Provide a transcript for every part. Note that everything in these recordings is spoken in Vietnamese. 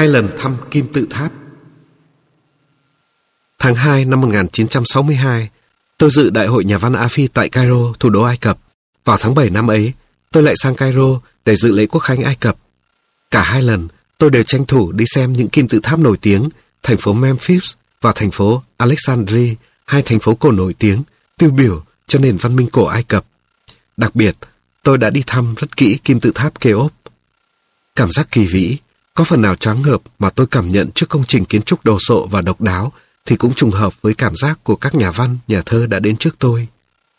Hai lần thăm kim tự tháp Tháng 2 năm 1962, tôi dự Đại hội Nhà văn Á Phi tại Cairo, thủ đô Ai Cập. Vào tháng 7 năm ấy, tôi lại sang Cairo để dự lễ quốc khánh Ai Cập. Cả hai lần, tôi đều tranh thủ đi xem những kim tự tháp nổi tiếng, thành phố Memphis và thành phố Alexandria, hai thành phố cổ nổi tiếng, tiêu biểu cho nền văn minh cổ Ai Cập. Đặc biệt, tôi đã đi thăm rất kỹ kim tự tháp Keops. Cảm giác kỳ vĩ, có phần nào tráng ngợp mà tôi cảm nhận trước công trình kiến trúc đồ sộ và độc đáo thì cũng trùng hợp với cảm giác của các nhà văn, nhà thơ đã đến trước tôi.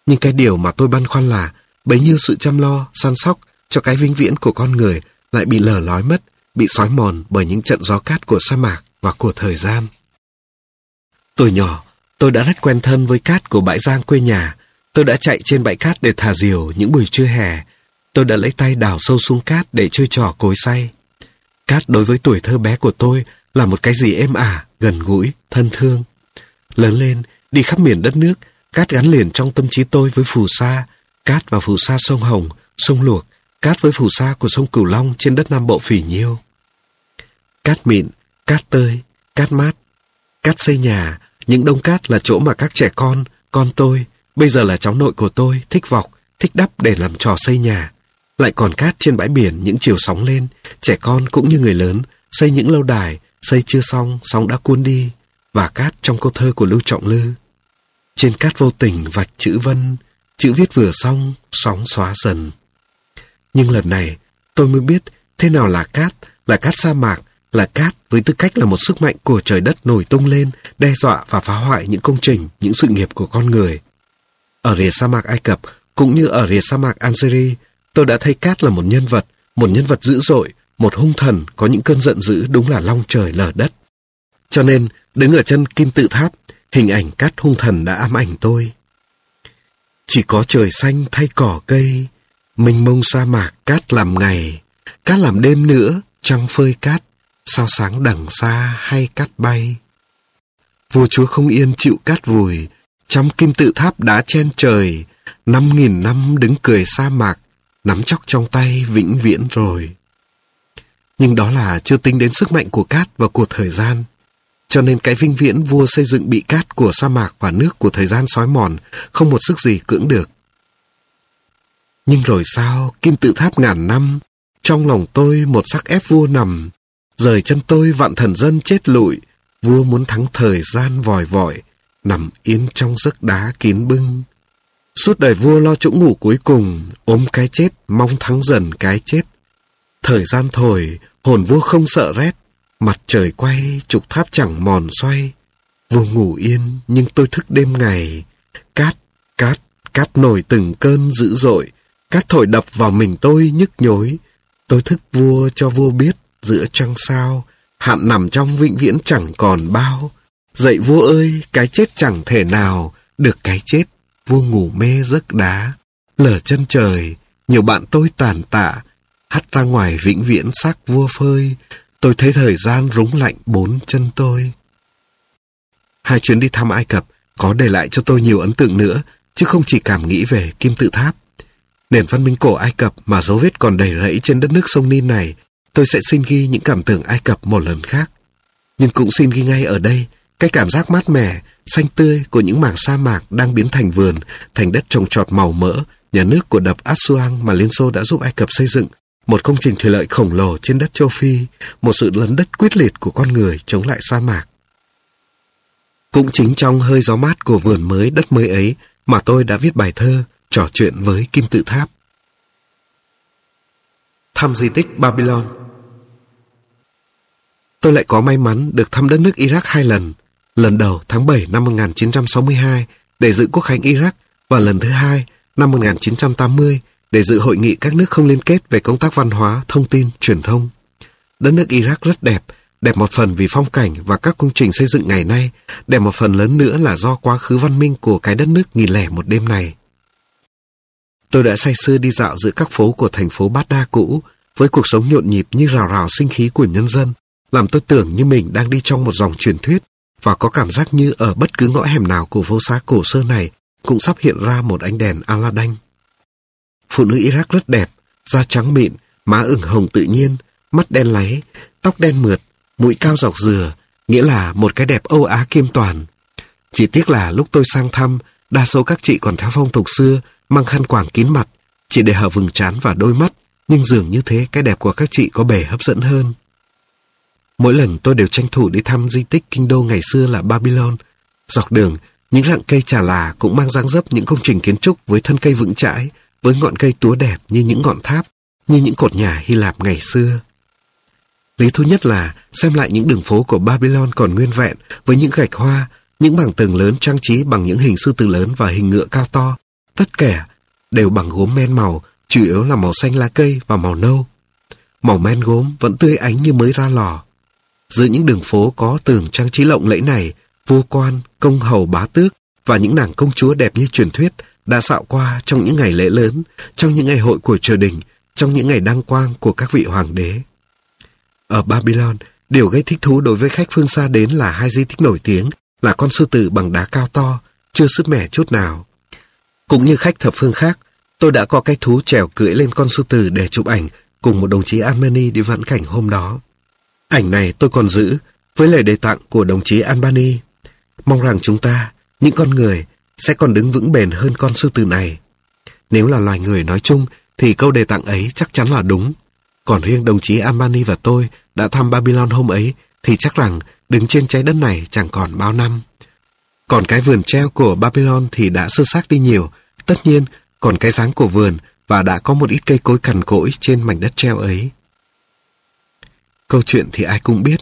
Nhưng cái điều mà tôi băn khoăn là bấy nhiêu sự chăm lo, săn sóc cho cái vinh viễn của con người lại bị lờ lói mất, bị xói mòn bởi những trận gió cát của sa mạc và của thời gian. Tuổi nhỏ, tôi đã rất quen thân với cát của bãi giang quê nhà. Tôi đã chạy trên bãi cát để thả diều những buổi trưa hè. Tôi đã lấy tay đào sâu xuống cát để chơi trò cối say. Cát đối với tuổi thơ bé của tôi là một cái gì êm ả, gần gũi, thân thương. Lớn lên, đi khắp miền đất nước, cát gắn liền trong tâm trí tôi với phù sa, cát và phù sa sông Hồng, sông Luộc, cát với phù sa của sông Cửu Long trên đất Nam Bộ phỉ nhiêu. Cát mịn, cát tơi, cát mát, cát xây nhà, những đông cát là chỗ mà các trẻ con, con tôi, bây giờ là cháu nội của tôi, thích vọc, thích đắp để làm trò xây nhà. Lại còn cát trên bãi biển những chiều sóng lên, trẻ con cũng như người lớn, xây những lâu đài, xây chưa xong, sóng đã cuốn đi, và cát trong câu thơ của Lưu Trọng Lư. Trên cát vô tình vạch chữ vân, chữ viết vừa xong, sóng xóa dần. Nhưng lần này, tôi mới biết thế nào là cát, là cát sa mạc, là cát với tư cách là một sức mạnh của trời đất nổi tung lên, đe dọa và phá hoại những công trình, những sự nghiệp của con người. Ở rìa sa mạc Ai Cập, cũng như ở rìa sa mạc Algeria, tôi đã thấy cát là một nhân vật, một nhân vật dữ dội, một hung thần có những cơn giận dữ đúng là long trời lở đất. Cho nên, đứng ở chân kim tự tháp, hình ảnh cát hung thần đã ám ảnh tôi. Chỉ có trời xanh thay cỏ cây, mênh mông sa mạc cát làm ngày, cát làm đêm nữa, trăng phơi cát, sao sáng đằng xa hay cát bay. Vua chúa không yên chịu cát vùi, trong kim tự tháp đá chen trời, năm nghìn năm đứng cười sa mạc, nắm chóc trong tay vĩnh viễn rồi. Nhưng đó là chưa tính đến sức mạnh của cát và của thời gian. Cho nên cái vinh viễn vua xây dựng bị cát của sa mạc và nước của thời gian sói mòn, không một sức gì cưỡng được. Nhưng rồi sao, kim tự tháp ngàn năm, trong lòng tôi một sắc ép vua nằm, rời chân tôi vạn thần dân chết lụi, vua muốn thắng thời gian vòi vọi, nằm yên trong giấc đá kín bưng. Suốt đời vua lo chỗ ngủ cuối cùng, ốm cái chết, mong thắng dần cái chết. Thời gian thổi, hồn vua không sợ rét, mặt trời quay, trục tháp chẳng mòn xoay. Vua ngủ yên, nhưng tôi thức đêm ngày. Cát, cát, cát nổi từng cơn dữ dội, cát thổi đập vào mình tôi nhức nhối. Tôi thức vua cho vua biết, giữa trăng sao, hạn nằm trong vĩnh viễn chẳng còn bao. Dậy vua ơi, cái chết chẳng thể nào, được cái chết, vua ngủ mê giấc đá. Lở chân trời, nhiều bạn tôi tàn tạ, hắt ra ngoài vĩnh viễn xác vua phơi, tôi thấy thời gian rúng lạnh bốn chân tôi. Hai chuyến đi thăm Ai Cập có để lại cho tôi nhiều ấn tượng nữa, chứ không chỉ cảm nghĩ về kim tự tháp. Nền văn minh cổ Ai Cập mà dấu vết còn đầy rẫy trên đất nước sông Nin này, tôi sẽ xin ghi những cảm tưởng Ai Cập một lần khác. Nhưng cũng xin ghi ngay ở đây cái cảm giác mát mẻ, xanh tươi của những mảng sa mạc đang biến thành vườn, thành đất trồng trọt màu mỡ, nhà nước của đập Asuang mà Liên Xô đã giúp Ai Cập xây dựng một công trình thủy lợi khổng lồ trên đất châu Phi, một sự lấn đất quyết liệt của con người chống lại sa mạc. Cũng chính trong hơi gió mát của vườn mới đất mới ấy mà tôi đã viết bài thơ trò chuyện với Kim Tự Tháp. Thăm di tích Babylon Tôi lại có may mắn được thăm đất nước Iraq hai lần. Lần đầu tháng 7 năm 1962 để dự quốc khánh Iraq và lần thứ hai năm 1980 để dự hội nghị các nước không liên kết về công tác văn hóa, thông tin, truyền thông. Đất nước Iraq rất đẹp, đẹp một phần vì phong cảnh và các công trình xây dựng ngày nay, đẹp một phần lớn nữa là do quá khứ văn minh của cái đất nước nghìn lẻ một đêm này. Tôi đã say sưa đi dạo giữa các phố của thành phố Bát Đa cũ, với cuộc sống nhộn nhịp như rào rào sinh khí của nhân dân, làm tôi tưởng như mình đang đi trong một dòng truyền thuyết và có cảm giác như ở bất cứ ngõ hẻm nào của vô xá cổ xưa này cũng sắp hiện ra một ánh đèn Aladdin. Phụ nữ Iraq rất đẹp, da trắng mịn, má ửng hồng tự nhiên, mắt đen láy, tóc đen mượt, mũi cao dọc dừa, nghĩa là một cái đẹp Âu Á kiêm toàn. Chỉ tiếc là lúc tôi sang thăm, đa số các chị còn theo phong tục xưa, mang khăn quàng kín mặt, chỉ để hở vừng trán và đôi mắt, nhưng dường như thế cái đẹp của các chị có bề hấp dẫn hơn. Mỗi lần tôi đều tranh thủ đi thăm di tích kinh đô ngày xưa là Babylon. Dọc đường, những rặng cây trà là cũng mang dáng dấp những công trình kiến trúc với thân cây vững chãi, với ngọn cây túa đẹp như những ngọn tháp, như những cột nhà Hy Lạp ngày xưa. Lý thú nhất là xem lại những đường phố của Babylon còn nguyên vẹn với những gạch hoa, những bảng tường lớn trang trí bằng những hình sư tử lớn và hình ngựa cao to. Tất cả đều bằng gốm men màu, chủ yếu là màu xanh lá cây và màu nâu. Màu men gốm vẫn tươi ánh như mới ra lò. Giữa những đường phố có tường trang trí lộng lẫy này, vua quan, công hầu bá tước và những nàng công chúa đẹp như truyền thuyết đã dạo qua trong những ngày lễ lớn, trong những ngày hội của triều đình, trong những ngày đăng quang của các vị hoàng đế. Ở Babylon, điều gây thích thú đối với khách phương xa đến là hai di tích nổi tiếng là con sư tử bằng đá cao to, chưa sứt mẻ chút nào. Cũng như khách thập phương khác, tôi đã có cái thú trèo cưỡi lên con sư tử để chụp ảnh cùng một đồng chí Armeni đi vãn cảnh hôm đó. Ảnh này tôi còn giữ với lời đề tặng của đồng chí Albany, Mong rằng chúng ta, những con người, sẽ còn đứng vững bền hơn con sư tử này. Nếu là loài người nói chung, thì câu đề tặng ấy chắc chắn là đúng. Còn riêng đồng chí Albany và tôi đã thăm Babylon hôm ấy, thì chắc rằng đứng trên trái đất này chẳng còn bao năm. Còn cái vườn treo của Babylon thì đã sơ xác đi nhiều. Tất nhiên, còn cái dáng của vườn và đã có một ít cây cối cằn cỗi trên mảnh đất treo ấy. Câu chuyện thì ai cũng biết.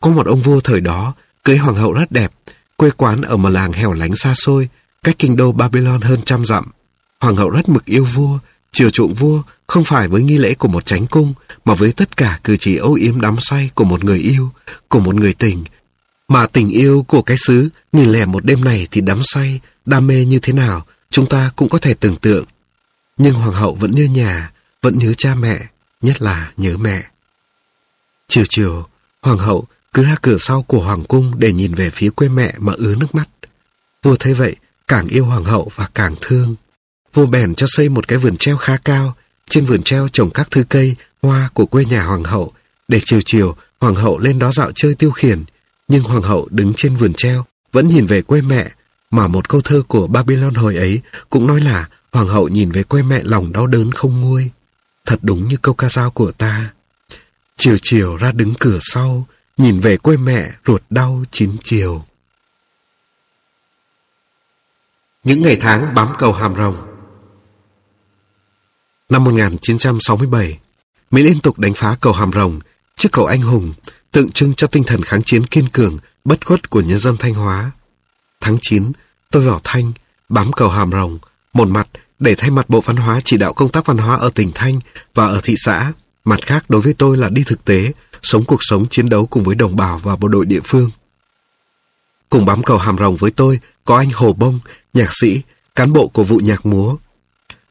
Có một ông vua thời đó, cưới hoàng hậu rất đẹp, quê quán ở một làng hẻo lánh xa xôi, cách kinh đô Babylon hơn trăm dặm. Hoàng hậu rất mực yêu vua, chiều chuộng vua không phải với nghi lễ của một chánh cung, mà với tất cả cử chỉ âu yếm đắm say của một người yêu, của một người tình. Mà tình yêu của cái xứ, nhìn lẻ một đêm này thì đắm say, đam mê như thế nào, chúng ta cũng có thể tưởng tượng. Nhưng hoàng hậu vẫn nhớ nhà, vẫn nhớ cha mẹ, nhất là nhớ mẹ. Chiều chiều, hoàng hậu cứ ra cửa sau của hoàng cung để nhìn về phía quê mẹ mà ứa nước mắt. Vua thấy vậy, càng yêu hoàng hậu và càng thương. Vua bèn cho xây một cái vườn treo khá cao, trên vườn treo trồng các thứ cây, hoa của quê nhà hoàng hậu, để chiều chiều hoàng hậu lên đó dạo chơi tiêu khiển. Nhưng hoàng hậu đứng trên vườn treo, vẫn nhìn về quê mẹ, mà một câu thơ của Babylon hồi ấy cũng nói là hoàng hậu nhìn về quê mẹ lòng đau đớn không nguôi. Thật đúng như câu ca dao của ta. Chiều chiều ra đứng cửa sau, nhìn về quê mẹ ruột đau chín chiều. Những ngày tháng bám cầu hàm rồng Năm 1967, Mỹ liên tục đánh phá cầu hàm rồng, chiếc cầu anh hùng, tượng trưng cho tinh thần kháng chiến kiên cường, bất khuất của nhân dân Thanh Hóa. Tháng 9, tôi vào Thanh, bám cầu hàm rồng, một mặt để thay mặt Bộ Văn hóa chỉ đạo công tác văn hóa ở tỉnh Thanh và ở thị xã, mặt khác đối với tôi là đi thực tế, sống cuộc sống chiến đấu cùng với đồng bào và bộ đội địa phương. Cùng bám cầu hàm rồng với tôi có anh Hồ Bông, nhạc sĩ, cán bộ của vụ nhạc múa.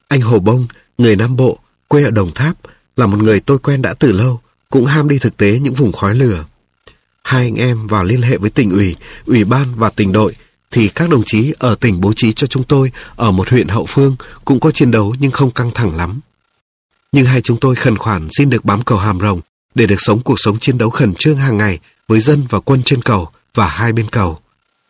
Anh Hồ Bông, người Nam Bộ, quê ở Đồng Tháp, là một người tôi quen đã từ lâu, cũng ham đi thực tế những vùng khói lửa. Hai anh em vào liên hệ với tỉnh ủy, ủy ban và tỉnh đội, thì các đồng chí ở tỉnh bố trí cho chúng tôi ở một huyện hậu phương cũng có chiến đấu nhưng không căng thẳng lắm. Nhưng hai chúng tôi khẩn khoản xin được bám cầu hàm rồng để được sống cuộc sống chiến đấu khẩn trương hàng ngày với dân và quân trên cầu và hai bên cầu.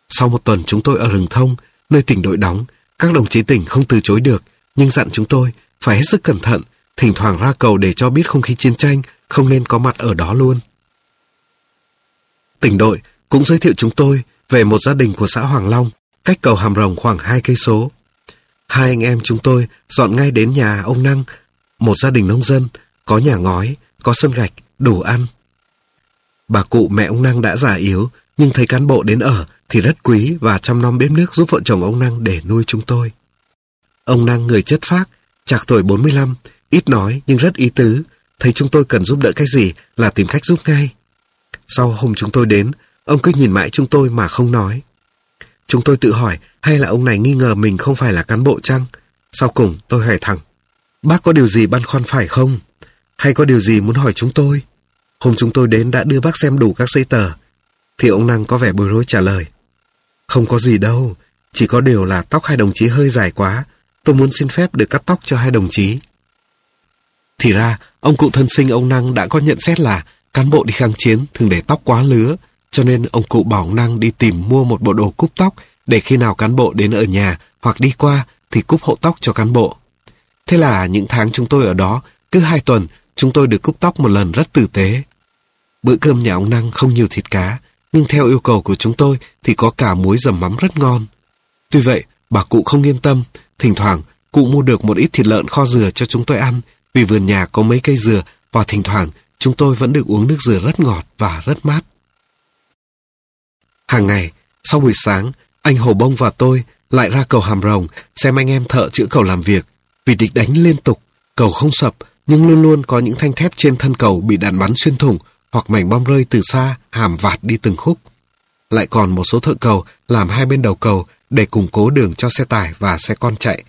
Sau một tuần chúng tôi ở rừng thông, nơi tỉnh đội đóng, các đồng chí tỉnh không từ chối được, nhưng dặn chúng tôi phải hết sức cẩn thận, thỉnh thoảng ra cầu để cho biết không khí chiến tranh không nên có mặt ở đó luôn. Tỉnh đội cũng giới thiệu chúng tôi về một gia đình của xã Hoàng Long, cách cầu Hàm Rồng khoảng hai cây số. Hai anh em chúng tôi dọn ngay đến nhà ông Năng, một gia đình nông dân, có nhà ngói, có sân gạch, đủ ăn. Bà cụ mẹ ông Năng đã già yếu, nhưng thấy cán bộ đến ở thì rất quý và chăm nom bếp nước giúp vợ chồng ông Năng để nuôi chúng tôi. Ông Năng người chất phác, chạc tuổi 45, ít nói nhưng rất ý tứ, thấy chúng tôi cần giúp đỡ cái gì là tìm cách giúp ngay. Sau hôm chúng tôi đến, ông cứ nhìn mãi chúng tôi mà không nói. Chúng tôi tự hỏi hay là ông này nghi ngờ mình không phải là cán bộ chăng? Sau cùng tôi hỏi thẳng, bác có điều gì băn khoăn phải không? Hay có điều gì muốn hỏi chúng tôi? Hôm chúng tôi đến đã đưa bác xem đủ các giấy tờ. Thì ông Năng có vẻ bối rối trả lời. Không có gì đâu, chỉ có điều là tóc hai đồng chí hơi dài quá. Tôi muốn xin phép được cắt tóc cho hai đồng chí. Thì ra, ông cụ thân sinh ông Năng đã có nhận xét là Cán bộ đi kháng chiến thường để tóc quá lứa, cho nên ông cụ bảo năng đi tìm mua một bộ đồ cúp tóc để khi nào cán bộ đến ở nhà hoặc đi qua thì cúp hộ tóc cho cán bộ. Thế là những tháng chúng tôi ở đó, cứ hai tuần chúng tôi được cúp tóc một lần rất tử tế. Bữa cơm nhà ông Năng không nhiều thịt cá, nhưng theo yêu cầu của chúng tôi thì có cả muối dầm mắm rất ngon. Tuy vậy, bà cụ không yên tâm, thỉnh thoảng cụ mua được một ít thịt lợn kho dừa cho chúng tôi ăn, vì vườn nhà có mấy cây dừa và thỉnh thoảng chúng tôi vẫn được uống nước dừa rất ngọt và rất mát. Hàng ngày, sau buổi sáng, anh Hồ Bông và tôi lại ra cầu Hàm Rồng xem anh em thợ chữa cầu làm việc. Vì địch đánh liên tục, cầu không sập, nhưng luôn luôn có những thanh thép trên thân cầu bị đạn bắn xuyên thủng hoặc mảnh bom rơi từ xa hàm vạt đi từng khúc. Lại còn một số thợ cầu làm hai bên đầu cầu để củng cố đường cho xe tải và xe con chạy.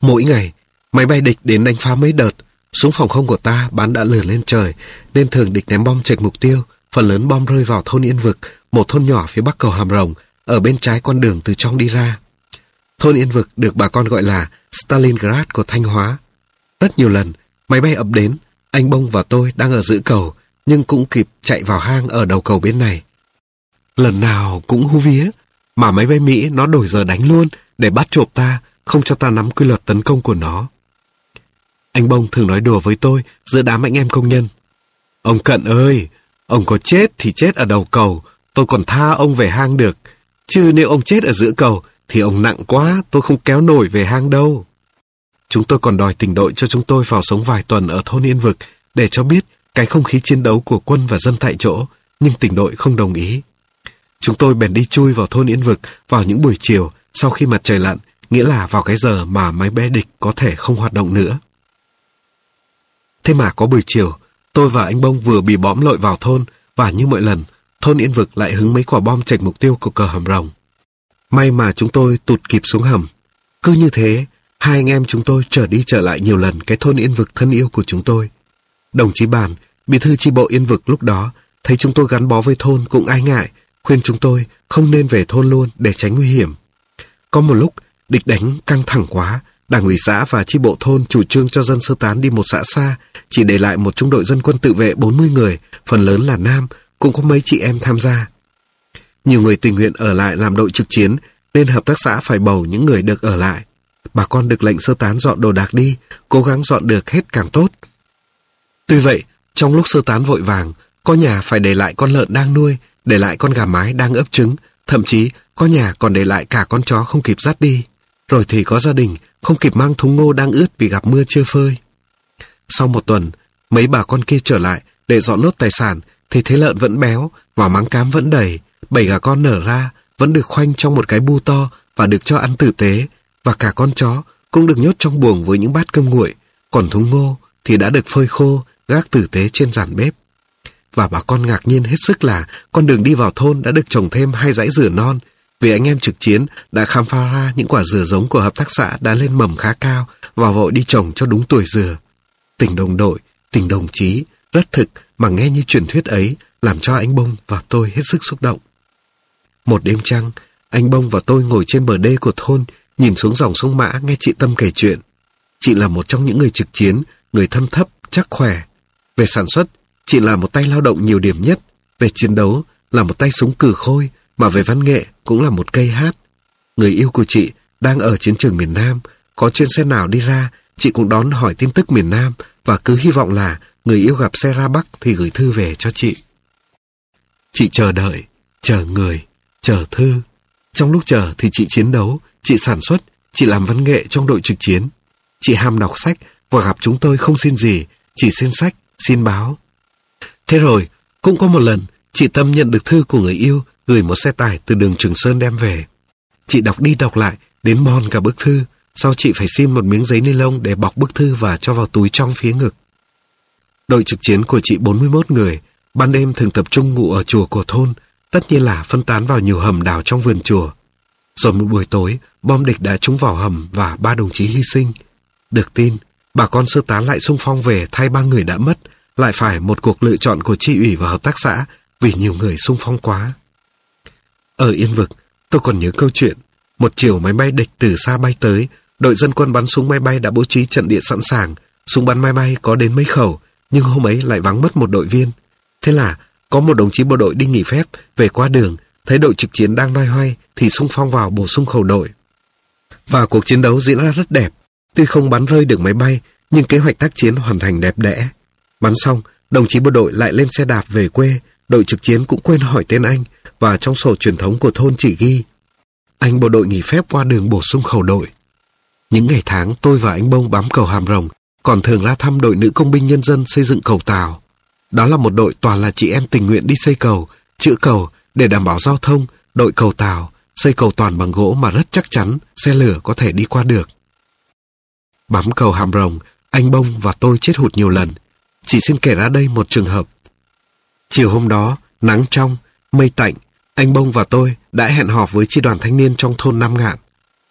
Mỗi ngày, máy bay địch đến đánh phá mấy đợt, súng phòng không của ta bắn đã lửa lên trời, nên thường địch ném bom chệch mục tiêu, phần lớn bom rơi vào thôn Yên Vực, một thôn nhỏ phía bắc cầu Hàm Rồng, ở bên trái con đường từ trong đi ra. Thôn Yên Vực được bà con gọi là Stalingrad của Thanh Hóa. Rất nhiều lần, máy bay ập đến, anh Bông và tôi đang ở giữa cầu, nhưng cũng kịp chạy vào hang ở đầu cầu bên này. Lần nào cũng hú vía, mà máy bay Mỹ nó đổi giờ đánh luôn để bắt chộp ta, không cho ta nắm quy luật tấn công của nó. Anh Bông thường nói đùa với tôi giữa đám anh em công nhân. Ông Cận ơi, ông có chết thì chết ở đầu cầu, tôi còn tha ông về hang được. Chứ nếu ông chết ở giữa cầu, thì ông nặng quá, tôi không kéo nổi về hang đâu. Chúng tôi còn đòi tỉnh đội cho chúng tôi vào sống vài tuần ở thôn Yên Vực để cho biết cái không khí chiến đấu của quân và dân tại chỗ, nhưng tỉnh đội không đồng ý. Chúng tôi bèn đi chui vào thôn Yên Vực vào những buổi chiều sau khi mặt trời lặn, nghĩa là vào cái giờ mà máy bé địch có thể không hoạt động nữa. Thế mà có buổi chiều, tôi và anh Bông vừa bị bom lội vào thôn và như mọi lần, thôn Yên Vực lại hứng mấy quả bom chạch mục tiêu của cờ hầm rồng. May mà chúng tôi tụt kịp xuống hầm. Cứ như thế, hai anh em chúng tôi trở đi trở lại nhiều lần cái thôn Yên Vực thân yêu của chúng tôi. Đồng chí Bàn, bí thư chi bộ Yên Vực lúc đó, thấy chúng tôi gắn bó với thôn cũng ai ngại, khuyên chúng tôi không nên về thôn luôn để tránh nguy hiểm. Có một lúc, địch đánh căng thẳng quá, đảng ủy xã và chi bộ thôn chủ trương cho dân sơ tán đi một xã xa, chỉ để lại một trung đội dân quân tự vệ 40 người, phần lớn là nam, cũng có mấy chị em tham gia. Nhiều người tình nguyện ở lại làm đội trực chiến, nên hợp tác xã phải bầu những người được ở lại. Bà con được lệnh sơ tán dọn đồ đạc đi, cố gắng dọn được hết càng tốt. Tuy vậy, trong lúc sơ tán vội vàng, có nhà phải để lại con lợn đang nuôi, để lại con gà mái đang ấp trứng, thậm chí có nhà còn để lại cả con chó không kịp dắt đi. Rồi thì có gia đình không kịp mang thúng ngô đang ướt vì gặp mưa chưa phơi. Sau một tuần, mấy bà con kia trở lại để dọn nốt tài sản thì thấy lợn vẫn béo và máng cám vẫn đầy, bảy gà con nở ra vẫn được khoanh trong một cái bu to và được cho ăn tử tế và cả con chó cũng được nhốt trong buồng với những bát cơm nguội, còn thúng ngô thì đã được phơi khô gác tử tế trên giàn bếp. Và bà con ngạc nhiên hết sức là con đường đi vào thôn đã được trồng thêm hai dãy dừa non vì anh em trực chiến đã khám phá ra những quả dừa giống của hợp tác xã đã lên mầm khá cao và vội đi trồng cho đúng tuổi dừa. Tình đồng đội, tình đồng chí, rất thực mà nghe như truyền thuyết ấy làm cho anh Bông và tôi hết sức xúc động. Một đêm trăng, anh Bông và tôi ngồi trên bờ đê của thôn, nhìn xuống dòng sông Mã nghe chị Tâm kể chuyện. Chị là một trong những người trực chiến, người thân thấp, chắc khỏe. Về sản xuất, chị là một tay lao động nhiều điểm nhất. Về chiến đấu, là một tay súng cử khôi, mà về văn nghệ cũng là một cây hát. Người yêu của chị đang ở chiến trường miền Nam, có chuyên xe nào đi ra, chị cũng đón hỏi tin tức miền Nam và cứ hy vọng là người yêu gặp xe ra Bắc thì gửi thư về cho chị. Chị chờ đợi, chờ người, chờ thư. Trong lúc chờ thì chị chiến đấu, chị sản xuất, chị làm văn nghệ trong đội trực chiến. Chị ham đọc sách và gặp chúng tôi không xin gì, chỉ xin sách, xin báo. Thế rồi, cũng có một lần, chị Tâm nhận được thư của người yêu gửi một xe tải từ đường Trường Sơn đem về. Chị đọc đi đọc lại, đến mòn cả bức thư, sau chị phải xin một miếng giấy ni lông để bọc bức thư và cho vào túi trong phía ngực. Đội trực chiến của chị 41 người, ban đêm thường tập trung ngủ ở chùa của thôn, tất nhiên là phân tán vào nhiều hầm đào trong vườn chùa. Rồi một buổi tối, bom địch đã trúng vào hầm và ba đồng chí hy sinh. Được tin, bà con sơ tán lại xung phong về thay ba người đã mất, lại phải một cuộc lựa chọn của tri ủy và hợp tác xã vì nhiều người xung phong quá. Ở Yên Vực, tôi còn nhớ câu chuyện. Một chiều máy bay địch từ xa bay tới, đội dân quân bắn súng máy bay đã bố trí trận địa sẵn sàng. Súng bắn máy bay có đến mấy khẩu, nhưng hôm ấy lại vắng mất một đội viên. Thế Thế là có một đồng chí bộ đội đi nghỉ phép về qua đường, thấy đội trực chiến đang loay hoay thì xung phong vào bổ sung khẩu đội. Và cuộc chiến đấu diễn ra rất đẹp. Tuy không bắn rơi được máy bay, nhưng kế hoạch tác chiến hoàn thành đẹp đẽ. Bắn xong, đồng chí bộ đội lại lên xe đạp về quê, đội trực chiến cũng quên hỏi tên anh và trong sổ truyền thống của thôn chỉ ghi anh bộ đội nghỉ phép qua đường bổ sung khẩu đội. Những ngày tháng tôi và anh Bông bám cầu Hàm Rồng còn thường ra thăm đội nữ công binh nhân dân xây dựng cầu Tàu. Đó là một đội toàn là chị em tình nguyện đi xây cầu, chữa cầu để đảm bảo giao thông, đội cầu Tàu, xây cầu toàn bằng gỗ mà rất chắc chắn xe lửa có thể đi qua được. Bám cầu Hàm Rồng, anh Bông và tôi chết hụt nhiều lần. Chỉ xin kể ra đây một trường hợp. Chiều hôm đó, nắng trong, mây tạnh, anh Bông và tôi đã hẹn họp với chi đoàn thanh niên trong thôn Nam Ngạn.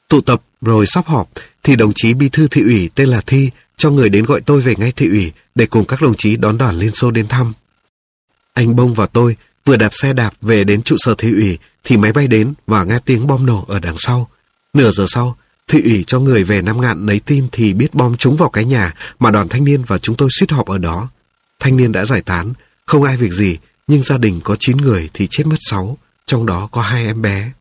Tụ tập rồi sắp họp thì đồng chí bí thư thị ủy tên là Thi cho người đến gọi tôi về ngay thị ủy để cùng các đồng chí đón đoàn Liên Xô đến thăm. Anh Bông và tôi vừa đạp xe đạp về đến trụ sở thị ủy thì máy bay đến và nghe tiếng bom nổ ở đằng sau. Nửa giờ sau, thị ủy cho người về Nam Ngạn lấy tin thì biết bom trúng vào cái nhà mà đoàn thanh niên và chúng tôi suýt họp ở đó. Thanh niên đã giải tán, không ai việc gì, nhưng gia đình có 9 người thì chết mất 6, trong đó có hai em bé.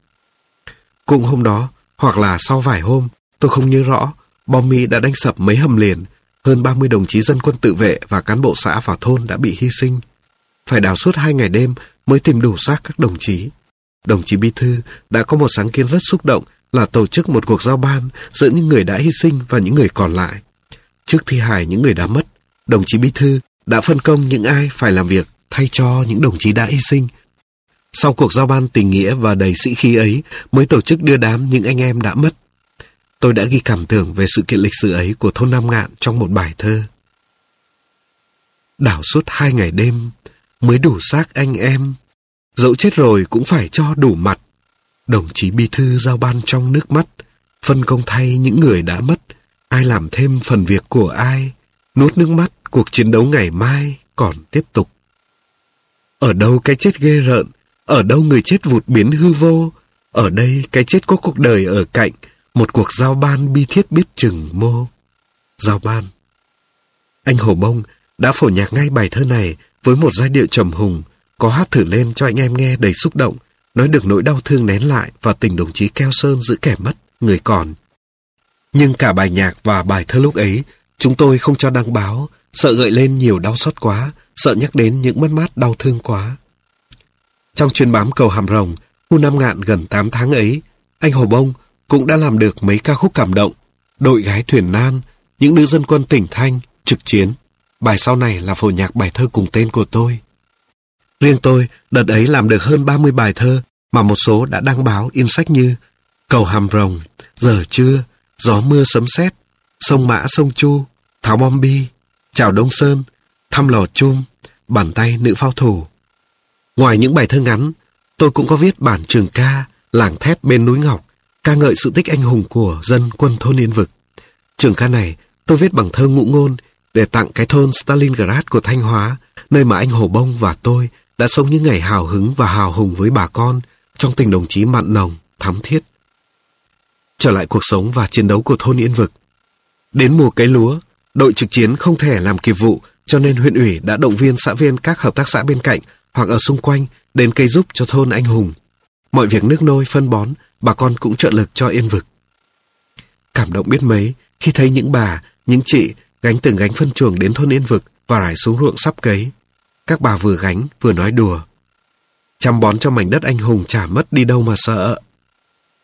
Cũng hôm đó, hoặc là sau vài hôm, tôi không nhớ rõ, bom Mỹ đã đánh sập mấy hầm liền, hơn 30 đồng chí dân quân tự vệ và cán bộ xã và thôn đã bị hy sinh. Phải đào suốt hai ngày đêm mới tìm đủ xác các đồng chí. Đồng chí Bí Thư đã có một sáng kiến rất xúc động là tổ chức một cuộc giao ban giữa những người đã hy sinh và những người còn lại. Trước thi hài những người đã mất, đồng chí Bí Thư đã phân công những ai phải làm việc thay cho những đồng chí đã hy sinh. Sau cuộc giao ban tình nghĩa và đầy sĩ khí ấy mới tổ chức đưa đám những anh em đã mất. Tôi đã ghi cảm tưởng về sự kiện lịch sử ấy của thôn Nam Ngạn trong một bài thơ. Đảo suốt hai ngày đêm mới đủ xác anh em. Dẫu chết rồi cũng phải cho đủ mặt. Đồng chí Bí Thư giao ban trong nước mắt, phân công thay những người đã mất, ai làm thêm phần việc của ai, nuốt nước mắt, cuộc chiến đấu ngày mai còn tiếp tục. Ở đâu cái chết ghê rợn, ở đâu người chết vụt biến hư vô, ở đây cái chết có cuộc đời ở cạnh, một cuộc giao ban bi thiết biết chừng mô. Giao ban. Anh Hồ Bông đã phổ nhạc ngay bài thơ này với một giai điệu trầm hùng, có hát thử lên cho anh em nghe đầy xúc động, nói được nỗi đau thương nén lại và tình đồng chí keo sơn giữ kẻ mất, người còn. Nhưng cả bài nhạc và bài thơ lúc ấy, chúng tôi không cho đăng báo, sợ gợi lên nhiều đau xót quá, sợ nhắc đến những mất mát đau thương quá. Trong chuyến bám cầu Hàm Rồng, khu Nam Ngạn gần 8 tháng ấy, anh Hồ Bông cũng đã làm được mấy ca khúc cảm động, đội gái thuyền nan, những nữ dân quân tỉnh Thanh, trực chiến. Bài sau này là phổ nhạc bài thơ cùng tên của tôi. Riêng tôi, đợt ấy làm được hơn 30 bài thơ mà một số đã đăng báo in sách như Cầu Hàm Rồng, Giờ Trưa, Gió Mưa Sấm Sét, Sông Mã Sông Chu, Tháo Bom Bi, Chào Đông Sơn, Thăm Lò Chum, Bàn tay nữ phao thủ. Ngoài những bài thơ ngắn, tôi cũng có viết bản trường ca, làng thép bên núi Ngọc, ca ngợi sự tích anh hùng của dân quân thôn Yên Vực. Trường ca này tôi viết bằng thơ ngụ ngôn để tặng cái thôn Stalingrad của Thanh Hóa, nơi mà anh Hồ Bông và tôi đã sống những ngày hào hứng và hào hùng với bà con trong tình đồng chí mặn nồng, thắm thiết. Trở lại cuộc sống và chiến đấu của thôn Yên Vực. Đến mùa cấy lúa, đội trực chiến không thể làm kịp vụ cho nên huyện ủy đã động viên xã viên các hợp tác xã bên cạnh hoặc ở xung quanh đến cây giúp cho thôn anh hùng. Mọi việc nước nôi, phân bón, bà con cũng trợ lực cho yên vực. Cảm động biết mấy khi thấy những bà, những chị gánh từng gánh phân chuồng đến thôn yên vực và rải xuống ruộng sắp cấy. Các bà vừa gánh vừa nói đùa. Chăm bón cho mảnh đất anh hùng chả mất đi đâu mà sợ.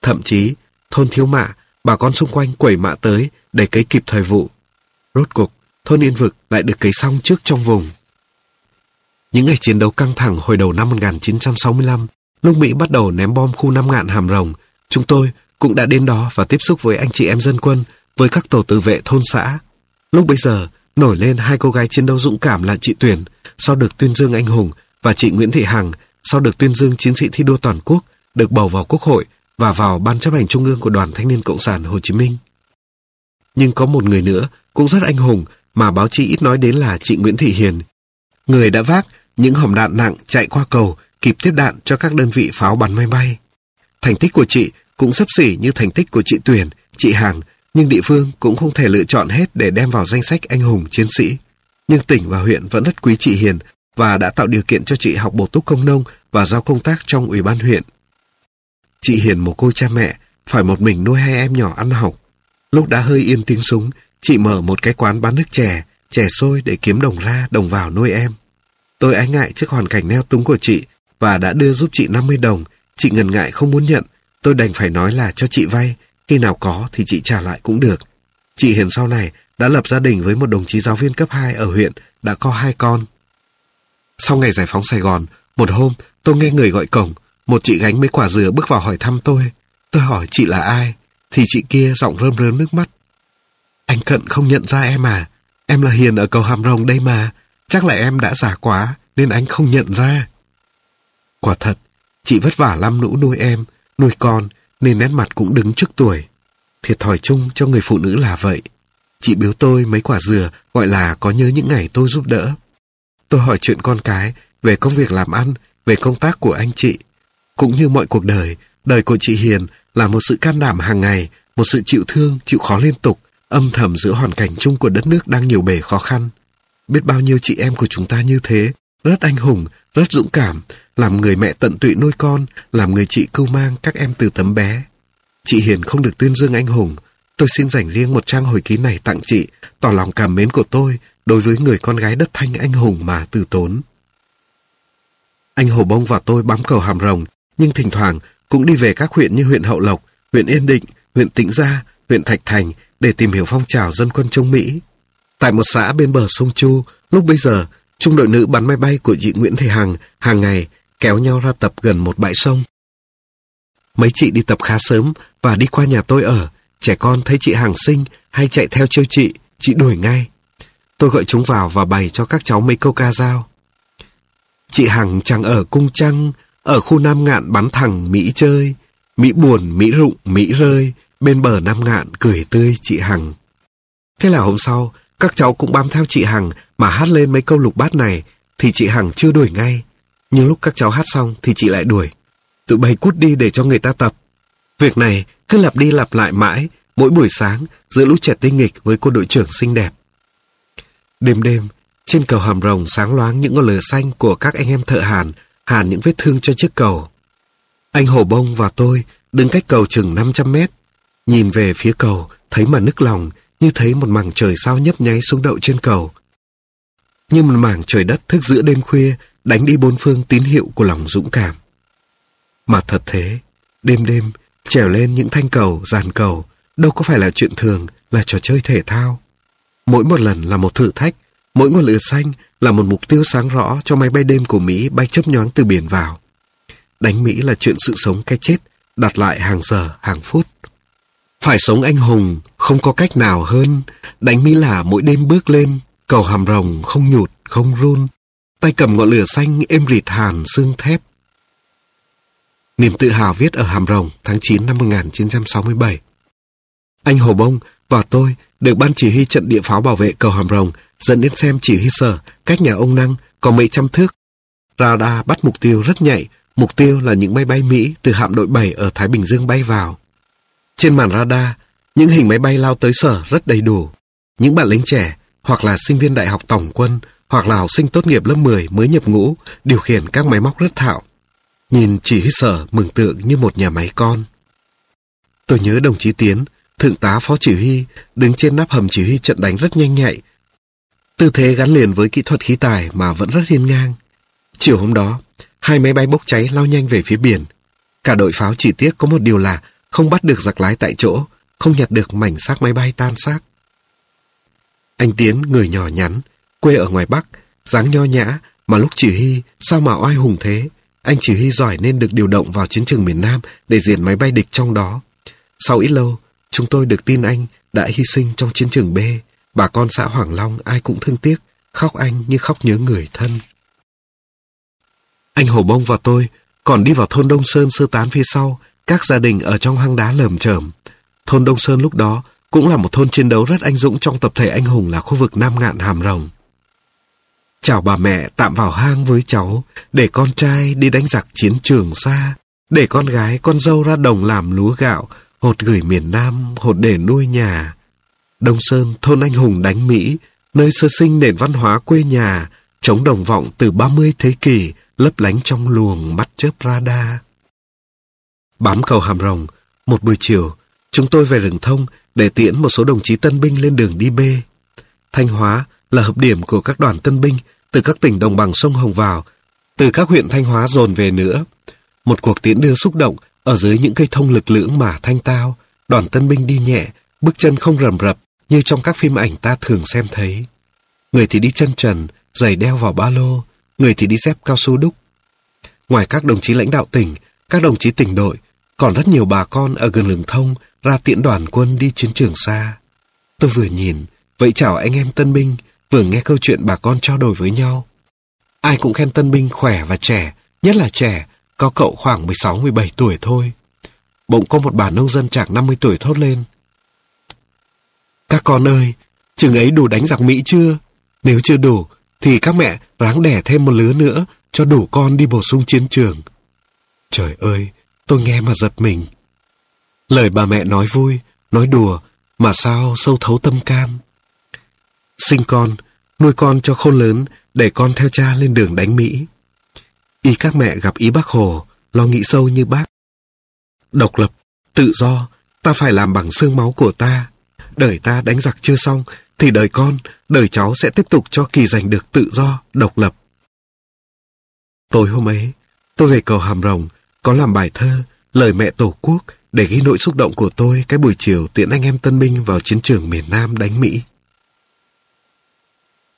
Thậm chí, thôn thiếu mạ, bà con xung quanh quẩy mạ tới để cấy kịp thời vụ. Rốt cục, thôn Yên Vực lại được cấy xong trước trong vùng. Những ngày chiến đấu căng thẳng hồi đầu năm 1965, lúc Mỹ bắt đầu ném bom khu Nam Ngạn Hàm Rồng, chúng tôi cũng đã đến đó và tiếp xúc với anh chị em dân quân, với các tổ tự vệ thôn xã. Lúc bây giờ, nổi lên hai cô gái chiến đấu dũng cảm là chị Tuyển, sau được tuyên dương anh hùng, và chị Nguyễn Thị Hằng, sau được tuyên dương chiến sĩ thi đua toàn quốc, được bầu vào Quốc hội và vào Ban chấp hành Trung ương của Đoàn Thanh niên Cộng sản Hồ Chí Minh. Nhưng có một người nữa cũng rất anh hùng mà báo chí ít nói đến là chị Nguyễn Thị Hiền. Người đã vác những hòm đạn nặng chạy qua cầu kịp tiếp đạn cho các đơn vị pháo bắn máy bay. Thành tích của chị cũng sấp xỉ như thành tích của chị Tuyền, chị Hằng, nhưng địa phương cũng không thể lựa chọn hết để đem vào danh sách anh hùng chiến sĩ. Nhưng tỉnh và huyện vẫn rất quý chị Hiền và đã tạo điều kiện cho chị học bổ túc công nông và giao công tác trong ủy ban huyện. Chị Hiền một cô cha mẹ, phải một mình nuôi hai em nhỏ ăn học. Lúc đã hơi yên tiếng súng, chị mở một cái quán bán nước chè, chè sôi để kiếm đồng ra, đồng vào nuôi em. Tôi ái ngại trước hoàn cảnh neo túng của chị và đã đưa giúp chị 50 đồng. Chị ngần ngại không muốn nhận, tôi đành phải nói là cho chị vay, khi nào có thì chị trả lại cũng được. Chị Hiền sau này đã lập gia đình với một đồng chí giáo viên cấp 2 ở huyện, đã có hai con. Sau ngày giải phóng Sài Gòn, một hôm tôi nghe người gọi cổng, một chị gánh mấy quả dừa bước vào hỏi thăm tôi. Tôi hỏi chị là ai, thì chị kia giọng rơm rớm nước mắt. Anh Cận không nhận ra em à, em là Hiền ở cầu Hàm Rồng đây mà, chắc là em đã già quá nên anh không nhận ra. Quả thật, chị vất vả lắm nũ nuôi em, nuôi con nên nét mặt cũng đứng trước tuổi. Thiệt thòi chung cho người phụ nữ là vậy. Chị biếu tôi mấy quả dừa gọi là có nhớ những ngày tôi giúp đỡ. Tôi hỏi chuyện con cái, về công việc làm ăn, về công tác của anh chị. Cũng như mọi cuộc đời, đời của chị Hiền là một sự can đảm hàng ngày, một sự chịu thương, chịu khó liên tục, âm thầm giữa hoàn cảnh chung của đất nước đang nhiều bề khó khăn. Biết bao nhiêu chị em của chúng ta như thế, rất anh hùng, rất dũng cảm, làm người mẹ tận tụy nuôi con, làm người chị cưu mang các em từ tấm bé. Chị Hiền không được tuyên dương anh hùng, tôi xin dành riêng một trang hồi ký này tặng chị, tỏ lòng cảm mến của tôi đối với người con gái đất thanh anh hùng mà từ tốn. Anh Hồ Bông và tôi bám cầu hàm rồng, nhưng thỉnh thoảng cũng đi về các huyện như huyện Hậu Lộc, huyện Yên Định, huyện Tĩnh Gia, huyện Thạch Thành để tìm hiểu phong trào dân quân chống Mỹ. Tại một xã bên bờ sông Chu, lúc bây giờ, trung đội nữ bắn máy bay của chị Nguyễn Thị Hằng hàng ngày kéo nhau ra tập gần một bãi sông. Mấy chị đi tập khá sớm và đi qua nhà tôi ở, trẻ con thấy chị Hằng sinh hay chạy theo trêu chị, chị đuổi ngay. Tôi gọi chúng vào và bày cho các cháu mấy câu ca dao. Chị Hằng chẳng ở cung trăng, ở khu Nam Ngạn bắn thẳng Mỹ chơi. Mỹ buồn, Mỹ rụng, Mỹ rơi, bên bờ Nam Ngạn cười tươi chị Hằng. Thế là hôm sau, các cháu cũng bám theo chị Hằng mà hát lên mấy câu lục bát này, thì chị Hằng chưa đuổi ngay. Nhưng lúc các cháu hát xong thì chị lại đuổi. Tụi bay cút đi để cho người ta tập. Việc này cứ lặp đi lặp lại mãi, mỗi buổi sáng giữa lũ trẻ tinh nghịch với cô đội trưởng xinh đẹp. Đêm đêm, trên cầu hàm rồng sáng loáng những ngọn lửa xanh của các anh em thợ hàn, hàn những vết thương cho chiếc cầu. Anh Hồ Bông và tôi đứng cách cầu chừng 500 mét. Nhìn về phía cầu, thấy mà nức lòng, như thấy một mảng trời sao nhấp nháy xuống đậu trên cầu. Như một mảng trời đất thức giữa đêm khuya, đánh đi bốn phương tín hiệu của lòng dũng cảm. Mà thật thế, đêm đêm, trèo lên những thanh cầu, dàn cầu, đâu có phải là chuyện thường, là trò chơi thể thao. Mỗi một lần là một thử thách, mỗi ngọn lửa xanh là một mục tiêu sáng rõ cho máy bay đêm của Mỹ bay chấp nhoáng từ biển vào. Đánh Mỹ là chuyện sự sống cái chết, đặt lại hàng giờ, hàng phút. Phải sống anh hùng, không có cách nào hơn. Đánh Mỹ là mỗi đêm bước lên, cầu hàm rồng không nhụt, không run. Tay cầm ngọn lửa xanh êm rịt hàn xương thép. Niềm tự hào viết ở Hàm Rồng tháng 9 năm 1967. Anh Hồ Bông và tôi được ban chỉ huy trận địa pháo bảo vệ cầu Hàm Rồng dẫn đến xem chỉ huy sở cách nhà ông Năng có mấy trăm thước. Radar bắt mục tiêu rất nhạy, mục tiêu là những máy bay Mỹ từ hạm đội 7 ở Thái Bình Dương bay vào. Trên màn radar, những hình máy bay lao tới sở rất đầy đủ. Những bạn lính trẻ, hoặc là sinh viên đại học tổng quân, hoặc là học sinh tốt nghiệp lớp 10 mới nhập ngũ, điều khiển các máy móc rất thạo. Nhìn chỉ huy sở mừng tượng như một nhà máy con. Tôi nhớ đồng chí Tiến, thượng tá phó chỉ huy, đứng trên nắp hầm chỉ huy trận đánh rất nhanh nhạy. Tư thế gắn liền với kỹ thuật khí tài mà vẫn rất hiên ngang. Chiều hôm đó, hai máy bay bốc cháy lao nhanh về phía biển. Cả đội pháo chỉ tiếc có một điều là không bắt được giặc lái tại chỗ, không nhặt được mảnh xác máy bay tan xác. Anh Tiến, người nhỏ nhắn, quê ở ngoài Bắc, dáng nho nhã, mà lúc chỉ huy, sao mà oai hùng thế? Anh chỉ huy giỏi nên được điều động vào chiến trường miền Nam để diệt máy bay địch trong đó. Sau ít lâu, chúng tôi được tin anh đã hy sinh trong chiến trường B. Bà con xã Hoàng Long ai cũng thương tiếc, khóc anh như khóc nhớ người thân. Anh Hồ Bông và tôi còn đi vào thôn Đông Sơn sơ tán phía sau, các gia đình ở trong hang đá lởm chởm. Thôn Đông Sơn lúc đó cũng là một thôn chiến đấu rất anh dũng trong tập thể anh hùng là khu vực Nam Ngạn Hàm Rồng. Chào bà mẹ tạm vào hang với cháu, để con trai đi đánh giặc chiến trường xa, để con gái con dâu ra đồng làm lúa gạo, hột gửi miền Nam, hột để nuôi nhà. Đông Sơn, thôn anh hùng đánh Mỹ, nơi sơ sinh nền văn hóa quê nhà, chống đồng vọng từ 30 thế kỷ lấp lánh trong luồng mắt chớp radar. Bám cầu hàm rồng, một buổi chiều, chúng tôi về rừng thông để tiễn một số đồng chí tân binh lên đường đi B. Thanh Hóa là hợp điểm của các đoàn tân binh từ các tỉnh đồng bằng sông Hồng vào, từ các huyện Thanh Hóa dồn về nữa. Một cuộc tiễn đưa xúc động ở dưới những cây thông lực lưỡng mà thanh tao, đoàn tân binh đi nhẹ, bước chân không rầm rập như trong các phim ảnh ta thường xem thấy. Người thì đi chân trần, giày đeo vào ba lô, người thì đi dép cao su đúc. Ngoài các đồng chí lãnh đạo tỉnh, các đồng chí tỉnh đội, còn rất nhiều bà con ở gần đường thông ra tiễn đoàn quân đi chiến trường xa. Tôi vừa nhìn, vậy chào anh em tân binh, vừa nghe câu chuyện bà con trao đổi với nhau. Ai cũng khen tân binh khỏe và trẻ, nhất là trẻ, có cậu khoảng 16-17 tuổi thôi. Bỗng có một bà nông dân chạc 50 tuổi thốt lên. Các con ơi, chừng ấy đủ đánh giặc Mỹ chưa? Nếu chưa đủ, thì các mẹ ráng đẻ thêm một lứa nữa cho đủ con đi bổ sung chiến trường. Trời ơi, tôi nghe mà giật mình. Lời bà mẹ nói vui, nói đùa, mà sao sâu thấu tâm can. Sinh con, nuôi con cho khôn lớn để con theo cha lên đường đánh Mỹ. Ý các mẹ gặp ý bác Hồ, lo nghĩ sâu như bác. Độc lập, tự do, ta phải làm bằng xương máu của ta. Đời ta đánh giặc chưa xong, thì đời con, đời cháu sẽ tiếp tục cho kỳ giành được tự do, độc lập. Tối hôm ấy, tôi về cầu Hàm Rồng, có làm bài thơ, lời mẹ Tổ quốc để ghi nội xúc động của tôi cái buổi chiều tiễn anh em tân binh vào chiến trường miền Nam đánh Mỹ.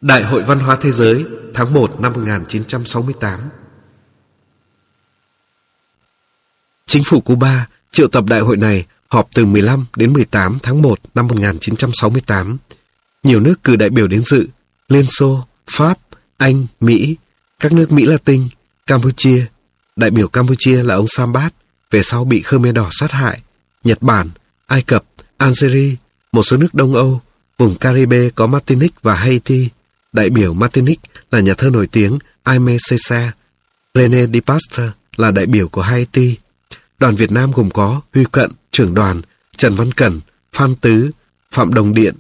Đại hội Văn hóa Thế giới tháng 1 năm 1968 Chính phủ Cuba triệu tập đại hội này họp từ 15 đến 18 tháng 1 năm 1968. Nhiều nước cử đại biểu đến dự, Liên Xô, Pháp, Anh, Mỹ, các nước Mỹ Latin, Campuchia. Đại biểu Campuchia là ông Sambat, về sau bị Khmer Đỏ sát hại. Nhật Bản, Ai Cập, Algeria, một số nước Đông Âu, vùng Caribe có Martinique và Haiti. Đại biểu Martinique là nhà thơ nổi tiếng Aimé Césaire. René Dipastre là đại biểu của Haiti. Đoàn Việt Nam gồm có Huy Cận, trưởng đoàn, Trần Văn Cẩn, Phan Tứ, Phạm Đồng Điện.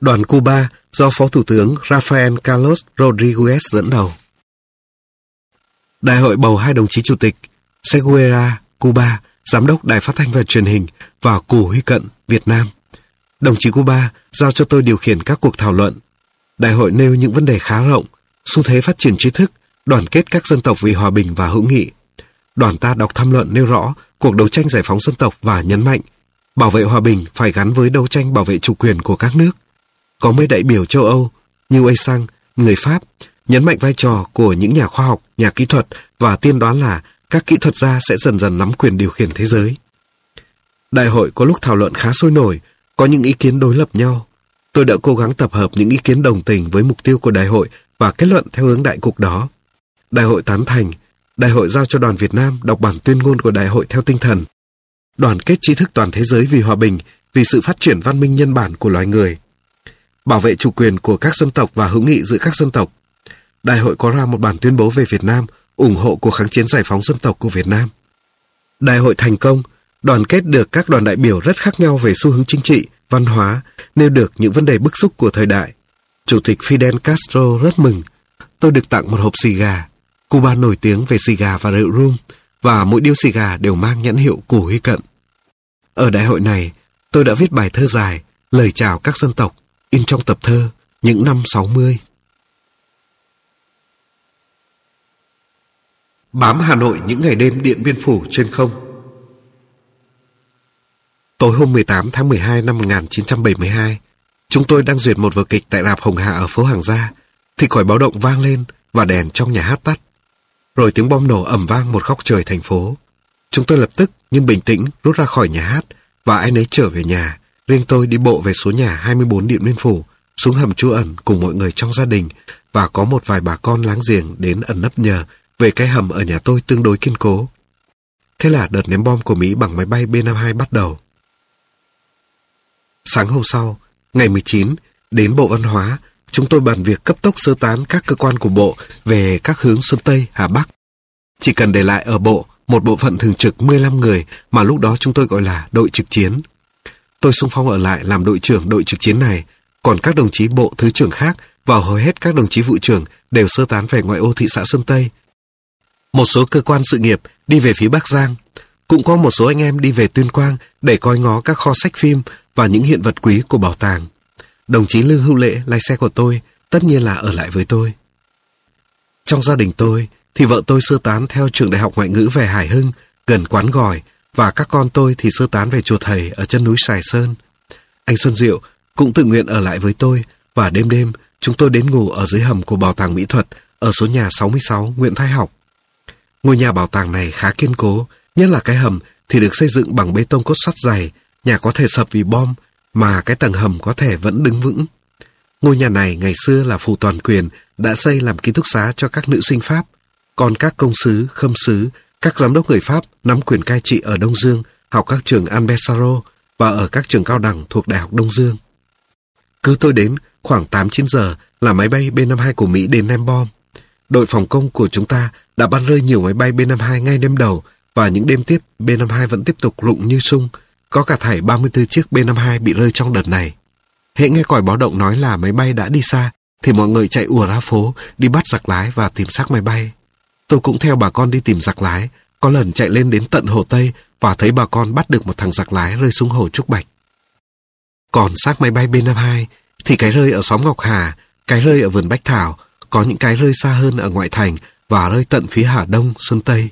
Đoàn Cuba do Phó Thủ tướng Rafael Carlos Rodriguez dẫn đầu. Đại hội bầu hai đồng chí chủ tịch Seguera, Cuba, Giám đốc Đài Phát thanh và Truyền hình và Cù Huy Cận, Việt Nam. Đồng chí Cuba giao cho tôi điều khiển các cuộc thảo luận. Đại hội nêu những vấn đề khá rộng, xu thế phát triển trí thức, đoàn kết các dân tộc vì hòa bình và hữu nghị. Đoàn ta đọc tham luận nêu rõ cuộc đấu tranh giải phóng dân tộc và nhấn mạnh bảo vệ hòa bình phải gắn với đấu tranh bảo vệ chủ quyền của các nước. Có mấy đại biểu châu Âu như Aysang, người Pháp, nhấn mạnh vai trò của những nhà khoa học, nhà kỹ thuật và tiên đoán là các kỹ thuật gia sẽ dần dần nắm quyền điều khiển thế giới. Đại hội có lúc thảo luận khá sôi nổi, có những ý kiến đối lập nhau. Tôi đã cố gắng tập hợp những ý kiến đồng tình với mục tiêu của đại hội và kết luận theo hướng đại cục đó. Đại hội tán thành, đại hội giao cho đoàn Việt Nam đọc bản tuyên ngôn của đại hội theo tinh thần. Đoàn kết trí thức toàn thế giới vì hòa bình, vì sự phát triển văn minh nhân bản của loài người. Bảo vệ chủ quyền của các dân tộc và hữu nghị giữa các dân tộc. Đại hội có ra một bản tuyên bố về Việt Nam ủng hộ cuộc kháng chiến giải phóng dân tộc của Việt Nam. Đại hội thành công, đoàn kết được các đoàn đại biểu rất khác nhau về xu hướng chính trị, văn hóa, nêu được những vấn đề bức xúc của thời đại. Chủ tịch Fidel Castro rất mừng. Tôi được tặng một hộp xì gà. Cuba nổi tiếng về xì gà và rượu rum, và mỗi điếu xì gà đều mang nhãn hiệu của Huy Cận. Ở đại hội này, tôi đã viết bài thơ dài, lời chào các dân tộc, in trong tập thơ những năm 60. Bám Hà Nội những ngày đêm Điện Biên Phủ trên không. Tối hôm 18 tháng 12 năm 1972, chúng tôi đang duyệt một vở kịch tại rạp Hồng Hà ở phố Hàng Gia, thì còi báo động vang lên và đèn trong nhà hát tắt. Rồi tiếng bom nổ ầm vang một góc trời thành phố. Chúng tôi lập tức nhưng bình tĩnh rút ra khỏi nhà hát và ai nấy trở về nhà. Riêng tôi đi bộ về số nhà 24 Điện Biên Phủ, xuống hầm trú ẩn cùng mọi người trong gia đình và có một vài bà con láng giềng đến ẩn nấp nhờ về cái hầm ở nhà tôi tương đối kiên cố. Thế là đợt ném bom của Mỹ bằng máy bay B-52 bắt đầu. Sáng hôm sau, ngày 19, đến Bộ Văn hóa, chúng tôi bàn việc cấp tốc sơ tán các cơ quan của Bộ về các hướng Sơn Tây, Hà Bắc. Chỉ cần để lại ở Bộ một bộ phận thường trực 15 người mà lúc đó chúng tôi gọi là đội trực chiến. Tôi xung phong ở lại làm đội trưởng đội trực chiến này, còn các đồng chí Bộ Thứ trưởng khác và hầu hết các đồng chí vụ trưởng đều sơ tán về ngoại ô thị xã Sơn Tây. Một số cơ quan sự nghiệp đi về phía Bắc Giang. Cũng có một số anh em đi về Tuyên Quang để coi ngó các kho sách phim và những hiện vật quý của bảo tàng. Đồng chí Lương Hữu Lệ lái xe của tôi, tất nhiên là ở lại với tôi. Trong gia đình tôi, thì vợ tôi sơ tán theo trường đại học ngoại ngữ về Hải Hưng, gần quán gòi, và các con tôi thì sơ tán về chùa thầy ở chân núi Sài Sơn. Anh Xuân Diệu cũng tự nguyện ở lại với tôi, và đêm đêm chúng tôi đến ngủ ở dưới hầm của Bảo tàng Mỹ thuật ở số nhà 66 Nguyễn Thái Học. Ngôi nhà bảo tàng này khá kiên cố, nhất là cái hầm thì được xây dựng bằng bê tông cốt sắt dày, nhà có thể sập vì bom, mà cái tầng hầm có thể vẫn đứng vững. Ngôi nhà này ngày xưa là phủ toàn quyền đã xây làm ký túc xá cho các nữ sinh Pháp, còn các công sứ, khâm sứ, các giám đốc người Pháp nắm quyền cai trị ở Đông Dương, học các trường Albesaro và ở các trường cao đẳng thuộc Đại học Đông Dương. Cứ tôi đến khoảng 8-9 giờ là máy bay B-52 của Mỹ đến ném bom. Đội phòng công của chúng ta đã bắn rơi nhiều máy bay B-52 ngay đêm đầu và những đêm tiếp B-52 vẫn tiếp tục rụng như sung. Có cả thảy 34 chiếc B-52 bị rơi trong đợt này. Hễ nghe còi báo động nói là máy bay đã đi xa thì mọi người chạy ùa ra phố đi bắt giặc lái và tìm xác máy bay. Tôi cũng theo bà con đi tìm giặc lái, có lần chạy lên đến tận Hồ Tây và thấy bà con bắt được một thằng giặc lái rơi xuống hồ Trúc Bạch. Còn xác máy bay B-52 thì cái rơi ở xóm Ngọc Hà, cái rơi ở vườn Bách Thảo, có những cái rơi xa hơn ở ngoại thành và rơi tận phía Hà Đông, Sơn Tây.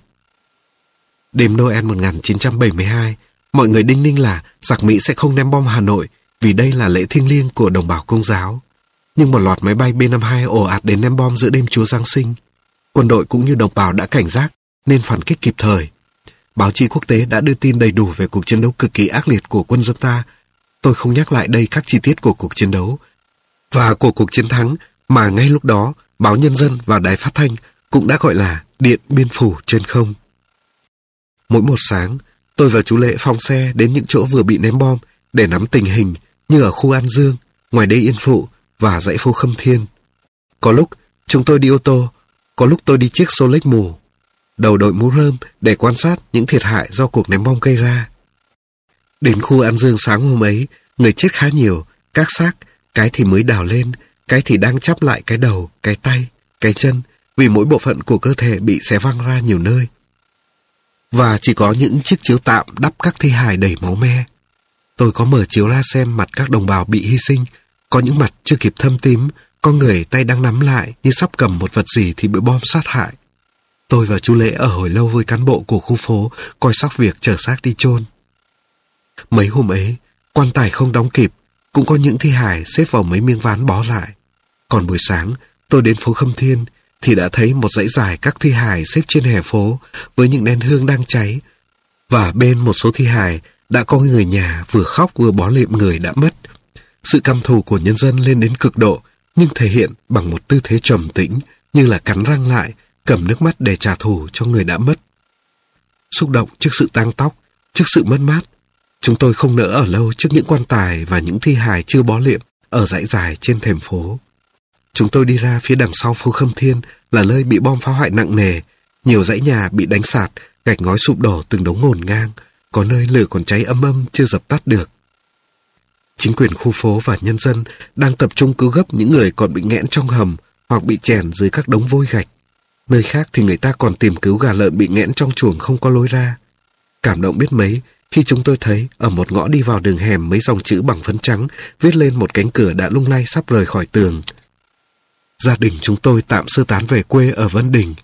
Đêm Noel 1972, mọi người đinh ninh là giặc Mỹ sẽ không ném bom Hà Nội vì đây là lễ thiêng liêng của đồng bào công giáo. Nhưng một loạt máy bay B-52 ồ ạt đến ném bom giữa đêm Chúa Giáng sinh. Quân đội cũng như đồng bào đã cảnh giác nên phản kích kịp thời. Báo chí quốc tế đã đưa tin đầy đủ về cuộc chiến đấu cực kỳ ác liệt của quân dân ta. Tôi không nhắc lại đây các chi tiết của cuộc chiến đấu và của cuộc chiến thắng mà ngay lúc đó báo Nhân dân và Đài Phát Thanh cũng đã gọi là Điện Biên Phủ trên không. Mỗi một sáng, tôi và chú Lệ phong xe đến những chỗ vừa bị ném bom để nắm tình hình như ở khu An Dương, ngoài đê Yên Phụ và dãy phố Khâm Thiên. Có lúc chúng tôi đi ô tô, có lúc tôi đi chiếc xô lếch mù, đầu đội mũ rơm để quan sát những thiệt hại do cuộc ném bom gây ra. Đến khu An Dương sáng hôm ấy, người chết khá nhiều, các xác, cái thì mới đào lên, cái thì đang chắp lại cái đầu, cái tay, cái chân, vì mỗi bộ phận của cơ thể bị xé văng ra nhiều nơi. Và chỉ có những chiếc chiếu tạm đắp các thi hài đầy máu me. Tôi có mở chiếu ra xem mặt các đồng bào bị hy sinh, có những mặt chưa kịp thâm tím, có người tay đang nắm lại như sắp cầm một vật gì thì bị bom sát hại. Tôi và chú Lễ ở hồi lâu với cán bộ của khu phố coi sóc việc chở xác đi chôn. Mấy hôm ấy, quan tài không đóng kịp, cũng có những thi hài xếp vào mấy miếng ván bó lại. Còn buổi sáng, tôi đến phố Khâm Thiên thì đã thấy một dãy dài các thi hài xếp trên hè phố với những nén hương đang cháy. Và bên một số thi hài đã có người nhà vừa khóc vừa bó liệm người đã mất. Sự căm thù của nhân dân lên đến cực độ nhưng thể hiện bằng một tư thế trầm tĩnh như là cắn răng lại, cầm nước mắt để trả thù cho người đã mất. Xúc động trước sự tang tóc, trước sự mất mát, chúng tôi không nỡ ở lâu trước những quan tài và những thi hài chưa bó liệm ở dãy dài trên thềm phố. Chúng tôi đi ra phía đằng sau phố Khâm Thiên là nơi bị bom phá hoại nặng nề, nhiều dãy nhà bị đánh sạt, gạch ngói sụp đổ từng đống ngổn ngang, có nơi lửa còn cháy âm âm chưa dập tắt được. Chính quyền khu phố và nhân dân đang tập trung cứu gấp những người còn bị nghẽn trong hầm hoặc bị chèn dưới các đống vôi gạch. Nơi khác thì người ta còn tìm cứu gà lợn bị nghẽn trong chuồng không có lối ra. Cảm động biết mấy khi chúng tôi thấy ở một ngõ đi vào đường hẻm mấy dòng chữ bằng phấn trắng viết lên một cánh cửa đã lung lay sắp rời khỏi tường. Gia đình chúng tôi tạm sơ tán về quê ở Vân Đình.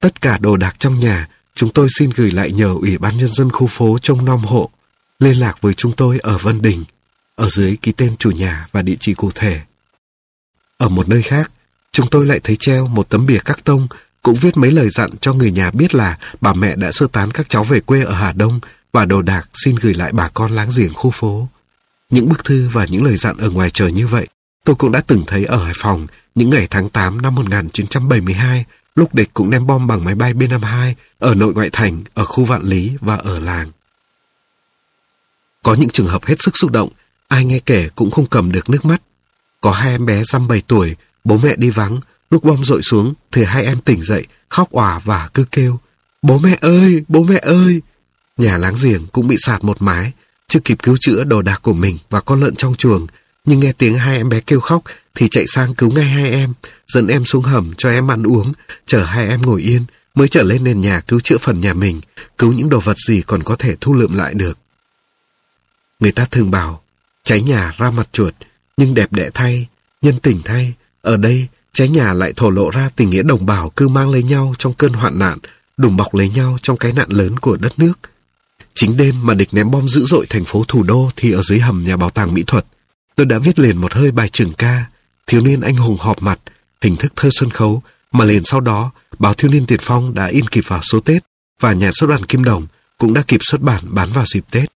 Tất cả đồ đạc trong nhà chúng tôi xin gửi lại nhờ Ủy ban Nhân dân khu phố trông nom hộ. Liên lạc với chúng tôi ở Vân Đình, ở dưới ký tên chủ nhà và địa chỉ cụ thể. Ở một nơi khác, chúng tôi lại thấy treo một tấm bìa các tông cũng viết mấy lời dặn cho người nhà biết là bà mẹ đã sơ tán các cháu về quê ở Hà Đông và đồ đạc xin gửi lại bà con láng giềng khu phố. Những bức thư và những lời dặn ở ngoài trời như vậy, tôi cũng đã từng thấy ở Hải Phòng những ngày tháng 8 năm 1972, lúc địch cũng đem bom bằng máy bay B-52 ở nội ngoại thành, ở khu Vạn Lý và ở làng. Có những trường hợp hết sức xúc động, ai nghe kể cũng không cầm được nước mắt. Có hai em bé dăm 7 tuổi, bố mẹ đi vắng, lúc bom rội xuống thì hai em tỉnh dậy, khóc òa và cứ kêu. Bố mẹ ơi, bố mẹ ơi! Nhà láng giềng cũng bị sạt một mái, chưa kịp cứu chữa đồ đạc của mình và con lợn trong chuồng, nhưng nghe tiếng hai em bé kêu khóc thì chạy sang cứu ngay hai em, dẫn em xuống hầm cho em ăn uống, chở hai em ngồi yên, mới trở lên nền nhà cứu chữa phần nhà mình, cứu những đồ vật gì còn có thể thu lượm lại được. Người ta thường bảo, cháy nhà ra mặt chuột, nhưng đẹp đẽ thay, nhân tình thay, ở đây cháy nhà lại thổ lộ ra tình nghĩa đồng bào cứ mang lấy nhau trong cơn hoạn nạn, đùm bọc lấy nhau trong cái nạn lớn của đất nước. Chính đêm mà địch ném bom dữ dội thành phố thủ đô thì ở dưới hầm nhà bảo tàng mỹ thuật, tôi đã viết liền một hơi bài trường ca, thiếu niên anh hùng họp mặt, hình thức thơ sân khấu, mà liền sau đó, báo thiếu niên tiền phong đã in kịp vào số Tết và nhà xuất bản Kim Đồng cũng đã kịp xuất bản bán vào dịp Tết.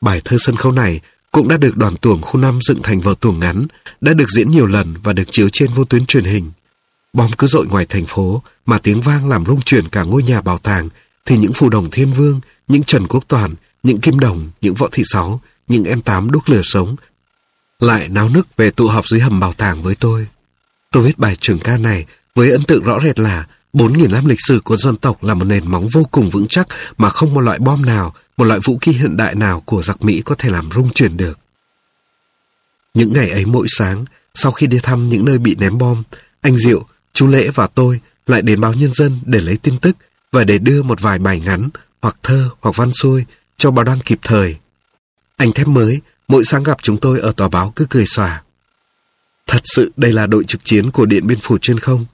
Bài thơ sân khấu này cũng đã được đoàn tuồng khu năm dựng thành vở tuồng ngắn, đã được diễn nhiều lần và được chiếu trên vô tuyến truyền hình. Bom cứ dội ngoài thành phố mà tiếng vang làm rung chuyển cả ngôi nhà bảo tàng, thì những phù đồng thiên vương, những Trần Quốc Toàn, những Kim Đồng, những Võ Thị Sáu, những em tám đúc lửa sống, lại náo nức về tụ họp dưới hầm bảo tàng với tôi. Tôi viết bài trường ca này với ấn tượng rõ rệt là 4.000 năm lịch sử của dân tộc là một nền móng vô cùng vững chắc mà không một loại bom nào, một loại vũ khí hiện đại nào của giặc Mỹ có thể làm rung chuyển được. Những ngày ấy mỗi sáng, sau khi đi thăm những nơi bị ném bom, anh Diệu, chú Lễ và tôi lại đến báo Nhân dân để lấy tin tức và để đưa một vài bài ngắn, hoặc thơ, hoặc văn xuôi cho báo đăng kịp thời. Anh thép mới, mỗi sáng gặp chúng tôi ở tòa báo cứ cười xòa. Thật sự đây là đội trực chiến của Điện Biên Phủ trên không.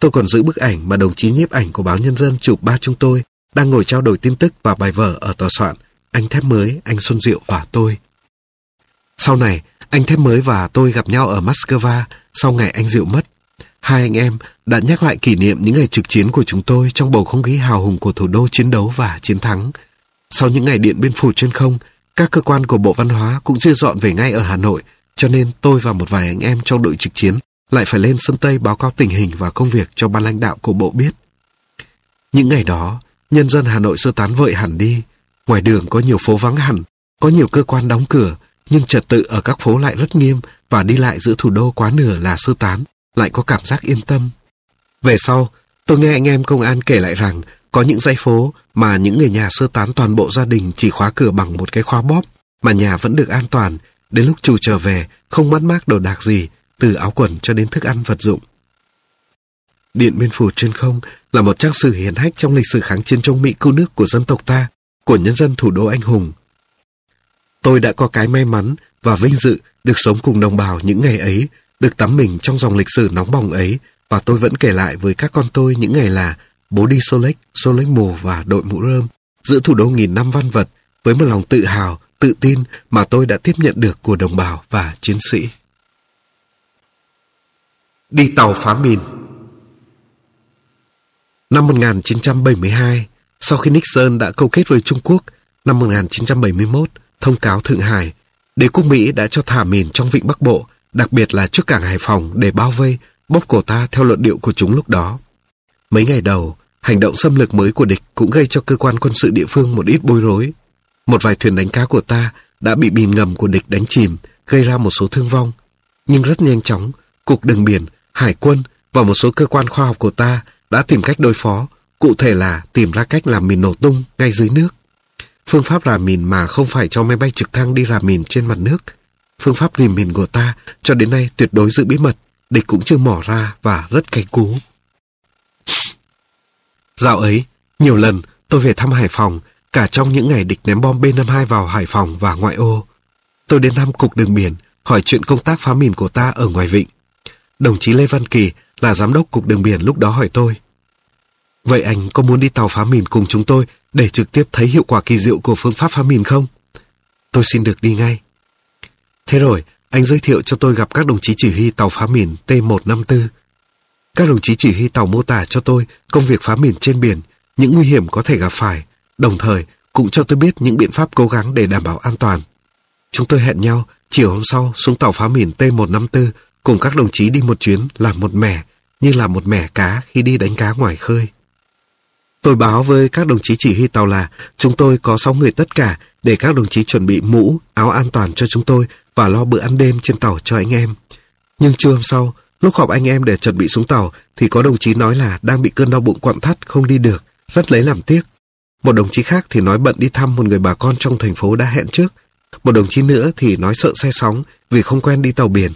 Tôi còn giữ bức ảnh mà đồng chí nhiếp ảnh của báo Nhân dân chụp ba chúng tôi đang ngồi trao đổi tin tức và bài vở ở tòa soạn, anh Thép Mới, anh Xuân Diệu và tôi. Sau này, anh Thép Mới và tôi gặp nhau ở Moscow sau ngày anh Diệu mất. Hai anh em đã nhắc lại kỷ niệm những ngày trực chiến của chúng tôi trong bầu không khí hào hùng của thủ đô chiến đấu và chiến thắng. Sau những ngày điện biên phủ trên không, các cơ quan của Bộ Văn hóa cũng chưa dọn về ngay ở Hà Nội, cho nên tôi và một vài anh em trong đội trực chiến lại phải lên sân Tây báo cáo tình hình và công việc cho ban lãnh đạo của Bộ biết. Những ngày đó, nhân dân Hà Nội sơ tán vội hẳn đi. Ngoài đường có nhiều phố vắng hẳn, có nhiều cơ quan đóng cửa, nhưng trật tự ở các phố lại rất nghiêm và đi lại giữa thủ đô quá nửa là sơ tán, lại có cảm giác yên tâm. Về sau, tôi nghe anh em công an kể lại rằng có những dãy phố mà những người nhà sơ tán toàn bộ gia đình chỉ khóa cửa bằng một cái khóa bóp, mà nhà vẫn được an toàn, đến lúc chủ trở về không mất mát đồ đạc gì, từ áo quần cho đến thức ăn vật dụng. Điện Biên Phủ trên không là một trang sử hiển hách trong lịch sử kháng chiến chống Mỹ cứu nước của dân tộc ta, của nhân dân thủ đô anh hùng. Tôi đã có cái may mắn và vinh dự được sống cùng đồng bào những ngày ấy, được tắm mình trong dòng lịch sử nóng bỏng ấy, và tôi vẫn kể lại với các con tôi những ngày là bố đi Solek, Solek xô mù và đội mũ rơm, giữa thủ đô nghìn năm văn vật, với một lòng tự hào, tự tin mà tôi đã tiếp nhận được của đồng bào và chiến sĩ. Đi tàu phá mìn Năm 1972, sau khi Nixon đã câu kết với Trung Quốc, năm 1971, thông cáo Thượng Hải, đế quốc Mỹ đã cho thả mìn trong vịnh Bắc Bộ, đặc biệt là trước cảng Hải Phòng để bao vây, bóp cổ ta theo luận điệu của chúng lúc đó. Mấy ngày đầu, hành động xâm lược mới của địch cũng gây cho cơ quan quân sự địa phương một ít bối rối. Một vài thuyền đánh cá của ta đã bị bìm ngầm của địch đánh chìm, gây ra một số thương vong. Nhưng rất nhanh chóng, Cục Đường Biển, Hải quân và một số cơ quan khoa học của ta đã tìm cách đối phó, cụ thể là tìm ra cách làm mìn nổ tung ngay dưới nước. Phương pháp làm mìn mà không phải cho máy bay trực thăng đi làm mìn trên mặt nước. Phương pháp tìm mìn của ta cho đến nay tuyệt đối giữ bí mật, địch cũng chưa mỏ ra và rất cay cú. Dạo ấy, nhiều lần tôi về thăm Hải Phòng, cả trong những ngày địch ném bom B-52 vào Hải Phòng và ngoại ô. Tôi đến thăm cục đường biển, hỏi chuyện công tác phá mìn của ta ở ngoài vịnh. Đồng chí Lê Văn Kỳ là giám đốc cục đường biển lúc đó hỏi tôi. Vậy anh có muốn đi tàu phá mìn cùng chúng tôi để trực tiếp thấy hiệu quả kỳ diệu của phương pháp phá mìn không? Tôi xin được đi ngay. Thế rồi, anh giới thiệu cho tôi gặp các đồng chí chỉ huy tàu phá mìn T-154. Các đồng chí chỉ huy tàu mô tả cho tôi công việc phá mìn trên biển, những nguy hiểm có thể gặp phải, đồng thời cũng cho tôi biết những biện pháp cố gắng để đảm bảo an toàn. Chúng tôi hẹn nhau chiều hôm sau xuống tàu phá mìn T-154 cùng các đồng chí đi một chuyến làm một mẻ, như là một mẻ cá khi đi đánh cá ngoài khơi. Tôi báo với các đồng chí chỉ huy tàu là chúng tôi có 6 người tất cả để các đồng chí chuẩn bị mũ, áo an toàn cho chúng tôi và lo bữa ăn đêm trên tàu cho anh em. Nhưng trưa hôm sau, lúc họp anh em để chuẩn bị xuống tàu thì có đồng chí nói là đang bị cơn đau bụng quặn thắt không đi được, rất lấy làm tiếc. Một đồng chí khác thì nói bận đi thăm một người bà con trong thành phố đã hẹn trước. Một đồng chí nữa thì nói sợ xe sóng vì không quen đi tàu biển.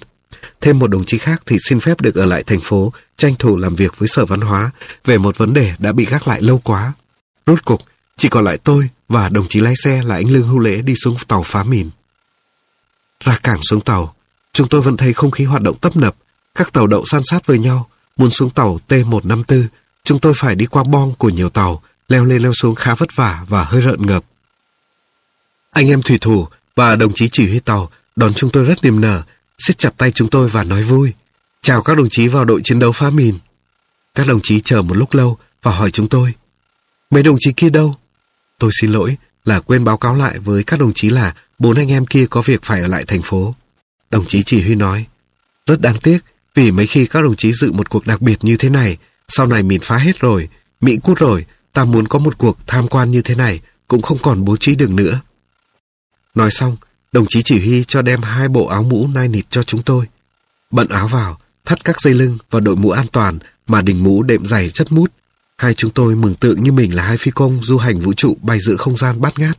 Thêm một đồng chí khác thì xin phép được ở lại thành phố, tranh thủ làm việc với sở văn hóa về một vấn đề đã bị gác lại lâu quá. Rốt cục, chỉ còn lại tôi và đồng chí lái xe là anh Lương Hưu Lễ đi xuống tàu phá mìn. Ra cảng xuống tàu, chúng tôi vẫn thấy không khí hoạt động tấp nập, các tàu đậu san sát với nhau. Muốn xuống tàu T154, chúng tôi phải đi qua bong của nhiều tàu, leo lên leo xuống khá vất vả và hơi rợn ngợp. Anh em thủy thủ và đồng chí chỉ huy tàu đón chúng tôi rất niềm nở, siết chặt tay chúng tôi và nói vui. Chào các đồng chí vào đội chiến đấu phá mìn. Các đồng chí chờ một lúc lâu và hỏi chúng tôi. Mấy đồng chí kia đâu? Tôi xin lỗi là quên báo cáo lại với các đồng chí là bốn anh em kia có việc phải ở lại thành phố. Đồng chí chỉ huy nói, rất đáng tiếc vì mấy khi các đồng chí dự một cuộc đặc biệt như thế này, sau này mình phá hết rồi, Mỹ cút rồi, ta muốn có một cuộc tham quan như thế này cũng không còn bố trí được nữa. Nói xong, đồng chí chỉ huy cho đem hai bộ áo mũ nai nịt cho chúng tôi. Bận áo vào, thắt các dây lưng và đội mũ an toàn mà đỉnh mũ đệm dày chất mút. Hai chúng tôi mừng tượng như mình là hai phi công du hành vũ trụ bay giữa không gian bát ngát.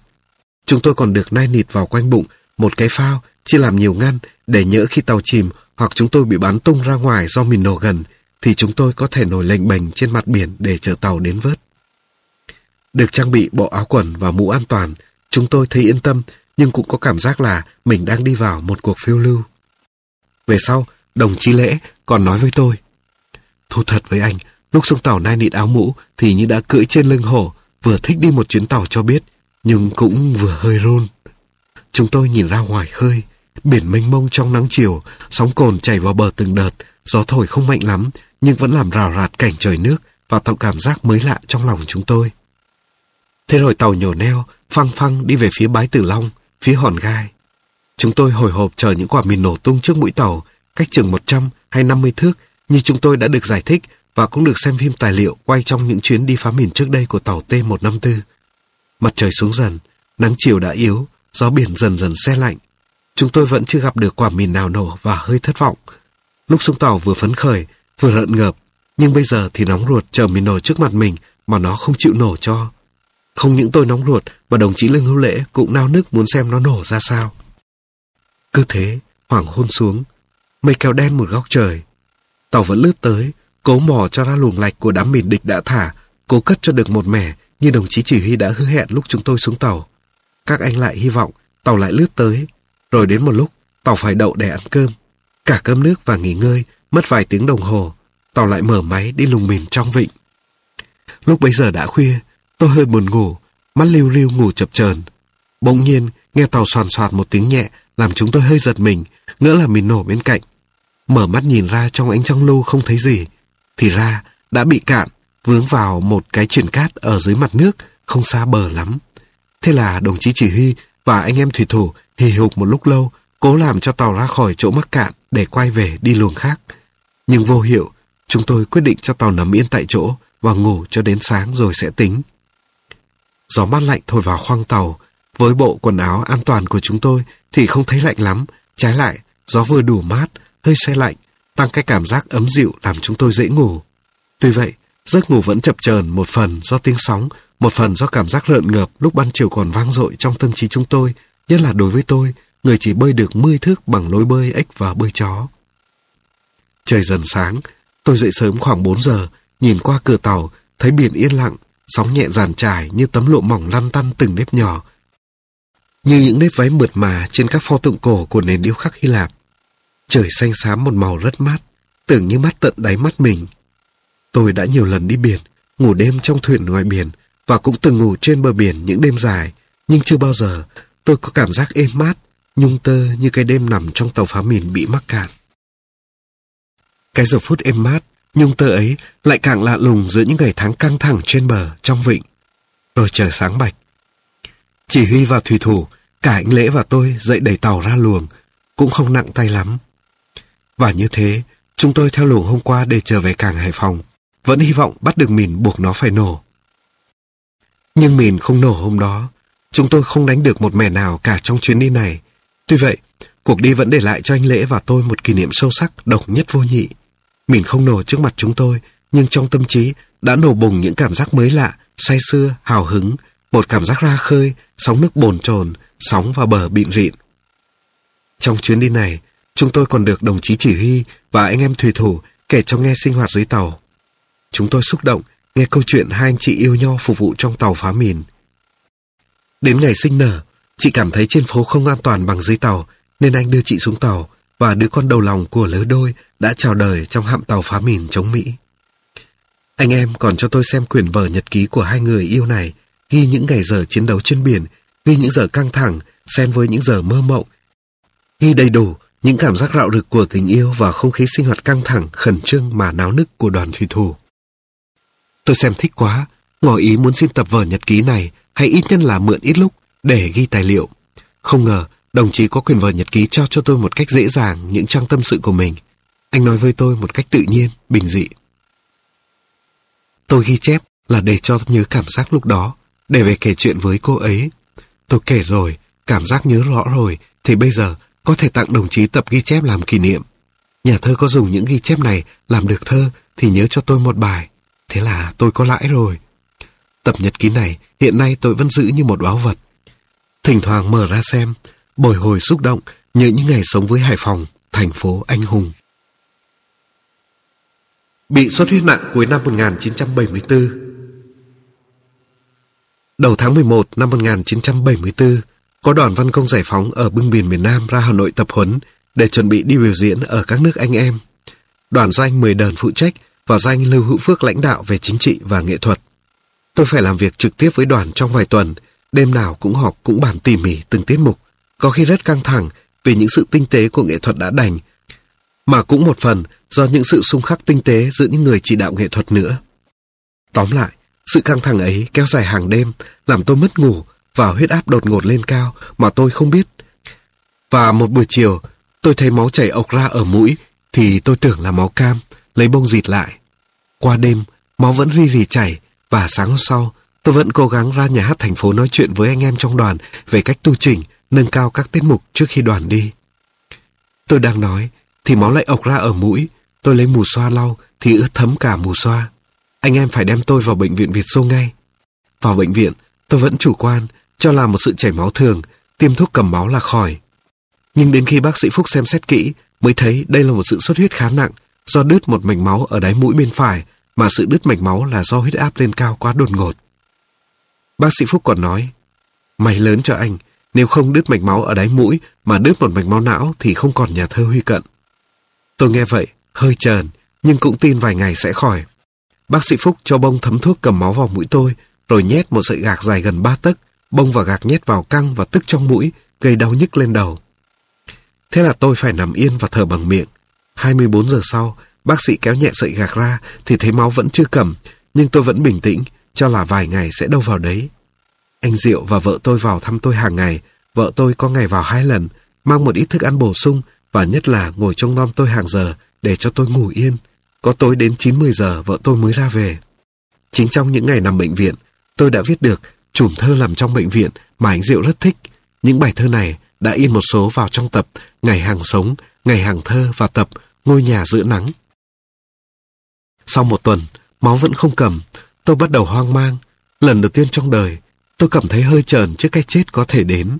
Chúng tôi còn được nai nịt vào quanh bụng một cái phao chia làm nhiều ngăn để nhỡ khi tàu chìm hoặc chúng tôi bị bắn tung ra ngoài do mìn nổ gần thì chúng tôi có thể nổi lệnh bềnh trên mặt biển để chờ tàu đến vớt. Được trang bị bộ áo quần và mũ an toàn, chúng tôi thấy yên tâm nhưng cũng có cảm giác là mình đang đi vào một cuộc phiêu lưu. Về sau, đồng chí Lễ còn nói với tôi. Thu thật với anh, lúc xuống tàu nai nịt áo mũ thì như đã cưỡi trên lưng hổ, vừa thích đi một chuyến tàu cho biết, nhưng cũng vừa hơi run. Chúng tôi nhìn ra ngoài khơi, biển mênh mông trong nắng chiều, sóng cồn chảy vào bờ từng đợt, gió thổi không mạnh lắm, nhưng vẫn làm rào rạt cảnh trời nước và tạo cảm giác mới lạ trong lòng chúng tôi. Thế rồi tàu nhổ neo, phăng phăng đi về phía bái Tử Long, phía hòn gai. Chúng tôi hồi hộp chờ những quả mìn nổ tung trước mũi tàu, cách chừng 100 hay 50 thước, như chúng tôi đã được giải thích và cũng được xem phim tài liệu quay trong những chuyến đi phá mìn trước đây của tàu T-154. Mặt trời xuống dần, nắng chiều đã yếu, gió biển dần dần xe lạnh. Chúng tôi vẫn chưa gặp được quả mìn nào nổ và hơi thất vọng. Lúc xuống tàu vừa phấn khởi, vừa rợn ngợp, nhưng bây giờ thì nóng ruột chờ mìn nổ trước mặt mình mà nó không chịu nổ cho. Không những tôi nóng ruột mà đồng chí Lương Hữu Lễ cũng nao nức muốn xem nó nổ ra sao. Cứ thế, hoàng hôn xuống, mây kéo đen một góc trời. Tàu vẫn lướt tới, cố mò cho ra luồng lạch của đám mìn địch đã thả, cố cất cho được một mẻ như đồng chí chỉ huy đã hứa hẹn lúc chúng tôi xuống tàu. Các anh lại hy vọng tàu lại lướt tới, rồi đến một lúc tàu phải đậu để ăn cơm. Cả cơm nước và nghỉ ngơi, mất vài tiếng đồng hồ, tàu lại mở máy đi lùng mìn trong vịnh. Lúc bấy giờ đã khuya, tôi hơi buồn ngủ, mắt liu riu ngủ chập chờn. Bỗng nhiên, nghe tàu soàn soạt một tiếng nhẹ, làm chúng tôi hơi giật mình, ngỡ là mình nổ bên cạnh. Mở mắt nhìn ra trong ánh trăng lưu không thấy gì, thì ra đã bị cạn, vướng vào một cái triển cát ở dưới mặt nước, không xa bờ lắm. Thế là đồng chí chỉ huy và anh em thủy thủ hì hục một lúc lâu, cố làm cho tàu ra khỏi chỗ mắc cạn để quay về đi luồng khác. Nhưng vô hiệu, chúng tôi quyết định cho tàu nằm yên tại chỗ và ngủ cho đến sáng rồi sẽ tính. Gió mát lạnh thổi vào khoang tàu. Với bộ quần áo an toàn của chúng tôi thì không thấy lạnh lắm. Trái lại, gió vừa đủ mát, hơi xe lạnh, tăng cái cảm giác ấm dịu làm chúng tôi dễ ngủ. Tuy vậy, giấc ngủ vẫn chập chờn một phần do tiếng sóng, một phần do cảm giác rợn ngợp lúc ban chiều còn vang dội trong tâm trí chúng tôi, nhất là đối với tôi, người chỉ bơi được 10 thước bằng lối bơi ếch và bơi chó. Trời dần sáng, tôi dậy sớm khoảng 4 giờ, nhìn qua cửa tàu, thấy biển yên lặng, sóng nhẹ giàn trải như tấm lụa mỏng lăn tăn từng nếp nhỏ, như những nếp váy mượt mà trên các pho tượng cổ của nền điêu khắc Hy Lạp. Trời xanh xám một màu rất mát, tưởng như mắt tận đáy mắt mình. Tôi đã nhiều lần đi biển, ngủ đêm trong thuyền ngoài biển và cũng từng ngủ trên bờ biển những đêm dài, nhưng chưa bao giờ tôi có cảm giác êm mát, nhung tơ như cái đêm nằm trong tàu phá mìn bị mắc cạn. Cái giờ phút êm mát, nhung tơ ấy lại càng lạ lùng giữa những ngày tháng căng thẳng trên bờ, trong vịnh. Rồi trời sáng bạch. Chỉ huy và thủy thủ, cả anh Lễ và tôi dậy đẩy tàu ra luồng, cũng không nặng tay lắm. Và như thế, chúng tôi theo luồng hôm qua để trở về cảng Hải Phòng, vẫn hy vọng bắt được mìn buộc nó phải nổ. Nhưng mìn không nổ hôm đó, chúng tôi không đánh được một mẻ nào cả trong chuyến đi này. Tuy vậy, cuộc đi vẫn để lại cho anh Lễ và tôi một kỷ niệm sâu sắc, độc nhất vô nhị. Mìn không nổ trước mặt chúng tôi, nhưng trong tâm trí đã nổ bùng những cảm giác mới lạ, say sưa, hào hứng, một cảm giác ra khơi, sóng nước bồn chồn, sóng và bờ bịn rịn. Trong chuyến đi này, chúng tôi còn được đồng chí chỉ huy và anh em thủy thủ kể cho nghe sinh hoạt dưới tàu. Chúng tôi xúc động nghe câu chuyện hai anh chị yêu nhau phục vụ trong tàu phá mìn. Đến ngày sinh nở, chị cảm thấy trên phố không an toàn bằng dưới tàu, nên anh đưa chị xuống tàu và đứa con đầu lòng của lứa đôi đã chào đời trong hạm tàu phá mìn chống Mỹ. Anh em còn cho tôi xem quyển vở nhật ký của hai người yêu này, ghi những ngày giờ chiến đấu trên biển, ghi những giờ căng thẳng, xen với những giờ mơ mộng. Ghi đầy đủ những cảm giác rạo rực của tình yêu và không khí sinh hoạt căng thẳng, khẩn trương mà náo nức của đoàn thủy thủ. Tôi xem thích quá, ngỏ ý muốn xin tập vở nhật ký này hay ít nhất là mượn ít lúc để ghi tài liệu. Không ngờ, đồng chí có quyền vở nhật ký cho cho tôi một cách dễ dàng những trang tâm sự của mình. Anh nói với tôi một cách tự nhiên, bình dị. Tôi ghi chép là để cho nhớ cảm giác lúc đó, để về kể chuyện với cô ấy. Tôi kể rồi, cảm giác nhớ rõ rồi, thì bây giờ có thể tặng đồng chí tập ghi chép làm kỷ niệm. Nhà thơ có dùng những ghi chép này làm được thơ thì nhớ cho tôi một bài. Thế là tôi có lãi rồi. Tập nhật ký này hiện nay tôi vẫn giữ như một báu vật. Thỉnh thoảng mở ra xem, bồi hồi xúc động nhớ những ngày sống với Hải Phòng, thành phố anh hùng. Bị xuất huyết nặng cuối năm 1974 Đầu tháng 11 năm 1974, có đoàn văn công giải phóng ở bưng biển miền Nam ra Hà Nội tập huấn để chuẩn bị đi biểu diễn ở các nước anh em. Đoàn danh 10 đờn phụ trách và danh Lưu Hữu Phước lãnh đạo về chính trị và nghệ thuật. Tôi phải làm việc trực tiếp với đoàn trong vài tuần, đêm nào cũng họp cũng bàn tỉ mỉ từng tiết mục, có khi rất căng thẳng vì những sự tinh tế của nghệ thuật đã đành, mà cũng một phần do những sự xung khắc tinh tế giữa những người chỉ đạo nghệ thuật nữa. Tóm lại, sự căng thẳng ấy kéo dài hàng đêm, làm tôi mất ngủ và huyết áp đột ngột lên cao mà tôi không biết. Và một buổi chiều, tôi thấy máu chảy ộc ra ở mũi thì tôi tưởng là máu cam, lấy bông dịt lại. Qua đêm, máu vẫn ri rì chảy và sáng hôm sau, tôi vẫn cố gắng ra nhà hát thành phố nói chuyện với anh em trong đoàn về cách tu chỉnh, nâng cao các tiết mục trước khi đoàn đi. Tôi đang nói, thì máu lại ộc ra ở mũi, tôi lấy mù xoa lau thì ướt thấm cả mù xoa. Anh em phải đem tôi vào bệnh viện Việt Xô ngay. Vào bệnh viện, tôi vẫn chủ quan, cho là một sự chảy máu thường, tiêm thuốc cầm máu là khỏi. Nhưng đến khi bác sĩ Phúc xem xét kỹ, mới thấy đây là một sự xuất huyết khá nặng, do đứt một mạch máu ở đáy mũi bên phải, mà sự đứt mạch máu là do huyết áp lên cao quá đột ngột. Bác sĩ Phúc còn nói, mày lớn cho anh, nếu không đứt mạch máu ở đáy mũi mà đứt một mạch máu não thì không còn nhà thơ huy cận. Tôi nghe vậy, hơi chờn, nhưng cũng tin vài ngày sẽ khỏi. Bác sĩ Phúc cho bông thấm thuốc cầm máu vào mũi tôi, rồi nhét một sợi gạc dài gần ba tấc, bông và gạc nhét vào căng và tức trong mũi, gây đau nhức lên đầu. Thế là tôi phải nằm yên và thở bằng miệng. 24 giờ sau, bác sĩ kéo nhẹ sợi gạc ra thì thấy máu vẫn chưa cầm, nhưng tôi vẫn bình tĩnh, cho là vài ngày sẽ đâu vào đấy. Anh Diệu và vợ tôi vào thăm tôi hàng ngày, vợ tôi có ngày vào hai lần, mang một ít thức ăn bổ sung và nhất là ngồi trông nom tôi hàng giờ để cho tôi ngủ yên. Có tối đến 9-10 giờ vợ tôi mới ra về. Chính trong những ngày nằm bệnh viện, tôi đã viết được chùm thơ làm trong bệnh viện mà anh Diệu rất thích. Những bài thơ này đã in một số vào trong tập Ngày hàng sống, Ngày hàng thơ và tập Ngôi nhà giữa nắng. Sau một tuần, máu vẫn không cầm, tôi bắt đầu hoang mang. Lần đầu tiên trong đời, tôi cảm thấy hơi trờn trước cái chết có thể đến.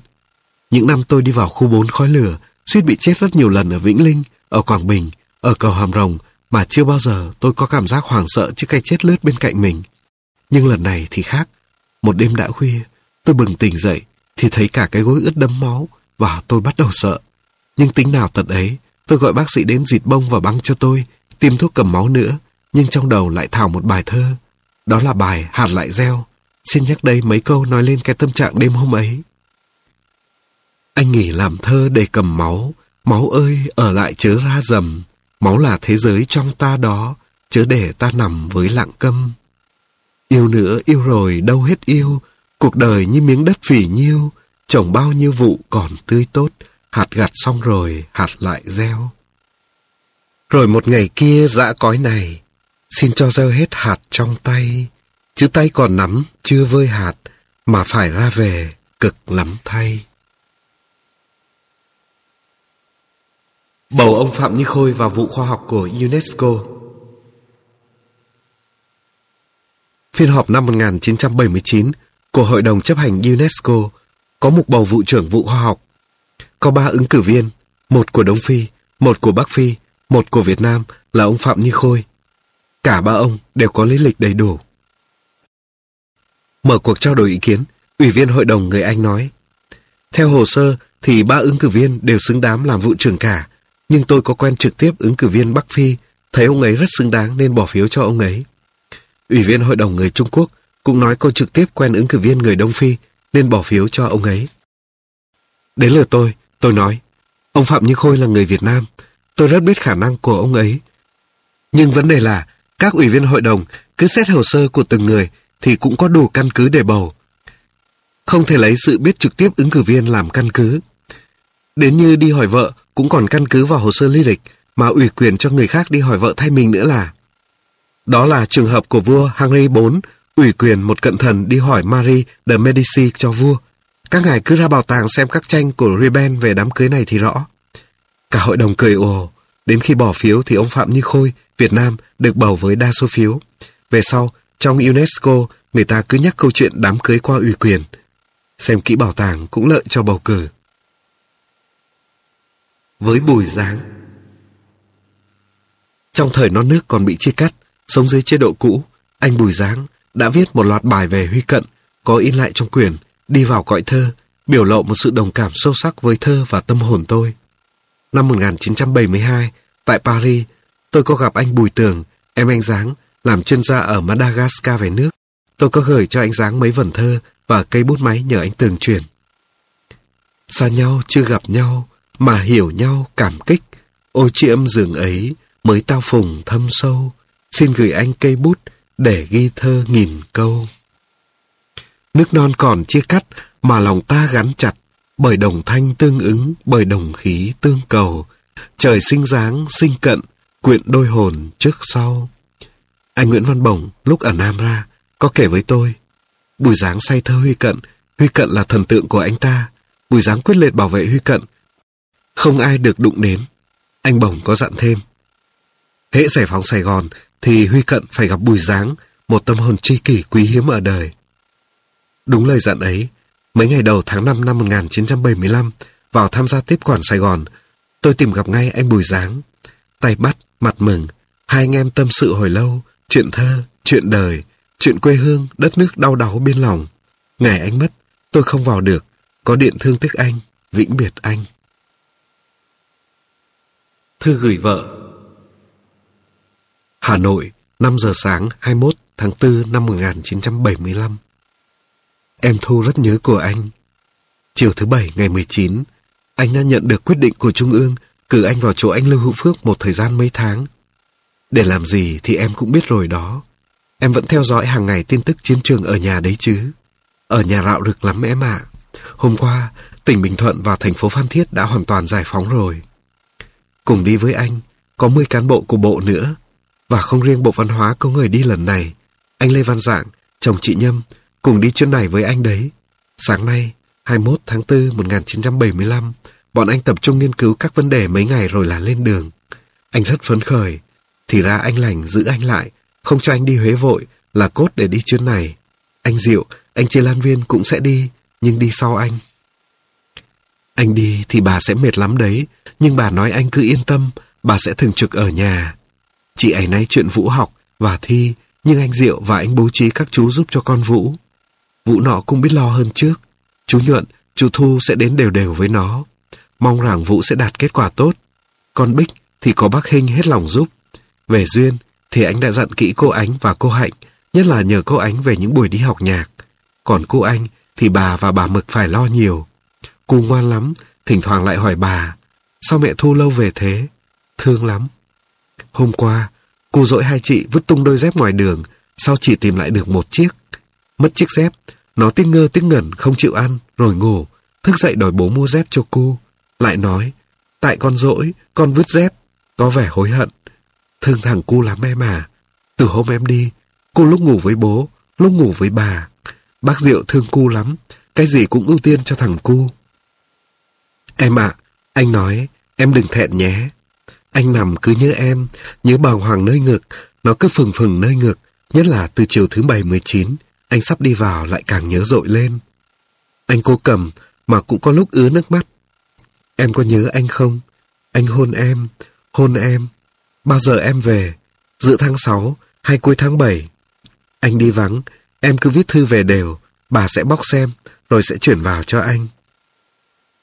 Những năm tôi đi vào khu 4 khói lửa, suýt bị chết rất nhiều lần ở Vĩnh Linh, ở Quảng Bình, ở cầu Hàm Rồng, mà chưa bao giờ tôi có cảm giác hoảng sợ trước cái chết lướt bên cạnh mình. Nhưng lần này thì khác. Một đêm đã khuya, tôi bừng tỉnh dậy thì thấy cả cái gối ướt đẫm máu và tôi bắt đầu sợ. Nhưng tính nào tật ấy, tôi gọi bác sĩ đến dịt bông và băng cho tôi, tiêm thuốc cầm máu nữa, nhưng trong đầu lại thảo một bài thơ. Đó là bài Hạt lại gieo. Xin nhắc đây mấy câu nói lên cái tâm trạng đêm hôm ấy. Anh nghỉ làm thơ để cầm máu, máu ơi ở lại chớ ra dầm, máu là thế giới trong ta đó, chớ để ta nằm với lặng câm. Yêu nữa yêu rồi đâu hết yêu, cuộc đời như miếng đất phỉ nhiêu, trồng bao nhiêu vụ còn tươi tốt, hạt gặt xong rồi hạt lại gieo. Rồi một ngày kia dã cõi này, xin cho gieo hết hạt trong tay, chứ tay còn nắm chưa vơi hạt, mà phải ra về cực lắm thay. Bầu ông Phạm Như Khôi vào vụ khoa học của UNESCO Phiên họp năm 1979, của Hội đồng chấp hành UNESCO có một bầu vụ trưởng vụ khoa học. Có ba ứng cử viên, một của Đông Phi, một của Bắc Phi, một của Việt Nam là ông Phạm Như Khôi. Cả ba ông đều có lý lịch đầy đủ. Mở cuộc trao đổi ý kiến, Ủy viên Hội đồng người Anh nói, Theo hồ sơ thì ba ứng cử viên đều xứng đáng làm vụ trưởng cả, nhưng tôi có quen trực tiếp ứng cử viên Bắc Phi, thấy ông ấy rất xứng đáng nên bỏ phiếu cho ông ấy. Ủy viên Hội đồng người Trung Quốc cũng nói cô trực tiếp quen ứng cử viên người Đông Phi nên bỏ phiếu cho ông ấy. Đến lượt tôi, tôi nói, ông Phạm Như Khôi là người Việt Nam, tôi rất biết khả năng của ông ấy. Nhưng vấn đề là, các ủy viên hội đồng cứ xét hồ sơ của từng người thì cũng có đủ căn cứ để bầu. Không thể lấy sự biết trực tiếp ứng cử viên làm căn cứ. Đến như đi hỏi vợ cũng còn căn cứ vào hồ sơ lý lịch mà ủy quyền cho người khác đi hỏi vợ thay mình nữa là. Đó là trường hợp của vua Henry IV ủy quyền một cận thần đi hỏi Marie de Medici cho vua. Các ngài cứ ra bảo tàng xem các tranh của Riben về đám cưới này thì rõ. Cả hội đồng cười ồ. Đến khi bỏ phiếu thì ông Phạm Như Khôi, Việt Nam, được bầu với đa số phiếu. Về sau, trong UNESCO, người ta cứ nhắc câu chuyện đám cưới qua ủy quyền. Xem kỹ bảo tàng cũng lợi cho bầu cử. Với Bùi Giáng Trong thời non nước còn bị chia cắt, sống dưới chế độ cũ, anh Bùi Giáng đã viết một loạt bài về Huy Cận, có in lại trong quyển Đi vào cõi thơ, biểu lộ một sự đồng cảm sâu sắc với thơ và tâm hồn tôi. Năm 1972, tại Paris, tôi có gặp anh Bùi Tường, em anh Giáng, làm chuyên gia ở Madagascar về nước. Tôi có gửi cho anh Giáng mấy vần thơ và cây bút máy nhờ anh Tường truyền. Xa nhau chưa gặp nhau, mà hiểu nhau cảm kích. Ôi chị âm giường ấy, mới tao phùng thâm sâu. Xin gửi anh cây bút, để ghi thơ nghìn câu. Nước non còn chia cắt mà lòng ta gắn chặt bởi đồng thanh tương ứng, bởi đồng khí tương cầu. Trời sinh dáng, sinh cận, quyện đôi hồn trước sau. Anh Nguyễn Văn Bổng lúc ở Nam ra có kể với tôi. Bùi dáng say thơ Huy Cận, Huy Cận là thần tượng của anh ta. Bùi dáng quyết liệt bảo vệ Huy Cận. Không ai được đụng đến. Anh Bổng có dặn thêm. Hễ giải phóng Sài Gòn thì Huy Cận phải gặp Bùi Giáng, một tâm hồn tri kỷ quý hiếm ở đời. Đúng lời dặn ấy, mấy ngày đầu tháng 5 năm 1975, vào tham gia tiếp quản Sài Gòn, tôi tìm gặp ngay anh Bùi Giáng. Tay bắt, mặt mừng, hai anh em tâm sự hồi lâu, chuyện thơ, chuyện đời, chuyện quê hương, đất nước đau đáu bên lòng. Ngày anh mất, tôi không vào được, có điện thương tiếc anh, vĩnh biệt anh. Thư gửi vợ Hà Nội, 5 giờ sáng 21 tháng 4 năm 1975. Em Thu rất nhớ của anh. Chiều thứ Bảy ngày 19, anh đã nhận được quyết định của Trung ương cử anh vào chỗ anh Lưu Hữu Phước một thời gian mấy tháng. Để làm gì thì em cũng biết rồi đó. Em vẫn theo dõi hàng ngày tin tức chiến trường ở nhà đấy chứ. Ở nhà rạo rực lắm em ạ. Hôm qua, tỉnh Bình Thuận và thành phố Phan Thiết đã hoàn toàn giải phóng rồi. Cùng đi với anh, có 10 cán bộ của bộ nữa và không riêng Bộ Văn hóa có người đi lần này. Anh Lê Văn Dạng, chồng chị Nhâm, cùng đi chuyến này với anh đấy. Sáng nay, 21 tháng 4 1975, bọn anh tập trung nghiên cứu các vấn đề mấy ngày rồi là lên đường. Anh rất phấn khởi. Thì ra anh lành giữ anh lại, không cho anh đi Huế vội là cốt để đi chuyến này. Anh Diệu, anh Chi Lan Viên cũng sẽ đi, nhưng đi sau anh. Anh đi thì bà sẽ mệt lắm đấy, nhưng bà nói anh cứ yên tâm, bà sẽ thường trực ở nhà. Chị ấy nay chuyện Vũ học và thi, nhưng anh Diệu và anh bố trí các chú giúp cho con Vũ. Vũ nọ cũng biết lo hơn trước. Chú Nhuận, chú Thu sẽ đến đều đều với nó. Mong rằng Vũ sẽ đạt kết quả tốt. Con Bích thì có bác Hinh hết lòng giúp. Về Duyên thì anh đã dặn kỹ cô Ánh và cô Hạnh, nhất là nhờ cô Ánh về những buổi đi học nhạc. Còn cô Anh thì bà và bà Mực phải lo nhiều. Cô ngoan lắm, thỉnh thoảng lại hỏi bà, sao mẹ Thu lâu về thế? Thương lắm. Hôm qua, cô dỗi hai chị vứt tung đôi dép ngoài đường, sau chỉ tìm lại được một chiếc. Mất chiếc dép, nó tiếc ngơ tiếc ngẩn không chịu ăn, rồi ngủ, thức dậy đòi bố mua dép cho cô. Lại nói, tại con dỗi, con vứt dép, có vẻ hối hận. Thương thằng cu lắm em à. Từ hôm em đi, cô lúc ngủ với bố, lúc ngủ với bà. Bác Diệu thương cu lắm, cái gì cũng ưu tiên cho thằng cu. Em ạ, anh nói, em đừng thẹn nhé. Anh nằm cứ nhớ em, nhớ bàng hoàng nơi ngực, nó cứ phừng phừng nơi ngực, nhất là từ chiều thứ bảy 19. anh sắp đi vào lại càng nhớ dội lên. Anh cố cầm mà cũng có lúc ứa nước mắt. Em có nhớ anh không? Anh hôn em, hôn em. Bao giờ em về? Giữa tháng 6 hay cuối tháng 7? Anh đi vắng, em cứ viết thư về đều, bà sẽ bóc xem, rồi sẽ chuyển vào cho anh.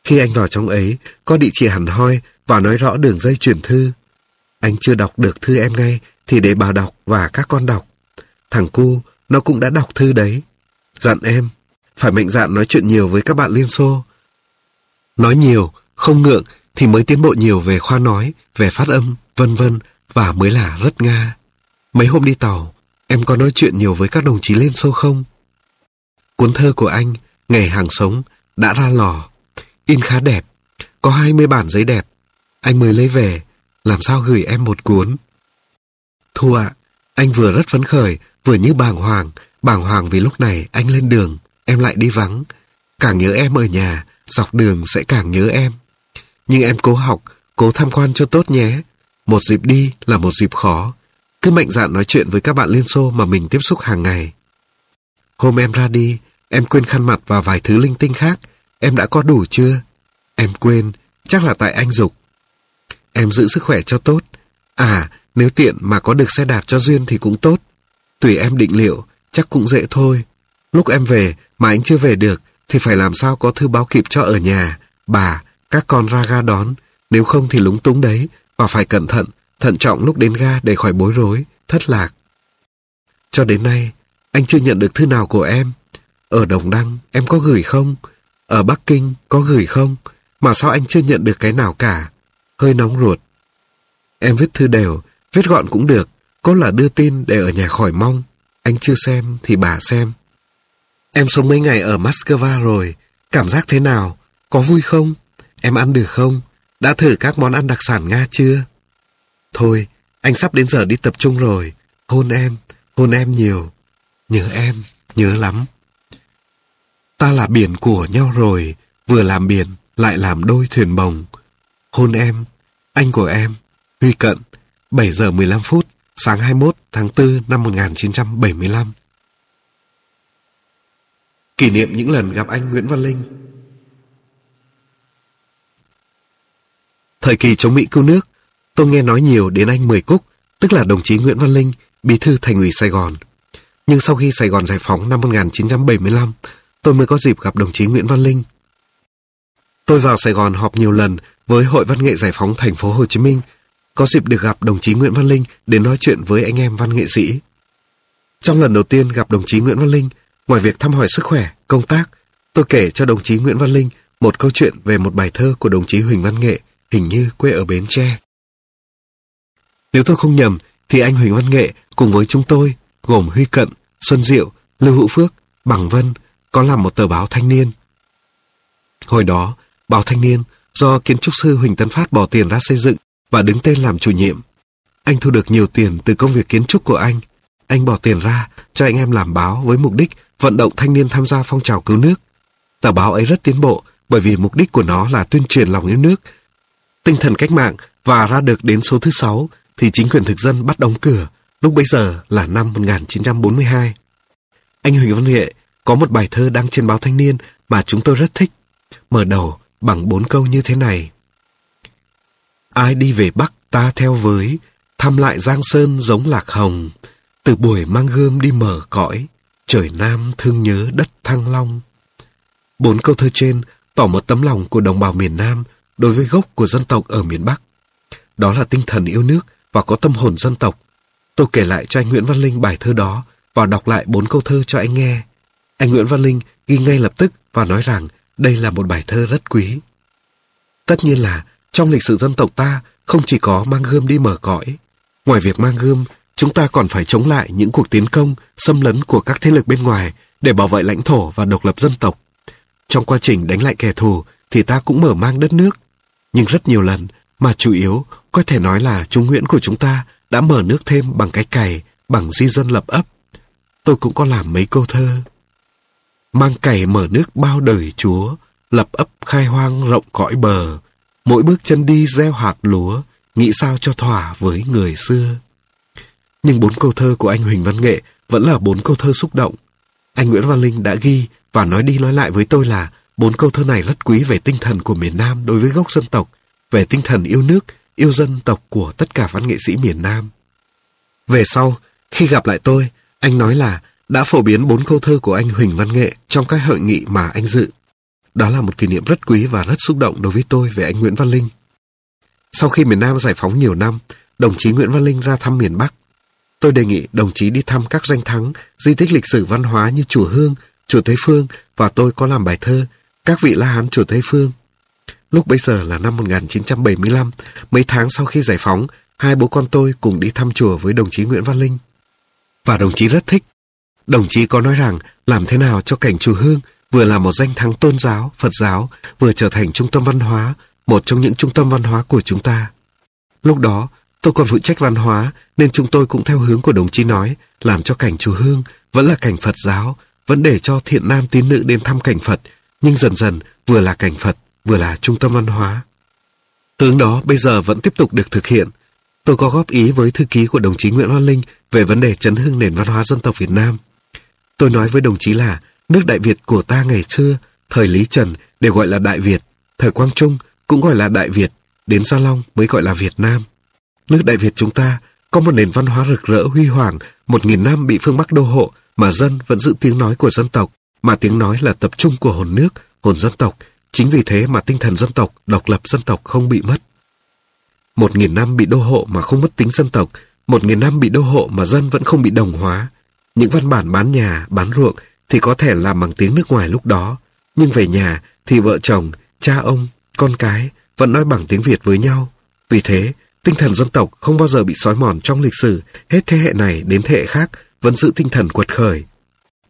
Khi anh vào trong ấy, có địa chỉ hẳn hoi và nói rõ đường dây chuyển thư. Anh chưa đọc được thư em ngay, thì để bà đọc và các con đọc. Thằng cu, nó cũng đã đọc thư đấy. Dặn em, phải mạnh dạn nói chuyện nhiều với các bạn Liên Xô. Nói nhiều, không ngượng thì mới tiến bộ nhiều về khoa nói, về phát âm, vân vân và mới là rất Nga. Mấy hôm đi tàu, em có nói chuyện nhiều với các đồng chí lên sâu không? Cuốn thơ của anh, Ngày hàng sống, đã ra lò. In khá đẹp, có 20 bản giấy đẹp. Anh mới lấy về, làm sao gửi em một cuốn. Thu ạ, anh vừa rất phấn khởi, vừa như bàng hoàng, bàng hoàng vì lúc này anh lên đường, em lại đi vắng. Càng nhớ em ở nhà, dọc đường sẽ càng nhớ em. Nhưng em cố học, cố tham quan cho tốt nhé. Một dịp đi là một dịp khó. Cứ mạnh dạn nói chuyện với các bạn Liên Xô mà mình tiếp xúc hàng ngày. Hôm em ra đi, em quên khăn mặt và vài thứ linh tinh khác. Em đã có đủ chưa? Em quên, chắc là tại anh Dục. Em giữ sức khỏe cho tốt. À, nếu tiện mà có được xe đạp cho Duyên thì cũng tốt. Tùy em định liệu, chắc cũng dễ thôi. Lúc em về mà anh chưa về được thì phải làm sao có thư báo kịp cho ở nhà, bà, các con ra ga đón. Nếu không thì lúng túng đấy và phải cẩn thận, thận trọng lúc đến ga để khỏi bối rối, thất lạc. Cho đến nay, anh chưa nhận được thư nào của em. Ở Đồng Đăng, em có gửi không? Ở Bắc Kinh, có gửi không? Mà sao anh chưa nhận được cái nào cả? Hơi nóng ruột. Em viết thư đều, viết gọn cũng được. Có là đưa tin để ở nhà khỏi mong. Anh chưa xem thì bà xem. Em sống mấy ngày ở Moscow rồi. Cảm giác thế nào? Có vui không? Em ăn được không? Đã thử các món ăn đặc sản Nga chưa? Thôi, anh sắp đến giờ đi tập trung rồi. Hôn em, hôn em nhiều. Nhớ em, nhớ lắm. Ta là biển của nhau rồi, vừa làm biển, lại làm đôi thuyền bồng. Hôn em, anh của em, Huy Cận, 7 giờ 15 phút, sáng 21 tháng 4 năm 1975. Kỷ niệm những lần gặp anh Nguyễn Văn Linh. Thời kỳ chống Mỹ cứu nước, tôi nghe nói nhiều đến anh Mười Cúc, tức là đồng chí Nguyễn Văn Linh, bí thư thành ủy Sài Gòn. Nhưng sau khi Sài Gòn giải phóng năm 1975, tôi mới có dịp gặp đồng chí Nguyễn Văn Linh. Tôi vào Sài Gòn họp nhiều lần với Hội Văn nghệ Giải phóng thành phố Hồ Chí Minh, có dịp được gặp đồng chí Nguyễn Văn Linh để nói chuyện với anh em văn nghệ sĩ. Trong lần đầu tiên gặp đồng chí Nguyễn Văn Linh, ngoài việc thăm hỏi sức khỏe, công tác, tôi kể cho đồng chí Nguyễn Văn Linh một câu chuyện về một bài thơ của đồng chí Huỳnh Văn Nghệ, hình như quê ở Bến Tre. Nếu tôi không nhầm, thì anh Huỳnh Văn Nghệ cùng với chúng tôi, gồm Huy Cận, Xuân Diệu, Lưu Hữu Phước, Bằng Vân, có làm một tờ báo thanh niên. Hồi đó, báo thanh niên do kiến trúc sư Huỳnh Tấn Phát bỏ tiền ra xây dựng và đứng tên làm chủ nhiệm. Anh thu được nhiều tiền từ công việc kiến trúc của anh. Anh bỏ tiền ra cho anh em làm báo với mục đích vận động thanh niên tham gia phong trào cứu nước. Tờ báo ấy rất tiến bộ bởi vì mục đích của nó là tuyên truyền lòng yêu nước, tinh thần cách mạng và ra được đến số thứ sáu thì chính quyền thực dân bắt đóng cửa, lúc bấy giờ là năm 1942. Anh Huỳnh Văn Huệ có một bài thơ đăng trên báo Thanh niên mà chúng tôi rất thích. Mở đầu bằng bốn câu như thế này. Ai đi về Bắc ta theo với, thăm lại Giang Sơn giống lạc hồng, từ buổi mang gươm đi mở cõi, trời Nam thương nhớ đất Thăng Long. Bốn câu thơ trên tỏ một tấm lòng của đồng bào miền Nam đối với gốc của dân tộc ở miền Bắc. Đó là tinh thần yêu nước và có tâm hồn dân tộc. Tôi kể lại cho anh Nguyễn Văn Linh bài thơ đó và đọc lại bốn câu thơ cho anh nghe. Anh Nguyễn Văn Linh ghi ngay lập tức và nói rằng đây là một bài thơ rất quý. Tất nhiên là trong lịch sử dân tộc ta không chỉ có mang gươm đi mở cõi. Ngoài việc mang gươm, chúng ta còn phải chống lại những cuộc tiến công, xâm lấn của các thế lực bên ngoài để bảo vệ lãnh thổ và độc lập dân tộc. Trong quá trình đánh lại kẻ thù thì ta cũng mở mang đất nước. Nhưng rất nhiều lần, mà chủ yếu có thể nói là Trung Nguyễn của chúng ta đã mở nước thêm bằng cái cày, bằng di dân lập ấp. Tôi cũng có làm mấy câu thơ. Mang cày mở nước bao đời chúa, lập ấp khai hoang rộng cõi bờ, mỗi bước chân đi gieo hạt lúa, nghĩ sao cho thỏa với người xưa. Nhưng bốn câu thơ của anh Huỳnh Văn Nghệ vẫn là bốn câu thơ xúc động. anh Nguyễn Văn Linh đã ghi và nói đi nói lại với tôi là bốn câu thơ này rất quý về tinh thần của miền Nam đối với gốc dân tộc, về tinh thần yêu nước, yêu dân tộc của tất cả văn nghệ sĩ miền Nam. Về sau, khi gặp lại tôi, anh nói là đã phổ biến bốn câu thơ của anh Huỳnh Văn Nghệ trong các hội nghị mà anh dự. Đó là một kỷ niệm rất quý và rất xúc động đối với tôi về anh Nguyễn Văn Linh. Sau khi miền Nam giải phóng nhiều năm, đồng chí Nguyễn Văn Linh ra thăm miền Bắc. Tôi đề nghị đồng chí đi thăm các danh thắng, di tích lịch sử văn hóa như Chùa Hương, Chùa Thế Phương và tôi có làm bài thơ các vị La Hán Chùa Tây Phương. Lúc bấy giờ là năm 1975, mấy tháng sau khi giải phóng, hai bố con tôi cùng đi thăm chùa với đồng chí Nguyễn Văn Linh. Và đồng chí rất thích. Đồng chí có nói rằng làm thế nào cho cảnh chùa Hương vừa là một danh thắng tôn giáo, Phật giáo, vừa trở thành trung tâm văn hóa, một trong những trung tâm văn hóa của chúng ta. Lúc đó, tôi còn phụ trách văn hóa, nên chúng tôi cũng theo hướng của đồng chí nói, làm cho cảnh chùa Hương vẫn là cảnh Phật giáo, vẫn để cho thiện nam tín nữ đến thăm cảnh Phật, nhưng dần dần vừa là cảnh Phật, vừa là trung tâm văn hóa. Hướng đó bây giờ vẫn tiếp tục được thực hiện. Tôi có góp ý với thư ký của đồng chí Nguyễn Văn Linh về vấn đề chấn hưng nền văn hóa dân tộc Việt Nam. Tôi nói với đồng chí là nước Đại Việt của ta ngày xưa, thời Lý Trần đều gọi là Đại Việt, thời Quang Trung cũng gọi là Đại Việt, đến Gia Long mới gọi là Việt Nam. Nước Đại Việt chúng ta có một nền văn hóa rực rỡ huy hoàng, một nghìn năm bị phương Bắc đô hộ mà dân vẫn giữ tiếng nói của dân tộc, mà tiếng nói là tập trung của hồn nước, hồn dân tộc. Chính vì thế mà tinh thần dân tộc, độc lập dân tộc không bị mất. Một nghìn năm bị đô hộ mà không mất tính dân tộc, một nghìn năm bị đô hộ mà dân vẫn không bị đồng hóa. Những văn bản bán nhà, bán ruộng thì có thể làm bằng tiếng nước ngoài lúc đó, nhưng về nhà thì vợ chồng, cha ông, con cái vẫn nói bằng tiếng Việt với nhau. Vì thế, tinh thần dân tộc không bao giờ bị xói mòn trong lịch sử, hết thế hệ này đến thế hệ khác vẫn giữ tinh thần quật khởi.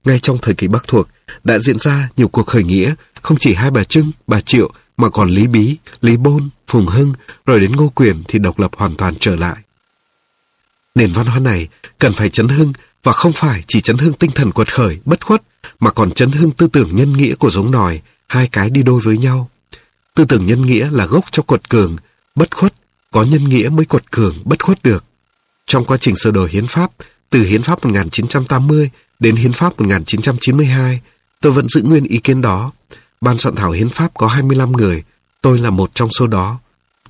Ngay trong thời kỳ Bắc thuộc, đã diễn ra nhiều cuộc khởi nghĩa, không chỉ hai bà Trưng, bà Triệu, mà còn Lý Bí, Lý Bôn, Phùng Hưng, rồi đến Ngô Quyền thì độc lập hoàn toàn trở lại. Nền văn hóa này cần phải chấn hưng và không phải chỉ chấn hưng tinh thần quật khởi, bất khuất, mà còn chấn hưng tư tưởng nhân nghĩa của giống nòi, hai cái đi đôi với nhau. Tư tưởng nhân nghĩa là gốc cho quật cường, bất khuất, có nhân nghĩa mới quật cường, bất khuất được. Trong quá trình sửa đổi hiến pháp, từ hiến pháp 1980 đến hiến pháp 1992, tôi vẫn giữ nguyên ý kiến đó. Ban soạn thảo hiến pháp có 25 người, tôi là một trong số đó.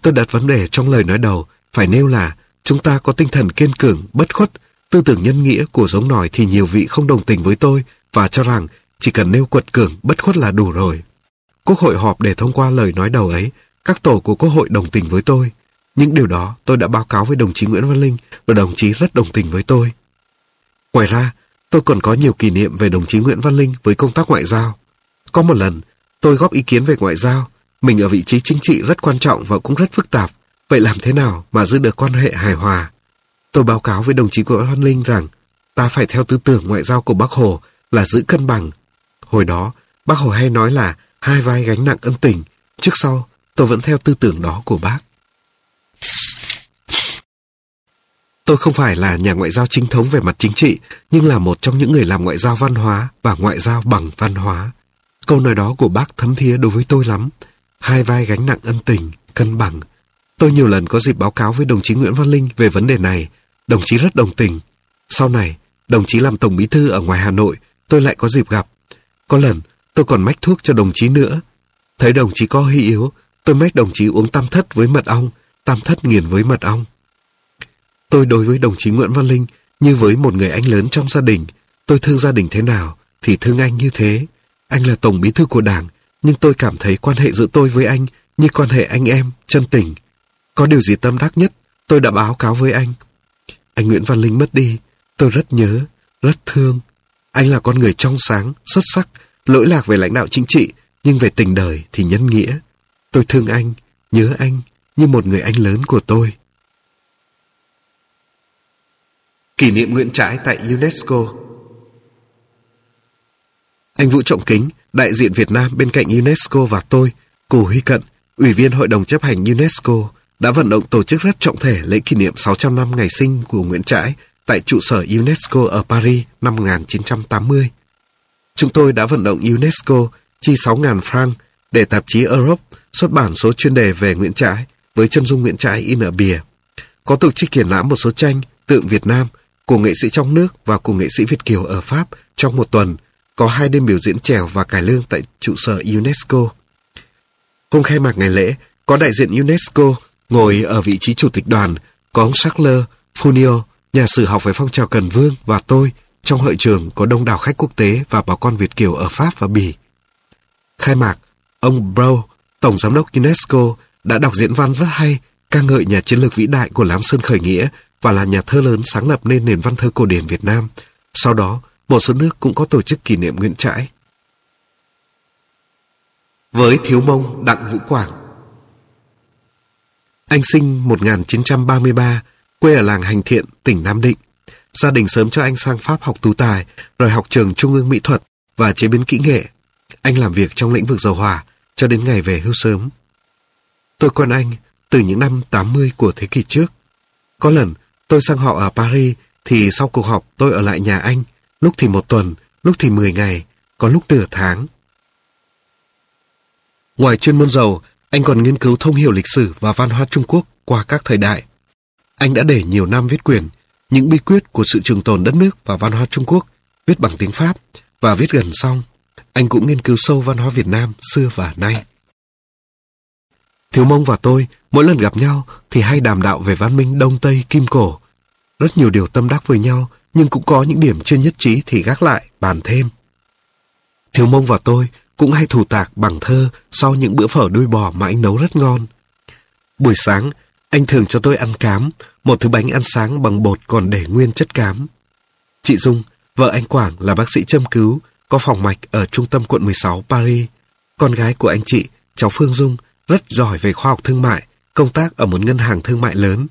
Tôi đặt vấn đề trong lời nói đầu, phải nêu là chúng ta có tinh thần kiên cường, bất khuất, tư tưởng nhân nghĩa của giống nòi thì nhiều vị không đồng tình với tôi và cho rằng chỉ cần nêu quật cường, bất khuất là đủ rồi. Quốc hội họp để thông qua lời nói đầu ấy, các tổ của Quốc hội đồng tình với tôi. Những điều đó tôi đã báo cáo với đồng chí Nguyễn Văn Linh và đồng chí rất đồng tình với tôi. Ngoài ra, tôi còn có nhiều kỷ niệm về đồng chí Nguyễn Văn Linh với công tác ngoại giao. Có một lần, tôi góp ý kiến về ngoại giao. Mình ở vị trí chính trị rất quan trọng và cũng rất phức tạp. Vậy làm thế nào mà giữ được quan hệ hài hòa? Tôi báo cáo với đồng chí Nguyễn Văn Linh rằng ta phải theo tư tưởng ngoại giao của Bác Hồ là giữ cân bằng. Hồi đó, Bác Hồ hay nói là hai vai gánh nặng ân tình. Trước sau, tôi vẫn theo tư tưởng đó của bác. Tôi không phải là nhà ngoại giao chính thống về mặt chính trị, nhưng là một trong những người làm ngoại giao văn hóa và ngoại giao bằng văn hóa. Câu nói đó của bác thấm thía đối với tôi lắm. Hai vai gánh nặng ân tình, cân bằng. Tôi nhiều lần có dịp báo cáo với đồng chí Nguyễn Văn Linh về vấn đề này. Đồng chí rất đồng tình. Sau này, đồng chí làm tổng bí thư ở ngoài Hà Nội, tôi lại có dịp gặp. Có lần, tôi còn mách thuốc cho đồng chí nữa. Thấy đồng chí có hy yếu, tôi mách đồng chí uống tam thất với mật ong, tam thất nghiền với mật ong. Tôi đối với đồng chí Nguyễn Văn Linh như với một người anh lớn trong gia đình. Tôi thương gia đình thế nào thì thương anh như thế. Anh là tổng bí thư của đảng, nhưng tôi cảm thấy quan hệ giữa tôi với anh như quan hệ anh em, chân tình. Có điều gì tâm đắc nhất, tôi đã báo cáo với anh. Anh Nguyễn Văn Linh mất đi, tôi rất nhớ, rất thương. Anh là con người trong sáng, xuất sắc, lỗi lạc về lãnh đạo chính trị, nhưng về tình đời thì nhân nghĩa. Tôi thương anh, nhớ anh như một người anh lớn của tôi. Kỷ niệm Nguyễn Trãi tại UNESCO Anh Vũ Trọng Kính, đại diện Việt Nam bên cạnh UNESCO và tôi, Cù Huy Cận, Ủy viên Hội đồng chấp hành UNESCO, đã vận động tổ chức rất trọng thể lễ kỷ niệm 600 năm ngày sinh của Nguyễn Trãi tại trụ sở UNESCO ở Paris năm 1980. Chúng tôi đã vận động UNESCO chi 6.000 franc để tạp chí Europe xuất bản số chuyên đề về Nguyễn Trãi với chân dung Nguyễn Trãi in ở bìa. Có tổ chức triển lãm một số tranh, tượng Việt Nam của nghệ sĩ trong nước và của nghệ sĩ Việt Kiều ở Pháp trong một tuần có hai đêm biểu diễn trèo và cải lương tại trụ sở UNESCO. Hôm khai mạc ngày lễ, có đại diện UNESCO ngồi ở vị trí chủ tịch đoàn, có ông Charles Funio, nhà sử học về phong trào Cần Vương và tôi. Trong hội trường có đông đảo khách quốc tế và bà con Việt Kiều ở Pháp và Bỉ. Khai mạc, ông Brow, Tổng Giám đốc UNESCO, đã đọc diễn văn rất hay, ca ngợi nhà chiến lược vĩ đại của Lám Sơn khởi nghĩa và là nhà thơ lớn sáng lập nên nền văn thơ cổ điển Việt Nam. Sau đó, một số nước cũng có tổ chức kỷ niệm Nguyễn Trãi. Với thiếu mông Đặng Vũ Quảng Anh sinh 1933, quê ở làng Hành Thiện, tỉnh Nam Định. Gia đình sớm cho anh sang Pháp học tú tài, rồi học trường Trung ương Mỹ thuật và chế biến kỹ nghệ. Anh làm việc trong lĩnh vực dầu hỏa cho đến ngày về hưu sớm. Tôi quen anh từ những năm 80 của thế kỷ trước. Có lần tôi sang họ ở Paris thì sau cuộc họp tôi ở lại nhà anh, lúc thì một tuần, lúc thì 10 ngày, có lúc nửa tháng. Ngoài chuyên môn dầu, anh còn nghiên cứu thông hiểu lịch sử và văn hóa Trung Quốc qua các thời đại. Anh đã để nhiều năm viết quyển những bí quyết của sự trường tồn đất nước và văn hóa Trung Quốc viết bằng tiếng Pháp và viết gần xong. Anh cũng nghiên cứu sâu văn hóa Việt Nam xưa và nay. Thiếu Mông và tôi mỗi lần gặp nhau thì hay đàm đạo về văn minh Đông Tây Kim Cổ. Rất nhiều điều tâm đắc với nhau nhưng cũng có những điểm chưa nhất trí thì gác lại, bàn thêm. Thiếu Mông và tôi cũng hay thủ tạc bằng thơ sau những bữa phở đuôi bò mà anh nấu rất ngon. Buổi sáng, anh thường cho tôi ăn cám, một thứ bánh ăn sáng bằng bột còn để nguyên chất cám. Chị Dung, vợ anh Quảng là bác sĩ châm cứu, có phòng mạch ở trung tâm quận 16 Paris. Con gái của anh chị, cháu Phương Dung, rất giỏi về khoa học thương mại, công tác ở một ngân hàng thương mại lớn.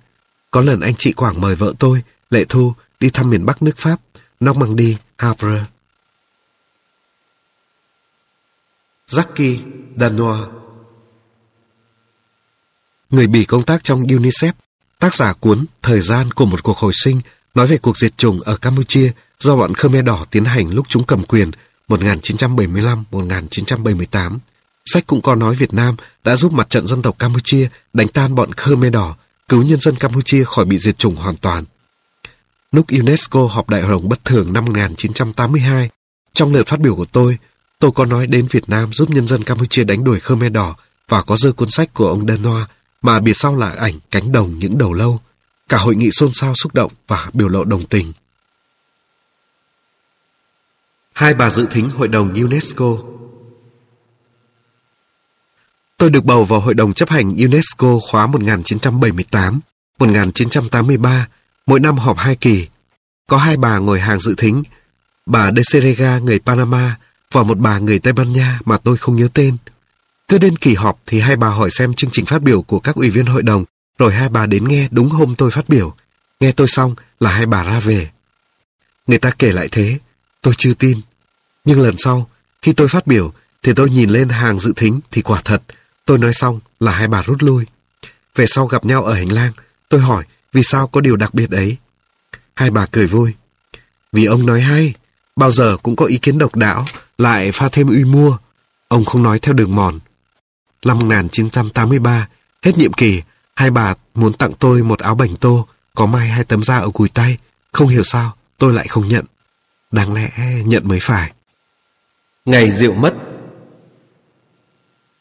Có lần anh chị Quảng mời vợ tôi, Lệ Thu, đi thăm miền Bắc nước Pháp, Normandy, Havre. Jackie Danois Người Bỉ công tác trong UNICEF, tác giả cuốn Thời gian của một cuộc hồi sinh nói về cuộc diệt chủng ở Campuchia do bọn Khmer Đỏ tiến hành lúc chúng cầm quyền 1975-1978. Sách cũng có nói Việt Nam đã giúp mặt trận dân tộc Campuchia đánh tan bọn Khmer Đỏ, cứu nhân dân Campuchia khỏi bị diệt chủng hoàn toàn. Lúc UNESCO họp đại hội đồng bất thường năm 1982, trong lời phát biểu của tôi, tôi có nói đến Việt Nam giúp nhân dân Campuchia đánh đuổi Khmer Đỏ và có dơ cuốn sách của ông Denoa mà biệt sau là ảnh cánh đồng những đầu lâu. Cả hội nghị xôn xao xúc động và biểu lộ đồng tình. Hai bà dự thính Hội đồng UNESCO Tôi được bầu vào Hội đồng chấp hành UNESCO khóa 1978-1983, mỗi năm họp hai kỳ. Có hai bà ngồi hàng dự thính, bà Deserega người Panama và một bà người Tây Ban Nha mà tôi không nhớ tên. Cứ đến kỳ họp thì hai bà hỏi xem chương trình phát biểu của các ủy viên hội đồng, rồi hai bà đến nghe đúng hôm tôi phát biểu. Nghe tôi xong là hai bà ra về. Người ta kể lại thế, tôi chưa tin. Nhưng lần sau, khi tôi phát biểu, thì tôi nhìn lên hàng dự thính thì quả thật, tôi nói xong là hai bà rút lui. Về sau gặp nhau ở hành lang, tôi hỏi vì sao có điều đặc biệt ấy. Hai bà cười vui. Vì ông nói hay, bao giờ cũng có ý kiến độc đáo, lại pha thêm uy mua. Ông không nói theo đường mòn, Năm 1983, hết nhiệm kỳ, hai bà muốn tặng tôi một áo bảnh tô, có may hai tấm da ở cùi tay. Không hiểu sao, tôi lại không nhận. Đáng lẽ nhận mới phải. Ngày rượu mất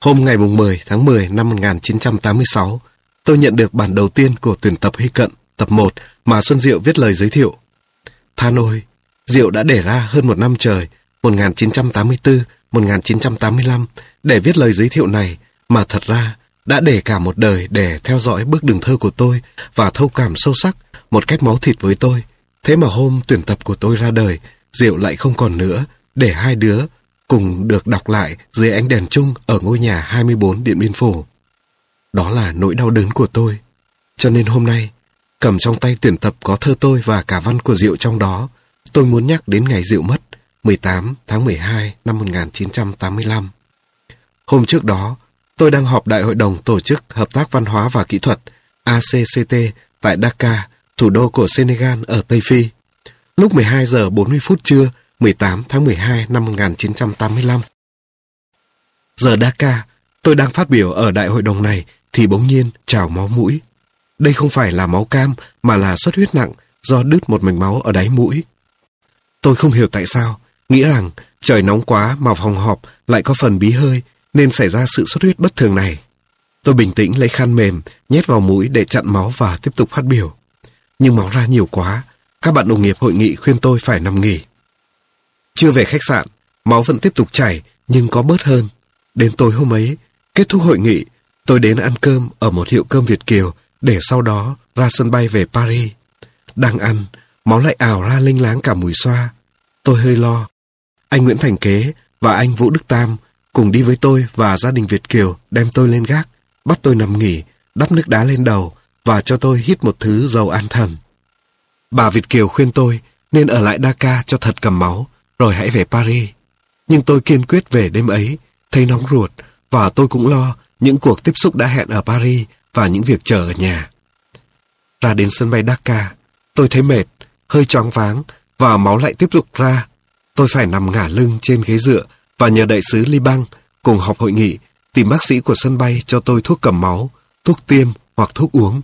Hôm ngày 10 tháng 10 năm 1986, tôi nhận được bản đầu tiên của tuyển tập Hy Cận, tập 1 mà Xuân Diệu viết lời giới thiệu. Than ôi, Diệu đã để ra hơn một năm trời, 1984-1985, để viết lời giới thiệu này mà thật ra đã để cả một đời để theo dõi bước đường thơ của tôi và thâu cảm sâu sắc một cách máu thịt với tôi. Thế mà hôm tuyển tập của tôi ra đời, Diệu lại không còn nữa, để hai đứa cùng được đọc lại dưới ánh đèn chung ở ngôi nhà 24 Điện Biên Phủ. Đó là nỗi đau đớn của tôi. Cho nên hôm nay, cầm trong tay tuyển tập có thơ tôi và cả văn của Diệu trong đó, tôi muốn nhắc đến ngày Diệu mất, 18 tháng 12 năm 1985. Hôm trước đó, Tôi đang họp đại hội đồng tổ chức hợp tác văn hóa và kỹ thuật ACCT tại Dakar, thủ đô của Senegal ở Tây Phi. Lúc 12 giờ 40 phút trưa, 18 tháng 12 năm 1985. Giờ Dhaka, tôi đang phát biểu ở đại hội đồng này thì bỗng nhiên trào máu mũi. Đây không phải là máu cam mà là xuất huyết nặng do đứt một mạch máu ở đáy mũi. Tôi không hiểu tại sao, nghĩ rằng Trời nóng quá mà phòng họp lại có phần bí hơi nên xảy ra sự xuất huyết bất thường này. Tôi bình tĩnh lấy khăn mềm, nhét vào mũi để chặn máu và tiếp tục phát biểu. Nhưng máu ra nhiều quá, các bạn đồng nghiệp hội nghị khuyên tôi phải nằm nghỉ. Chưa về khách sạn, máu vẫn tiếp tục chảy nhưng có bớt hơn. Đến tối hôm ấy, kết thúc hội nghị, tôi đến ăn cơm ở một hiệu cơm Việt Kiều để sau đó ra sân bay về Paris. Đang ăn, máu lại ảo ra linh láng cả mùi xoa. Tôi hơi lo. Anh Nguyễn Thành Kế và anh Vũ Đức Tam cùng đi với tôi và gia đình Việt Kiều đem tôi lên gác, bắt tôi nằm nghỉ, đắp nước đá lên đầu và cho tôi hít một thứ dầu an thần. Bà Việt Kiều khuyên tôi nên ở lại Dakar cho thật cầm máu, rồi hãy về Paris. Nhưng tôi kiên quyết về đêm ấy, thấy nóng ruột, và tôi cũng lo những cuộc tiếp xúc đã hẹn ở Paris và những việc chờ ở nhà. Ra đến sân bay Dakar, tôi thấy mệt, hơi choáng váng và máu lại tiếp tục ra. Tôi phải nằm ngả lưng trên ghế dựa và nhờ đại sứ Liban cùng họp hội nghị tìm bác sĩ của sân bay cho tôi thuốc cầm máu, thuốc tiêm hoặc thuốc uống.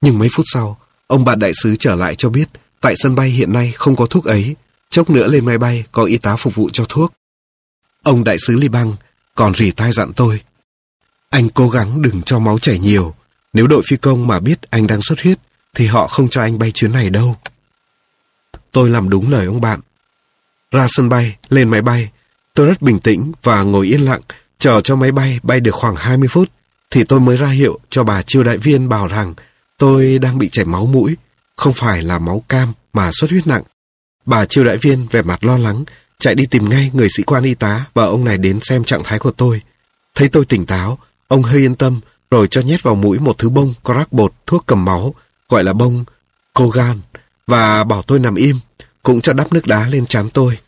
Nhưng mấy phút sau, ông bạn đại sứ trở lại cho biết tại sân bay hiện nay không có thuốc ấy, chốc nữa lên máy bay có y tá phục vụ cho thuốc. Ông đại sứ Liban còn rỉ tai dặn tôi. Anh cố gắng đừng cho máu chảy nhiều, nếu đội phi công mà biết anh đang xuất huyết thì họ không cho anh bay chuyến này đâu. Tôi làm đúng lời ông bạn. Ra sân bay, lên máy bay, tôi rất bình tĩnh và ngồi yên lặng chờ cho máy bay bay được khoảng 20 phút thì tôi mới ra hiệu cho bà chiêu đại viên bảo rằng tôi đang bị chảy máu mũi, không phải là máu cam mà xuất huyết nặng. Bà chiêu đại viên vẻ mặt lo lắng, chạy đi tìm ngay người sĩ quan y tá và ông này đến xem trạng thái của tôi. Thấy tôi tỉnh táo, ông hơi yên tâm rồi cho nhét vào mũi một thứ bông có rắc bột thuốc cầm máu, gọi là bông Kogan, và bảo tôi nằm im, cũng cho đắp nước đá lên trán tôi.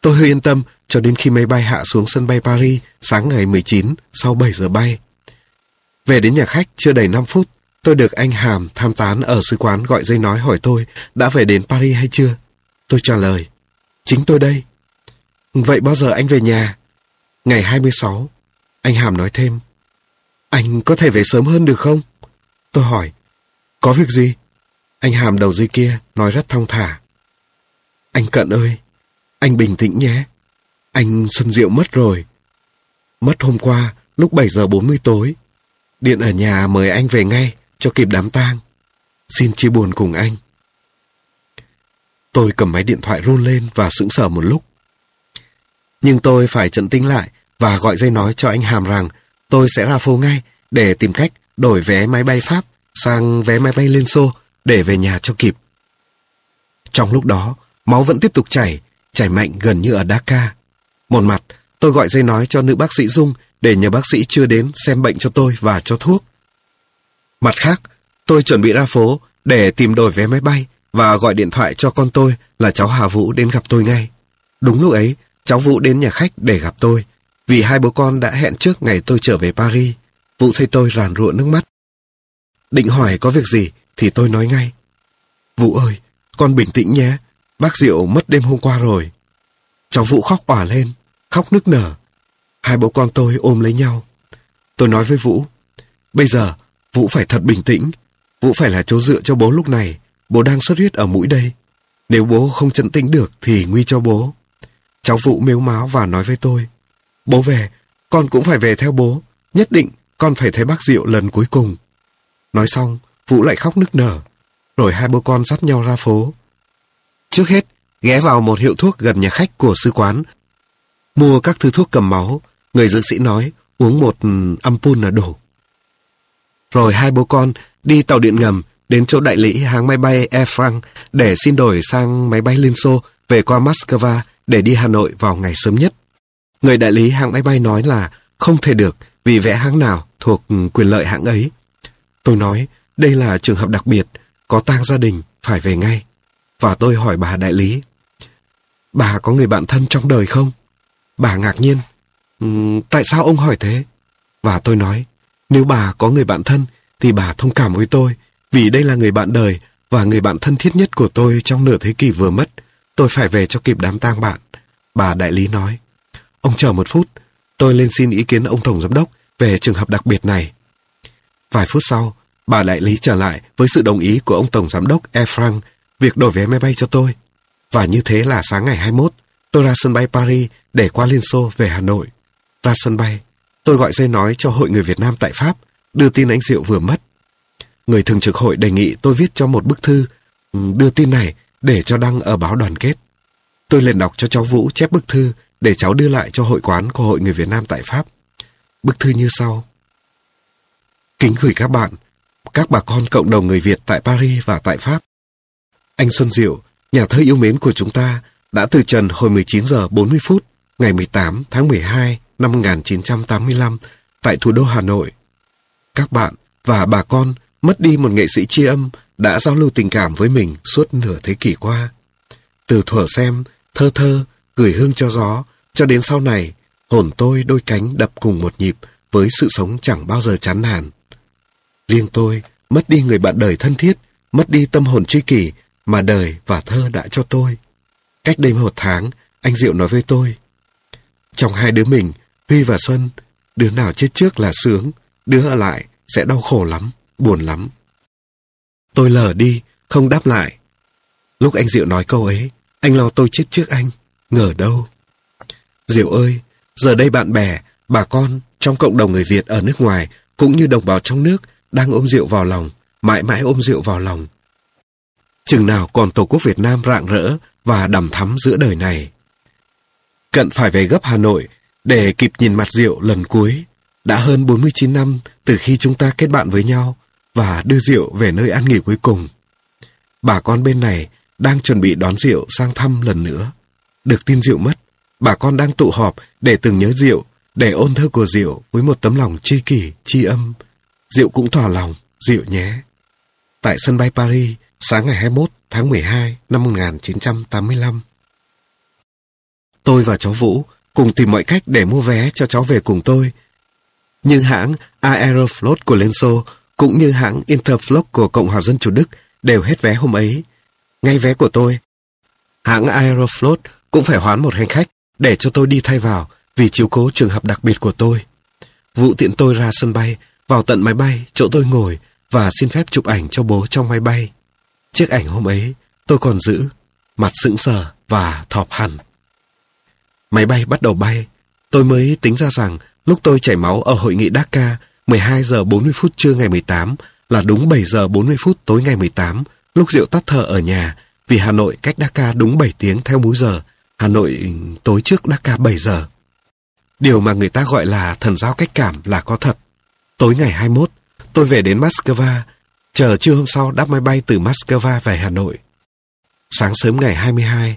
Tôi hơi yên tâm cho đến khi máy bay hạ xuống sân bay Paris sáng ngày 19 sau 7 giờ bay. Về đến nhà khách chưa đầy 5 phút, tôi được anh Hàm tham tán ở sứ quán gọi dây nói hỏi tôi đã về đến Paris hay chưa. Tôi trả lời, chính tôi đây. Vậy bao giờ anh về nhà? Ngày 26. Anh Hàm nói thêm, anh có thể về sớm hơn được không? Tôi hỏi, có việc gì? Anh Hàm đầu dây kia nói rất thong thả. Anh Cận ơi, anh bình tĩnh nhé. Anh Xuân Diệu mất rồi. Mất hôm qua, lúc 7 giờ 40 tối. Điện ở nhà mời anh về ngay, cho kịp đám tang. Xin chia buồn cùng anh. Tôi cầm máy điện thoại run lên và sững sờ một lúc. Nhưng tôi phải trận tĩnh lại và gọi dây nói cho anh Hàm rằng tôi sẽ ra phố ngay để tìm cách đổi vé máy bay Pháp sang vé máy bay Liên Xô để về nhà cho kịp. Trong lúc đó, máu vẫn tiếp tục chảy, chảy mạnh gần như ở Dhaka. Một mặt, tôi gọi dây nói cho nữ bác sĩ Dung để nhờ bác sĩ chưa đến xem bệnh cho tôi và cho thuốc. Mặt khác, tôi chuẩn bị ra phố để tìm đổi vé máy bay và gọi điện thoại cho con tôi là cháu Hà Vũ đến gặp tôi ngay. Đúng lúc ấy, cháu Vũ đến nhà khách để gặp tôi, vì hai bố con đã hẹn trước ngày tôi trở về Paris. Vũ thấy tôi ràn rụa nước mắt. Định hỏi có việc gì thì tôi nói ngay. Vũ ơi, con bình tĩnh nhé, bác Diệu mất đêm hôm qua rồi. Cháu Vũ khóc òa lên, khóc nức nở. Hai bố con tôi ôm lấy nhau. Tôi nói với Vũ, bây giờ Vũ phải thật bình tĩnh. Vũ phải là chỗ dựa cho bố lúc này. Bố đang xuất huyết ở mũi đây. Nếu bố không chấn tĩnh được thì nguy cho bố. Cháu Vũ mếu máo và nói với tôi, bố về, con cũng phải về theo bố. Nhất định con phải thấy bác Diệu lần cuối cùng. Nói xong, Vũ lại khóc nức nở. Rồi hai bố con dắt nhau ra phố. Trước hết, ghé vào một hiệu thuốc gần nhà khách của sư quán. Mua các thứ thuốc cầm máu. Người dưỡng sĩ nói, uống một ừ, ampul là đủ. Rồi hai bố con đi tàu điện ngầm đến chỗ đại lý hãng máy bay Air France để xin đổi sang máy bay Liên Xô về qua Moscow để đi Hà Nội vào ngày sớm nhất. Người đại lý hãng máy bay nói là không thể được vì vẽ hãng nào thuộc ừ, quyền lợi hãng ấy. Tôi nói đây là trường hợp đặc biệt, có tang gia đình, phải về ngay. Và tôi hỏi bà đại lý, bà có người bạn thân trong đời không? Bà ngạc nhiên, ừ, tại sao ông hỏi thế? Và tôi nói, nếu bà có người bạn thân thì bà thông cảm với tôi vì đây là người bạn đời và người bạn thân thiết nhất của tôi trong nửa thế kỷ vừa mất. Tôi phải về cho kịp đám tang bạn. Bà đại lý nói. Ông chờ một phút, tôi lên xin ý kiến ông Tổng Giám đốc về trường hợp đặc biệt này. Vài phút sau, bà đại lý trở lại với sự đồng ý của ông Tổng Giám đốc Air France việc đổi vé máy bay cho tôi. Và như thế là sáng ngày 21, tôi ra sân bay Paris để qua Liên Xô về Hà Nội. Ra sân bay, tôi gọi dây nói cho Hội người Việt Nam tại Pháp, đưa tin anh Diệu vừa mất. Người thường trực hội đề nghị tôi viết cho một bức thư ừ, đưa tin này để cho đăng ở báo đoàn kết. Tôi liền đọc cho cháu Vũ chép bức thư để cháu đưa lại cho hội quán của Hội người Việt Nam tại Pháp. Bức thư như sau. Kính gửi các bạn, các bà con cộng đồng người Việt tại Paris và tại Pháp. Anh Xuân Diệu, nhà thơ yêu mến của chúng ta, đã từ trần hồi 19 giờ 40 phút ngày 18 tháng 12 năm 1985 tại thủ đô Hà Nội. Các bạn và bà con mất đi một nghệ sĩ tri âm đã giao lưu tình cảm với mình suốt nửa thế kỷ qua. Từ thuở xem, thơ thơ, gửi hương cho gió, cho đến sau này, hồn tôi đôi cánh đập cùng một nhịp với sự sống chẳng bao giờ chán nản. Riêng tôi, mất đi người bạn đời thân thiết, mất đi tâm hồn tri kỷ mà đời và thơ đã cho tôi. Cách đây một tháng, anh Diệu nói với tôi. Trong hai đứa mình, Huy và Xuân, đứa nào chết trước là sướng, đứa ở lại sẽ đau khổ lắm, buồn lắm. Tôi lờ đi, không đáp lại. Lúc anh Diệu nói câu ấy, anh lo tôi chết trước anh, ngờ đâu. Diệu ơi, giờ đây bạn bè, bà con trong cộng đồng người Việt ở nước ngoài cũng như đồng bào trong nước đang ôm rượu vào lòng, mãi mãi ôm rượu vào lòng. Chừng nào còn Tổ quốc Việt Nam rạng rỡ và đầm thắm giữa đời này. Cận phải về gấp Hà Nội để kịp nhìn mặt rượu lần cuối. Đã hơn 49 năm từ khi chúng ta kết bạn với nhau và đưa diệu về nơi an nghỉ cuối cùng. Bà con bên này đang chuẩn bị đón diệu sang thăm lần nữa. Được tin diệu mất, bà con đang tụ họp để từng nhớ diệu, để ôn thơ của diệu với một tấm lòng tri kỷ, tri âm. Diệu cũng thỏa lòng, diệu nhé. Tại sân bay Paris, sáng ngày 21 tháng 12 năm 1985. Tôi và cháu Vũ cùng tìm mọi cách để mua vé cho cháu về cùng tôi. Nhưng hãng Aeroflot của Liên Xô cũng như hãng Interflot của Cộng hòa Dân Chủ Đức đều hết vé hôm ấy. Ngay vé của tôi, hãng Aeroflot cũng phải hoán một hành khách để cho tôi đi thay vào vì chiếu cố trường hợp đặc biệt của tôi. Vụ tiện tôi ra sân bay, vào tận máy bay, chỗ tôi ngồi và xin phép chụp ảnh cho bố trong máy bay. Chiếc ảnh hôm ấy tôi còn giữ, mặt sững sờ và thọp hẳn. Máy bay bắt đầu bay, tôi mới tính ra rằng lúc tôi chảy máu ở hội nghị Dhaka 12 giờ 40 phút trưa ngày 18 là đúng 7 giờ 40 phút tối ngày 18, lúc rượu tắt thở ở nhà, vì Hà Nội cách Dhaka đúng 7 tiếng theo múi giờ, Hà Nội ừ, tối trước Dhaka 7 giờ. Điều mà người ta gọi là thần giao cách cảm là có thật. Tối ngày 21, tôi về đến Moscow, chờ trưa hôm sau đáp máy bay từ Moscow về Hà Nội. Sáng sớm ngày 22,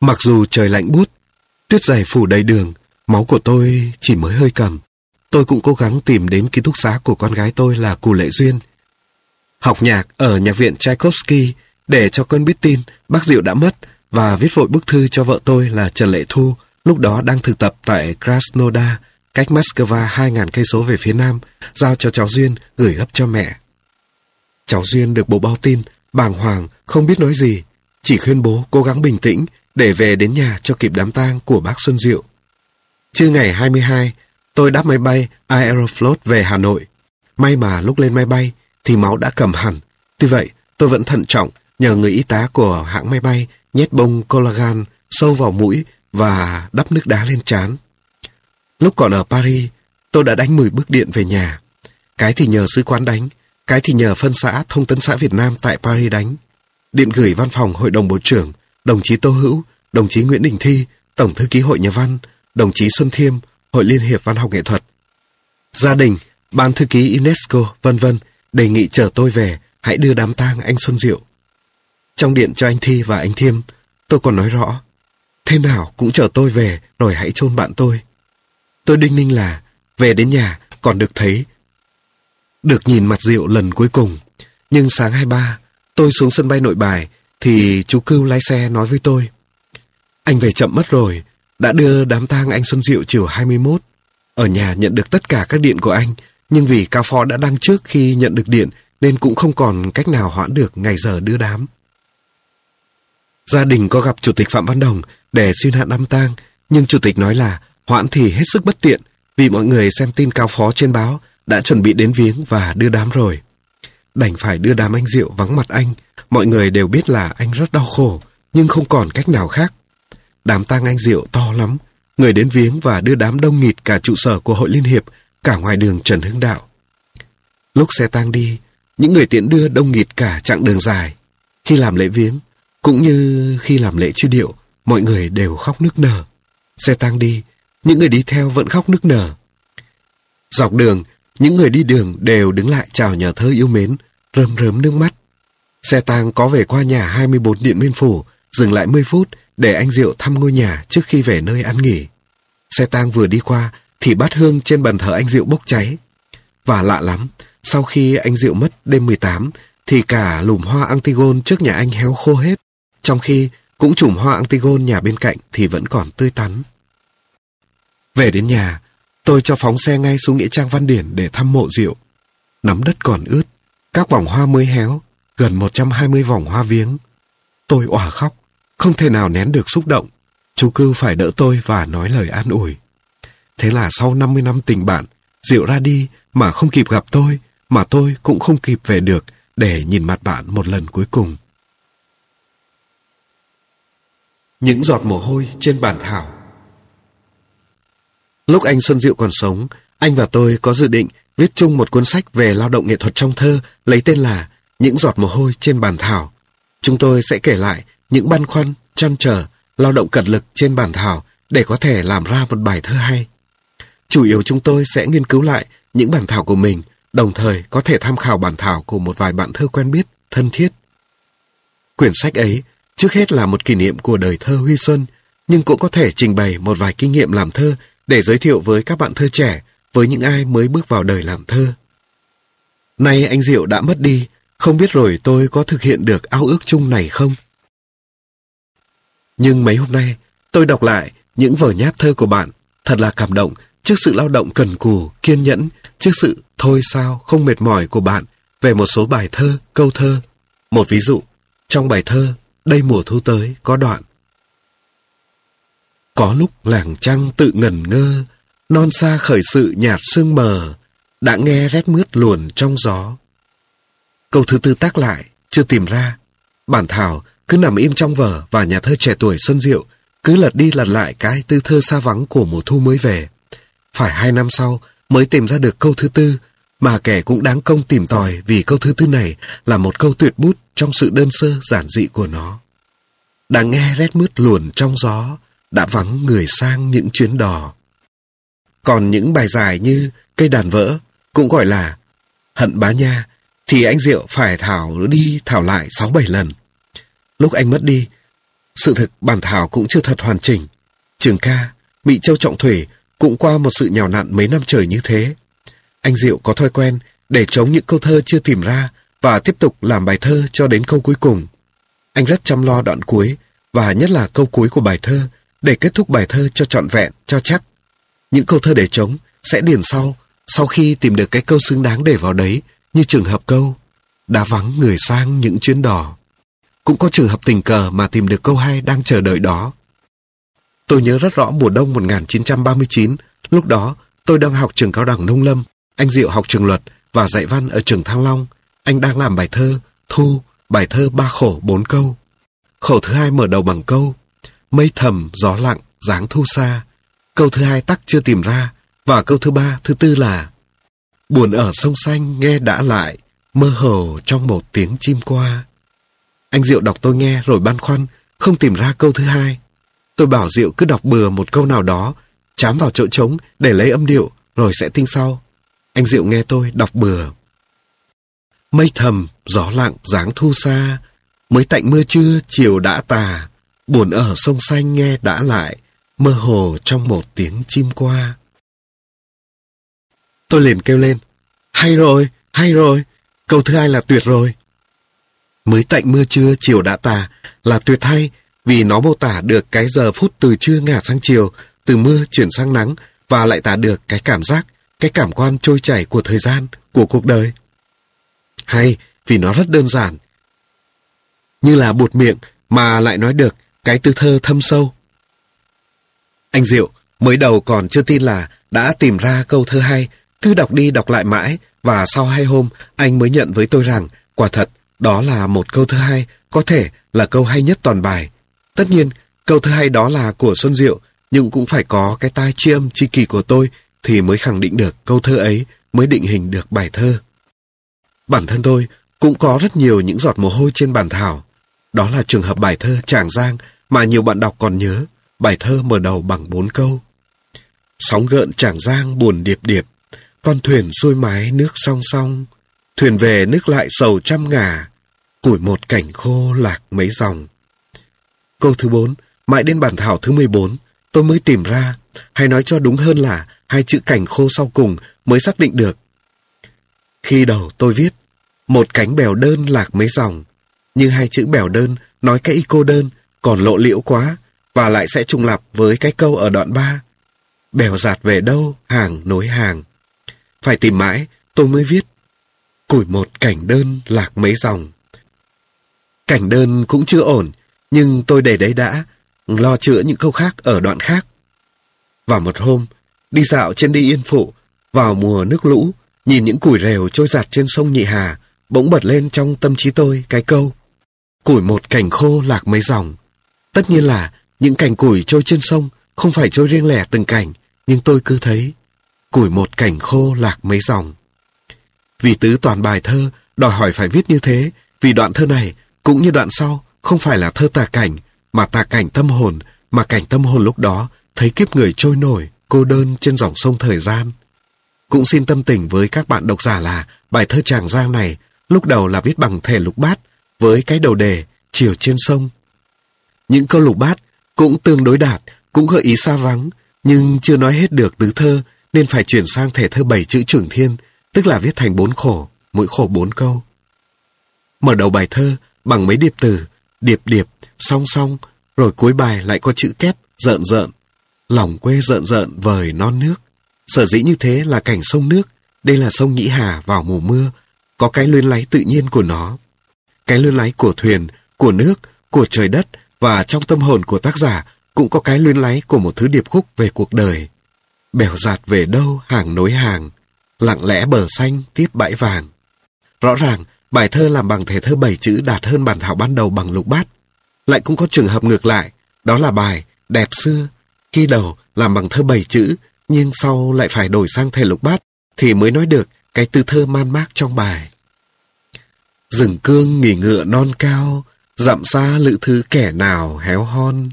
mặc dù trời lạnh bút, tuyết dày phủ đầy đường, máu của tôi chỉ mới hơi cầm. Tôi cũng cố gắng tìm đến ký túc xá của con gái tôi là Cù Lệ Duyên. Học nhạc ở nhạc viện Tchaikovsky để cho con biết tin bác Diệu đã mất và viết vội bức thư cho vợ tôi là Trần Lệ Thu, lúc đó đang thực tập tại Krasnodar, cách Moscow 2.000 cây số về phía nam, giao cho cháu Duyên gửi gấp cho mẹ. Cháu Duyên được bố báo tin, bàng hoàng, không biết nói gì, chỉ khuyên bố cố gắng bình tĩnh để về đến nhà cho kịp đám tang của bác Xuân Diệu. Trưa ngày 22, tôi đáp máy bay Aeroflot về Hà Nội. May mà lúc lên máy bay thì máu đã cầm hẳn. Tuy vậy, tôi vẫn thận trọng nhờ người y tá của hãng máy bay nhét bông collagen sâu vào mũi và đắp nước đá lên trán. Lúc còn ở Paris, tôi đã đánh 10 bước điện về nhà. Cái thì nhờ sứ quán đánh, cái thì nhờ phân xã thông tấn xã Việt Nam tại Paris đánh. Điện gửi văn phòng Hội đồng Bộ trưởng, đồng chí Tô Hữu, đồng chí Nguyễn Đình Thi, Tổng thư ký Hội Nhà văn, đồng chí Xuân Thiêm, Hội Liên hiệp Văn học Nghệ thuật. Gia đình, ban thư ký UNESCO, vân vân đề nghị chờ tôi về, hãy đưa đám tang anh Xuân Diệu. Trong điện cho anh Thi và anh Thiêm, tôi còn nói rõ, thế nào cũng chờ tôi về rồi hãy chôn bạn tôi. Tôi đinh ninh là, về đến nhà còn được thấy, được nhìn mặt Diệu lần cuối cùng. Nhưng sáng 23, tôi xuống sân bay nội bài, thì chú Cưu lái xe nói với tôi, anh về chậm mất rồi, đã đưa đám tang anh Xuân Diệu chiều 21. Ở nhà nhận được tất cả các điện của anh, nhưng vì cao phó đã đăng trước khi nhận được điện nên cũng không còn cách nào hoãn được ngày giờ đưa đám. Gia đình có gặp Chủ tịch Phạm Văn Đồng để xin hạn đám tang, nhưng Chủ tịch nói là hoãn thì hết sức bất tiện vì mọi người xem tin cao phó trên báo đã chuẩn bị đến viếng và đưa đám rồi. Đành phải đưa đám anh Diệu vắng mặt anh, mọi người đều biết là anh rất đau khổ, nhưng không còn cách nào khác đám tang anh Diệu to lắm. Người đến viếng và đưa đám đông nghịt cả trụ sở của hội liên hiệp, cả ngoài đường Trần Hưng Đạo. Lúc xe tang đi, những người tiễn đưa đông nghịt cả chặng đường dài. Khi làm lễ viếng, cũng như khi làm lễ truy điệu, mọi người đều khóc nức nở. Xe tang đi, những người đi theo vẫn khóc nức nở. Dọc đường, những người đi đường đều đứng lại chào nhà thơ yêu mến, rơm rớm nước mắt. Xe tang có về qua nhà 24 Điện Biên Phủ, dừng lại 10 phút để anh Diệu thăm ngôi nhà trước khi về nơi ăn nghỉ. Xe tang vừa đi qua thì bát hương trên bàn thờ anh Diệu bốc cháy. Và lạ lắm, sau khi anh Diệu mất đêm 18 thì cả lùm hoa Antigone trước nhà anh héo khô hết, trong khi cũng chùm hoa Antigone nhà bên cạnh thì vẫn còn tươi tắn. Về đến nhà, tôi cho phóng xe ngay xuống Nghĩa Trang Văn Điển để thăm mộ Diệu. Nắm đất còn ướt, các vòng hoa mới héo, gần 120 vòng hoa viếng. Tôi òa khóc, không thể nào nén được xúc động. Chú cư phải đỡ tôi và nói lời an ủi. Thế là sau 50 năm tình bạn, Diệu ra đi mà không kịp gặp tôi, mà tôi cũng không kịp về được để nhìn mặt bạn một lần cuối cùng. Những giọt mồ hôi trên bàn thảo Lúc anh Xuân Diệu còn sống, anh và tôi có dự định viết chung một cuốn sách về lao động nghệ thuật trong thơ lấy tên là Những giọt mồ hôi trên bàn thảo. Chúng tôi sẽ kể lại những băn khoăn, chăn trở, lao động cật lực trên bản thảo để có thể làm ra một bài thơ hay. Chủ yếu chúng tôi sẽ nghiên cứu lại những bản thảo của mình, đồng thời có thể tham khảo bản thảo của một vài bạn thơ quen biết, thân thiết. Quyển sách ấy trước hết là một kỷ niệm của đời thơ Huy Xuân, nhưng cũng có thể trình bày một vài kinh nghiệm làm thơ để giới thiệu với các bạn thơ trẻ, với những ai mới bước vào đời làm thơ. Nay anh Diệu đã mất đi, không biết rồi tôi có thực hiện được ao ước chung này không? Nhưng mấy hôm nay, tôi đọc lại những vở nháp thơ của bạn, thật là cảm động trước sự lao động cần cù, kiên nhẫn, trước sự thôi sao không mệt mỏi của bạn về một số bài thơ, câu thơ. Một ví dụ, trong bài thơ Đây mùa thu tới có đoạn. Có lúc làng trăng tự ngẩn ngơ, non xa khởi sự nhạt sương mờ, đã nghe rét mướt luồn trong gió. Câu thứ tư tác lại, chưa tìm ra. Bản thảo cứ nằm im trong vở và nhà thơ trẻ tuổi Xuân Diệu cứ lật đi lật lại cái tư thơ xa vắng của mùa thu mới về. Phải hai năm sau mới tìm ra được câu thứ tư, mà kẻ cũng đáng công tìm tòi vì câu thứ tư này là một câu tuyệt bút trong sự đơn sơ giản dị của nó. Đã nghe rét mướt luồn trong gió, đã vắng người sang những chuyến đò. Còn những bài dài như Cây đàn vỡ, cũng gọi là Hận bá nha, thì anh Diệu phải thảo đi thảo lại sáu bảy lần. Lúc anh mất đi, sự thực bản thảo cũng chưa thật hoàn chỉnh. Trường ca, Mỹ Châu Trọng Thủy cũng qua một sự nhào nặn mấy năm trời như thế. Anh Diệu có thói quen để chống những câu thơ chưa tìm ra và tiếp tục làm bài thơ cho đến câu cuối cùng. Anh rất chăm lo đoạn cuối và nhất là câu cuối của bài thơ để kết thúc bài thơ cho trọn vẹn, cho chắc. Những câu thơ để trống sẽ điền sau, sau khi tìm được cái câu xứng đáng để vào đấy, như trường hợp câu đã vắng người sang những chuyến đò. Cũng có trường hợp tình cờ mà tìm được câu hai đang chờ đợi đó. Tôi nhớ rất rõ mùa đông 1939, lúc đó tôi đang học trường cao đẳng nông lâm, anh Diệu học trường luật và dạy văn ở trường Thăng Long. Anh đang làm bài thơ, thu, bài thơ ba khổ bốn câu. Khổ thứ hai mở đầu bằng câu, mây thầm, gió lặng, dáng thu xa. Câu thứ hai tắc chưa tìm ra, và câu thứ ba, thứ tư là Buồn ở sông xanh nghe đã lại, mơ hồ trong một tiếng chim qua. Anh Diệu đọc tôi nghe rồi băn khoăn, không tìm ra câu thứ hai. Tôi bảo Diệu cứ đọc bừa một câu nào đó, chám vào chỗ trống để lấy âm điệu, rồi sẽ tinh sau. Anh Diệu nghe tôi đọc bừa. Mây thầm, gió lặng, dáng thu xa, mới tạnh mưa trưa, chiều đã tà, buồn ở sông xanh nghe đã lại, mơ hồ trong một tiếng chim qua. Tôi liền kêu lên, hay rồi, hay rồi, câu thứ hai là tuyệt rồi. Mới tạnh mưa trưa, chiều đã tà, là tuyệt hay, vì nó mô tả được cái giờ phút từ trưa ngả sang chiều, từ mưa chuyển sang nắng, và lại tả được cái cảm giác, cái cảm quan trôi chảy của thời gian, của cuộc đời. Hay, vì nó rất đơn giản. Như là bột miệng mà lại nói được cái tư thơ thâm sâu. Anh Diệu mới đầu còn chưa tin là đã tìm ra câu thơ hay, cứ đọc đi đọc lại mãi và sau hai hôm anh mới nhận với tôi rằng quả thật đó là một câu thơ hai có thể là câu hay nhất toàn bài. Tất nhiên, Câu thứ hai đó là của Xuân Diệu, nhưng cũng phải có cái tai chiêm chi kỳ của tôi thì mới khẳng định được câu thơ ấy, mới định hình được bài thơ. Bản thân tôi cũng có rất nhiều những giọt mồ hôi trên bàn thảo. Đó là trường hợp bài thơ Tràng Giang mà nhiều bạn đọc còn nhớ. Bài thơ mở đầu bằng bốn câu. Sóng gợn Tràng Giang buồn điệp điệp, con thuyền xuôi mái nước song song, thuyền về nước lại sầu trăm ngà, củi một cảnh khô lạc mấy dòng. Câu thứ bốn, mãi đến bản thảo thứ 14, tôi mới tìm ra, hay nói cho đúng hơn là hai chữ cảnh khô sau cùng mới xác định được. Khi đầu tôi viết, một cánh bèo đơn lạc mấy dòng, nhưng hai chữ bèo đơn nói cái y cô đơn còn lộ liễu quá và lại sẽ trùng lặp với cái câu ở đoạn 3. Bèo giạt về đâu, hàng nối hàng. Phải tìm mãi, tôi mới viết. Củi một cảnh đơn lạc mấy dòng. Cảnh đơn cũng chưa ổn, nhưng tôi để đấy đã, lo chữa những câu khác ở đoạn khác. Vào một hôm, đi dạo trên đi Yên Phụ, vào mùa nước lũ, nhìn những củi rèo trôi giặt trên sông Nhị Hà, bỗng bật lên trong tâm trí tôi cái câu. Củi một cảnh khô lạc mấy dòng. Tất nhiên là những cành củi trôi trên sông không phải trôi riêng lẻ từng cảnh, nhưng tôi cứ thấy củi một cảnh khô lạc mấy dòng. Vì tứ toàn bài thơ đòi hỏi phải viết như thế, vì đoạn thơ này cũng như đoạn sau không phải là thơ tà cảnh, mà tà cảnh tâm hồn, mà cảnh tâm hồn lúc đó thấy kiếp người trôi nổi, cô đơn trên dòng sông thời gian. Cũng xin tâm tình với các bạn độc giả là bài thơ Tràng Giang này lúc đầu là viết bằng thể lục bát với cái đầu đề Chiều trên sông. Những câu lục bát cũng tương đối đạt, cũng gợi ý xa vắng, nhưng chưa nói hết được tứ thơ nên phải chuyển sang thể thơ bảy chữ trưởng thiên, tức là viết thành bốn khổ, mỗi khổ bốn câu. Mở đầu bài thơ bằng mấy điệp từ, điệp điệp, song song, rồi cuối bài lại có chữ kép, rợn rợn. Lòng quê rợn rợn vời non nước. Sở dĩ như thế là cảnh sông nước, đây là sông Nhĩ Hà vào mùa mưa, có cái luyến láy tự nhiên của nó. Cái luyến láy của thuyền, của nước, của trời đất và trong tâm hồn của tác giả cũng có cái luyến láy của một thứ điệp khúc về cuộc đời. bẻo giạt về đâu hàng nối hàng, lặng lẽ bờ xanh tiếp bãi vàng. Rõ ràng, bài thơ làm bằng thể thơ bảy chữ đạt hơn bản thảo ban đầu bằng lục bát. Lại cũng có trường hợp ngược lại, đó là bài Đẹp xưa. Khi đầu làm bằng thơ bảy chữ, nhưng sau lại phải đổi sang thể lục bát, thì mới nói được cái tư thơ man mác trong bài. Rừng cương nghỉ ngựa non cao, dặm xa lự thư kẻ nào héo hon.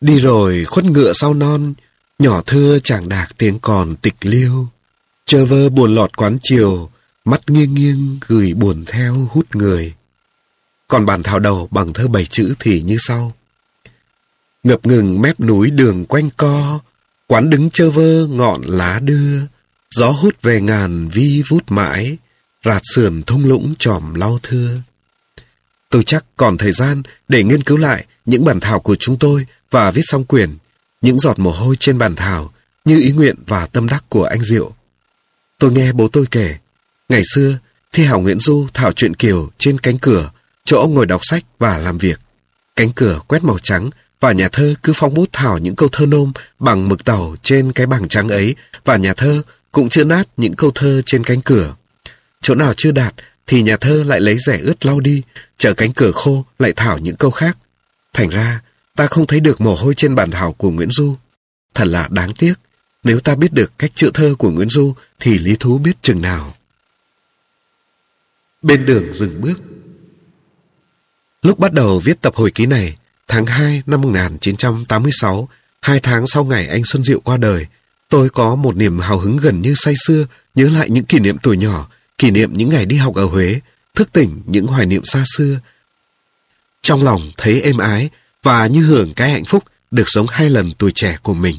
Đi rồi khuất ngựa sau non, nhỏ thưa chàng đạc tiếng còn tịch liêu. Chờ vơ buồn lọt quán chiều, mắt nghiêng nghiêng gửi buồn theo hút người. Còn bản thảo đầu bằng thơ bảy chữ thì như sau. Ngập ngừng mép núi đường quanh co, quán đứng chơ vơ ngọn lá đưa, gió hút về ngàn vi vút mãi, rạt sườn thung lũng tròm lau thưa. Tôi chắc còn thời gian để nghiên cứu lại những bản thảo của chúng tôi và viết xong quyển, những giọt mồ hôi trên bản thảo như ý nguyện và tâm đắc của anh Diệu. Tôi nghe bố tôi kể, ngày xưa Thi Hảo Nguyễn Du thảo chuyện Kiều trên cánh cửa, chỗ ông ngồi đọc sách và làm việc. Cánh cửa quét màu trắng và nhà thơ cứ phóng bút thảo những câu thơ nôm bằng mực tàu trên cái bảng trắng ấy và nhà thơ cũng chưa nát những câu thơ trên cánh cửa. Chỗ nào chưa đạt thì nhà thơ lại lấy rẻ ướt lau đi, chờ cánh cửa khô lại thảo những câu khác. Thành ra, ta không thấy được mồ hôi trên bản thảo của Nguyễn Du. Thật là đáng tiếc, nếu ta biết được cách chữa thơ của Nguyễn Du thì lý thú biết chừng nào. Bên đường dừng bước Lúc bắt đầu viết tập hồi ký này, tháng 2 năm 1986, hai tháng sau ngày anh Xuân Diệu qua đời, tôi có một niềm hào hứng gần như say xưa nhớ lại những kỷ niệm tuổi nhỏ, kỷ niệm những ngày đi học ở Huế, thức tỉnh những hoài niệm xa xưa. Trong lòng thấy êm ái và như hưởng cái hạnh phúc được sống hai lần tuổi trẻ của mình.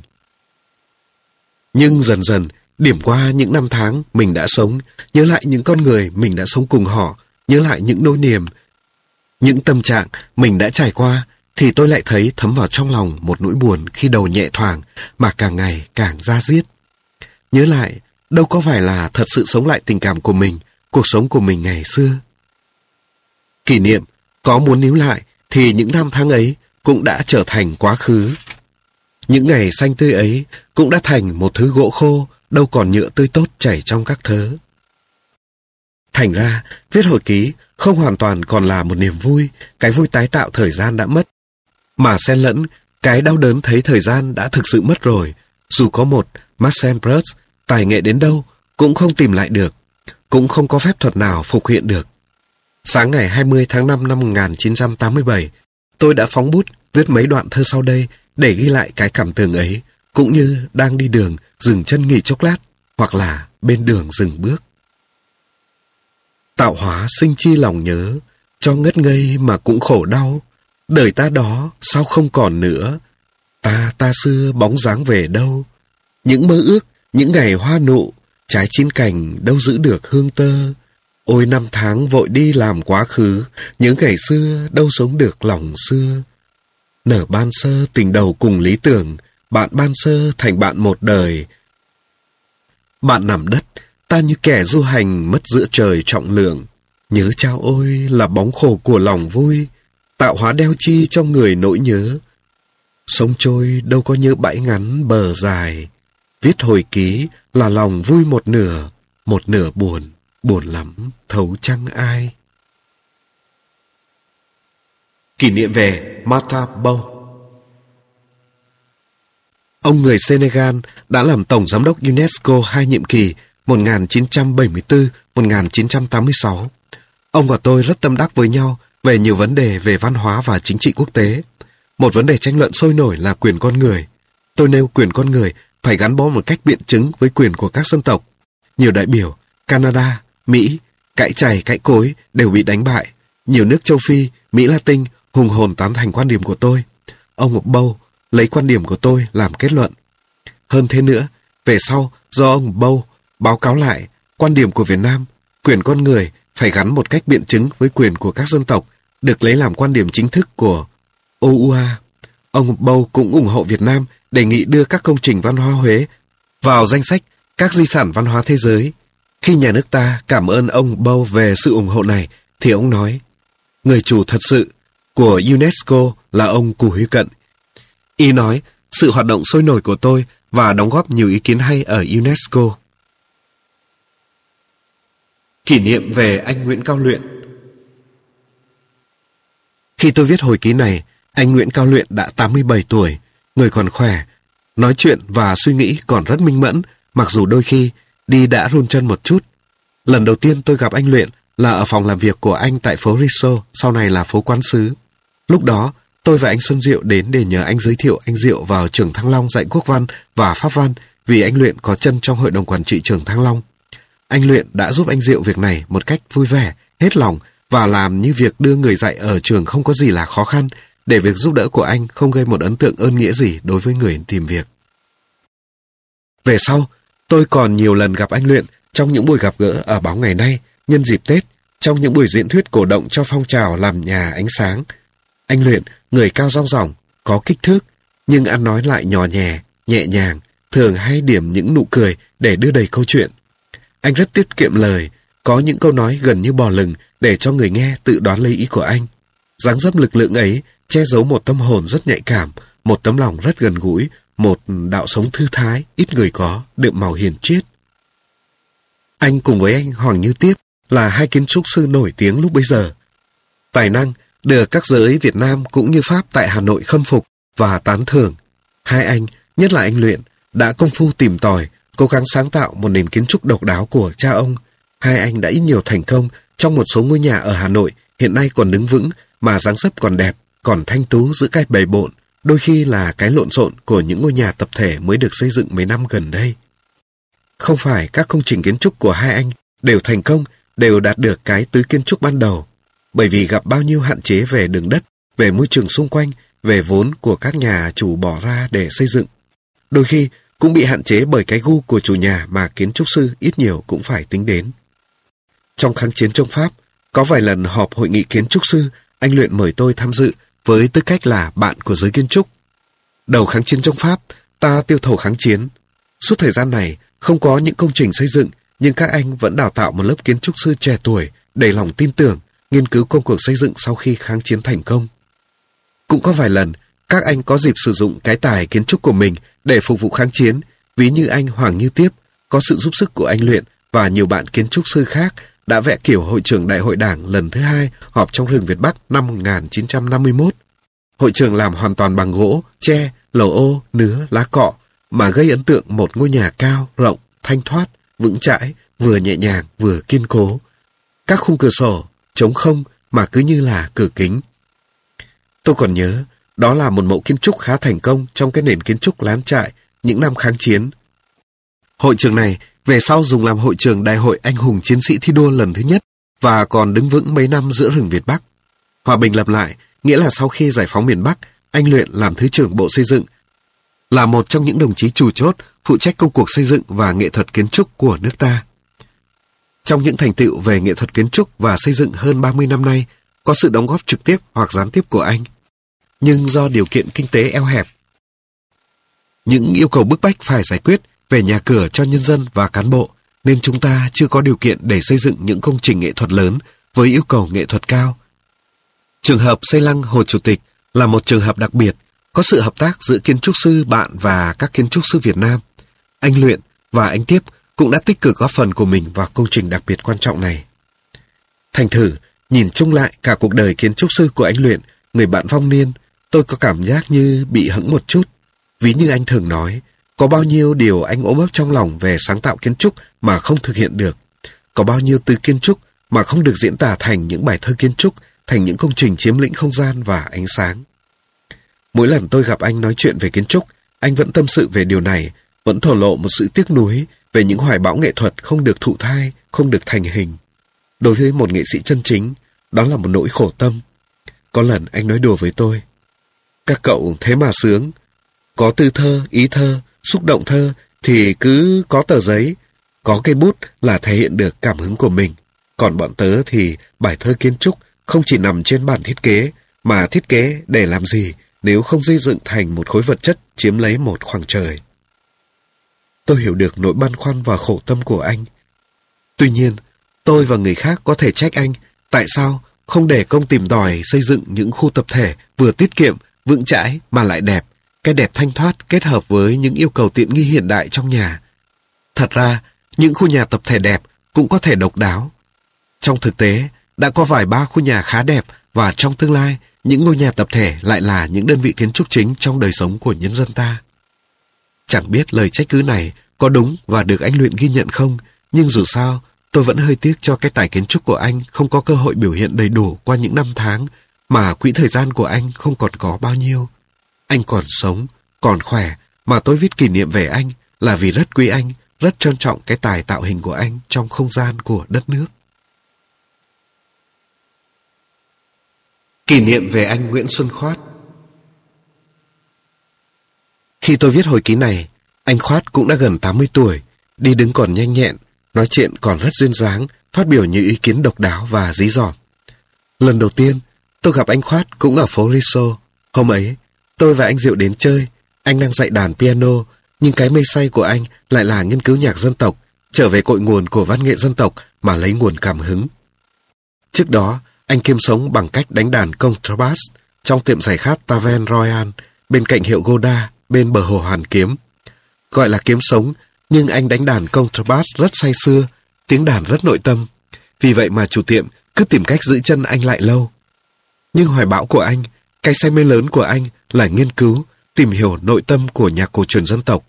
Nhưng dần dần, điểm qua những năm tháng mình đã sống, nhớ lại những con người mình đã sống cùng họ, nhớ lại những nỗi niềm, những tâm trạng mình đã trải qua, thì tôi lại thấy thấm vào trong lòng một nỗi buồn khi đầu nhẹ thoảng mà càng ngày càng ra diết. Nhớ lại, đâu có phải là thật sự sống lại tình cảm của mình, cuộc sống của mình ngày xưa. Kỷ niệm, có muốn níu lại thì những năm tháng ấy cũng đã trở thành quá khứ. Những ngày xanh tươi ấy cũng đã thành một thứ gỗ khô, đâu còn nhựa tươi tốt chảy trong các thớ. Thành ra, viết hồi ký không hoàn toàn còn là một niềm vui, cái vui tái tạo thời gian đã mất. Mà xen lẫn, cái đau đớn thấy thời gian đã thực sự mất rồi. Dù có một Marcel Proust, tài nghệ đến đâu, cũng không tìm lại được. Cũng không có phép thuật nào phục hiện được. Sáng ngày 20 tháng 5 năm 1987, tôi đã phóng bút viết mấy đoạn thơ sau đây để ghi lại cái cảm tưởng ấy, cũng như đang đi đường, dừng chân nghỉ chốc lát, hoặc là bên đường dừng bước. Tạo hóa sinh chi lòng nhớ, cho ngất ngây mà cũng khổ đau. Đời ta đó sao không còn nữa? Ta ta xưa bóng dáng về đâu? Những mơ ước, những ngày hoa nụ, trái chín cành đâu giữ được hương tơ. Ôi năm tháng vội đi làm quá khứ, những ngày xưa đâu sống được lòng xưa. Nở ban sơ tình đầu cùng lý tưởng, bạn ban sơ thành bạn một đời. Bạn nằm đất, ta như kẻ du hành mất giữa trời trọng lượng. Nhớ trao ôi là bóng khổ của lòng vui, tạo hóa đeo chi cho người nỗi nhớ. Sông trôi đâu có nhớ bãi ngắn bờ dài, viết hồi ký là lòng vui một nửa, một nửa buồn, buồn lắm, thấu chăng ai. Kỷ niệm về Mata Bow Ông người Senegal đã làm Tổng Giám đốc UNESCO hai nhiệm kỳ 1974-1986. Ông và tôi rất tâm đắc với nhau về nhiều vấn đề về văn hóa và chính trị quốc tế. Một vấn đề tranh luận sôi nổi là quyền con người. Tôi nêu quyền con người phải gắn bó một cách biện chứng với quyền của các dân tộc. Nhiều đại biểu, Canada, Mỹ, cãi chày cãi cối đều bị đánh bại. Nhiều nước châu Phi, Mỹ Latin hùng hồn tán thành quan điểm của tôi. Ông Ngọc Bâu lấy quan điểm của tôi làm kết luận. Hơn thế nữa, về sau, do ông Bâu báo cáo lại quan điểm của Việt Nam, quyền con người phải gắn một cách biện chứng với quyền của các dân tộc, được lấy làm quan điểm chính thức của OUA. Ông Bâu cũng ủng hộ Việt Nam đề nghị đưa các công trình văn hóa Huế vào danh sách các di sản văn hóa thế giới. Khi nhà nước ta cảm ơn ông Bâu về sự ủng hộ này, thì ông nói, người chủ thật sự của UNESCO là ông Cù Huy Cận. Y nói, sự hoạt động sôi nổi của tôi và đóng góp nhiều ý kiến hay ở UNESCO. Kỷ niệm về anh Nguyễn Cao Luyện Khi tôi viết hồi ký này, anh Nguyễn Cao Luyện đã 87 tuổi, người còn khỏe, nói chuyện và suy nghĩ còn rất minh mẫn, mặc dù đôi khi đi đã run chân một chút. Lần đầu tiên tôi gặp anh Luyện là ở phòng làm việc của anh tại phố Riso, sau này là phố Quán Sứ. Lúc đó, tôi và anh Xuân Diệu đến để nhờ anh giới thiệu anh Diệu vào trường Thăng Long dạy quốc văn và pháp văn vì anh Luyện có chân trong hội đồng quản trị trường Thăng Long. Anh Luyện đã giúp anh Diệu việc này một cách vui vẻ, hết lòng và làm như việc đưa người dạy ở trường không có gì là khó khăn để việc giúp đỡ của anh không gây một ấn tượng ơn nghĩa gì đối với người tìm việc. Về sau, tôi còn nhiều lần gặp anh Luyện trong những buổi gặp gỡ ở báo ngày nay, nhân dịp Tết, trong những buổi diễn thuyết cổ động cho phong trào làm nhà ánh sáng. Anh Luyện, người cao rong ròng, có kích thước, nhưng ăn nói lại nhỏ nhẹ, nhẹ nhàng, thường hay điểm những nụ cười để đưa đầy câu chuyện. Anh rất tiết kiệm lời, có những câu nói gần như bò lừng để cho người nghe tự đoán lấy ý của anh. dáng dấp lực lượng ấy che giấu một tâm hồn rất nhạy cảm, một tấm lòng rất gần gũi, một đạo sống thư thái, ít người có, đượm màu hiền triết. Anh cùng với anh Hoàng Như Tiếp là hai kiến trúc sư nổi tiếng lúc bấy giờ. Tài năng được các giới Việt Nam cũng như Pháp tại Hà Nội khâm phục và tán thưởng. Hai anh, nhất là anh Luyện, đã công phu tìm tòi, cố gắng sáng tạo một nền kiến trúc độc đáo của cha ông. Hai anh đã ít nhiều thành công trong một số ngôi nhà ở Hà Nội hiện nay còn đứng vững mà dáng dấp còn đẹp, còn thanh tú giữa cái bầy bộn, đôi khi là cái lộn xộn của những ngôi nhà tập thể mới được xây dựng mấy năm gần đây. Không phải các công trình kiến trúc của hai anh đều thành công, đều đạt được cái tứ kiến trúc ban đầu, bởi vì gặp bao nhiêu hạn chế về đường đất, về môi trường xung quanh, về vốn của các nhà chủ bỏ ra để xây dựng. Đôi khi cũng bị hạn chế bởi cái gu của chủ nhà mà kiến trúc sư ít nhiều cũng phải tính đến. Trong kháng chiến chống Pháp, có vài lần họp hội nghị kiến trúc sư, anh Luyện mời tôi tham dự với tư cách là bạn của giới kiến trúc. Đầu kháng chiến chống Pháp, ta tiêu thầu kháng chiến. Suốt thời gian này, không có những công trình xây dựng, nhưng các anh vẫn đào tạo một lớp kiến trúc sư trẻ tuổi, đầy lòng tin tưởng, nghiên cứu công cuộc xây dựng sau khi kháng chiến thành công. Cũng có vài lần, các anh có dịp sử dụng cái tài kiến trúc của mình để phục vụ kháng chiến, ví như anh Hoàng Như Tiếp, có sự giúp sức của anh Luyện và nhiều bạn kiến trúc sư khác đã vẽ kiểu hội trưởng đại hội đảng lần thứ hai họp trong rừng Việt Bắc năm 1951. Hội trường làm hoàn toàn bằng gỗ, tre, lầu ô, nứa, lá cọ, mà gây ấn tượng một ngôi nhà cao, rộng, thanh thoát, vững chãi, vừa nhẹ nhàng, vừa kiên cố. Các khung cửa sổ, trống không mà cứ như là cửa kính. Tôi còn nhớ, đó là một mẫu kiến trúc khá thành công trong cái nền kiến trúc lán trại những năm kháng chiến. Hội trường này về sau dùng làm hội trường Đại hội Anh hùng Chiến sĩ thi đua lần thứ nhất và còn đứng vững mấy năm giữa rừng Việt Bắc. Hòa bình lập lại, nghĩa là sau khi giải phóng miền Bắc, anh Luyện làm Thứ trưởng Bộ Xây dựng, là một trong những đồng chí chủ chốt phụ trách công cuộc xây dựng và nghệ thuật kiến trúc của nước ta. Trong những thành tựu về nghệ thuật kiến trúc và xây dựng hơn 30 năm nay, có sự đóng góp trực tiếp hoặc gián tiếp của anh. Nhưng do điều kiện kinh tế eo hẹp, những yêu cầu bức bách phải giải quyết về nhà cửa cho nhân dân và cán bộ, nên chúng ta chưa có điều kiện để xây dựng những công trình nghệ thuật lớn với yêu cầu nghệ thuật cao. Trường hợp xây lăng Hồ Chủ tịch là một trường hợp đặc biệt, có sự hợp tác giữa kiến trúc sư bạn và các kiến trúc sư Việt Nam. Anh Luyện và anh Tiếp cũng đã tích cực góp phần của mình vào công trình đặc biệt quan trọng này. Thành thử, nhìn chung lại cả cuộc đời kiến trúc sư của anh Luyện, người bạn vong niên, tôi có cảm giác như bị hững một chút. Ví như anh thường nói, có bao nhiêu điều anh ốm ấp trong lòng về sáng tạo kiến trúc mà không thực hiện được. Có bao nhiêu từ kiến trúc mà không được diễn tả thành những bài thơ kiến trúc, thành những công trình chiếm lĩnh không gian và ánh sáng. Mỗi lần tôi gặp anh nói chuyện về kiến trúc, anh vẫn tâm sự về điều này, vẫn thổ lộ một sự tiếc nuối về những hoài bão nghệ thuật không được thụ thai, không được thành hình. Đối với một nghệ sĩ chân chính, đó là một nỗi khổ tâm. Có lần anh nói đùa với tôi. Các cậu thế mà sướng. Có tư thơ, ý thơ, xúc động thơ thì cứ có tờ giấy, có cây bút là thể hiện được cảm hứng của mình. Còn bọn tớ thì bài thơ kiến trúc không chỉ nằm trên bản thiết kế, mà thiết kế để làm gì nếu không xây dựng thành một khối vật chất chiếm lấy một khoảng trời. Tôi hiểu được nỗi băn khoăn và khổ tâm của anh. Tuy nhiên, tôi và người khác có thể trách anh tại sao không để công tìm tòi xây dựng những khu tập thể vừa tiết kiệm, vững chãi mà lại đẹp, cái đẹp thanh thoát kết hợp với những yêu cầu tiện nghi hiện đại trong nhà. Thật ra, những khu nhà tập thể đẹp cũng có thể độc đáo. Trong thực tế, đã có vài ba khu nhà khá đẹp và trong tương lai, những ngôi nhà tập thể lại là những đơn vị kiến trúc chính trong đời sống của nhân dân ta. Chẳng biết lời trách cứ này có đúng và được anh Luyện ghi nhận không, nhưng dù sao, tôi vẫn hơi tiếc cho cái tài kiến trúc của anh không có cơ hội biểu hiện đầy đủ qua những năm tháng, mà quỹ thời gian của anh không còn có bao nhiêu. Anh còn sống, còn khỏe, mà tôi viết kỷ niệm về anh là vì rất quý anh, rất trân trọng cái tài tạo hình của anh trong không gian của đất nước. Kỷ niệm về anh Nguyễn Xuân Khoát khi tôi viết hồi ký này, anh Khoát cũng đã gần 80 tuổi, đi đứng còn nhanh nhẹn, nói chuyện còn rất duyên dáng, phát biểu những ý kiến độc đáo và dí dỏm. Lần đầu tiên, tôi gặp anh Khoát cũng ở phố Liso. Hôm ấy, tôi và anh Diệu đến chơi, anh đang dạy đàn piano, nhưng cái mê say của anh lại là nghiên cứu nhạc dân tộc, trở về cội nguồn của văn nghệ dân tộc mà lấy nguồn cảm hứng. Trước đó, anh kiếm sống bằng cách đánh đàn contrabass trong tiệm giải khát Taven Royal bên cạnh hiệu Goda bên bờ hồ Hoàn Kiếm. Gọi là kiếm sống, nhưng anh đánh đàn contrabass rất say sưa, tiếng đàn rất nội tâm. Vì vậy mà chủ tiệm cứ tìm cách giữ chân anh lại lâu. Nhưng hoài bão của anh, cái say mê lớn của anh là nghiên cứu, tìm hiểu nội tâm của nhạc cổ truyền dân tộc.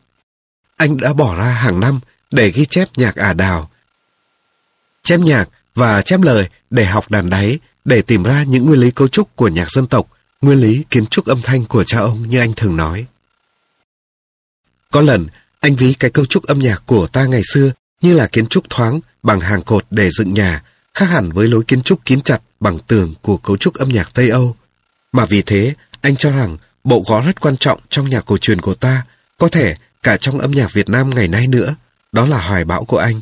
Anh đã bỏ ra hàng năm để ghi chép nhạc ả đào, chép nhạc và chép lời để học đàn đáy, để tìm ra những nguyên lý cấu trúc của nhạc dân tộc, nguyên lý kiến trúc âm thanh của cha ông như anh thường nói. Có lần, anh ví cái cấu trúc âm nhạc của ta ngày xưa như là kiến trúc thoáng bằng hàng cột để dựng nhà, khác hẳn với lối kiến trúc kín chặt bằng tường của cấu trúc âm nhạc Tây Âu. Mà vì thế, anh cho rằng bộ gõ rất quan trọng trong nhạc cổ truyền của ta, có thể cả trong âm nhạc Việt Nam ngày nay nữa. Đó là hoài bão của anh.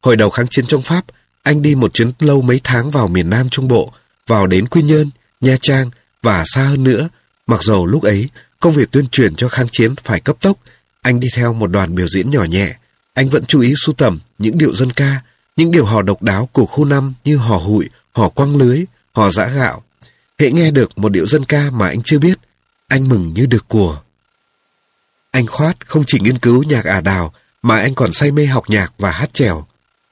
Hồi đầu kháng chiến trong Pháp, anh đi một chuyến lâu mấy tháng vào miền Nam Trung Bộ, vào đến Quy Nhơn, Nha Trang và xa hơn nữa. Mặc dầu lúc ấy, công việc tuyên truyền cho kháng chiến phải cấp tốc, anh đi theo một đoàn biểu diễn nhỏ nhẹ. Anh vẫn chú ý sưu tầm những điệu dân ca, những điều hò độc đáo của khu năm như hò hụi, hò quăng lưới, hò giã gạo. Hệ nghe được một điệu dân ca mà anh chưa biết, anh mừng như được của. Anh Khoát không chỉ nghiên cứu nhạc ả đào, mà anh còn say mê học nhạc và hát trèo.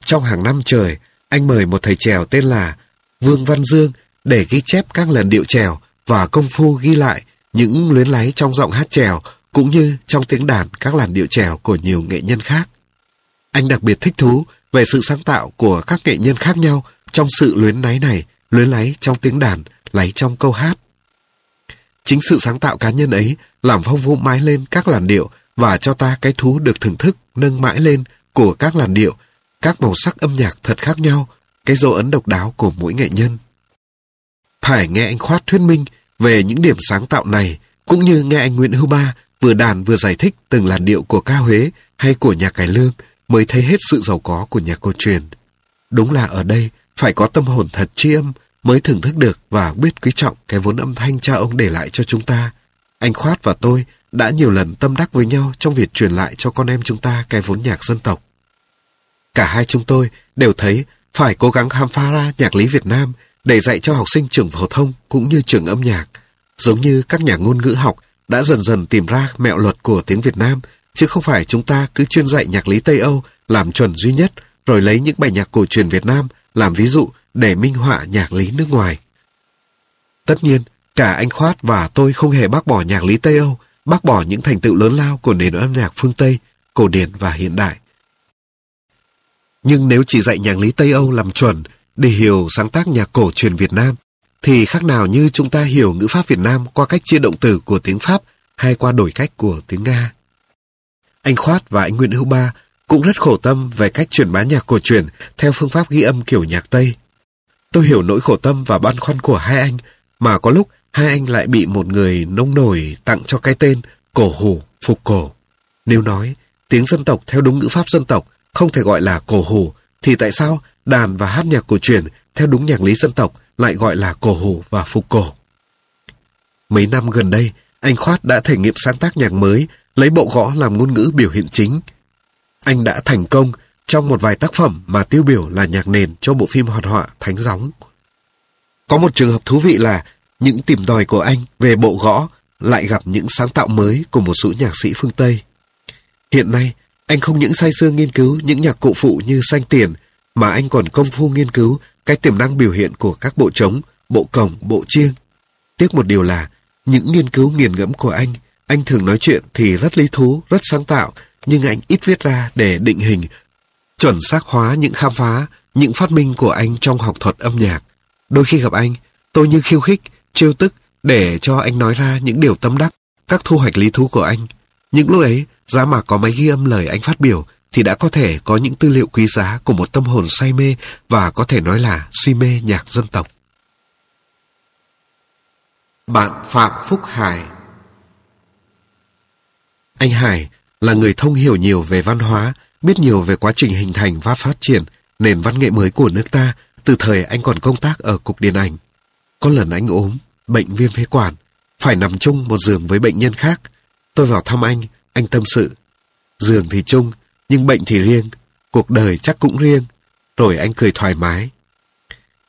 Trong hàng năm trời, anh mời một thầy trèo tên là Vương Văn Dương để ghi chép các lần điệu trèo và công phu ghi lại những luyến láy trong giọng hát trèo cũng như trong tiếng đàn các làn điệu trèo của nhiều nghệ nhân khác. Anh đặc biệt thích thú về sự sáng tạo của các nghệ nhân khác nhau trong sự luyến náy này, luyến láy trong tiếng đàn, láy trong câu hát. Chính sự sáng tạo cá nhân ấy làm phong phú mãi lên các làn điệu và cho ta cái thú được thưởng thức nâng mãi lên của các làn điệu, các màu sắc âm nhạc thật khác nhau, cái dấu ấn độc đáo của mỗi nghệ nhân. Phải nghe anh Khoát thuyết minh về những điểm sáng tạo này, cũng như nghe anh Nguyễn Hữu Ba vừa đàn vừa giải thích từng làn điệu của ca Huế hay của nhạc cải lương mới thấy hết sự giàu có của nhạc cổ truyền. Đúng là ở đây phải có tâm hồn thật tri âm mới thưởng thức được và biết quý trọng cái vốn âm thanh cha ông để lại cho chúng ta. Anh Khoát và tôi đã nhiều lần tâm đắc với nhau trong việc truyền lại cho con em chúng ta cái vốn nhạc dân tộc. Cả hai chúng tôi đều thấy phải cố gắng khám phá ra nhạc lý Việt Nam để dạy cho học sinh trường phổ thông cũng như trường âm nhạc, giống như các nhà ngôn ngữ học đã dần dần tìm ra mẹo luật của tiếng Việt Nam, chứ không phải chúng ta cứ chuyên dạy nhạc lý Tây Âu làm chuẩn duy nhất, rồi lấy những bài nhạc cổ truyền Việt Nam làm ví dụ để minh họa nhạc lý nước ngoài. Tất nhiên, cả anh Khoát và tôi không hề bác bỏ nhạc lý Tây Âu, bác bỏ những thành tựu lớn lao của nền âm nhạc phương Tây, cổ điển và hiện đại. Nhưng nếu chỉ dạy nhạc lý Tây Âu làm chuẩn để hiểu sáng tác nhạc cổ truyền Việt Nam, thì khác nào như chúng ta hiểu ngữ pháp Việt Nam qua cách chia động từ của tiếng Pháp hay qua đổi cách của tiếng Nga. Anh Khoát và anh Nguyễn Hữu Ba cũng rất khổ tâm về cách truyền bá nhạc cổ truyền theo phương pháp ghi âm kiểu nhạc Tây. Tôi hiểu nỗi khổ tâm và băn khoăn của hai anh, mà có lúc hai anh lại bị một người nông nổi tặng cho cái tên cổ hủ, phục cổ. Nếu nói tiếng dân tộc theo đúng ngữ pháp dân tộc không thể gọi là cổ hủ, thì tại sao đàn và hát nhạc cổ truyền theo đúng nhạc lý dân tộc lại gọi là cổ hủ và phục cổ? Mấy năm gần đây, anh Khoát đã thể nghiệm sáng tác nhạc mới, lấy bộ gõ làm ngôn ngữ biểu hiện chính. Anh đã thành công trong một vài tác phẩm mà tiêu biểu là nhạc nền cho bộ phim hoạt họa Thánh Gióng. Có một trường hợp thú vị là những tìm tòi của anh về bộ gõ lại gặp những sáng tạo mới của một số nhạc sĩ phương Tây. Hiện nay, anh không những say sưa nghiên cứu những nhạc cụ phụ như xanh tiền, mà anh còn công phu nghiên cứu cái tiềm năng biểu hiện của các bộ trống, bộ cổng, bộ chiêng. Tiếc một điều là, những nghiên cứu nghiền ngẫm của anh, anh thường nói chuyện thì rất lý thú, rất sáng tạo, nhưng anh ít viết ra để định hình, chuẩn xác hóa những khám phá, những phát minh của anh trong học thuật âm nhạc. Đôi khi gặp anh, tôi như khiêu khích, trêu tức để cho anh nói ra những điều tâm đắc, các thu hoạch lý thú của anh. Những lúc ấy, giá mà có máy ghi âm lời anh phát biểu thì đã có thể có những tư liệu quý giá của một tâm hồn say mê và có thể nói là si mê nhạc dân tộc. Bạn Phạm Phúc Hải Anh Hải là người thông hiểu nhiều về văn hóa, biết nhiều về quá trình hình thành và phát triển nền văn nghệ mới của nước ta từ thời anh còn công tác ở Cục Điện ảnh. Có lần anh ốm, bệnh viêm phế quản, phải nằm chung một giường với bệnh nhân khác. Tôi vào thăm anh, anh tâm sự. Giường thì chung, nhưng bệnh thì riêng, cuộc đời chắc cũng riêng. Rồi anh cười thoải mái.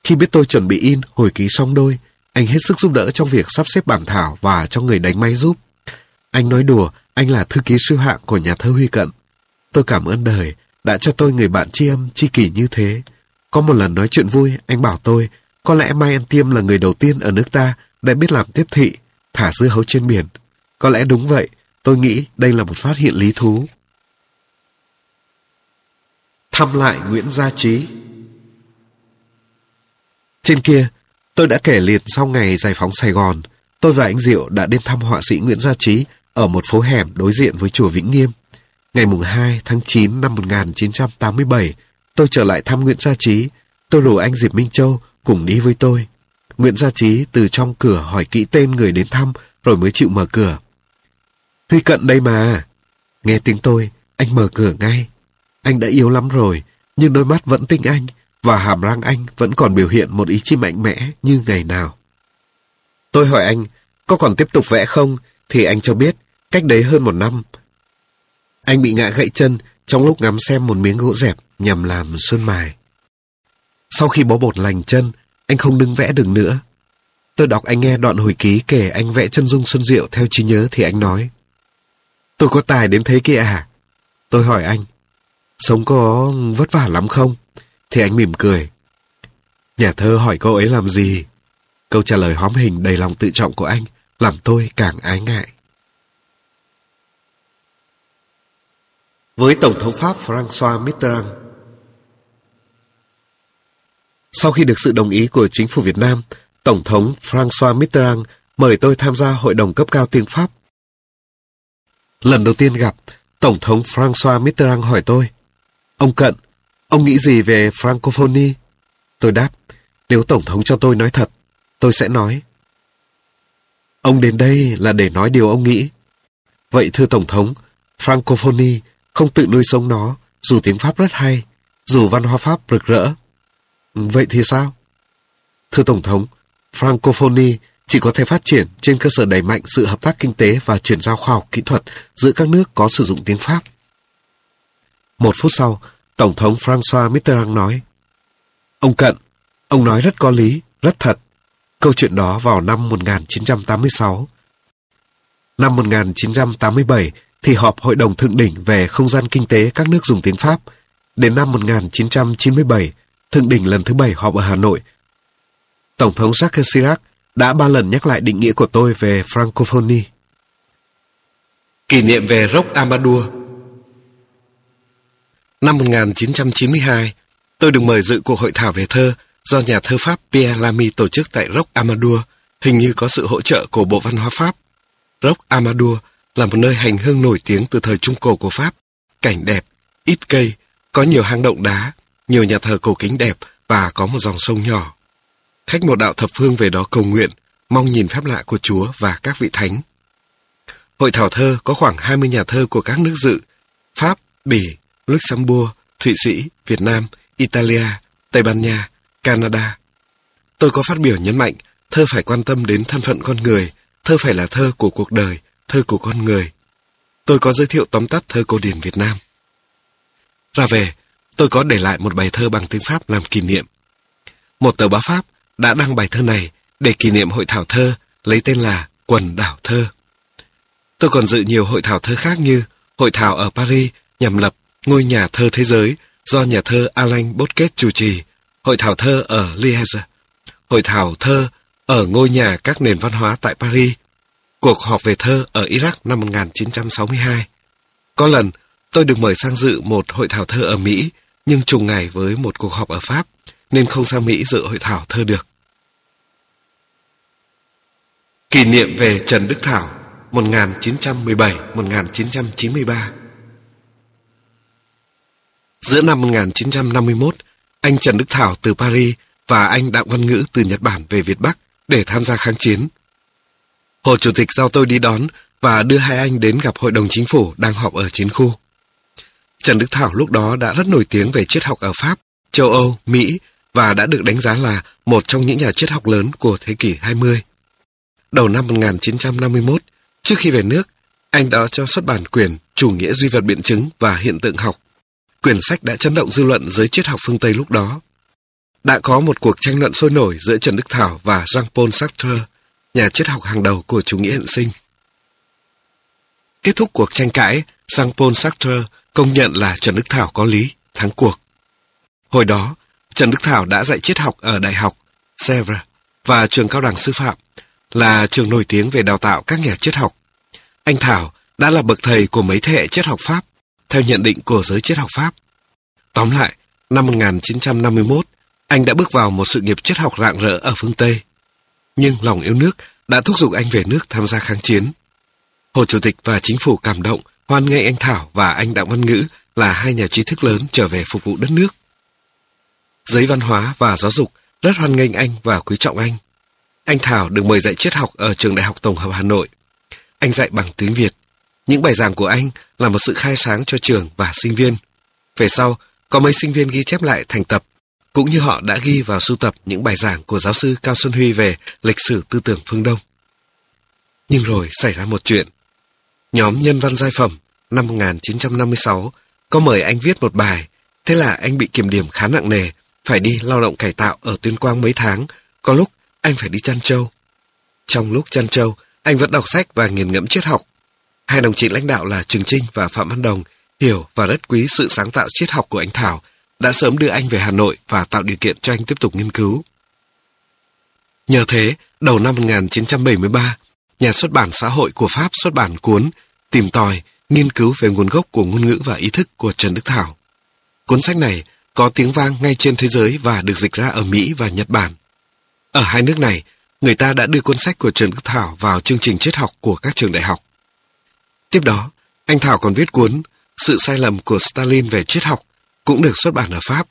Khi biết tôi chuẩn bị in hồi ký song đôi, anh hết sức giúp đỡ trong việc sắp xếp bản thảo và cho người đánh máy giúp. Anh nói đùa, anh là thư ký siêu hạng của nhà thơ Huy Cận. Tôi cảm ơn đời đã cho tôi người bạn tri âm tri kỷ như thế. Có một lần nói chuyện vui, anh bảo tôi, có lẽ Mai An Tiêm là người đầu tiên ở nước ta đã biết làm tiếp thị, thả dưa hấu trên biển. Có lẽ đúng vậy, tôi nghĩ đây là một phát hiện lý thú. Thăm lại Nguyễn Gia Trí Trên kia, tôi đã kể liền sau ngày giải phóng Sài Gòn, tôi và anh Diệu đã đến thăm họa sĩ Nguyễn Gia Trí ở một phố hẻm đối diện với chùa Vĩnh Nghiêm. Ngày mùng 2 tháng 9 năm 1987, tôi trở lại thăm Nguyễn Gia Trí. Tôi rủ anh Diệp Minh Châu cùng đi với tôi. Nguyễn Gia Trí từ trong cửa hỏi kỹ tên người đến thăm rồi mới chịu mở cửa. Huy Cận đây mà. Nghe tiếng tôi, anh mở cửa ngay. Anh đã yếu lắm rồi, nhưng đôi mắt vẫn tinh anh và hàm răng anh vẫn còn biểu hiện một ý chí mạnh mẽ như ngày nào. Tôi hỏi anh, có còn tiếp tục vẽ không? Thì anh cho biết, cách đấy hơn một năm. Anh bị ngã gãy chân trong lúc ngắm xem một miếng gỗ dẹp nhằm làm sơn mài. Sau khi bó bột lành chân, anh không đứng vẽ được nữa. Tôi đọc anh nghe đoạn hồi ký kể anh vẽ chân dung Xuân Diệu theo trí nhớ thì anh nói. Tôi có tài đến thế kia à? Tôi hỏi anh. Sống có vất vả lắm không? Thì anh mỉm cười. Nhà thơ hỏi cô ấy làm gì? Câu trả lời hóm hình đầy lòng tự trọng của anh làm tôi càng ái ngại. Với Tổng thống Pháp François Mitterrand Sau khi được sự đồng ý của chính phủ Việt Nam, Tổng thống François Mitterrand mời tôi tham gia hội đồng cấp cao tiếng Pháp. Lần đầu tiên gặp, Tổng thống François Mitterrand hỏi tôi, Ông Cận, ông nghĩ gì về Francophonie? Tôi đáp, nếu Tổng thống cho tôi nói thật, tôi sẽ nói. Ông đến đây là để nói điều ông nghĩ. Vậy thưa Tổng thống, Francophonie không tự nuôi sống nó, dù tiếng Pháp rất hay, dù văn hóa Pháp rực rỡ. Vậy thì sao? Thưa Tổng thống, Francophonie chỉ có thể phát triển trên cơ sở đẩy mạnh sự hợp tác kinh tế và chuyển giao khoa học kỹ thuật giữa các nước có sử dụng tiếng Pháp. Một phút sau, Tổng thống François Mitterrand nói, Ông Cận, ông nói rất có lý, rất thật. Câu chuyện đó vào năm 1986. Năm 1987 thì họp Hội đồng Thượng đỉnh về không gian kinh tế các nước dùng tiếng Pháp. Đến năm 1997, Thượng đỉnh lần thứ bảy họp ở Hà Nội. Tổng thống Jacques Chirac đã ba lần nhắc lại định nghĩa của tôi về Francophonie. Kỷ niệm về rock Amadou Năm 1992, tôi được mời dự cuộc hội thảo về thơ do nhà thơ Pháp Pierre Lamy tổ chức tại Rock Amadour, hình như có sự hỗ trợ của Bộ Văn hóa Pháp. Rock Amadour là một nơi hành hương nổi tiếng từ thời Trung Cổ của Pháp. Cảnh đẹp, ít cây, có nhiều hang động đá, nhiều nhà thờ cổ kính đẹp và có một dòng sông nhỏ. Khách một đạo thập phương về đó cầu nguyện, mong nhìn phép lạ của Chúa và các vị thánh. Hội thảo thơ có khoảng 20 nhà thơ của các nước dự, Pháp, Bỉ, Luxembourg, Thụy Sĩ, Việt Nam, Italia, Tây Ban Nha, Canada. Tôi có phát biểu nhấn mạnh, thơ phải quan tâm đến thân phận con người, thơ phải là thơ của cuộc đời, thơ của con người. Tôi có giới thiệu tóm tắt thơ cổ điển Việt Nam. Ra về, tôi có để lại một bài thơ bằng tiếng Pháp làm kỷ niệm. Một tờ báo Pháp đã đăng bài thơ này để kỷ niệm hội thảo thơ lấy tên là Quần đảo thơ. Tôi còn dự nhiều hội thảo thơ khác như hội thảo ở Paris nhằm lập ngôi nhà thơ thế giới do nhà thơ Alain Bosquet chủ trì, hội thảo thơ ở Liège, hội thảo thơ ở ngôi nhà các nền văn hóa tại Paris, cuộc họp về thơ ở Iraq năm 1962. Có lần, tôi được mời sang dự một hội thảo thơ ở Mỹ, nhưng trùng ngày với một cuộc họp ở Pháp, nên không sang Mỹ dự hội thảo thơ được. Kỷ niệm về Trần Đức Thảo 1917-1993 Giữa năm 1951, anh Trần Đức Thảo từ Paris và anh Đặng Văn Ngữ từ Nhật Bản về Việt Bắc để tham gia kháng chiến. Hồ Chủ tịch giao tôi đi đón và đưa hai anh đến gặp Hội đồng Chính phủ đang họp ở chiến khu. Trần Đức Thảo lúc đó đã rất nổi tiếng về triết học ở Pháp, châu Âu, Mỹ và đã được đánh giá là một trong những nhà triết học lớn của thế kỷ 20. Đầu năm 1951, trước khi về nước, anh đã cho xuất bản quyển Chủ nghĩa duy vật biện chứng và hiện tượng học quyển sách đã chấn động dư luận giới triết học phương Tây lúc đó. Đã có một cuộc tranh luận sôi nổi giữa Trần Đức Thảo và Jean-Paul Sartre, nhà triết học hàng đầu của chủ nghĩa hiện sinh. Kết thúc cuộc tranh cãi, Jean-Paul Sartre công nhận là Trần Đức Thảo có lý, thắng cuộc. Hồi đó, Trần Đức Thảo đã dạy triết học ở Đại học Sèvres và trường cao đẳng sư phạm, là trường nổi tiếng về đào tạo các nhà triết học. Anh Thảo đã là bậc thầy của mấy thế hệ triết học Pháp theo nhận định của giới triết học Pháp. Tóm lại, năm 1951, anh đã bước vào một sự nghiệp triết học rạng rỡ ở phương Tây. Nhưng lòng yêu nước đã thúc giục anh về nước tham gia kháng chiến. Hồ Chủ tịch và chính phủ cảm động hoan nghênh anh Thảo và anh Đặng Văn Ngữ là hai nhà trí thức lớn trở về phục vụ đất nước. Giới văn hóa và giáo dục rất hoan nghênh anh và quý trọng anh. Anh Thảo được mời dạy triết học ở trường Đại học Tổng hợp Hà Nội. Anh dạy bằng tiếng Việt những bài giảng của anh là một sự khai sáng cho trường và sinh viên. Về sau, có mấy sinh viên ghi chép lại thành tập, cũng như họ đã ghi vào sưu tập những bài giảng của giáo sư Cao Xuân Huy về lịch sử tư tưởng phương Đông. Nhưng rồi xảy ra một chuyện. Nhóm Nhân văn Giai Phẩm năm 1956 có mời anh viết một bài, thế là anh bị kiểm điểm khá nặng nề, phải đi lao động cải tạo ở Tuyên Quang mấy tháng, có lúc anh phải đi chăn trâu. Trong lúc chăn trâu, anh vẫn đọc sách và nghiền ngẫm triết học Hai đồng chí lãnh đạo là Trường Trinh và Phạm Văn Đồng hiểu và rất quý sự sáng tạo triết học của anh Thảo, đã sớm đưa anh về Hà Nội và tạo điều kiện cho anh tiếp tục nghiên cứu. Nhờ thế, đầu năm 1973, nhà xuất bản xã hội của Pháp xuất bản cuốn Tìm tòi, nghiên cứu về nguồn gốc của ngôn ngữ và ý thức của Trần Đức Thảo. Cuốn sách này có tiếng vang ngay trên thế giới và được dịch ra ở Mỹ và Nhật Bản. Ở hai nước này, người ta đã đưa cuốn sách của Trần Đức Thảo vào chương trình triết học của các trường đại học. Tiếp đó, anh Thảo còn viết cuốn Sự sai lầm của Stalin về triết học cũng được xuất bản ở Pháp.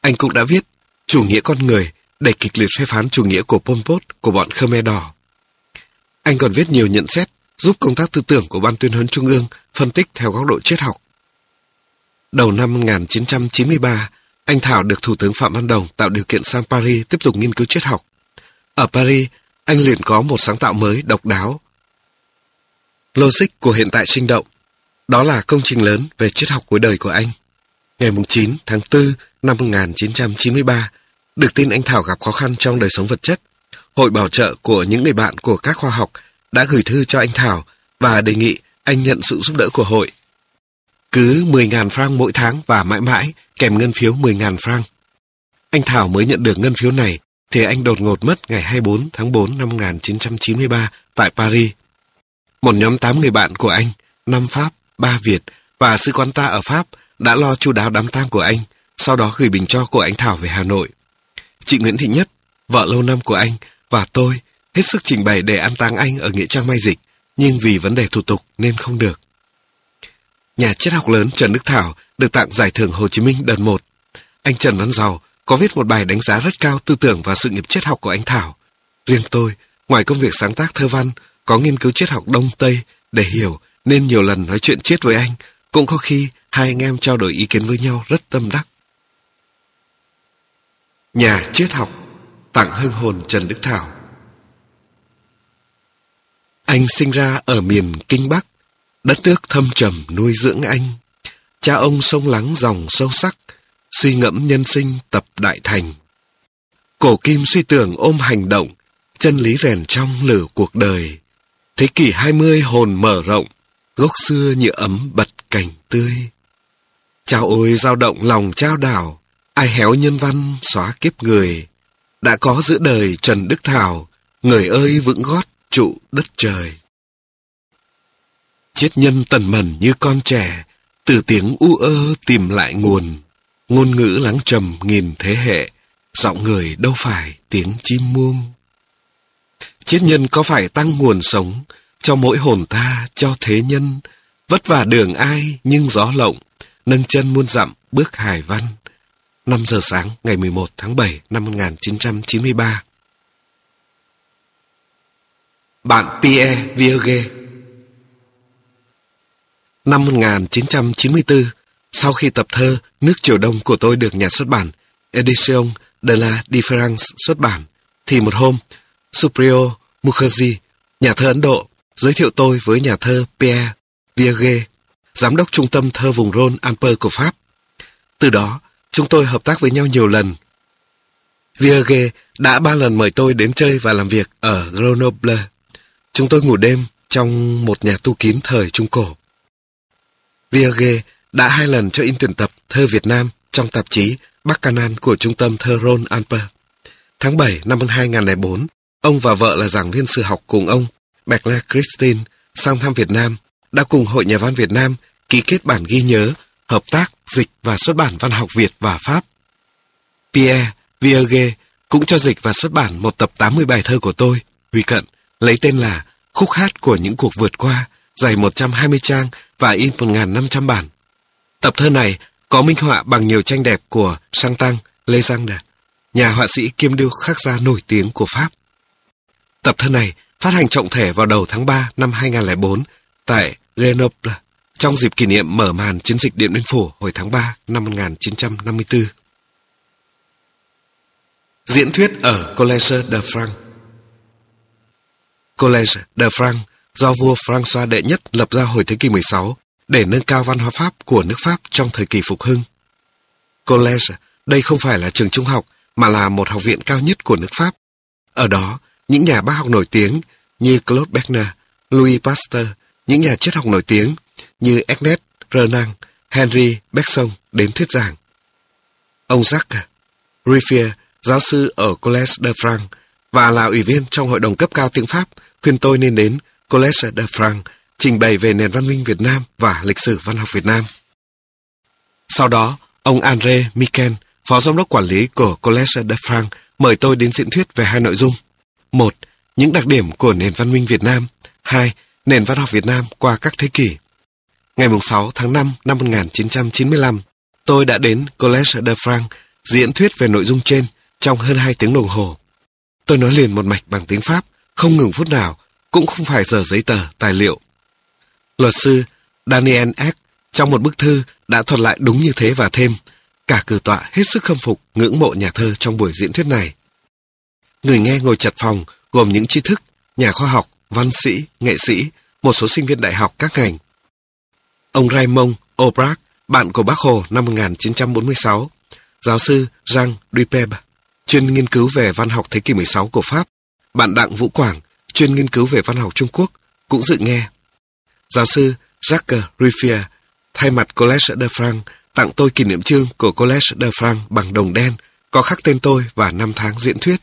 Anh cũng đã viết Chủ nghĩa con người để kịch liệt phê phán chủ nghĩa của Pol Pot của bọn Khmer Đỏ. Anh còn viết nhiều nhận xét giúp công tác tư tưởng của Ban tuyên huấn Trung ương phân tích theo góc độ triết học. Đầu năm 1993, anh Thảo được Thủ tướng Phạm Văn Đồng tạo điều kiện sang Paris tiếp tục nghiên cứu triết học. Ở Paris, anh liền có một sáng tạo mới độc đáo. Logic của hiện tại sinh động. Đó là công trình lớn về triết học cuối đời của anh. Ngày 9 tháng 4 năm 1993, được tin anh Thảo gặp khó khăn trong đời sống vật chất. Hội bảo trợ của những người bạn của các khoa học đã gửi thư cho anh Thảo và đề nghị anh nhận sự giúp đỡ của hội. Cứ 10.000 franc mỗi tháng và mãi mãi kèm ngân phiếu 10.000 franc. Anh Thảo mới nhận được ngân phiếu này thì anh đột ngột mất ngày 24 tháng 4 năm 1993 tại Paris. Một nhóm 8 người bạn của anh, 5 Pháp, 3 Việt và sư quán ta ở Pháp đã lo chu đáo đám tang của anh, sau đó gửi bình cho của anh Thảo về Hà Nội. Chị Nguyễn Thị Nhất, vợ lâu năm của anh, và tôi hết sức trình bày để an táng anh ở Nghĩa Trang Mai Dịch, nhưng vì vấn đề thủ tục nên không được. Nhà triết học lớn Trần Đức Thảo được tặng giải thưởng Hồ Chí Minh đợt 1. Anh Trần Văn Giàu có viết một bài đánh giá rất cao tư tưởng và sự nghiệp triết học của anh Thảo. Riêng tôi, ngoài công việc sáng tác thơ văn, có nghiên cứu triết học Đông Tây để hiểu nên nhiều lần nói chuyện triết với anh, cũng có khi hai anh em trao đổi ý kiến với nhau rất tâm đắc. Nhà triết học tặng hưng hồn Trần Đức Thảo Anh sinh ra ở miền Kinh Bắc, đất nước thâm trầm nuôi dưỡng anh. Cha ông sông lắng dòng sâu sắc, suy ngẫm nhân sinh tập đại thành. Cổ kim suy tưởng ôm hành động, chân lý rèn trong lửa cuộc đời. Thế kỷ 20 hồn mở rộng, gốc xưa như ấm bật cành tươi. Chào ôi dao động lòng trao đảo, ai héo nhân văn xóa kiếp người. Đã có giữa đời Trần Đức Thảo, người ơi vững gót trụ đất trời. Chết nhân tần mẩn như con trẻ, từ tiếng u ơ tìm lại nguồn. Ngôn ngữ lắng trầm nghìn thế hệ, giọng người đâu phải tiếng chim muông. Chết nhân có phải tăng nguồn sống cho mỗi hồn ta, cho thế nhân, vất vả đường ai nhưng gió lộng, nâng chân muôn dặm bước hải văn. 5 giờ sáng ngày 11 tháng 7 năm 1993. Bạn Pierre Vierge Năm 1994, sau khi tập thơ Nước Triều Đông của tôi được nhà xuất bản Edition de la Difference xuất bản, thì một hôm, Supriyo Mukherjee, nhà thơ Ấn Độ, giới thiệu tôi với nhà thơ Pierre Vierge, giám đốc trung tâm thơ vùng Rhône Alpes của Pháp. Từ đó, chúng tôi hợp tác với nhau nhiều lần. Vierge đã ba lần mời tôi đến chơi và làm việc ở Grenoble. Chúng tôi ngủ đêm trong một nhà tu kín thời Trung Cổ. Vierge đã hai lần cho in tuyển tập thơ Việt Nam trong tạp chí Bắc Canan của Trung tâm thơ Rhône Alpes. Tháng 7 năm 2004, ông và vợ là giảng viên sư học cùng ông, Bạch Christine, sang thăm Việt Nam, đã cùng Hội Nhà văn Việt Nam ký kết bản ghi nhớ, hợp tác, dịch và xuất bản văn học Việt và Pháp. Pierre Vierge cũng cho dịch và xuất bản một tập 80 bài thơ của tôi, Huy Cận, lấy tên là Khúc hát của những cuộc vượt qua, dày 120 trang và in 1.500 bản. Tập thơ này có minh họa bằng nhiều tranh đẹp của Sang Tăng, Lê Giang Đạt, nhà họa sĩ kiêm điêu khắc gia nổi tiếng của Pháp. Tập thơ này phát hành trọng thể vào đầu tháng 3 năm 2004 tại Grenoble trong dịp kỷ niệm mở màn chiến dịch Điện Biên Phủ hồi tháng 3 năm 1954. Diễn thuyết ở Collège de France Collège de France do vua François đệ nhất lập ra hồi thế kỷ 16 để nâng cao văn hóa Pháp của nước Pháp trong thời kỳ phục hưng. Collège, đây không phải là trường trung học mà là một học viện cao nhất của nước Pháp. Ở đó, những nhà bác học nổi tiếng như Claude Berner, Louis Pasteur, những nhà triết học nổi tiếng như Ernest Renan, Henry Bergson đến thuyết giảng. Ông Jacques Riffier, giáo sư ở Collège de France và là ủy viên trong Hội đồng cấp cao tiếng Pháp, khuyên tôi nên đến Collège de France trình bày về nền văn minh Việt Nam và lịch sử văn học Việt Nam. Sau đó, ông André Miken, phó giám đốc quản lý của Collège de France, mời tôi đến diễn thuyết về hai nội dung. Một, những đặc điểm của nền văn minh Việt Nam. Hai, nền văn học Việt Nam qua các thế kỷ. Ngày 6 tháng 5 năm 1995, tôi đã đến Collège de France diễn thuyết về nội dung trên trong hơn hai tiếng đồng hồ. Tôi nói liền một mạch bằng tiếng Pháp, không ngừng phút nào, cũng không phải giờ giấy tờ, tài liệu. Luật sư Daniel Eck trong một bức thư đã thuật lại đúng như thế và thêm, cả cử tọa hết sức khâm phục, ngưỡng mộ nhà thơ trong buổi diễn thuyết này. Người nghe ngồi chặt phòng gồm những tri thức, nhà khoa học, văn sĩ, nghệ sĩ, một số sinh viên đại học các ngành. Ông Raymond Aubrac, bạn của bác Hồ năm 1946, giáo sư Jean Dupeb, chuyên nghiên cứu về văn học thế kỷ 16 của Pháp, bạn Đặng Vũ Quảng, chuyên nghiên cứu về văn học Trung Quốc, cũng dự nghe. Giáo sư Jacques Ruffier, thay mặt Collège de France, tặng tôi kỷ niệm chương của Collège de France bằng đồng đen, có khắc tên tôi và năm tháng diễn thuyết.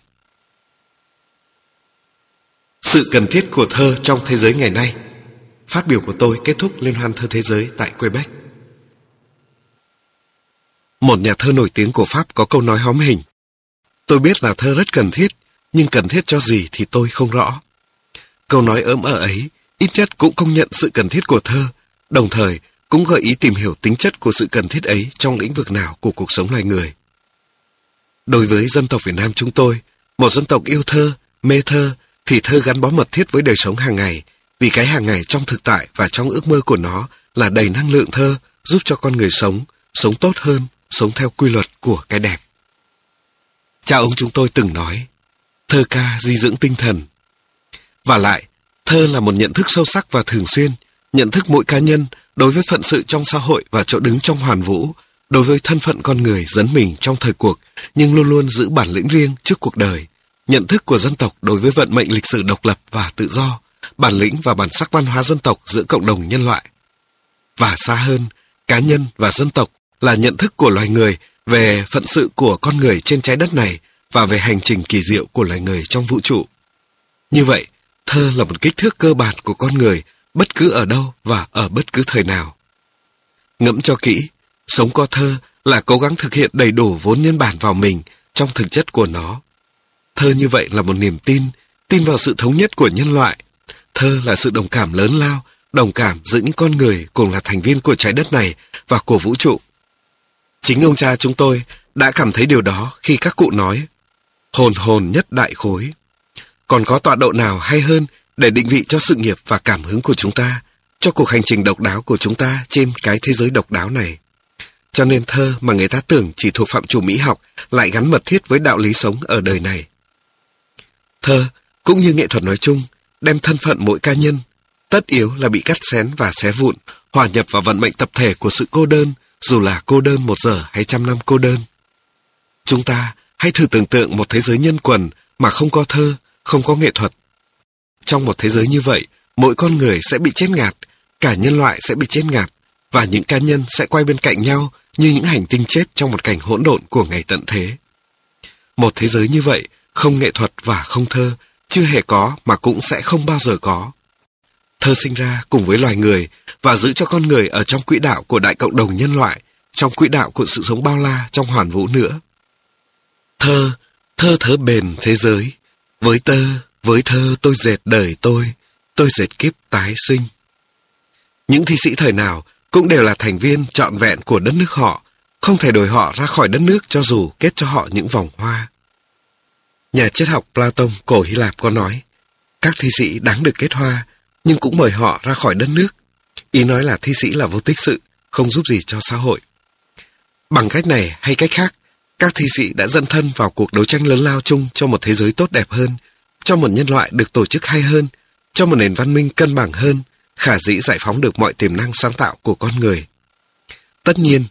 Sự cần thiết của thơ trong thế giới ngày nay Phát biểu của tôi kết thúc Liên hoan thơ thế giới tại Quebec. Một nhà thơ nổi tiếng của Pháp có câu nói hóm hình. Tôi biết là thơ rất cần thiết, nhưng cần thiết cho gì thì tôi không rõ. Câu nói ớm ở ấy ít nhất cũng công nhận sự cần thiết của thơ, đồng thời cũng gợi ý tìm hiểu tính chất của sự cần thiết ấy trong lĩnh vực nào của cuộc sống loài người. Đối với dân tộc Việt Nam chúng tôi, một dân tộc yêu thơ, mê thơ, thì thơ gắn bó mật thiết với đời sống hàng ngày, vì cái hàng ngày trong thực tại và trong ước mơ của nó là đầy năng lượng thơ, giúp cho con người sống, sống tốt hơn, sống theo quy luật của cái đẹp. Cha ông chúng tôi từng nói, thơ ca di dưỡng tinh thần. Và lại, thơ là một nhận thức sâu sắc và thường xuyên, nhận thức mỗi cá nhân đối với phận sự trong xã hội và chỗ đứng trong hoàn vũ, đối với thân phận con người dấn mình trong thời cuộc, nhưng luôn luôn giữ bản lĩnh riêng trước cuộc đời, nhận thức của dân tộc đối với vận mệnh lịch sử độc lập và tự do, bản lĩnh và bản sắc văn hóa dân tộc giữa cộng đồng nhân loại. Và xa hơn, cá nhân và dân tộc là nhận thức của loài người về phận sự của con người trên trái đất này và về hành trình kỳ diệu của loài người trong vũ trụ. Như vậy, thơ là một kích thước cơ bản của con người bất cứ ở đâu và ở bất cứ thời nào. Ngẫm cho kỹ, sống có thơ là cố gắng thực hiện đầy đủ vốn nhân bản vào mình trong thực chất của nó. Thơ như vậy là một niềm tin, tin vào sự thống nhất của nhân loại. Thơ là sự đồng cảm lớn lao, đồng cảm giữa những con người cùng là thành viên của trái đất này và của vũ trụ. Chính ông cha chúng tôi đã cảm thấy điều đó khi các cụ nói hồn hồn nhất đại khối. Còn có tọa độ nào hay hơn để định vị cho sự nghiệp và cảm hứng của chúng ta, cho cuộc hành trình độc đáo của chúng ta trên cái thế giới độc đáo này. Cho nên thơ mà người ta tưởng chỉ thuộc phạm trù mỹ học lại gắn mật thiết với đạo lý sống ở đời này. Thơ, cũng như nghệ thuật nói chung, đem thân phận mỗi cá nhân, tất yếu là bị cắt xén và xé vụn, hòa nhập vào vận mệnh tập thể của sự cô đơn, dù là cô đơn một giờ hay trăm năm cô đơn. Chúng ta hãy thử tưởng tượng một thế giới nhân quần mà không có thơ, không có nghệ thuật. Trong một thế giới như vậy, mỗi con người sẽ bị chết ngạt, cả nhân loại sẽ bị chết ngạt, và những cá nhân sẽ quay bên cạnh nhau như những hành tinh chết trong một cảnh hỗn độn của ngày tận thế. Một thế giới như vậy, không nghệ thuật và không thơ, chưa hề có mà cũng sẽ không bao giờ có. Thơ sinh ra cùng với loài người và giữ cho con người ở trong quỹ đạo của đại cộng đồng nhân loại, trong quỹ đạo của sự sống bao la trong hoàn vũ nữa. Thơ, thơ thớ bền thế giới, với tơ, với thơ tôi dệt đời tôi, tôi dệt kiếp tái sinh. Những thi sĩ thời nào cũng đều là thành viên trọn vẹn của đất nước họ, không thể đổi họ ra khỏi đất nước cho dù kết cho họ những vòng hoa. Nhà triết học Platon cổ Hy Lạp có nói, các thi sĩ đáng được kết hoa, nhưng cũng mời họ ra khỏi đất nước. Ý nói là thi sĩ là vô tích sự, không giúp gì cho xã hội. Bằng cách này hay cách khác, các thi sĩ đã dân thân vào cuộc đấu tranh lớn lao chung cho một thế giới tốt đẹp hơn, cho một nhân loại được tổ chức hay hơn, cho một nền văn minh cân bằng hơn, khả dĩ giải phóng được mọi tiềm năng sáng tạo của con người. Tất nhiên,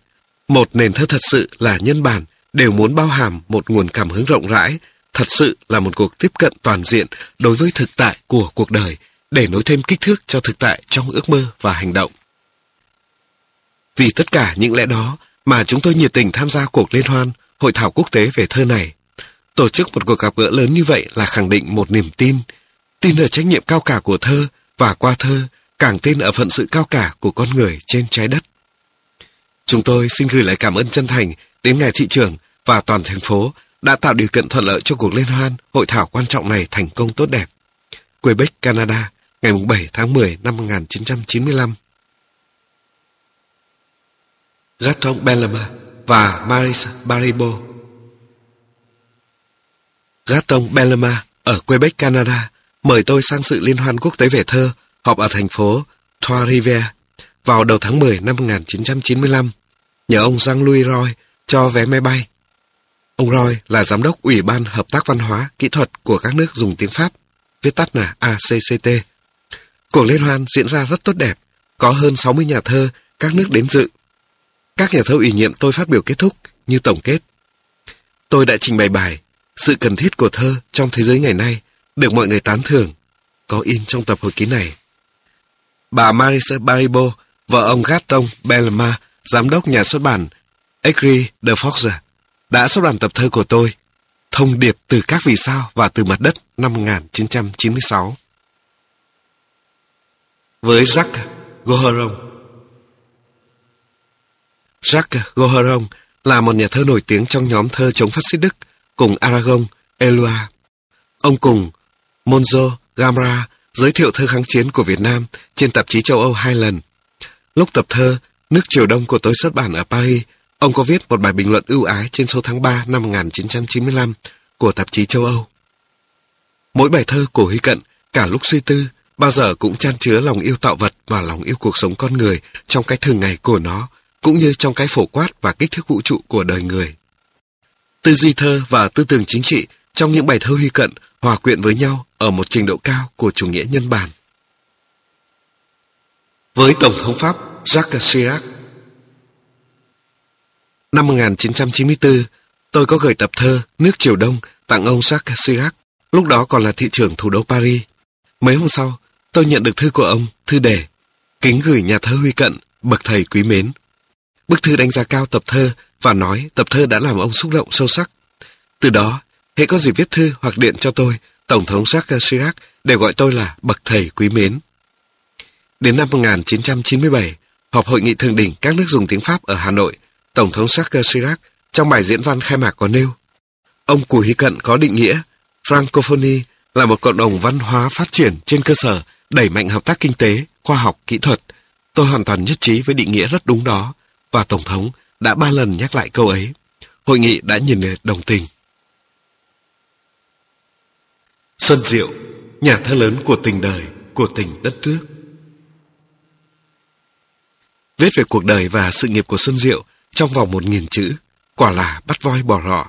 một nền thơ thật sự là nhân bản đều muốn bao hàm một nguồn cảm hứng rộng rãi, thật sự là một cuộc tiếp cận toàn diện đối với thực tại của cuộc đời, để nối thêm kích thước cho thực tại trong ước mơ và hành động. Vì tất cả những lẽ đó mà chúng tôi nhiệt tình tham gia cuộc liên hoan hội thảo quốc tế về thơ này. Tổ chức một cuộc gặp gỡ lớn như vậy là khẳng định một niềm tin. Tin ở trách nhiệm cao cả của thơ và qua thơ, càng tin ở phận sự cao cả của con người trên trái đất. Chúng tôi xin gửi lại cảm ơn chân thành đến ngài thị trưởng và toàn thành phố đã tạo điều kiện thuận lợi cho cuộc liên hoan hội thảo quan trọng này thành công tốt đẹp. Quebec, Canada, ngày 7 tháng 10 năm 1995. Gaston Bellama và Maris Baribo Gaston Bellama ở Quebec, Canada mời tôi sang sự liên hoan quốc tế về thơ họp ở thành phố Trois-Rivières vào đầu tháng 10 năm 1995 nhờ ông Jean-Louis Roy cho vé máy bay. Ông Roy là giám đốc Ủy ban Hợp tác Văn hóa, Kỹ thuật của các nước dùng tiếng Pháp, viết tắt là ACCT. Cuộc liên hoan diễn ra rất tốt đẹp, có hơn 60 nhà thơ các nước đến dự. Các nhà thơ ủy nhiệm tôi phát biểu kết thúc như tổng kết. Tôi đã trình bày bài Sự cần thiết của thơ trong thế giới ngày nay được mọi người tán thưởng, có in trong tập hồi ký này. Bà Marisa Baribo, vợ ông Gaston Belma, giám đốc nhà xuất bản Egri de Fox, đã xuất bản tập thơ của tôi, Thông điệp từ các vì sao và từ mặt đất năm 1996. Với Jacques Goheron Jacques Goheron là một nhà thơ nổi tiếng trong nhóm thơ chống phát xít Đức cùng Aragon, Elua. Ông cùng Monzo Gamra giới thiệu thơ kháng chiến của Việt Nam trên tạp chí châu Âu hai lần. Lúc tập thơ Nước Triều Đông của tôi xuất bản ở Paris, ông có viết một bài bình luận ưu ái trên số tháng 3 năm 1995 của tạp chí châu Âu. Mỗi bài thơ của Huy Cận, cả lúc suy tư, bao giờ cũng chan chứa lòng yêu tạo vật và lòng yêu cuộc sống con người trong cái thường ngày của nó, cũng như trong cái phổ quát và kích thước vũ trụ của đời người. Tư duy thơ và tư tưởng chính trị trong những bài thơ Huy Cận hòa quyện với nhau ở một trình độ cao của chủ nghĩa nhân bản. Với Tổng thống Pháp Jacques Chirac Năm 1994, tôi có gửi tập thơ Nước Triều Đông tặng ông Jacques Chirac, lúc đó còn là thị trưởng thủ đô Paris. Mấy hôm sau, tôi nhận được thư của ông, thư đề, kính gửi nhà thơ Huy Cận, bậc thầy quý mến. Bức thư đánh giá cao tập thơ và nói tập thơ đã làm ông xúc động sâu sắc. Từ đó, hễ có gì viết thư hoặc điện cho tôi, Tổng thống Jacques Chirac đều gọi tôi là bậc thầy quý mến. Đến năm 1997, họp hội nghị thượng đỉnh các nước dùng tiếng Pháp ở Hà Nội, Tổng thống Jacques Chirac trong bài diễn văn khai mạc có nêu Ông Cù Hy Cận có định nghĩa Francophonie là một cộng đồng văn hóa phát triển trên cơ sở đẩy mạnh hợp tác kinh tế, khoa học, kỹ thuật. Tôi hoàn toàn nhất trí với định nghĩa rất đúng đó và Tổng thống đã ba lần nhắc lại câu ấy. Hội nghị đã nhìn nhận đồng tình. Xuân Diệu, nhà thơ lớn của tình đời, của tình đất nước. Viết về cuộc đời và sự nghiệp của Xuân Diệu trong vòng một nghìn chữ, quả là bắt voi bỏ rọ.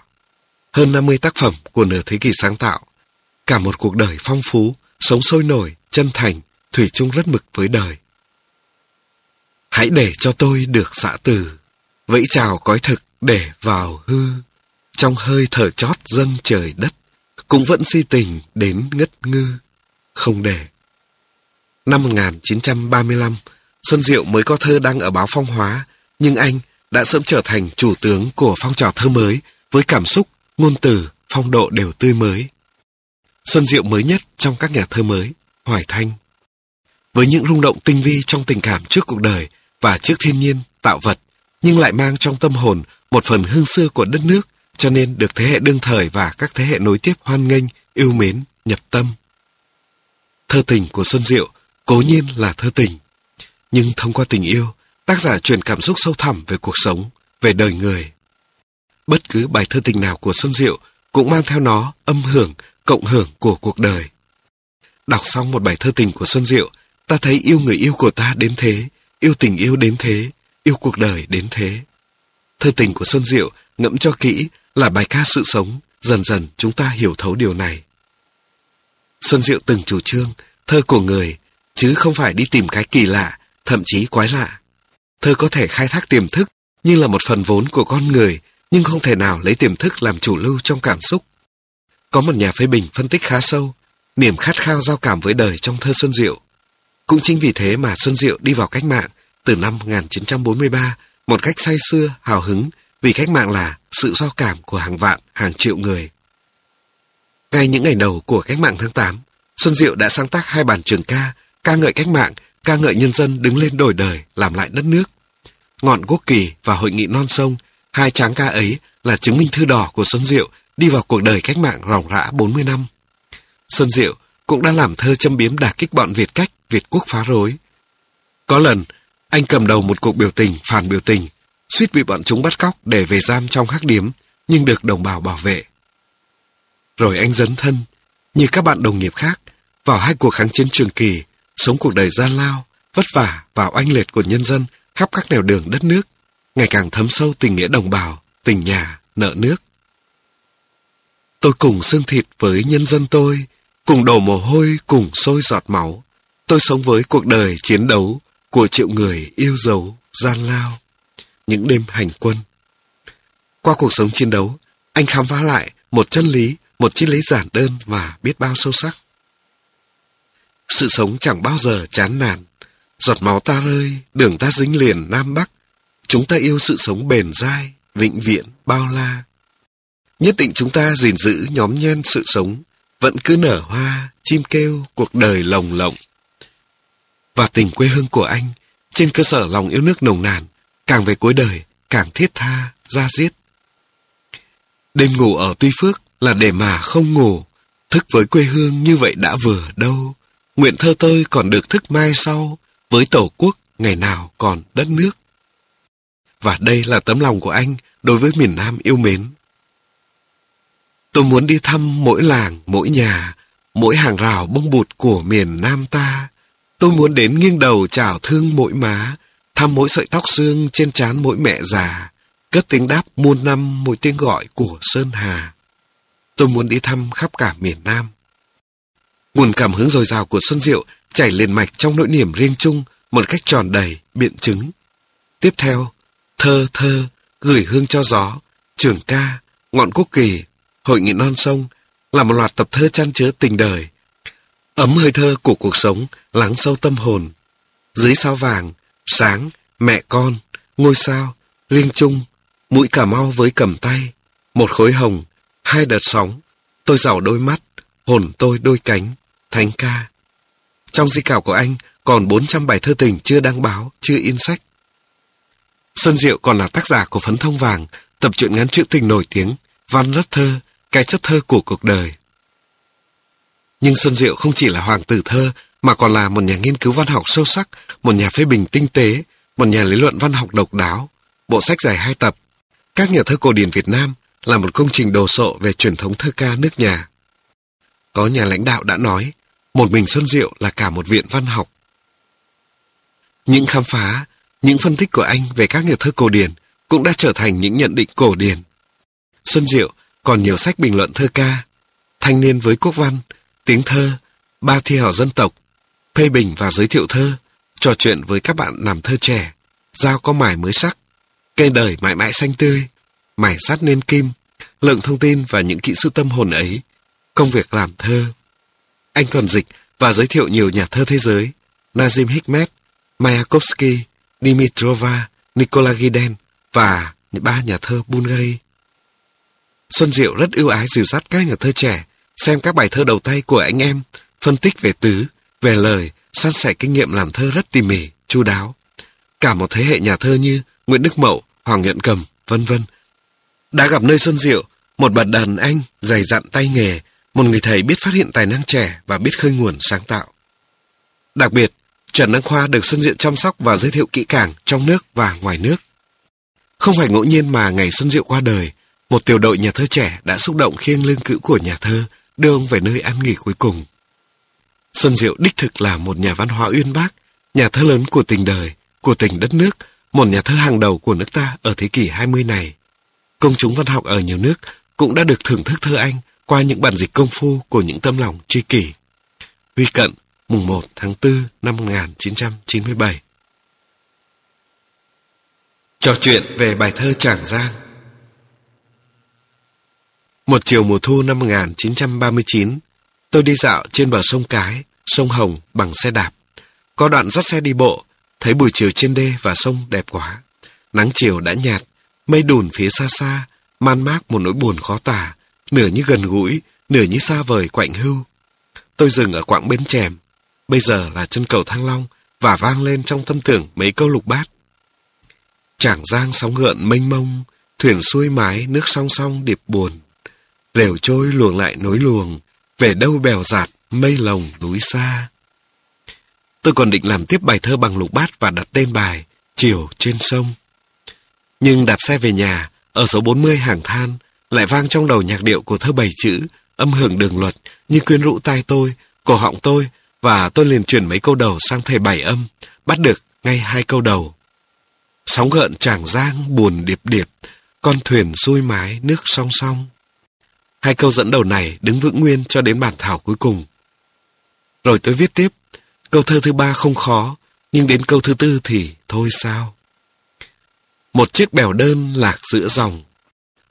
Hơn 50 tác phẩm của nửa thế kỷ sáng tạo, cả một cuộc đời phong phú, sống sôi nổi, chân thành, thủy chung rất mực với đời. Hãy để cho tôi được xã từ, vẫy chào cõi thực để vào hư, trong hơi thở chót dâng trời đất cũng vẫn si tình đến ngất ngư, không để. Năm 1935, Xuân Diệu mới có thơ đăng ở báo Phong Hóa, nhưng anh đã sớm trở thành chủ tướng của phong trào thơ mới với cảm xúc, ngôn từ, phong độ đều tươi mới. Xuân Diệu mới nhất trong các nhà thơ mới, Hoài Thanh. Với những rung động tinh vi trong tình cảm trước cuộc đời và trước thiên nhiên, tạo vật, nhưng lại mang trong tâm hồn một phần hương xưa của đất nước cho nên được thế hệ đương thời và các thế hệ nối tiếp hoan nghênh, yêu mến, nhập tâm. Thơ tình của Xuân Diệu cố nhiên là thơ tình, nhưng thông qua tình yêu, tác giả truyền cảm xúc sâu thẳm về cuộc sống, về đời người. Bất cứ bài thơ tình nào của Xuân Diệu cũng mang theo nó âm hưởng, cộng hưởng của cuộc đời. Đọc xong một bài thơ tình của Xuân Diệu, ta thấy yêu người yêu của ta đến thế, yêu tình yêu đến thế, yêu cuộc đời đến thế. Thơ tình của Xuân Diệu ngẫm cho kỹ là bài ca sự sống, dần dần chúng ta hiểu thấu điều này. Xuân Diệu từng chủ trương, thơ của người, chứ không phải đi tìm cái kỳ lạ, thậm chí quái lạ. Thơ có thể khai thác tiềm thức, như là một phần vốn của con người, nhưng không thể nào lấy tiềm thức làm chủ lưu trong cảm xúc. Có một nhà phê bình phân tích khá sâu, niềm khát khao giao cảm với đời trong thơ Xuân Diệu. Cũng chính vì thế mà Xuân Diệu đi vào cách mạng từ năm 1943 một cách say xưa, hào hứng vì cách mạng là sự giao cảm của hàng vạn, hàng triệu người. ngay những ngày đầu của cách mạng tháng 8, Xuân Diệu đã sáng tác hai bản trường ca, ca ngợi cách mạng, ca ngợi nhân dân đứng lên đổi đời, làm lại đất nước. Ngọn quốc kỳ và hội nghị non sông, hai tráng ca ấy là chứng minh thư đỏ của Xuân Diệu đi vào cuộc đời cách mạng ròng rã 40 năm. Xuân Diệu cũng đã làm thơ châm biếm đả kích bọn Việt cách, Việt quốc phá rối. Có lần, anh cầm đầu một cuộc biểu tình, phản biểu tình, suýt bị bọn chúng bắt cóc để về giam trong hắc điếm, nhưng được đồng bào bảo vệ. Rồi anh dấn thân, như các bạn đồng nghiệp khác, vào hai cuộc kháng chiến trường kỳ, sống cuộc đời gian lao, vất vả vào oanh liệt của nhân dân khắp các nẻo đường đất nước, ngày càng thấm sâu tình nghĩa đồng bào, tình nhà, nợ nước. Tôi cùng xương thịt với nhân dân tôi, cùng đổ mồ hôi, cùng sôi giọt máu. Tôi sống với cuộc đời chiến đấu của triệu người yêu dấu, gian lao. Những đêm hành quân. Qua cuộc sống chiến đấu, anh khám phá lại một chân lý, một triết lý giản đơn và biết bao sâu sắc. Sự sống chẳng bao giờ chán nản. Giọt máu ta rơi, đường ta dính liền Nam Bắc. Chúng ta yêu sự sống bền dai, vĩnh viễn, bao la. Nhất định chúng ta gìn giữ nhóm nhen sự sống, vẫn cứ nở hoa, chim kêu, cuộc đời lồng lộng. Và tình quê hương của anh, trên cơ sở lòng yêu nước nồng nàn, càng về cuối đời, càng thiết tha, ra giết. Đêm ngủ ở Tuy Phước là để mà không ngủ, thức với quê hương như vậy đã vừa đâu. Nguyện thơ tôi còn được thức mai sau, với tổ quốc ngày nào còn đất nước. Và đây là tấm lòng của anh đối với miền Nam yêu mến. Tôi muốn đi thăm mỗi làng, mỗi nhà, mỗi hàng rào bông bụt của miền Nam ta. Tôi muốn đến nghiêng đầu chào thương mỗi má, thăm mỗi sợi tóc xương trên trán mỗi mẹ già, cất tiếng đáp muôn năm mỗi tiếng gọi của Sơn Hà. Tôi muốn đi thăm khắp cả miền Nam. Nguồn cảm hứng dồi dào của Xuân Diệu chảy liền mạch trong nỗi niềm riêng chung một cách tròn đầy, biện chứng. Tiếp theo, thơ thơ, gửi hương cho gió, trường ca, ngọn quốc kỳ, hội nghị non sông là một loạt tập thơ chăn chứa tình đời. Ấm hơi thơ của cuộc sống lắng sâu tâm hồn. Dưới sao vàng, sáng, mẹ con, ngôi sao, liên chung mũi cà mau với cầm tay, một khối hồng, hai đợt sóng, tôi giàu đôi mắt, hồn tôi đôi cánh, thánh ca. Trong di cảo của anh còn 400 bài thơ tình chưa đăng báo, chưa in sách. Xuân Diệu còn là tác giả của Phấn Thông Vàng, tập truyện ngắn trữ tình nổi tiếng, văn rất thơ, cái chất thơ của cuộc đời. Nhưng Xuân Diệu không chỉ là hoàng tử thơ, mà còn là một nhà nghiên cứu văn học sâu sắc, một nhà phê bình tinh tế, một nhà lý luận văn học độc đáo. Bộ sách dài hai tập, Các nhà thơ cổ điển Việt Nam là một công trình đồ sộ về truyền thống thơ ca nước nhà. Có nhà lãnh đạo đã nói, một mình Xuân Diệu là cả một viện văn học. Những khám phá, những phân tích của anh về các nhà thơ cổ điển cũng đã trở thành những nhận định cổ điển. Xuân Diệu còn nhiều sách bình luận thơ ca, thanh niên với quốc văn, tiếng thơ, ba thi hào dân tộc, phê bình và giới thiệu thơ, trò chuyện với các bạn làm thơ trẻ, giao có mải mới sắc, cây đời mãi mãi xanh tươi, mải sát nên kim, lượng thông tin và những kỹ sư tâm hồn ấy, công việc làm thơ. Anh còn dịch và giới thiệu nhiều nhà thơ thế giới, Nazim Hikmet, Mayakovsky, Dimitrova, Nikola Giden và ba nhà thơ Bulgaria. Xuân Diệu rất ưu ái dìu dắt các nhà thơ trẻ, xem các bài thơ đầu tay của anh em, phân tích về tứ, về lời, san sẻ kinh nghiệm làm thơ rất tỉ mỉ, chu đáo. Cả một thế hệ nhà thơ như Nguyễn Đức Mậu, Hoàng Nhuận Cầm, vân vân đã gặp nơi Xuân Diệu, một bật đàn anh dày dặn tay nghề, một người thầy biết phát hiện tài năng trẻ và biết khơi nguồn sáng tạo. Đặc biệt, Trần Đăng Khoa được Xuân Diệu chăm sóc và giới thiệu kỹ càng trong nước và ngoài nước. Không phải ngẫu nhiên mà ngày Xuân Diệu qua đời, một tiểu đội nhà thơ trẻ đã xúc động khiêng lương cữu của nhà thơ, đưa ông về nơi an nghỉ cuối cùng. Xuân Diệu đích thực là một nhà văn hóa uyên bác, nhà thơ lớn của tình đời, của tình đất nước, một nhà thơ hàng đầu của nước ta ở thế kỷ 20 này. Công chúng văn học ở nhiều nước cũng đã được thưởng thức thơ anh qua những bản dịch công phu của những tâm lòng tri kỷ. Huy Cận, mùng 1 tháng 4 năm 1997 Trò chuyện về bài thơ Tràng Giang Một chiều mùa thu năm 1939, tôi đi dạo trên bờ sông Cái, sông Hồng bằng xe đạp. Có đoạn dắt xe đi bộ, thấy buổi chiều trên đê và sông đẹp quá. Nắng chiều đã nhạt, mây đùn phía xa xa, man mác một nỗi buồn khó tả, nửa như gần gũi, nửa như xa vời quạnh hưu. Tôi dừng ở quãng bến chèm, bây giờ là chân cầu Thăng Long và vang lên trong tâm tưởng mấy câu lục bát. Trảng giang sóng gợn mênh mông, thuyền xuôi mái nước song song điệp buồn. Lều trôi luồng lại nối luồng, về đâu bèo giạt, mây lồng núi xa. Tôi còn định làm tiếp bài thơ bằng lục bát và đặt tên bài Chiều trên sông. Nhưng đạp xe về nhà, ở số 40 hàng than, lại vang trong đầu nhạc điệu của thơ bảy chữ, âm hưởng đường luật, như quyến rũ tai tôi, cổ họng tôi, và tôi liền chuyển mấy câu đầu sang thể bảy âm, bắt được ngay hai câu đầu. Sóng gợn tràng giang buồn điệp điệp, con thuyền xuôi mái nước song song. Hai câu dẫn đầu này đứng vững nguyên cho đến bản thảo cuối cùng. Rồi tôi viết tiếp, câu thơ thứ ba không khó, nhưng đến câu thứ tư thì thôi sao. Một chiếc bèo đơn lạc giữa dòng,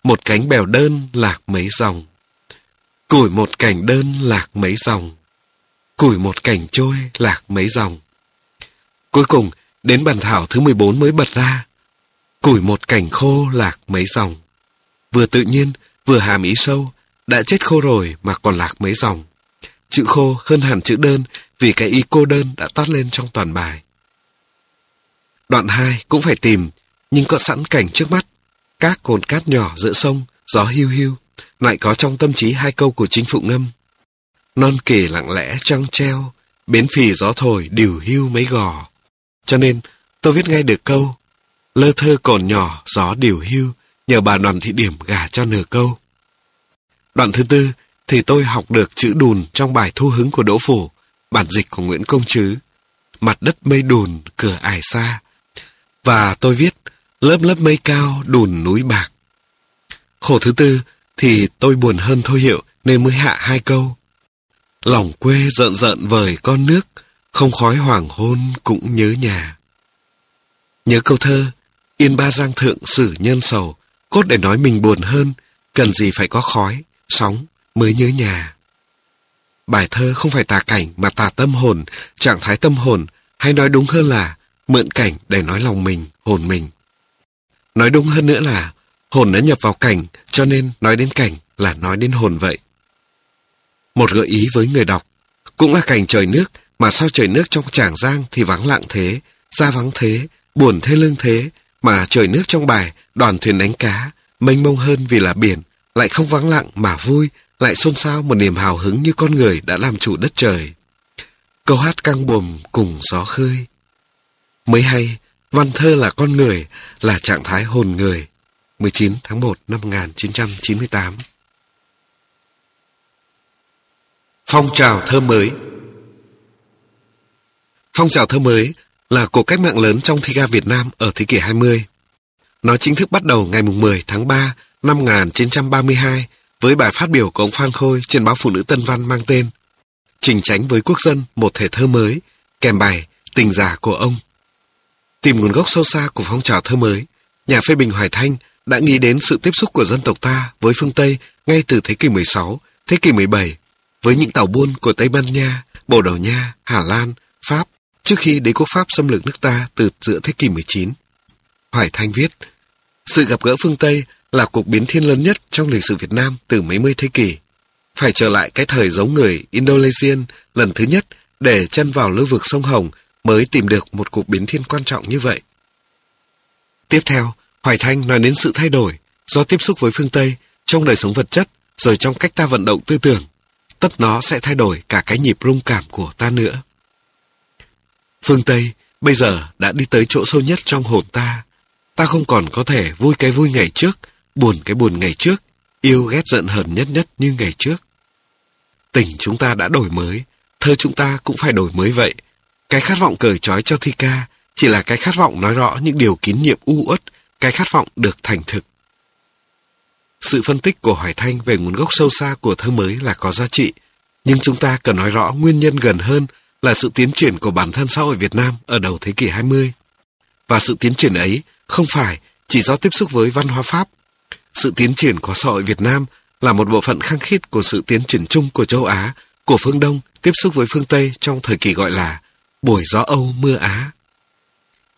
một cánh bèo đơn lạc mấy dòng. Củi một cảnh đơn lạc mấy dòng, củi một cảnh trôi lạc mấy dòng. Cuối cùng, đến bản thảo thứ 14 mới bật ra. Củi một cảnh khô lạc mấy dòng. Vừa tự nhiên, vừa hàm ý sâu, đã chết khô rồi mà còn lạc mấy dòng. Chữ khô hơn hẳn chữ đơn vì cái ý cô đơn đã toát lên trong toàn bài. Đoạn 2 cũng phải tìm, nhưng có sẵn cảnh trước mắt. Các cồn cát nhỏ giữa sông, gió hiu hiu, lại có trong tâm trí hai câu của chính phụ ngâm. Non kể lặng lẽ trăng treo, bến phì gió thổi điều hưu mấy gò. Cho nên, tôi viết ngay được câu, lơ thơ còn nhỏ, gió điều hưu, nhờ bà đoàn thị điểm gả cho nửa câu. Đoạn thứ tư thì tôi học được chữ đùn trong bài thu hứng của Đỗ Phủ, bản dịch của Nguyễn Công Trứ. Mặt đất mây đùn, cửa ải xa. Và tôi viết lớp lớp mây cao, đùn núi bạc. Khổ thứ tư thì tôi buồn hơn thôi hiệu nên mới hạ hai câu. Lòng quê rợn rợn vời con nước, không khói hoàng hôn cũng nhớ nhà. Nhớ câu thơ, Yên ba giang thượng sử nhân sầu, cốt để nói mình buồn hơn, cần gì phải có khói, sóng mới nhớ nhà. Bài thơ không phải tả cảnh mà tả tâm hồn, trạng thái tâm hồn, hay nói đúng hơn là mượn cảnh để nói lòng mình, hồn mình. Nói đúng hơn nữa là hồn đã nhập vào cảnh, cho nên nói đến cảnh là nói đến hồn vậy. Một gợi ý với người đọc, cũng là cảnh trời nước, mà sao trời nước trong tràng giang thì vắng lặng thế, ra vắng thế, buồn thế lương thế, mà trời nước trong bài, đoàn thuyền đánh cá, mênh mông hơn vì là biển, lại không vắng lặng mà vui, lại xôn xao một niềm hào hứng như con người đã làm chủ đất trời. Câu hát căng buồm cùng gió khơi. Mới hay, văn thơ là con người, là trạng thái hồn người. 19 tháng 1 năm 1998 Phong trào thơ mới Phong trào thơ mới là cuộc cách mạng lớn trong thi ca Việt Nam ở thế kỷ 20. Nó chính thức bắt đầu ngày 10 tháng 3 năm 1932 với bài phát biểu của ông Phan Khôi trên báo Phụ nữ Tân Văn mang tên Trình tránh với quốc dân một thể thơ mới, kèm bài Tình giả của ông. Tìm nguồn gốc sâu xa của phong trào thơ mới, nhà phê bình Hoài Thanh đã nghĩ đến sự tiếp xúc của dân tộc ta với phương Tây ngay từ thế kỷ 16, thế kỷ 17, với những tàu buôn của Tây Ban Nha, Bồ Đào Nha, Hà Lan, Pháp, trước khi đế quốc Pháp xâm lược nước ta từ giữa thế kỷ 19. Hoài Thanh viết, sự gặp gỡ phương Tây là cuộc biến thiên lớn nhất trong lịch sử Việt Nam từ mấy mươi thế kỷ. Phải trở lại cái thời giống người Indonesian lần thứ nhất để chân vào lưu vực sông Hồng mới tìm được một cuộc biến thiên quan trọng như vậy. Tiếp theo, Hoài Thanh nói đến sự thay đổi do tiếp xúc với phương Tây trong đời sống vật chất rồi trong cách ta vận động tư tưởng. Tất nó sẽ thay đổi cả cái nhịp rung cảm của ta nữa. Phương Tây bây giờ đã đi tới chỗ sâu nhất trong hồn ta. Ta không còn có thể vui cái vui ngày trước, buồn cái buồn ngày trước, yêu ghét giận hờn nhất nhất như ngày trước. Tình chúng ta đã đổi mới, thơ chúng ta cũng phải đổi mới vậy. Cái khát vọng cởi trói cho thi ca chỉ là cái khát vọng nói rõ những điều kín nhiệm u uất, cái khát vọng được thành thực. Sự phân tích của Hoài Thanh về nguồn gốc sâu xa của thơ mới là có giá trị, nhưng chúng ta cần nói rõ nguyên nhân gần hơn là sự tiến triển của bản thân xã hội Việt Nam ở đầu thế kỷ 20. Và sự tiến triển ấy không phải chỉ do tiếp xúc với văn hóa Pháp. Sự tiến triển của xã hội Việt Nam là một bộ phận khăng khít của sự tiến triển chung của châu Á, của phương Đông tiếp xúc với phương Tây trong thời kỳ gọi là buổi gió Âu mưa Á.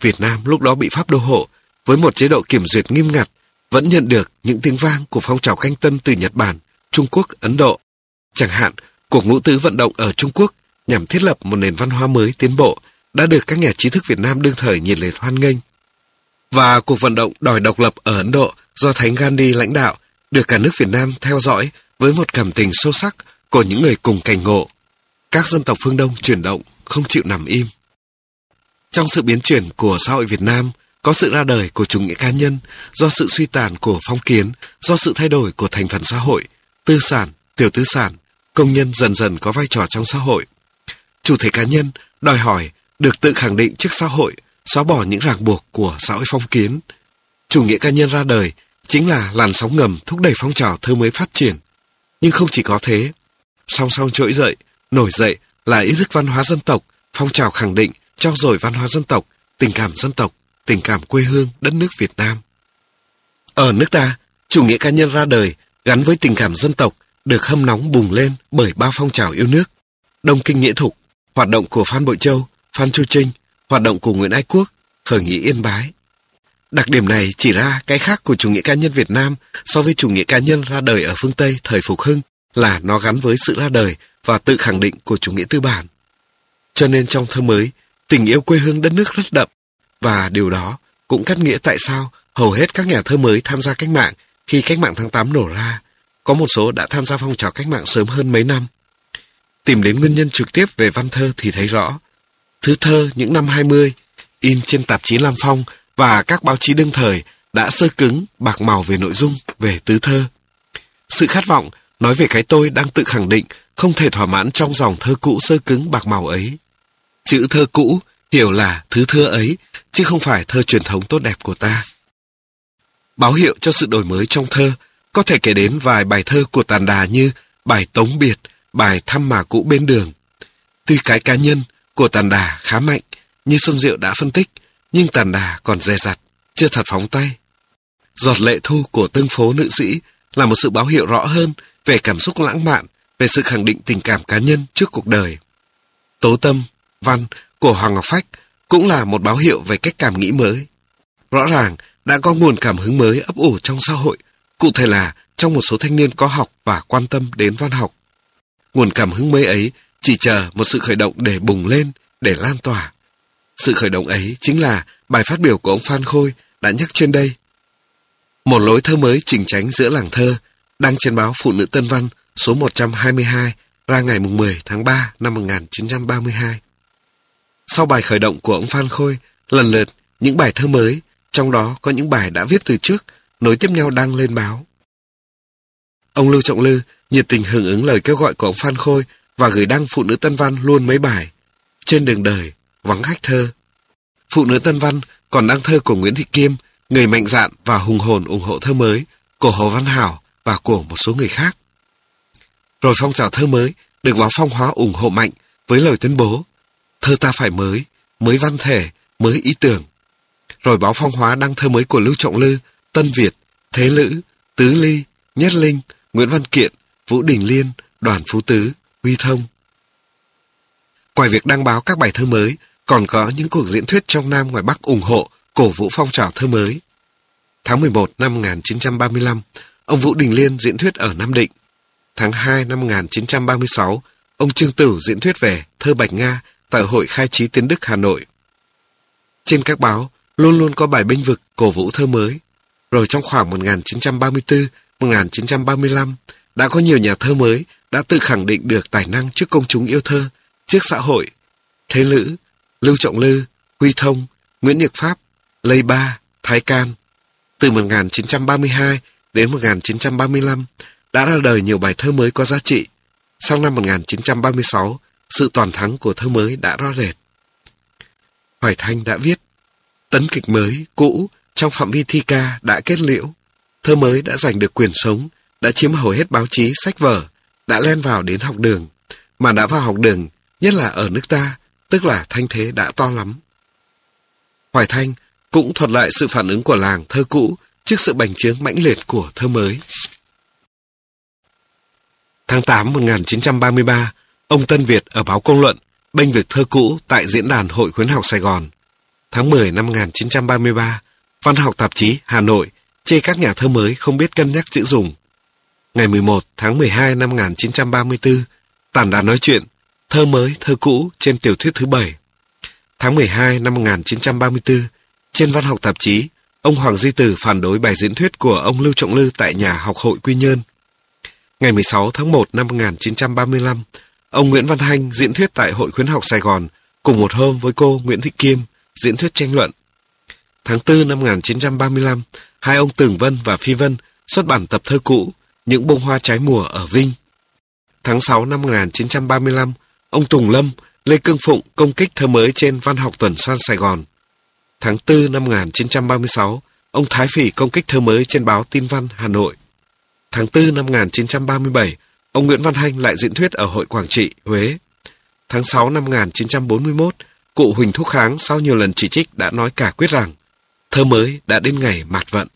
Việt Nam lúc đó bị Pháp đô hộ với một chế độ kiểm duyệt nghiêm ngặt vẫn nhận được những tiếng vang của phong trào canh tân từ Nhật Bản, Trung Quốc, Ấn Độ. Chẳng hạn, cuộc ngũ tứ vận động ở Trung Quốc nhằm thiết lập một nền văn hóa mới tiến bộ đã được các nhà trí thức Việt Nam đương thời nhiệt liệt hoan nghênh. Và cuộc vận động đòi độc lập ở Ấn Độ do Thánh Gandhi lãnh đạo được cả nước Việt Nam theo dõi với một cảm tình sâu sắc của những người cùng cảnh ngộ. Các dân tộc phương Đông chuyển động, không chịu nằm im. Trong sự biến chuyển của xã hội Việt Nam, có sự ra đời của chủ nghĩa cá nhân, do sự suy tàn của phong kiến, do sự thay đổi của thành phần xã hội, tư sản, tiểu tư sản, công nhân dần dần có vai trò trong xã hội. Chủ thể cá nhân đòi hỏi được tự khẳng định trước xã hội, xóa bỏ những ràng buộc của xã hội phong kiến. Chủ nghĩa cá nhân ra đời chính là làn sóng ngầm thúc đẩy phong trào thơ mới phát triển. Nhưng không chỉ có thế, song song trỗi dậy, nổi dậy là ý thức văn hóa dân tộc, phong trào khẳng định, trao dồi văn hóa dân tộc, tình cảm dân tộc, tình cảm quê hương, đất nước Việt Nam. Ở nước ta, chủ nghĩa cá nhân ra đời gắn với tình cảm dân tộc được hâm nóng bùng lên bởi ba phong trào yêu nước. Đông Kinh Nghĩa Thục, hoạt động của Phan Bội Châu, Phan Chu Trinh, hoạt động của Nguyễn Ái Quốc, khởi nghĩa Yên Bái. Đặc điểm này chỉ ra cái khác của chủ nghĩa cá nhân Việt Nam so với chủ nghĩa cá nhân ra đời ở phương Tây thời Phục Hưng là nó gắn với sự ra đời và tự khẳng định của chủ nghĩa tư bản. Cho nên trong thơ mới, tình yêu quê hương đất nước rất đậm và điều đó cũng cắt nghĩa tại sao hầu hết các nhà thơ mới tham gia cách mạng khi cách mạng tháng 8 nổ ra. Có một số đã tham gia phong trào cách mạng sớm hơn mấy năm. Tìm đến nguyên nhân trực tiếp về văn thơ thì thấy rõ. Thứ thơ những năm 20, in trên tạp chí Lam Phong và các báo chí đương thời đã sơ cứng, bạc màu về nội dung, về tứ thơ. Sự khát vọng nói về cái tôi đang tự khẳng định không thể thỏa mãn trong dòng thơ cũ sơ cứng bạc màu ấy. Chữ thơ cũ hiểu là thứ thơ ấy, chứ không phải thơ truyền thống tốt đẹp của ta. Báo hiệu cho sự đổi mới trong thơ, có thể kể đến vài bài thơ của Tàn Đà như bài Tống Biệt, bài Thăm Mà Cũ Bên Đường. Tuy cái cá nhân của Tàn Đà khá mạnh, như Xuân Diệu đã phân tích, nhưng Tàn Đà còn dè dặt, chưa thật phóng tay. Giọt lệ thu của tương phố nữ sĩ là một sự báo hiệu rõ hơn về cảm xúc lãng mạn, về sự khẳng định tình cảm cá nhân trước cuộc đời. Tố tâm, văn của Hoàng Ngọc Phách cũng là một báo hiệu về cách cảm nghĩ mới. Rõ ràng đã có nguồn cảm hứng mới ấp ủ trong xã hội, cụ thể là trong một số thanh niên có học và quan tâm đến văn học. Nguồn cảm hứng mới ấy chỉ chờ một sự khởi động để bùng lên, để lan tỏa. Sự khởi động ấy chính là bài phát biểu của ông Phan Khôi đã nhắc trên đây. Một lối thơ mới chỉnh tránh giữa làng thơ, đăng trên báo Phụ nữ Tân Văn số 122 ra ngày 10 tháng 3 năm 1932. Sau bài khởi động của ông Phan Khôi, lần lượt những bài thơ mới, trong đó có những bài đã viết từ trước, nối tiếp nhau đăng lên báo. Ông Lưu Trọng Lư nhiệt tình hưởng ứng lời kêu gọi của ông Phan Khôi và gửi đăng Phụ nữ Tân Văn luôn mấy bài. Trên đường đời, vắng khách thơ. Phụ nữ Tân Văn còn đăng thơ của Nguyễn Thị Kim người mạnh dạn và hùng hồn ủng hộ thơ mới, của Hồ Văn Hảo và của một số người khác. Rồi phong trào thơ mới được báo phong hóa ủng hộ mạnh với lời tuyên bố thơ ta phải mới, mới văn thể, mới ý tưởng. Rồi báo phong hóa đăng thơ mới của Lưu Trọng Lư, Tân Việt, Thế Lữ, Tứ Ly, Nhất Linh, Nguyễn Văn Kiện, Vũ Đình Liên, Đoàn Phú Tứ, Huy Thông. Ngoài việc đăng báo các bài thơ mới, còn có những cuộc diễn thuyết trong Nam ngoài Bắc ủng hộ, cổ vũ phong trào thơ mới. Tháng 11 năm 1935, ông Vũ Đình Liên diễn thuyết ở Nam Định. Tháng 2 năm 1936, ông Trương Tửu diễn thuyết về thơ Bạch Nga tại Hội Khai trí Tiến Đức Hà Nội. Trên các báo, luôn luôn có bài binh vực cổ vũ thơ mới. Rồi trong khoảng 1934-1935, đã có nhiều nhà thơ mới đã tự khẳng định được tài năng trước công chúng yêu thơ, trước xã hội. Thế Lữ, Lưu Trọng Lư, Huy Thông, Nguyễn Nhược Pháp, Lê Ba, Thái Can. Từ 1932 đến 1935, đã ra đời nhiều bài thơ mới có giá trị. Sau năm 1936, sự toàn thắng của thơ mới đã rõ rệt. Hoài Thanh đã viết, tấn kịch mới, cũ, trong phạm vi thi ca đã kết liễu. Thơ mới đã giành được quyền sống, đã chiếm hầu hết báo chí, sách vở, đã len vào đến học đường. Mà đã vào học đường, nhất là ở nước ta, tức là thanh thế đã to lắm. Hoài Thanh cũng thuật lại sự phản ứng của làng thơ cũ trước sự bành trướng mãnh liệt của thơ mới. Tháng 8 1933, ông Tân Việt ở báo Công luận bênh việc thơ cũ tại Diễn đàn Hội khuyến học Sài Gòn. Tháng 10 năm 1933, Văn học tạp chí Hà Nội chê các nhà thơ mới không biết cân nhắc chữ dùng. ngày 11 tháng 12 năm 1934, Tản đã nói chuyện Thơ mới, thơ cũ trên tiểu thuyết thứ bảy. Tháng 12 năm 1934, trên văn học tạp chí, ông Hoàng Di Tử phản đối bài diễn thuyết của ông Lưu Trọng Lư tại nhà học hội Quy Nhơn. Ngày 16 tháng 1 năm 1935, ông Nguyễn Văn Hanh diễn thuyết tại Hội khuyến học Sài Gòn cùng một hôm với cô Nguyễn Thị Kim diễn thuyết tranh luận. Tháng 4 năm 1935, hai ông Tường Vân và Phi Vân xuất bản tập thơ cũ Những bông hoa trái mùa ở Vinh. Tháng 6 năm 1935, ông Tùng Lâm, Lê Cương Phụng công kích thơ mới trên Văn học tuần san Sài Gòn. Tháng 4 năm 1936, ông Thái Phỉ công kích thơ mới trên báo Tin Văn Hà Nội. Tháng 4 năm 1937, ông Nguyễn Văn Hanh lại diễn thuyết ở Hội Quảng Trị, Huế. Tháng 6 năm 1941, cụ Huỳnh Thúc Kháng sau nhiều lần chỉ trích đã nói cả quyết rằng thơ mới đã đến ngày mạt vận.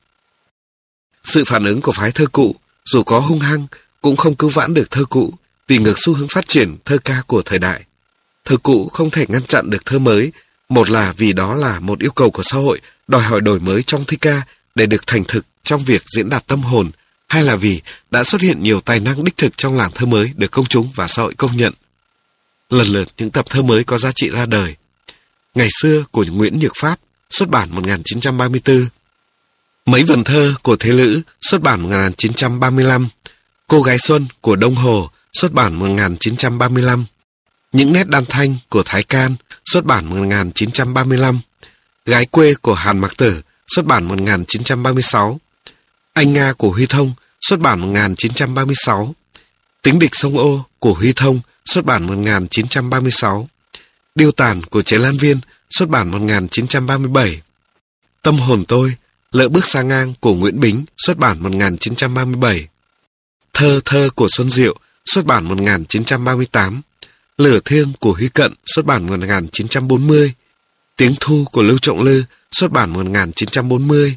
Sự phản ứng của phái thơ cụ, dù có hung hăng, cũng không cứu vãn được thơ cụ vì ngược xu hướng phát triển thơ ca của thời đại. Thơ cụ không thể ngăn chặn được thơ mới, một là vì đó là một yêu cầu của xã hội đòi hỏi đổi mới trong thi ca để được thành thực trong việc diễn đạt tâm hồn, hay là vì đã xuất hiện nhiều tài năng đích thực trong làng thơ mới được công chúng và xã hội công nhận. Lần lượt những tập thơ mới có giá trị ra đời. Ngày xưa của Nguyễn Nhược Pháp, xuất bản 1934. Mấy vần thơ của Thế Lữ, xuất bản 1935. Cô gái Xuân của Đông Hồ, xuất bản 1935. Những nét đan thanh của Thái Can, xuất bản 1935. Gái quê của Hàn Mặc Tử, xuất bản 1936. Anh Nga của Huy Thông, xuất bản 1936. Tính địch sông ô của Huy Thông, xuất bản 1936. Điêu tàn của Chế Lan Viên, xuất bản 1937. Tâm hồn tôi, lỡ bước sang ngang của Nguyễn Bính, xuất bản 1937. Thơ thơ của Xuân Diệu, xuất bản 1938. Lửa thiêng của Huy Cận, xuất bản 1940. Tiếng thu của Lưu Trọng Lư, xuất bản 1940.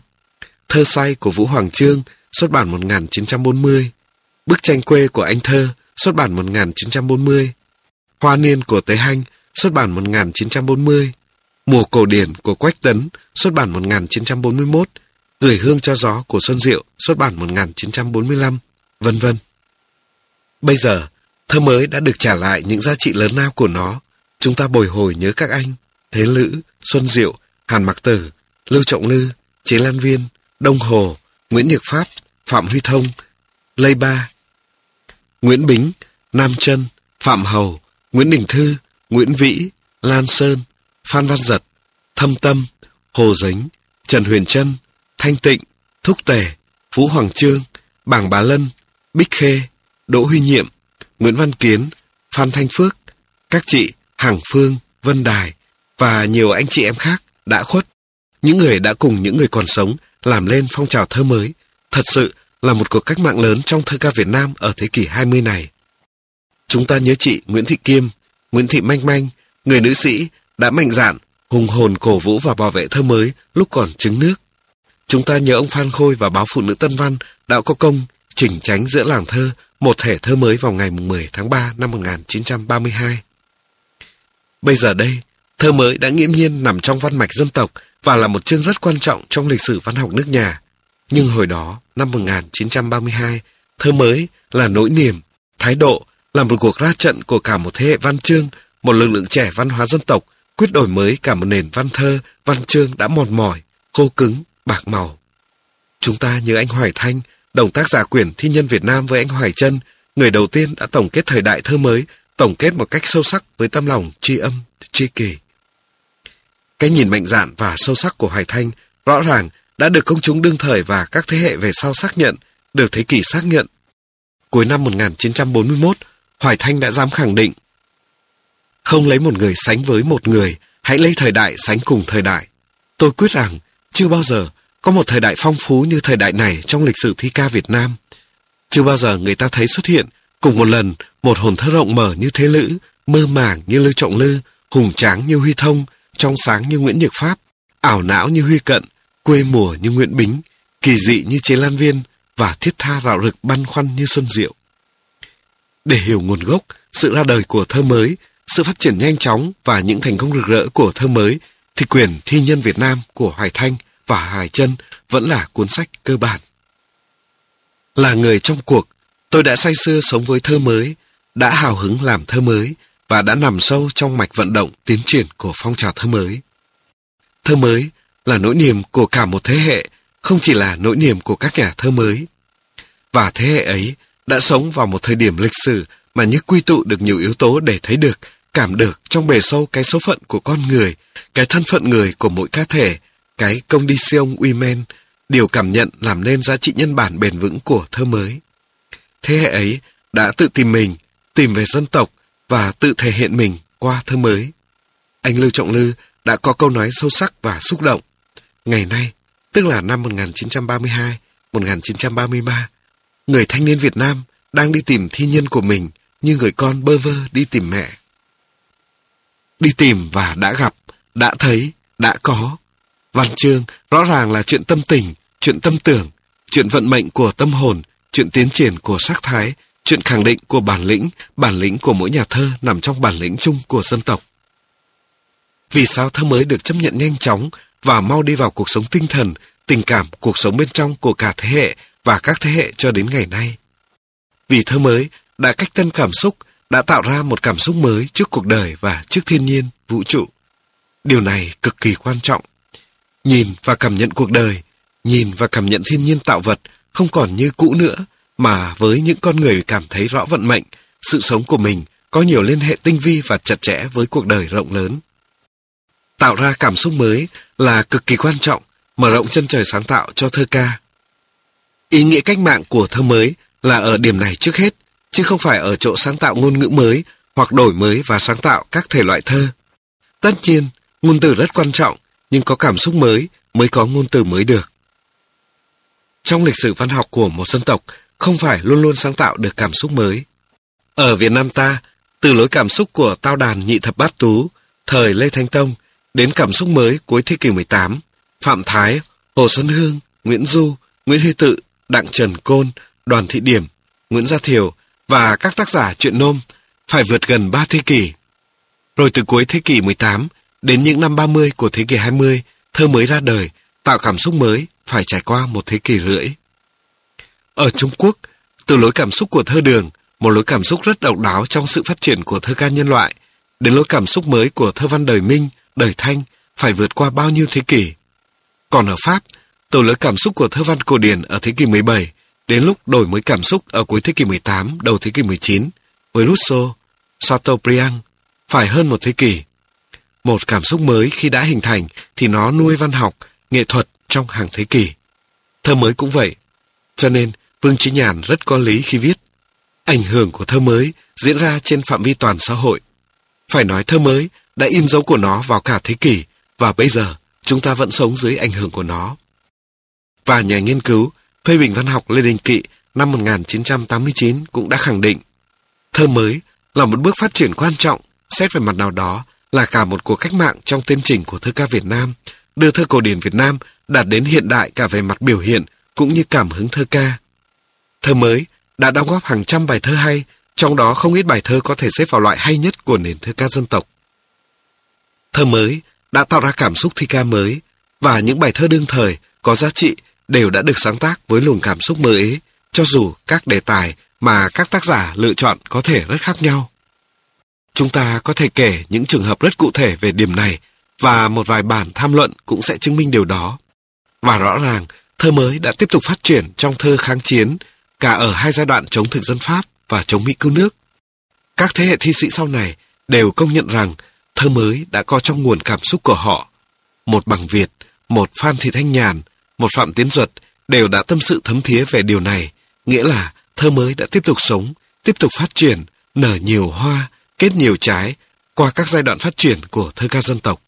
Thơ say của Vũ Hoàng Trương, xuất bản 1940. Bức tranh quê của anh thơ, xuất bản 1940. Hoa niên của Tế Hanh, xuất bản 1940. Mùa cổ điển của Quách Tấn, xuất bản 1941. Gửi hương cho gió của Xuân Diệu, xuất bản 1945, vân vân. Bây giờ, thơ mới đã được trả lại những giá trị lớn lao của nó. Chúng ta bồi hồi nhớ các anh, Thế Lữ, Xuân Diệu, Hàn Mặc Tử, Lưu Trọng Lư, Chế Lan Viên, Đông Hồ, Nguyễn Nhật Pháp, Phạm Huy Thông, Lê Ba, Nguyễn Bính, Nam Trân, Phạm Hầu, Nguyễn Đình Thư, Nguyễn Vĩ, Lan Sơn, Phan Văn Giật, Thâm Tâm, Hồ Dính, Trần Huyền Trân, Thanh Tịnh, Thúc Tề, Phú Hoàng Trương, Bảng Bá Lân, Bích Khê, Đỗ Huy Nhiệm, Nguyễn Văn Kiến, Phan Thanh Phước, các chị Hằng Phương, Vân Đài và nhiều anh chị em khác đã khuất. Những người đã cùng những người còn sống làm lên phong trào thơ mới, thật sự là một cuộc cách mạng lớn trong thơ ca Việt Nam ở thế kỷ 20 này. Chúng ta nhớ chị Nguyễn Thị Kim, Nguyễn Thị Manh Manh, người nữ sĩ đã mạnh dạn, hùng hồn cổ vũ và bảo vệ thơ mới lúc còn trứng nước. Chúng ta nhớ ông Phan Khôi và báo Phụ nữ Tân Văn đã có công chỉnh tránh giữa làng thơ một thể thơ mới vào ngày 10 tháng 3 năm 1932. Bây giờ đây, thơ mới đã nghiễm nhiên nằm trong văn mạch dân tộc và là một chương rất quan trọng trong lịch sử văn học nước nhà. Nhưng hồi đó, năm 1932, thơ mới là nỗi niềm, thái độ, là một cuộc ra trận của cả một thế hệ văn chương, một lực lượng trẻ văn hóa dân tộc, quyết đổi mới cả một nền văn thơ, văn chương đã mòn mỏi, khô cứng, bạc màu. Chúng ta nhớ anh Hoài Thanh, đồng tác giả quyển Thi nhân Việt Nam với anh Hoài Trân, người đầu tiên đã tổng kết thời đại thơ mới, tổng kết một cách sâu sắc với tâm lòng tri âm, tri kỷ. Cái nhìn mạnh dạn và sâu sắc của Hoài Thanh rõ ràng đã được công chúng đương thời và các thế hệ về sau xác nhận, được thế kỷ xác nhận. Cuối năm 1941, Hoài Thanh đã dám khẳng định không lấy một người sánh với một người, hãy lấy thời đại sánh cùng thời đại. Tôi quyết rằng chưa bao giờ có một thời đại phong phú như thời đại này trong lịch sử thi ca Việt Nam. Chưa bao giờ người ta thấy xuất hiện cùng một lần một hồn thơ rộng mở như Thế Lữ, mơ màng như Lưu Trọng Lư, hùng tráng như Huy Thông, trong sáng như Nguyễn Nhược Pháp, ảo não như Huy Cận, quê mùa như Nguyễn Bính, kỳ dị như Chế Lan Viên và thiết tha rạo rực băn khoăn như Xuân Diệu. Để hiểu nguồn gốc, sự ra đời của thơ mới, sự phát triển nhanh chóng và những thành công rực rỡ của thơ mới, thì quyền thi nhân Việt Nam của Hoài Thanh và Hoài Trân vẫn là cuốn sách cơ bản. Là người trong cuộc, Tôi đã say sưa sống với thơ mới, đã hào hứng làm thơ mới và đã nằm sâu trong mạch vận động tiến triển của phong trào thơ mới. Thơ mới là nỗi niềm của cả một thế hệ, không chỉ là nỗi niềm của các nhà thơ mới. Và thế hệ ấy đã sống vào một thời điểm lịch sử mà như quy tụ được nhiều yếu tố để thấy được, cảm được trong bề sâu cái số phận của con người, cái thân phận người của mỗi cá thể, cái công đi siêu uy men, điều cảm nhận làm nên giá trị nhân bản bền vững của thơ mới. Thế hệ ấy đã tự tìm mình, tìm về dân tộc và tự thể hiện mình qua thơ mới. Anh Lưu Trọng Lư đã có câu nói sâu sắc và xúc động. Ngày nay, tức là năm 1932, 1933, người thanh niên Việt Nam đang đi tìm thi nhân của mình như người con bơ vơ đi tìm mẹ. Đi tìm và đã gặp, đã thấy, đã có. Văn chương rõ ràng là chuyện tâm tình, chuyện tâm tưởng, chuyện vận mệnh của tâm hồn, chuyện tiến triển của sắc thái, chuyện khẳng định của bản lĩnh, bản lĩnh của mỗi nhà thơ nằm trong bản lĩnh chung của dân tộc. Vì sao thơ mới được chấp nhận nhanh chóng và mau đi vào cuộc sống tinh thần, tình cảm, cuộc sống bên trong của cả thế hệ và các thế hệ cho đến ngày nay? Vì thơ mới đã cách tân cảm xúc, đã tạo ra một cảm xúc mới trước cuộc đời và trước thiên nhiên, vũ trụ. Điều này cực kỳ quan trọng. Nhìn và cảm nhận cuộc đời, nhìn và cảm nhận thiên nhiên tạo vật không còn như cũ nữa, mà với những con người cảm thấy rõ vận mệnh, sự sống của mình có nhiều liên hệ tinh vi và chặt chẽ với cuộc đời rộng lớn. Tạo ra cảm xúc mới là cực kỳ quan trọng, mở rộng chân trời sáng tạo cho thơ ca. Ý nghĩa cách mạng của thơ mới là ở điểm này trước hết, chứ không phải ở chỗ sáng tạo ngôn ngữ mới hoặc đổi mới và sáng tạo các thể loại thơ. Tất nhiên, ngôn từ rất quan trọng, nhưng có cảm xúc mới mới có ngôn từ mới được. Trong lịch sử văn học của một dân tộc, không phải luôn luôn sáng tạo được cảm xúc mới. Ở Việt Nam ta, từ lối cảm xúc của tao đàn nhị thập bát tú, thời Lê Thanh Tông, đến cảm xúc mới cuối thế kỷ 18, Phạm Thái, Hồ Xuân Hương, Nguyễn Du, Nguyễn Huy Tự, Đặng Trần Côn, Đoàn Thị Điểm, Nguyễn Gia Thiều và các tác giả truyện nôm phải vượt gần 3 thế kỷ. Rồi từ cuối thế kỷ 18 đến những năm 30 của thế kỷ 20, thơ mới ra đời, tạo cảm xúc mới phải trải qua một thế kỷ rưỡi. Ở Trung Quốc, từ lối cảm xúc của thơ đường, một lối cảm xúc rất độc đáo trong sự phát triển của thơ ca nhân loại, đến lối cảm xúc mới của thơ văn đời Minh, đời Thanh, phải vượt qua bao nhiêu thế kỷ. Còn ở Pháp, từ lối cảm xúc của thơ văn cổ điển ở thế kỷ 17 đến lúc đổi mới cảm xúc ở cuối thế kỷ 18, đầu thế kỷ 19 với Rousseau, Chateaubriand phải hơn một thế kỷ. Một cảm xúc mới khi đã hình thành thì nó nuôi văn học, nghệ thuật trong hàng thế kỷ. Thơ mới cũng vậy. Cho nên, Vương Chí Nhàn rất có lý khi viết ảnh hưởng của thơ mới diễn ra trên phạm vi toàn xã hội. Phải nói thơ mới đã in dấu của nó vào cả thế kỷ và bây giờ chúng ta vẫn sống dưới ảnh hưởng của nó. Và nhà nghiên cứu phê bình văn học Lê Đình Kỵ năm 1989 cũng đã khẳng định thơ mới là một bước phát triển quan trọng xét về mặt nào đó là cả một cuộc cách mạng trong tiến trình của thơ ca Việt Nam, đưa thơ cổ điển Việt Nam đạt đến hiện đại cả về mặt biểu hiện cũng như cảm hứng thơ ca. Thơ mới đã đóng góp hàng trăm bài thơ hay, trong đó không ít bài thơ có thể xếp vào loại hay nhất của nền thơ ca dân tộc. Thơ mới đã tạo ra cảm xúc thi ca mới, và những bài thơ đương thời có giá trị đều đã được sáng tác với luồng cảm xúc mới, cho dù các đề tài mà các tác giả lựa chọn có thể rất khác nhau. Chúng ta có thể kể những trường hợp rất cụ thể về điểm này và một vài bản tham luận cũng sẽ chứng minh điều đó. Và rõ ràng, thơ mới đã tiếp tục phát triển trong thơ kháng chiến, cả ở hai giai đoạn chống thực dân Pháp và chống Mỹ cứu nước. Các thế hệ thi sĩ sau này đều công nhận rằng thơ mới đã có trong nguồn cảm xúc của họ. Một bằng Việt, một Phan Thị Thanh Nhàn, một Phạm Tiến Duật đều đã tâm sự thấm thía về điều này, nghĩa là thơ mới đã tiếp tục sống, tiếp tục phát triển, nở nhiều hoa, kết nhiều trái qua các giai đoạn phát triển của thơ ca dân tộc.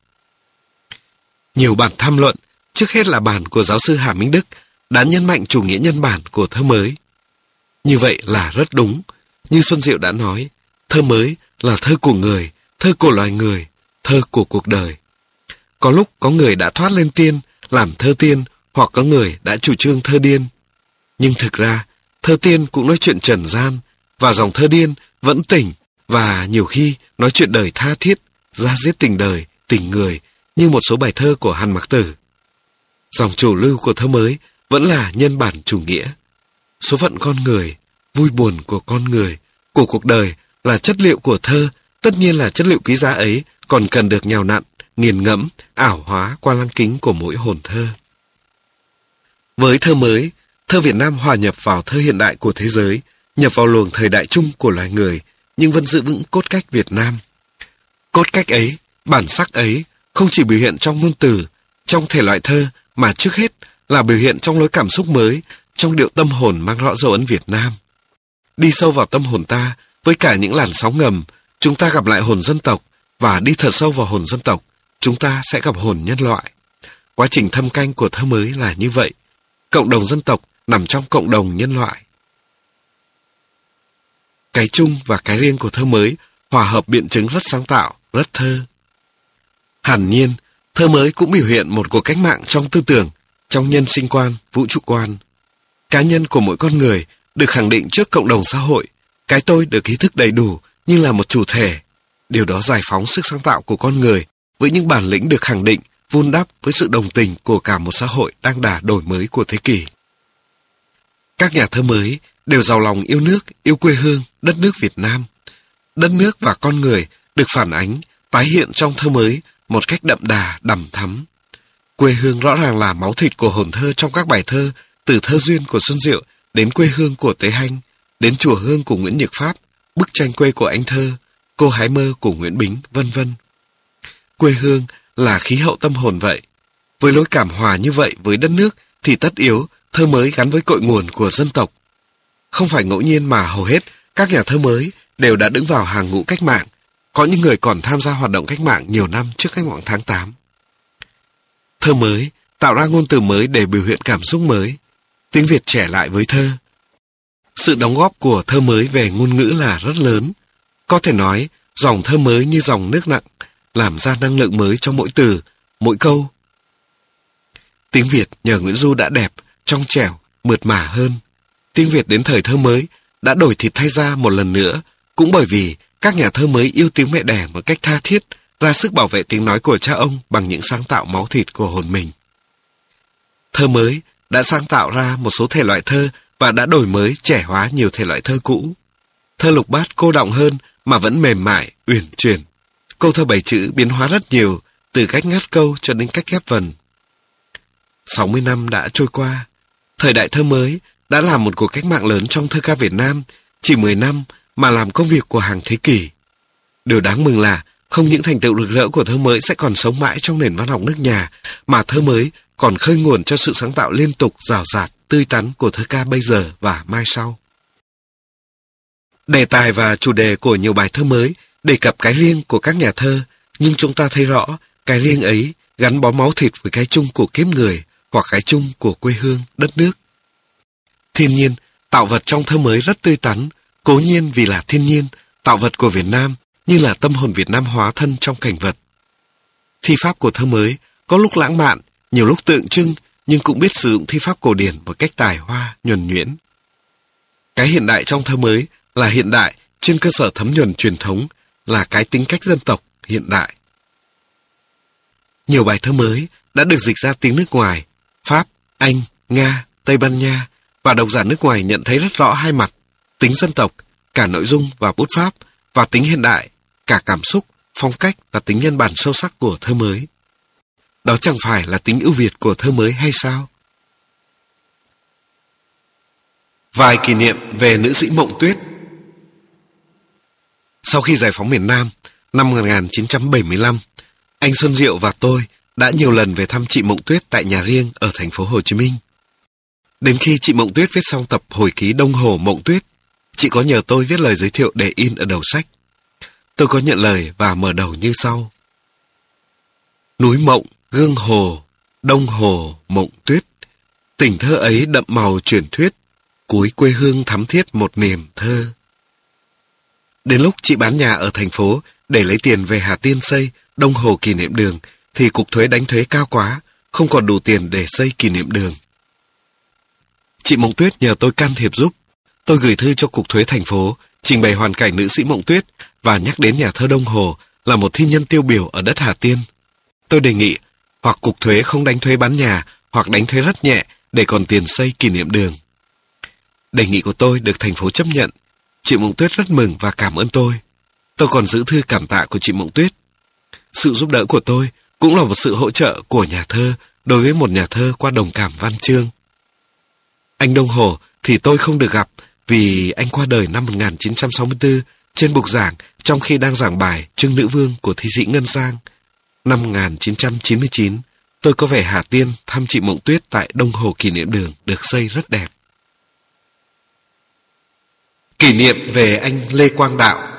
Nhiều bản tham luận, trước hết là bản của giáo sư Hà Minh Đức, đã nhấn mạnh chủ nghĩa nhân bản của thơ mới. Như vậy là rất đúng. Như Xuân Diệu đã nói, thơ mới là thơ của người, thơ của loài người, thơ của cuộc đời. Có lúc có người đã thoát lên tiên, làm thơ tiên, hoặc có người đã chủ trương thơ điên. Nhưng thực ra, thơ tiên cũng nói chuyện trần gian, và dòng thơ điên vẫn tỉnh, và nhiều khi nói chuyện đời tha thiết, ra giết tình đời, tình người, như một số bài thơ của Hàn Mặc Tử. Dòng chủ lưu của thơ mới vẫn là nhân bản chủ nghĩa. Số phận con người, vui buồn của con người, của cuộc đời là chất liệu của thơ, tất nhiên là chất liệu quý giá ấy còn cần được nhào nặn, nghiền ngẫm, ảo hóa qua lăng kính của mỗi hồn thơ. Với thơ mới, thơ Việt Nam hòa nhập vào thơ hiện đại của thế giới, nhập vào luồng thời đại chung của loài người, nhưng vẫn giữ vững cốt cách Việt Nam. Cốt cách ấy, bản sắc ấy, không chỉ biểu hiện trong ngôn từ, trong thể loại thơ, mà trước hết là biểu hiện trong lối cảm xúc mới, trong điệu tâm hồn mang rõ dấu ấn Việt Nam. Đi sâu vào tâm hồn ta, với cả những làn sóng ngầm, chúng ta gặp lại hồn dân tộc, và đi thật sâu vào hồn dân tộc, chúng ta sẽ gặp hồn nhân loại. Quá trình thâm canh của thơ mới là như vậy. Cộng đồng dân tộc nằm trong cộng đồng nhân loại. Cái chung và cái riêng của thơ mới hòa hợp biện chứng rất sáng tạo, rất thơ. Hẳn nhiên, thơ mới cũng biểu hiện một cuộc cách mạng trong tư tưởng, trong nhân sinh quan, vũ trụ quan. Cá nhân của mỗi con người được khẳng định trước cộng đồng xã hội, cái tôi được ý thức đầy đủ như là một chủ thể. Điều đó giải phóng sức sáng tạo của con người với những bản lĩnh được khẳng định, vun đắp với sự đồng tình của cả một xã hội đang đà đổi mới của thế kỷ. Các nhà thơ mới đều giàu lòng yêu nước, yêu quê hương, đất nước Việt Nam. Đất nước và con người được phản ánh, tái hiện trong thơ mới một cách đậm đà, đầm thắm. Quê hương rõ ràng là máu thịt của hồn thơ trong các bài thơ, từ thơ duyên của Xuân Diệu đến quê hương của Tế Hanh, đến chùa hương của Nguyễn Nhược Pháp, bức tranh quê của anh thơ, cô hái mơ của Nguyễn Bính, vân vân. Quê hương là khí hậu tâm hồn vậy. Với lối cảm hòa như vậy với đất nước thì tất yếu thơ mới gắn với cội nguồn của dân tộc. Không phải ngẫu nhiên mà hầu hết các nhà thơ mới đều đã đứng vào hàng ngũ cách mạng. Có những người còn tham gia hoạt động cách mạng nhiều năm trước cách mạng tháng 8. Thơ mới tạo ra ngôn từ mới để biểu hiện cảm xúc mới. Tiếng Việt trẻ lại với thơ. Sự đóng góp của thơ mới về ngôn ngữ là rất lớn. Có thể nói, dòng thơ mới như dòng nước nặng, làm ra năng lượng mới cho mỗi từ, mỗi câu. Tiếng Việt nhờ Nguyễn Du đã đẹp, trong trẻo, mượt mà hơn. Tiếng Việt đến thời thơ mới đã đổi thịt thay da một lần nữa, cũng bởi vì các nhà thơ mới yêu tiếng mẹ đẻ một cách tha thiết, ra sức bảo vệ tiếng nói của cha ông bằng những sáng tạo máu thịt của hồn mình. Thơ mới đã sáng tạo ra một số thể loại thơ và đã đổi mới trẻ hóa nhiều thể loại thơ cũ. Thơ lục bát cô động hơn mà vẫn mềm mại, uyển chuyển. Câu thơ bảy chữ biến hóa rất nhiều, từ cách ngắt câu cho đến cách ghép vần. 60 năm đã trôi qua, thời đại thơ mới đã làm một cuộc cách mạng lớn trong thơ ca Việt Nam, chỉ 10 năm mà làm công việc của hàng thế kỷ. Điều đáng mừng là không những thành tựu rực rỡ của thơ mới sẽ còn sống mãi trong nền văn học nước nhà, mà thơ mới còn khơi nguồn cho sự sáng tạo liên tục, rào rạt, tươi tắn của thơ ca bây giờ và mai sau. Đề tài và chủ đề của nhiều bài thơ mới đề cập cái riêng của các nhà thơ, nhưng chúng ta thấy rõ cái riêng ấy gắn bó máu thịt với cái chung của kiếp người hoặc cái chung của quê hương, đất nước. Thiên nhiên, tạo vật trong thơ mới rất tươi tắn, cố nhiên vì là thiên nhiên, tạo vật của Việt Nam như là tâm hồn Việt Nam hóa thân trong cảnh vật. Thi pháp của thơ mới có lúc lãng mạn, nhiều lúc tượng trưng, nhưng cũng biết sử dụng thi pháp cổ điển một cách tài hoa, nhuần nhuyễn. Cái hiện đại trong thơ mới là hiện đại trên cơ sở thấm nhuần truyền thống, là cái tính cách dân tộc hiện đại. Nhiều bài thơ mới đã được dịch ra tiếng nước ngoài, Pháp, Anh, Nga, Tây Ban Nha, và độc giả nước ngoài nhận thấy rất rõ hai mặt, tính dân tộc, cả nội dung và bút pháp, và tính hiện đại, cả cảm xúc, phong cách và tính nhân bản sâu sắc của thơ mới. Đó chẳng phải là tính ưu việt của thơ mới hay sao? Vài kỷ niệm về nữ sĩ Mộng Tuyết Sau khi giải phóng miền Nam, năm 1975, anh Xuân Diệu và tôi đã nhiều lần về thăm chị Mộng Tuyết tại nhà riêng ở thành phố Hồ Chí Minh. Đến khi chị Mộng Tuyết viết xong tập hồi ký Đông Hồ Mộng Tuyết, chị có nhờ tôi viết lời giới thiệu để in ở đầu sách. Tôi có nhận lời và mở đầu như sau. Núi Mộng, Gương Hồ, Đông Hồ, Mộng Tuyết. Tình thơ ấy đậm màu truyền thuyết, cuối quê hương thắm thiết một niềm thơ. Đến lúc chị bán nhà ở thành phố để lấy tiền về Hà Tiên xây Đông Hồ kỷ niệm đường, thì cục thuế đánh thuế cao quá, không còn đủ tiền để xây kỷ niệm đường. Chị Mộng Tuyết nhờ tôi can thiệp giúp. Tôi gửi thư cho cục thuế thành phố, trình bày hoàn cảnh nữ sĩ Mộng Tuyết và nhắc đến nhà thơ Đông Hồ là một thi nhân tiêu biểu ở đất Hà Tiên. Tôi đề nghị hoặc cục thuế không đánh thuế bán nhà, hoặc đánh thuế rất nhẹ để còn tiền xây kỷ niệm đường. Đề nghị của tôi được thành phố chấp nhận. Chị Mộng Tuyết rất mừng và cảm ơn tôi. Tôi còn giữ thư cảm tạ của chị Mộng Tuyết. Sự giúp đỡ của tôi cũng là một sự hỗ trợ của nhà thơ đối với một nhà thơ qua đồng cảm văn chương. Anh Đông Hồ thì tôi không được gặp vì anh qua đời năm 1964 trên bục giảng trong khi đang giảng bài Trưng Nữ Vương của thi sĩ Ngân Giang. Năm 1999, tôi có về Hà Tiên thăm chị Mộng Tuyết tại Đông Hồ Kỷ niệm đường được xây rất đẹp. Kỷ niệm về anh Lê Quang Đạo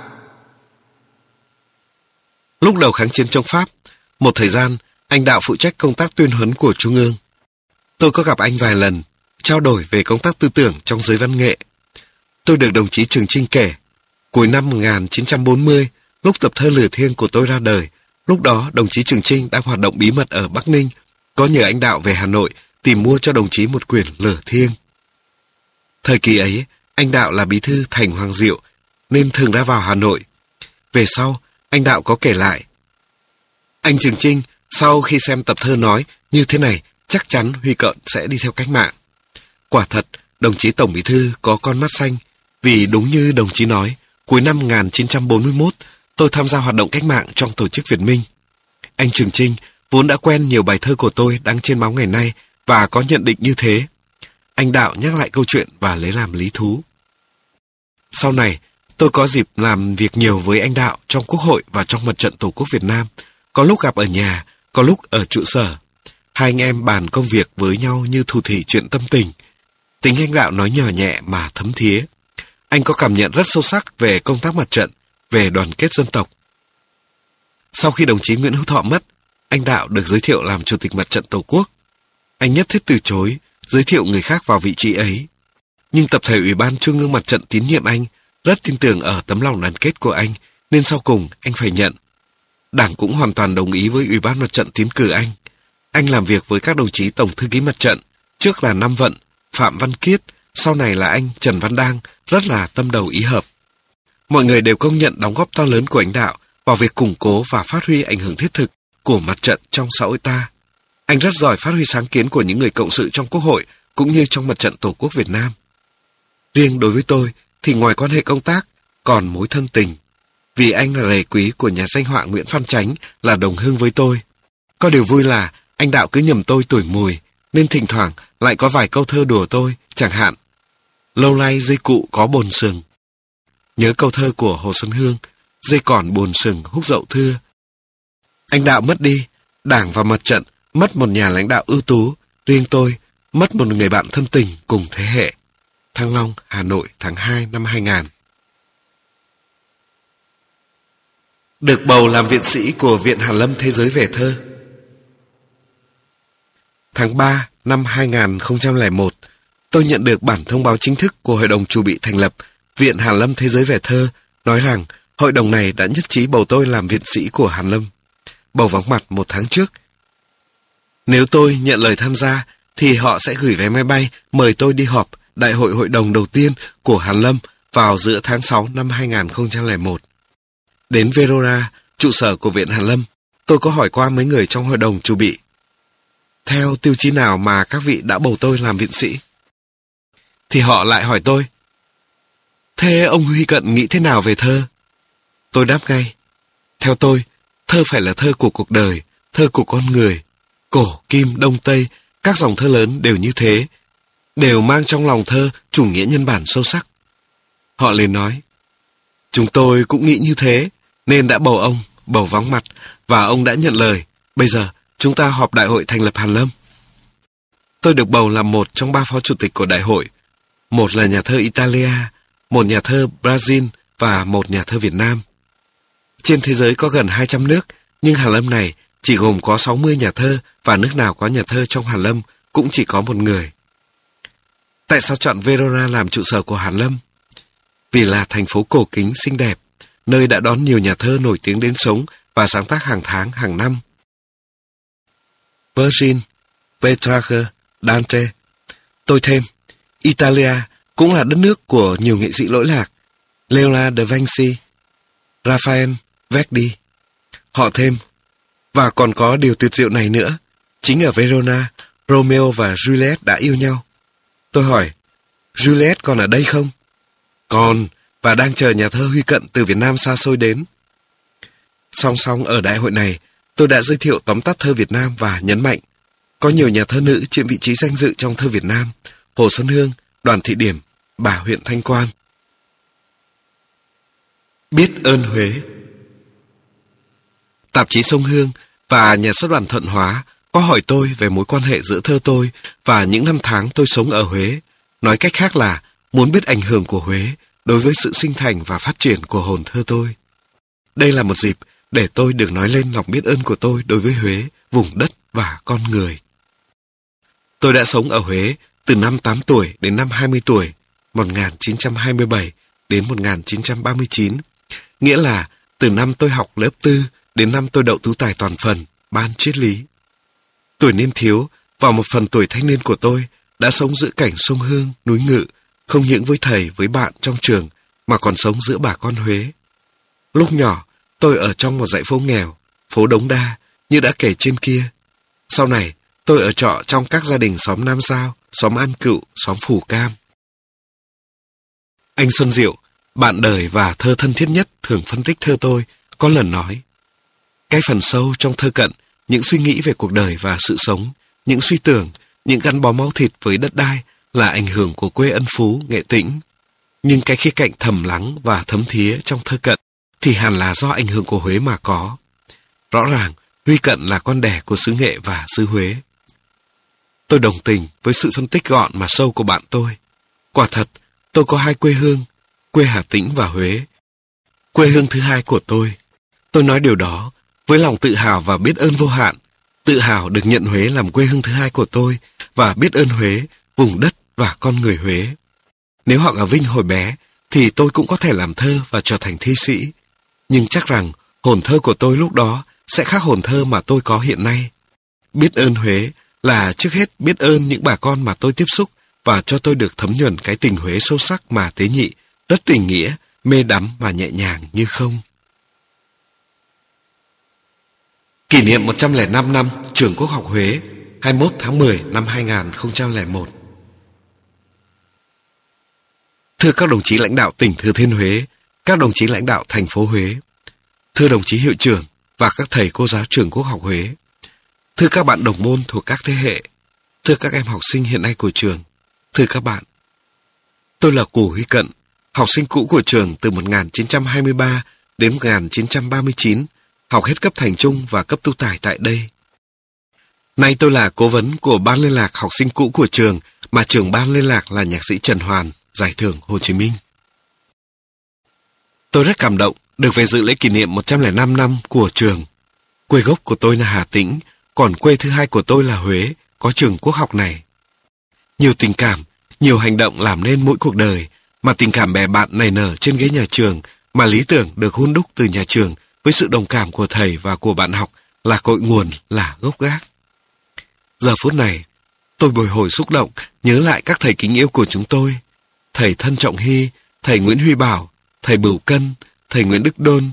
Lúc đầu kháng chiến chống Pháp, một thời gian anh Đạo phụ trách công tác tuyên huấn của Trung ương. Tôi có gặp anh vài lần, trao đổi về công tác tư tưởng trong giới văn nghệ. Tôi được đồng chí Trường Trinh kể, cuối năm 1940, lúc tập thơ Lửa Thiêng của tôi ra đời, lúc đó đồng chí Trường Trinh đang hoạt động bí mật ở Bắc Ninh, có nhờ anh Đạo về Hà Nội tìm mua cho đồng chí một quyển Lửa Thiêng. Thời kỳ ấy, anh Đạo là bí thư Thành Hoàng Diệu, nên thường ra vào Hà Nội. Về sau, anh Đạo có kể lại. Anh Trường Trinh, sau khi xem tập thơ nói như thế này, chắc chắn Huy Cận sẽ đi theo cách mạng. Quả thật, đồng chí Tổng Bí Thư có con mắt xanh, vì đúng như đồng chí nói, cuối năm 1941, tôi tham gia hoạt động cách mạng trong tổ chức Việt Minh. Anh Trường Trinh vốn đã quen nhiều bài thơ của tôi đăng trên báo ngày nay và có nhận định như thế. Anh Đạo nhắc lại câu chuyện và lấy làm lý thú. Sau này, tôi có dịp làm việc nhiều với anh Đạo trong Quốc hội và trong mặt trận Tổ quốc Việt Nam. Có lúc gặp ở nhà, có lúc ở trụ sở. Hai anh em bàn công việc với nhau như thù thỉ chuyện tâm tình. Tính anh Đạo nói nhỏ nhẹ mà thấm thía. Anh có cảm nhận rất sâu sắc về công tác mặt trận, về đoàn kết dân tộc. Sau khi đồng chí Nguyễn Hữu Thọ mất, anh Đạo được giới thiệu làm Chủ tịch Mặt trận Tổ quốc. Anh nhất thiết từ chối, giới thiệu người khác vào vị trí ấy. Nhưng tập thể Ủy ban Trung ương Mặt trận tín nhiệm anh rất tin tưởng ở tấm lòng đoàn kết của anh, nên sau cùng anh phải nhận. Đảng cũng hoàn toàn đồng ý với Ủy ban Mặt trận tiến cử anh. Anh làm việc với các đồng chí Tổng Thư ký Mặt trận, trước là Nam Vận, Phạm Văn Kiết, sau này là anh Trần Văn Đang, rất là tâm đầu ý hợp. Mọi người đều công nhận đóng góp to lớn của anh Đạo vào việc củng cố và phát huy ảnh hưởng thiết thực của mặt trận trong xã hội ta. Anh rất giỏi phát huy sáng kiến của những người cộng sự trong Quốc hội cũng như trong mặt trận Tổ quốc Việt Nam. Riêng đối với tôi thì ngoài quan hệ công tác còn mối thân tình. Vì anh là rể quý của nhà danh họa Nguyễn Phan Chánh là đồng hương với tôi. Có điều vui là anh Đạo cứ nhầm tôi tuổi mùi, nên thỉnh thoảng lại có vài câu thơ đùa tôi, chẳng hạn, Lâu nay dây cụ có bồn sừng. Nhớ câu thơ của Hồ Xuân Hương, dây còn bồn sừng húc dậu thưa. Anh Đạo mất đi, đảng và mặt trận mất một nhà lãnh đạo ưu tú, riêng tôi mất một người bạn thân tình cùng thế hệ. Thăng Long, Hà Nội tháng 2 năm 2000 Được bầu làm viện sĩ của Viện Hàn Lâm Thế giới về thơ Tháng 3 năm 2001 tôi nhận được bản thông báo chính thức của Hội đồng chủ bị thành lập Viện Hàn Lâm Thế giới về thơ nói rằng hội đồng này đã nhất trí bầu tôi làm viện sĩ của Hàn Lâm. Bầu vắng mặt một tháng trước. Nếu tôi nhận lời tham gia, thì họ sẽ gửi vé máy bay mời tôi đi họp đại hội hội đồng đầu tiên của Hàn Lâm vào giữa tháng 6 năm 2001. Đến Verona, trụ sở của Viện Hàn Lâm, tôi có hỏi qua mấy người trong hội đồng chủ bị. Theo tiêu chí nào mà các vị đã bầu tôi làm viện sĩ? thì họ lại hỏi tôi. Thế ông Huy Cận nghĩ thế nào về thơ? Tôi đáp ngay. Theo tôi, thơ phải là thơ của cuộc đời, thơ của con người. Cổ, kim, đông, tây, các dòng thơ lớn đều như thế, đều mang trong lòng thơ chủ nghĩa nhân bản sâu sắc. Họ liền nói, chúng tôi cũng nghĩ như thế, nên đã bầu ông, bầu vắng mặt, và ông đã nhận lời. Bây giờ, chúng ta họp đại hội thành lập Hàn Lâm. Tôi được bầu làm một trong ba phó chủ tịch của đại hội, một là nhà thơ Italia, một nhà thơ Brazil và một nhà thơ Việt Nam. Trên thế giới có gần 200 nước, nhưng Hàn Lâm này chỉ gồm có 60 nhà thơ và nước nào có nhà thơ trong Hàn Lâm cũng chỉ có một người. Tại sao chọn Verona làm trụ sở của Hàn Lâm? Vì là thành phố cổ kính xinh đẹp, nơi đã đón nhiều nhà thơ nổi tiếng đến sống và sáng tác hàng tháng, hàng năm. Virgin, Petrarch, Dante. Tôi thêm, Italia cũng là đất nước của nhiều nghệ sĩ lỗi lạc, Leonardo da Vinci, Raphael, Verdi. Họ thêm, và còn có điều tuyệt diệu này nữa, chính ở Verona, Romeo và Juliet đã yêu nhau. Tôi hỏi, Juliet còn ở đây không? Còn, và đang chờ nhà thơ Huy Cận từ Việt Nam xa xôi đến. Song song ở đại hội này, tôi đã giới thiệu tóm tắt thơ Việt Nam và nhấn mạnh có nhiều nhà thơ nữ chiếm vị trí danh dự trong thơ Việt Nam, Hồ Xuân Hương, Đoàn Thị Điểm, bà huyện Thanh Quan. Biết ơn Huế Tạp chí Sông Hương và nhà xuất bản Thuận Hóa có hỏi tôi về mối quan hệ giữa thơ tôi và những năm tháng tôi sống ở Huế. Nói cách khác là muốn biết ảnh hưởng của Huế đối với sự sinh thành và phát triển của hồn thơ tôi. Đây là một dịp để tôi được nói lên lòng biết ơn của tôi đối với Huế, vùng đất và con người. Tôi đã sống ở Huế từ năm 8 tuổi đến năm 20 tuổi, 1927 đến 1939. Nghĩa là từ năm tôi học lớp tư đến năm tôi đậu tú tài toàn phần, ban triết lý. Tuổi niên thiếu và một phần tuổi thanh niên của tôi đã sống giữa cảnh sông Hương, núi Ngự, không những với thầy, với bạn trong trường, mà còn sống giữa bà con Huế. Lúc nhỏ, tôi ở trong một dãy phố nghèo, phố Đống Đa, như đã kể trên kia. Sau này, tôi ở trọ trong các gia đình xóm Nam Giao, xóm An Cựu, xóm Phủ Cam. Anh Xuân Diệu, bạn đời và thơ thân thiết nhất thường phân tích thơ tôi, có lần nói. Cái phần sâu trong thơ cận, những suy nghĩ về cuộc đời và sự sống, những suy tưởng, những gắn bó máu thịt với đất đai là ảnh hưởng của quê ân phú, nghệ tĩnh. Nhưng cái khía cạnh thầm lắng và thấm thía trong thơ cận thì hẳn là do ảnh hưởng của Huế mà có. Rõ ràng, Huy Cận là con đẻ của xứ Nghệ và xứ Huế. Tôi đồng tình với sự phân tích gọn mà sâu của bạn tôi. Quả thật, tôi có hai quê hương, quê Hà Tĩnh và Huế. Quê hương thứ hai của tôi. Tôi nói điều đó với lòng tự hào và biết ơn vô hạn. Tự hào được nhận Huế làm quê hương thứ hai của tôi và biết ơn Huế, vùng đất và con người Huế. Nếu họ ở Vinh hồi bé, thì tôi cũng có thể làm thơ và trở thành thi sĩ. Nhưng chắc rằng hồn thơ của tôi lúc đó sẽ khác hồn thơ mà tôi có hiện nay. Biết ơn Huế là trước hết biết ơn những bà con mà tôi tiếp xúc và cho tôi được thấm nhuần cái tình Huế sâu sắc mà tế nhị, rất tình nghĩa, mê đắm và nhẹ nhàng như không. Kỷ niệm 105 năm Trường Quốc học Huế 21 tháng 10 năm 2001 Thưa các đồng chí lãnh đạo tỉnh Thừa Thiên Huế, các đồng chí lãnh đạo thành phố Huế, thưa đồng chí hiệu trưởng và các thầy cô giáo trường Quốc học Huế, thưa các bạn đồng môn thuộc các thế hệ, thưa các em học sinh hiện nay của trường, thưa các bạn. Tôi là Cổ Huy Cận, học sinh cũ của trường từ 1923 đến 1939, học hết cấp thành trung và cấp tu tài tại đây. Nay tôi là cố vấn của ban liên lạc học sinh cũ của trường mà trưởng ban liên lạc là nhạc sĩ Trần Hoàn, giải thưởng Hồ Chí Minh. Tôi rất cảm động được về dự lễ kỷ niệm 105 năm của trường. Quê gốc của tôi là Hà Tĩnh, còn quê thứ hai của tôi là Huế, có trường quốc học này. Nhiều tình cảm, nhiều hành động làm nên mỗi cuộc đời, mà tình cảm bè bạn nảy nở trên ghế nhà trường, mà lý tưởng được hun đúc từ nhà trường với sự đồng cảm của thầy và của bạn học là cội nguồn, là gốc gác. Giờ phút này, tôi bồi hồi xúc động nhớ lại các thầy kính yêu của chúng tôi. Thầy Thân Trọng Hy, thầy Nguyễn Huy Bảo, thầy Bửu Cân, thầy Nguyễn Đức Đôn,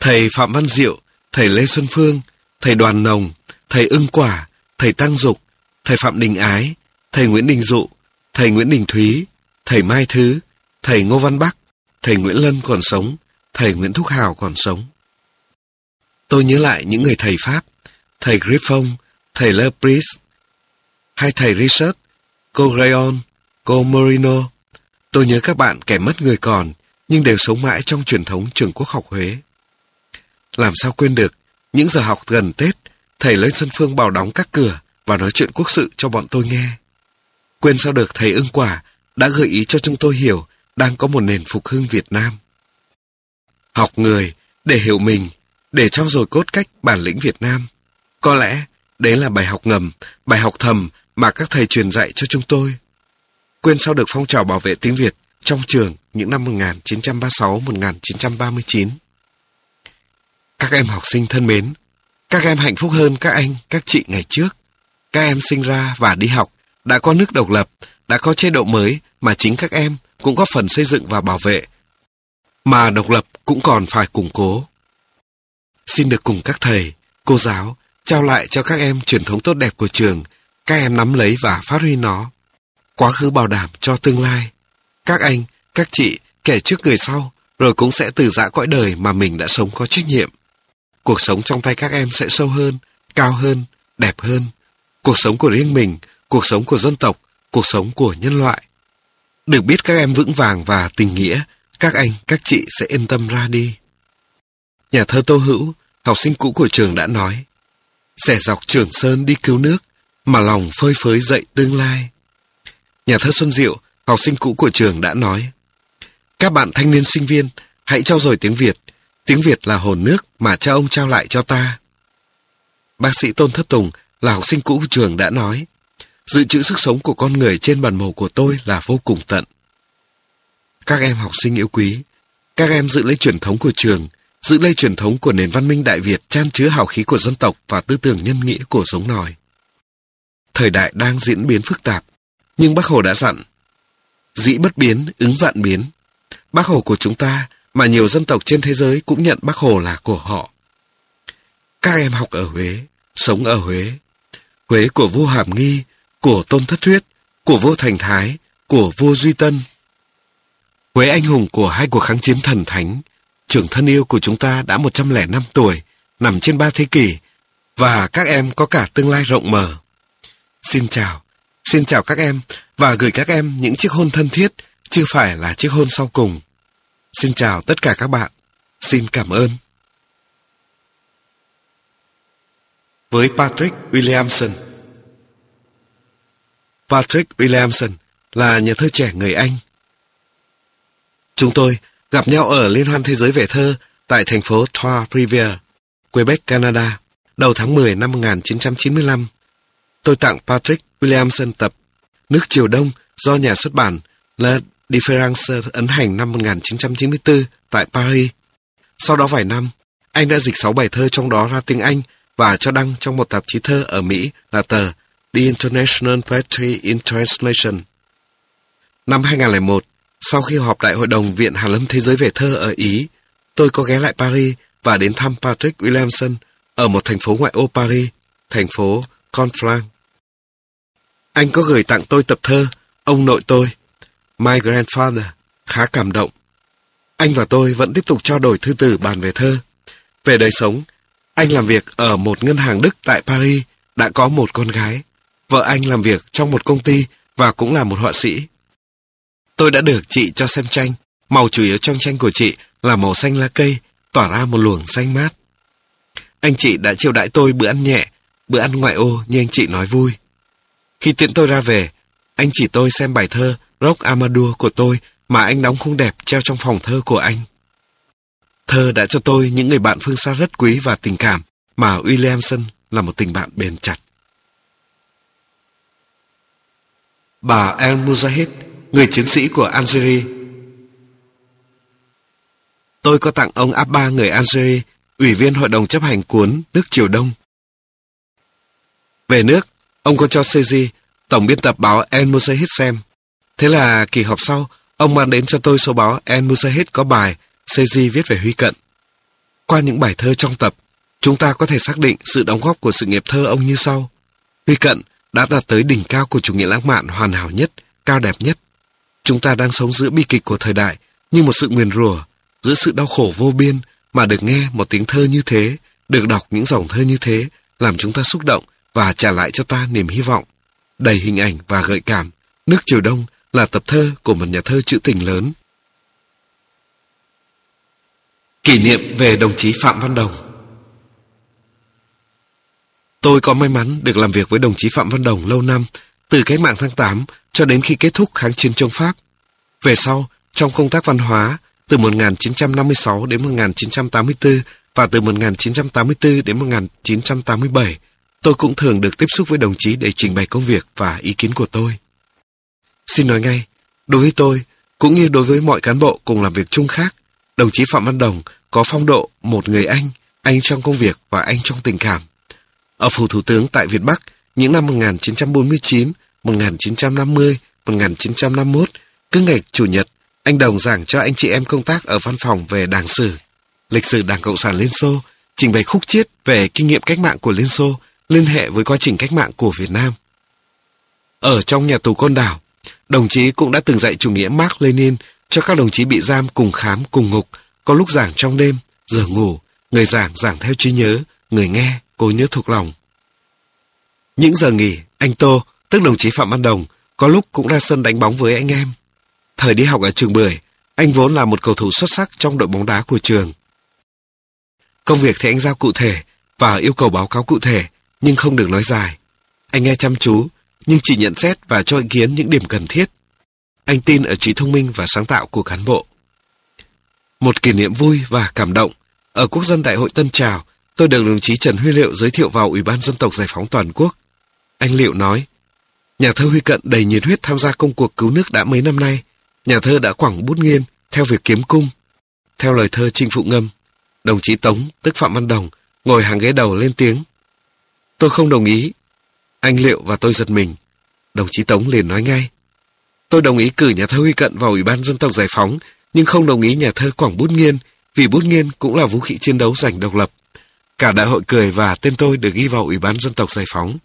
thầy Phạm Văn Diệu, thầy Lê Xuân Phương, thầy Đoàn Nồng, thầy Ưng Quả, thầy Tăng Dục, thầy Phạm Đình Ái, thầy Nguyễn Đình Dụ, thầy Nguyễn Đình Thúy, thầy Mai Thứ, thầy Ngô Văn Bắc, thầy Nguyễn Lân còn sống, thầy Nguyễn Thúc Hào còn sống. Tôi nhớ lại những người thầy Pháp, thầy Griffon, thầy Le Pris, hai thầy Richard, cô Rayon, cô Morino. Tôi nhớ các bạn kẻ mất người còn, nhưng đều sống mãi trong truyền thống trường quốc học Huế. Làm sao quên được, những giờ học gần Tết, thầy lên sân phương bảo đóng các cửa và nói chuyện quốc sự cho bọn tôi nghe. Quên sao được thầy ưng quả đã gợi ý cho chúng tôi hiểu đang có một nền phục hưng Việt Nam. Học người để hiểu mình, để trao dồi cốt cách bản lĩnh Việt Nam. Có lẽ đấy là bài học ngầm, bài học thầm mà các thầy truyền dạy cho chúng tôi. Quên sao được phong trào bảo vệ tiếng Việt trong trường những năm 1936-1939. Các em học sinh thân mến, các em hạnh phúc hơn các anh, các chị ngày trước. Các em sinh ra và đi học, đã có nước độc lập, đã có chế độ mới mà chính các em cũng có phần xây dựng và bảo vệ. Mà độc lập cũng còn phải củng cố. Xin được cùng các thầy, cô giáo trao lại cho các em truyền thống tốt đẹp của trường, các em nắm lấy và phát huy nó. Quá khứ bảo đảm cho tương lai. Các anh, các chị, kẻ trước người sau, rồi cũng sẽ từ giã cõi đời mà mình đã sống có trách nhiệm. Cuộc sống trong tay các em sẽ sâu hơn, cao hơn, đẹp hơn. Cuộc sống của riêng mình, cuộc sống của dân tộc, cuộc sống của nhân loại. Được biết các em vững vàng và tình nghĩa, các anh, các chị sẽ yên tâm ra đi. Nhà thơ Tô Hữu, học sinh cũ của trường đã nói, Xẻ dọc trường sơn đi cứu nước, mà lòng phơi phới dậy tương lai. Nhà thơ Xuân Diệu, học sinh cũ của trường đã nói, Các bạn thanh niên sinh viên, hãy trao dồi tiếng Việt. Tiếng Việt là hồn nước mà cha ông trao lại cho ta. Bác sĩ Tôn Thất Tùng là học sinh cũ của trường đã nói, Dự trữ sức sống của con người trên bản mồ của tôi là vô cùng tận. Các em học sinh yêu quý, các em giữ lấy truyền thống của trường, giữ lấy truyền thống của nền văn minh Đại Việt chan chứa hào khí của dân tộc và tư tưởng nhân nghĩa của giống nòi. Thời đại đang diễn biến phức tạp, nhưng Bác Hồ đã dặn, dĩ bất biến, ứng vạn biến. Bác Hồ của chúng ta mà nhiều dân tộc trên thế giới cũng nhận Bác Hồ là của họ. Các em học ở Huế, sống ở Huế. Huế của vua Hàm Nghi, của Tôn Thất Thuyết, của vua Thành Thái, của vua Duy Tân. Huế anh hùng của hai cuộc kháng chiến thần thánh, trưởng thân yêu của chúng ta đã 105 tuổi, nằm trên ba thế kỷ, và các em có cả tương lai rộng mở. Xin chào, xin chào các em, và gửi các em những chiếc hôn thân thiết, chưa phải là chiếc hôn sau cùng. Xin chào tất cả các bạn. Xin cảm ơn. Với Patrick Williamson Patrick Williamson là nhà thơ trẻ người Anh. Chúng tôi gặp nhau ở Liên hoan Thế giới Vẻ Thơ tại thành phố Trois-Rivières, Quebec, Canada, đầu tháng 10 năm 1995. Tôi tặng Patrick Williamson tập Nước Triều Đông do nhà xuất bản La Difference ấn hành năm 1994 tại Paris. Sau đó vài năm, anh đã dịch 6 bài thơ trong đó ra tiếng Anh và cho đăng trong một tạp chí thơ ở Mỹ là tờ The International Poetry in Translation. Năm 2001, sau khi họp Đại hội đồng Viện Hàn Lâm Thế giới về thơ ở Ý, tôi có ghé lại Paris và đến thăm Patrick Williamson ở một thành phố ngoại ô Paris, thành phố Conflans. Anh có gửi tặng tôi tập thơ Ông nội tôi, My Grandfather, khá cảm động. Anh và tôi vẫn tiếp tục trao đổi thư từ bàn về thơ. Về đời sống, anh làm việc ở một ngân hàng Đức tại Paris, đã có một con gái. Vợ anh làm việc trong một công ty và cũng là một họa sĩ. Tôi đã được chị cho xem tranh. Màu chủ yếu trong tranh của chị là màu xanh lá cây, tỏa ra một luồng xanh mát. Anh chị đã chiêu đãi tôi bữa ăn nhẹ, bữa ăn ngoại ô như anh chị nói vui. Khi tiện tôi ra về, anh chỉ tôi xem bài thơ Rock Amador của tôi mà anh đóng khung đẹp treo trong phòng thơ của anh. Thơ đã cho tôi những người bạn phương xa rất quý và tình cảm mà Williamson là một tình bạn bền chặt. Bà El Mujahid, người chiến sĩ của Algeria. Tôi có tặng ông Abba người Algeria, ủy viên hội đồng chấp hành cuốn Nước Triều Đông. Về nước, ông có cho Seji, tổng biên tập báo El Mujahid xem. Thế là kỳ họp sau, ông mang đến cho tôi số báo El Mujahid có bài Seji viết về Huy Cận. Qua những bài thơ trong tập, chúng ta có thể xác định sự đóng góp của sự nghiệp thơ ông như sau. Huy Cận đã đạt tới đỉnh cao của chủ nghĩa lãng mạn hoàn hảo nhất, cao đẹp nhất. Chúng ta đang sống giữa bi kịch của thời đại, như một sự nguyền rủa, giữa sự đau khổ vô biên mà được nghe một tiếng thơ như thế, được đọc những dòng thơ như thế, làm chúng ta xúc động và trả lại cho ta niềm hy vọng. Đầy hình ảnh và gợi cảm, Nước Triều Đông là tập thơ của một nhà thơ trữ tình lớn. Kỷ niệm về đồng chí Phạm Văn Đồng Tôi có may mắn được làm việc với đồng chí Phạm Văn Đồng lâu năm, từ cách mạng tháng 8 cho đến khi kết thúc kháng chiến chống Pháp. Về sau, trong công tác văn hóa, từ 1956 đến 1984 và từ 1984 đến 1987, tôi cũng thường được tiếp xúc với đồng chí để trình bày công việc và ý kiến của tôi. Xin nói ngay, đối với tôi, cũng như đối với mọi cán bộ cùng làm việc chung khác, đồng chí Phạm Văn Đồng có phong độ một người anh, anh trong công việc và anh trong tình cảm. Ở phủ thủ tướng tại Việt Bắc, những năm 1949, 1950, 1951, cứ ngày Chủ nhật, anh Đồng giảng cho anh chị em công tác ở văn phòng về đảng sử, lịch sử Đảng Cộng sản Liên Xô, trình bày khúc chiết về kinh nghiệm cách mạng của Liên Xô liên hệ với quá trình cách mạng của Việt Nam. Ở trong nhà tù Côn Đảo, Đồng chí cũng đã từng dạy chủ nghĩa Mark Lenin cho các đồng chí bị giam cùng khám cùng ngục, có lúc giảng trong đêm, giờ ngủ, người giảng giảng theo trí nhớ, người nghe cố nhớ thuộc lòng. Những giờ nghỉ, anh Tô, tức đồng chí Phạm Văn Đồng, có lúc cũng ra sân đánh bóng với anh em. Thời đi học ở trường Bưởi, anh vốn là một cầu thủ xuất sắc trong đội bóng đá của trường. Công việc thì anh giao cụ thể và yêu cầu báo cáo cụ thể, nhưng không được nói dài. Anh nghe chăm chú, nhưng chỉ nhận xét và cho ý kiến những điểm cần thiết. Anh tin ở trí thông minh và sáng tạo của cán bộ. Một kỷ niệm vui và cảm động. Ở Quốc dân Đại hội Tân Trào, tôi được đồng chí Trần Huy Liệu giới thiệu vào Ủy ban Dân tộc Giải phóng Toàn quốc. Anh Liệu nói, nhà thơ Huy Cận đầy nhiệt huyết tham gia công cuộc cứu nước đã mấy năm nay. Nhà thơ đã quẳng bút nghiên theo việc kiếm cung. Theo lời thơ Trinh Phụ Ngâm, đồng chí Tống, tức Phạm Văn Đồng, ngồi hàng ghế đầu lên tiếng. Tôi không đồng ý. Anh Liệu và tôi giật mình. Đồng chí Tống liền nói ngay. Tôi đồng ý cử nhà thơ Huy Cận vào Ủy ban Dân tộc Giải phóng, nhưng không đồng ý nhà thơ Quảng Bút Nghiên, vì bút nghiên cũng là vũ khí chiến đấu giành độc lập. Cả đại hội cười và tên tôi được ghi vào Ủy ban Dân tộc Giải phóng.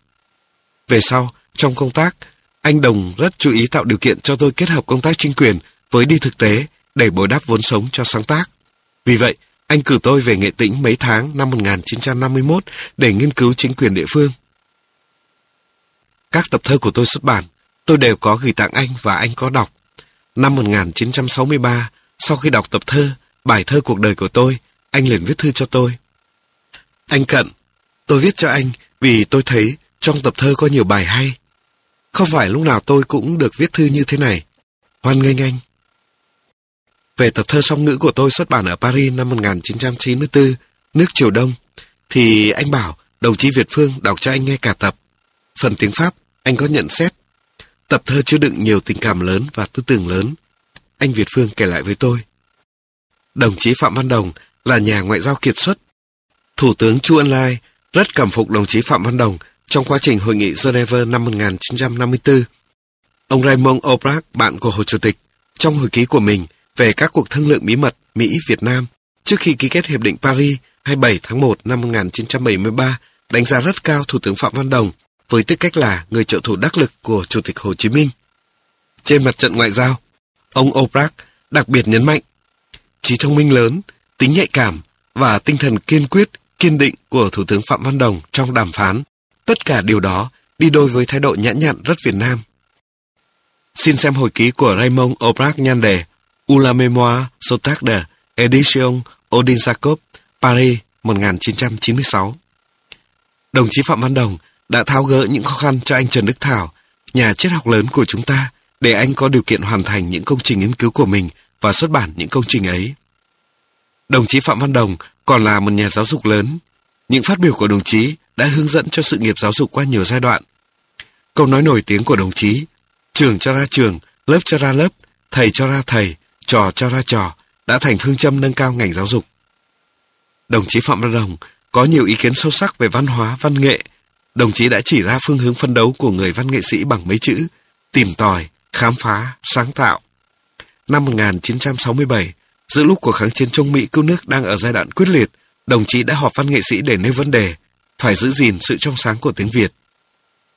Về sau, trong công tác, anh Đồng rất chú ý tạo điều kiện cho tôi kết hợp công tác chính quyền với đi thực tế để bồi đắp vốn sống cho sáng tác. Vì vậy, anh cử tôi về Nghệ Tĩnh mấy tháng năm 1951 để nghiên cứu chính quyền địa phương. Các tập thơ của tôi xuất bản, tôi đều có gửi tặng anh và anh có đọc. Năm 1963, sau khi đọc tập thơ, bài thơ cuộc đời của tôi, anh liền viết thư cho tôi. Anh Cận, tôi viết cho anh vì tôi thấy trong tập thơ có nhiều bài hay. Không phải lúc nào tôi cũng được viết thư như thế này. Hoan nghênh anh. Về tập thơ song ngữ của tôi xuất bản ở Paris năm 1994, nước Triều Đông, thì anh bảo đồng chí Việt Phương đọc cho anh nghe cả tập. Phần tiếng Pháp, anh có nhận xét. Tập thơ chứa đựng nhiều tình cảm lớn và tư tưởng lớn. Anh Việt Phương kể lại với tôi. Đồng chí Phạm Văn Đồng là nhà ngoại giao kiệt xuất. Thủ tướng Chu Ân Lai rất cảm phục đồng chí Phạm Văn Đồng trong quá trình hội nghị Geneva năm 1954. Ông Raymond Aubrac, bạn của Hồ Chủ tịch, trong hồi ký của mình về các cuộc thương lượng bí mật Mỹ-Việt Nam trước khi ký kết Hiệp định Paris 27 tháng 1 năm 1973 đánh giá rất cao Thủ tướng Phạm Văn Đồng với tư cách là người trợ thủ đắc lực của Chủ tịch Hồ Chí Minh. Trên mặt trận ngoại giao, ông Aubrac đặc biệt nhấn mạnh trí thông minh lớn, tính nhạy cảm và tinh thần kiên quyết, kiên định của Thủ tướng Phạm Văn Đồng trong đàm phán. Tất cả điều đó đi đôi với thái độ nhã nhặn rất Việt Nam. Xin xem hồi ký của Raymond Aubrac nhan đề Ula la Sotac de Edition Odin Jacob, Paris 1996. Đồng chí Phạm Văn Đồng đã tháo gỡ những khó khăn cho anh Trần Đức Thảo, nhà triết học lớn của chúng ta, để anh có điều kiện hoàn thành những công trình nghiên cứu của mình và xuất bản những công trình ấy. Đồng chí Phạm Văn Đồng còn là một nhà giáo dục lớn. Những phát biểu của đồng chí đã hướng dẫn cho sự nghiệp giáo dục qua nhiều giai đoạn. Câu nói nổi tiếng của đồng chí, trường cho ra trường, lớp cho ra lớp, thầy cho ra thầy, trò cho ra trò, đã thành phương châm nâng cao ngành giáo dục. Đồng chí Phạm Văn Đồng có nhiều ý kiến sâu sắc về văn hóa, văn nghệ. Đồng chí đã chỉ ra phương hướng phân đấu của người văn nghệ sĩ bằng mấy chữ, tìm tòi, khám phá, sáng tạo. Năm 1967, giữa lúc cuộc kháng chiến chống Mỹ cứu nước đang ở giai đoạn quyết liệt, đồng chí đã họp văn nghệ sĩ để nêu vấn đề, phải giữ gìn sự trong sáng của tiếng Việt.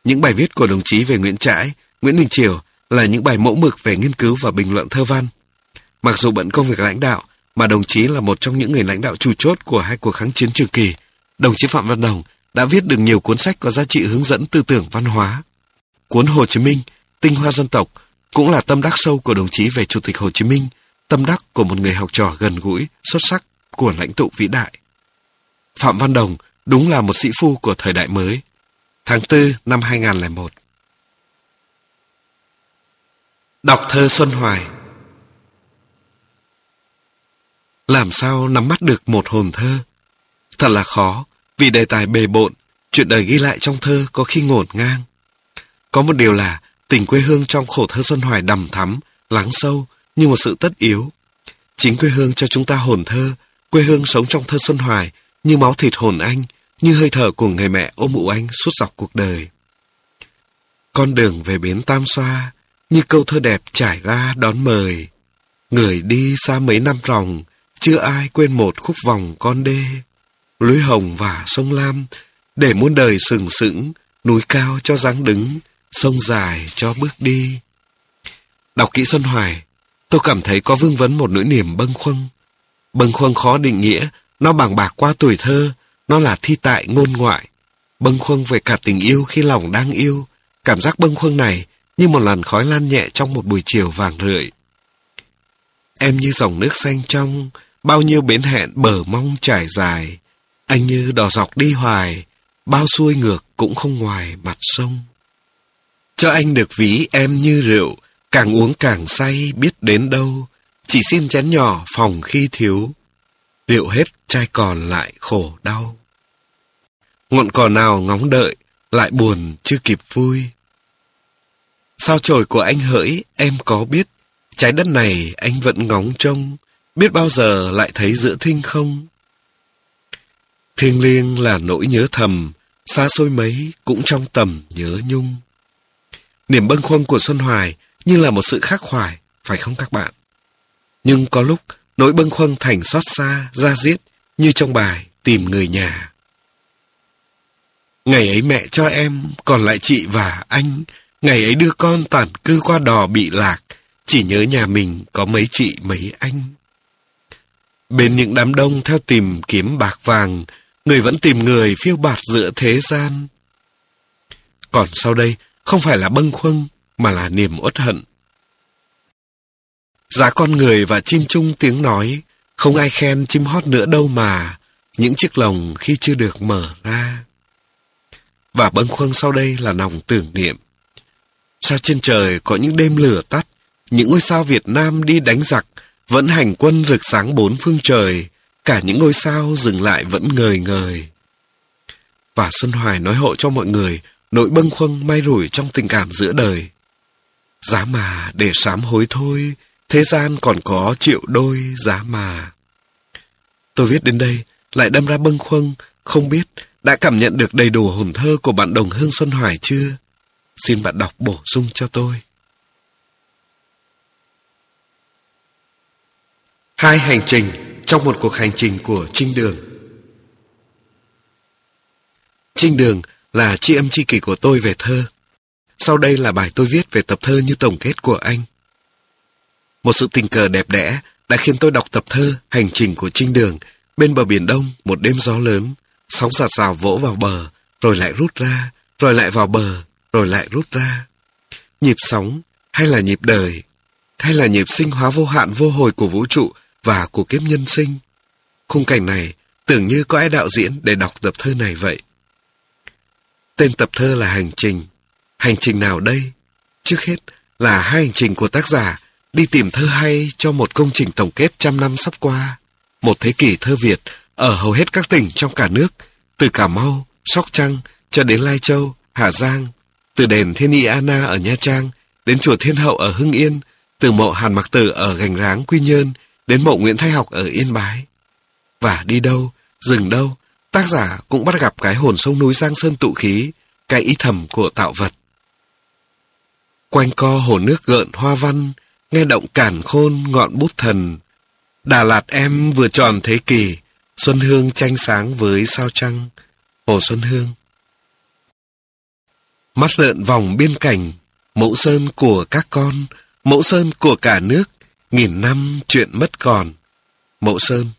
Những bài viết của đồng chí về Nguyễn Trãi, Nguyễn Đình Triều là những bài mẫu mực về nghiên cứu và bình luận thơ văn. Mặc dù bận công việc lãnh đạo, mà đồng chí là một trong những người lãnh đạo chủ chốt của hai cuộc kháng chiến trường kỳ, đồng chí Phạm Văn Đồng đã viết được nhiều cuốn sách có giá trị hướng dẫn tư tưởng văn hóa. Cuốn Hồ Chí Minh, Tinh hoa dân tộc cũng là tâm đắc sâu của đồng chí về Chủ tịch Hồ Chí Minh, tâm đắc của một người học trò gần gũi, xuất sắc của lãnh tụ vĩ đại. Phạm Văn Đồng đúng là một sĩ phu của thời đại mới. Tháng 4 năm 2001 Đọc thơ Xuân Hoài Làm sao nắm bắt được một hồn thơ? Thật là khó, vì đề tài bề bộn, chuyện đời ghi lại trong thơ có khi ngổn ngang. Có một điều là tình quê hương trong khổ thơ Xuân Hoài đầm thắm, lắng sâu như một sự tất yếu. Chính quê hương cho chúng ta hồn thơ, quê hương sống trong thơ Xuân Hoài như máu thịt hồn anh, như hơi thở của người mẹ ôm ụ anh suốt dọc cuộc đời. Con đường về bến Tam Xoa, như câu thơ đẹp trải ra đón mời. Người đi xa mấy năm ròng, chưa ai quên một khúc vòng con đê. Lưới hồng và sông Lam, để muôn đời sừng sững, núi cao cho dáng đứng, sông dài cho bước đi. Đọc kỹ Xuân Hoài, tôi cảm thấy có vương vấn một nỗi niềm bâng khuâng. Bâng khuâng khó định nghĩa, nó bàng bạc qua tuổi thơ, nó là thi tại ngôn ngoại. Bâng khuâng về cả tình yêu khi lòng đang yêu. Cảm giác bâng khuâng này như một làn khói lan nhẹ trong một buổi chiều vàng rượi. Em như dòng nước xanh trong, bao nhiêu bến hẹn bờ mong trải dài. Anh như đò dọc đi hoài, bao xuôi ngược cũng không ngoài mặt sông. Cho anh được ví em như rượu, càng uống càng say biết đến đâu. Chỉ xin chén nhỏ phòng khi thiếu. Rượu hết chai còn lại khổ đau. Ngọn cỏ nào ngóng đợi, lại buồn chưa kịp vui. Sao trời của anh hỡi, em có biết, trái đất này anh vẫn ngóng trông, biết bao giờ lại thấy giữa thinh không? Thiêng liêng là nỗi nhớ thầm, xa xôi mấy cũng trong tầm nhớ nhung. Niềm bâng khuâng của Xuân Hoài như là một sự khắc khoải, phải không các bạn? Nhưng có lúc nỗi bâng khuâng thành xót xa, ra giết như trong bài Tìm người nhà. Ngày ấy mẹ cho em, còn lại chị và anh. Ngày ấy đưa con tản cư qua đò bị lạc, chỉ nhớ nhà mình có mấy chị mấy anh. Bên những đám đông theo tìm kiếm bạc vàng, người vẫn tìm người phiêu bạt giữa thế gian. Còn sau đây, không phải là bâng khuâng, mà là niềm uất hận. Giá con người và chim chung tiếng nói, không ai khen chim hót nữa đâu mà, những chiếc lồng khi chưa được mở ra. Và bâng khuâng sau đây là lòng tưởng niệm. Sao trên trời có những đêm lửa tắt, những ngôi sao Việt Nam đi đánh giặc, vẫn hành quân rực sáng bốn phương trời, cả những ngôi sao dừng lại vẫn ngời ngời. Và Xuân Hoài nói hộ cho mọi người nỗi bâng khuâng may rủi trong tình cảm giữa đời. Giá mà để sám hối thôi, thế gian còn có triệu đôi giá mà. Tôi viết đến đây, lại đâm ra bâng khuâng, không biết đã cảm nhận được đầy đủ hồn thơ của bạn đồng hương Xuân Hoài chưa? Xin bạn đọc bổ sung cho tôi. Hai hành trình trong một cuộc hành trình của Trinh Đường. Trinh Đường là tri âm tri kỷ của tôi về thơ. Sau đây là bài tôi viết về tập thơ như tổng kết của anh. Một sự tình cờ đẹp đẽ đã khiến tôi đọc tập thơ Hành trình của Trinh Đường bên bờ biển Đông một đêm gió lớn, sóng giạt rào vỗ vào bờ, rồi lại rút ra, rồi lại vào bờ, rồi lại rút ra. Nhịp sóng hay là nhịp đời, hay là nhịp sinh hóa vô hạn vô hồi của vũ trụ và của kiếp nhân sinh. Khung cảnh này tưởng như có ai đạo diễn để đọc tập thơ này vậy. Tên tập thơ là Hành Trình. Hành trình nào đây? Trước hết là hai hành trình của tác giả đi tìm thơ hay cho một công trình tổng kết trăm năm sắp qua. Một thế kỷ thơ Việt ở hầu hết các tỉnh trong cả nước, từ Cà Mau, Sóc Trăng cho đến Lai Châu, Hà Giang, từ đền Thiên Y Anna ở Nha Trang đến chùa Thiên Hậu ở Hưng Yên, từ mộ Hàn Mặc Tử ở Gành Ráng, Quy Nhơn đến mộ Nguyễn Thái Học ở Yên Bái. Và đi đâu, dừng đâu, tác giả cũng bắt gặp cái hồn sông núi Giang Sơn tụ khí, cái ý thầm của tạo vật. Quanh co hồ nước gợn hoa văn, nghe động cản khôn ngọn bút thần. Đà Lạt em vừa tròn thế kỷ, Xuân Hương tranh sáng với sao trăng, Hồ Xuân Hương. Mắt lợn vòng biên cảnh, mẫu sơn của các con, mẫu sơn của cả nước, nghìn năm chuyện mất còn. Mẫu sơn.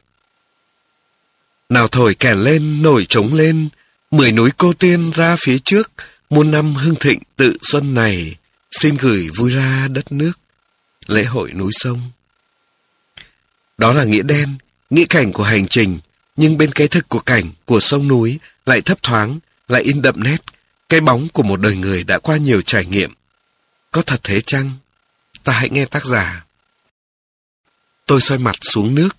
Nào thổi kèn lên, nổi trống lên, mười núi cô tiên ra phía trước, muôn năm hưng thịnh tự xuân này, xin gửi vui ra đất nước, lễ hội núi sông. Đó là nghĩa đen, nghĩa cảnh của hành trình, nhưng bên cái thực của cảnh, của sông núi lại thấp thoáng, lại in đậm nét, cái bóng của một đời người đã qua nhiều trải nghiệm. Có thật thế chăng? Ta hãy nghe tác giả. Tôi soi mặt xuống nước,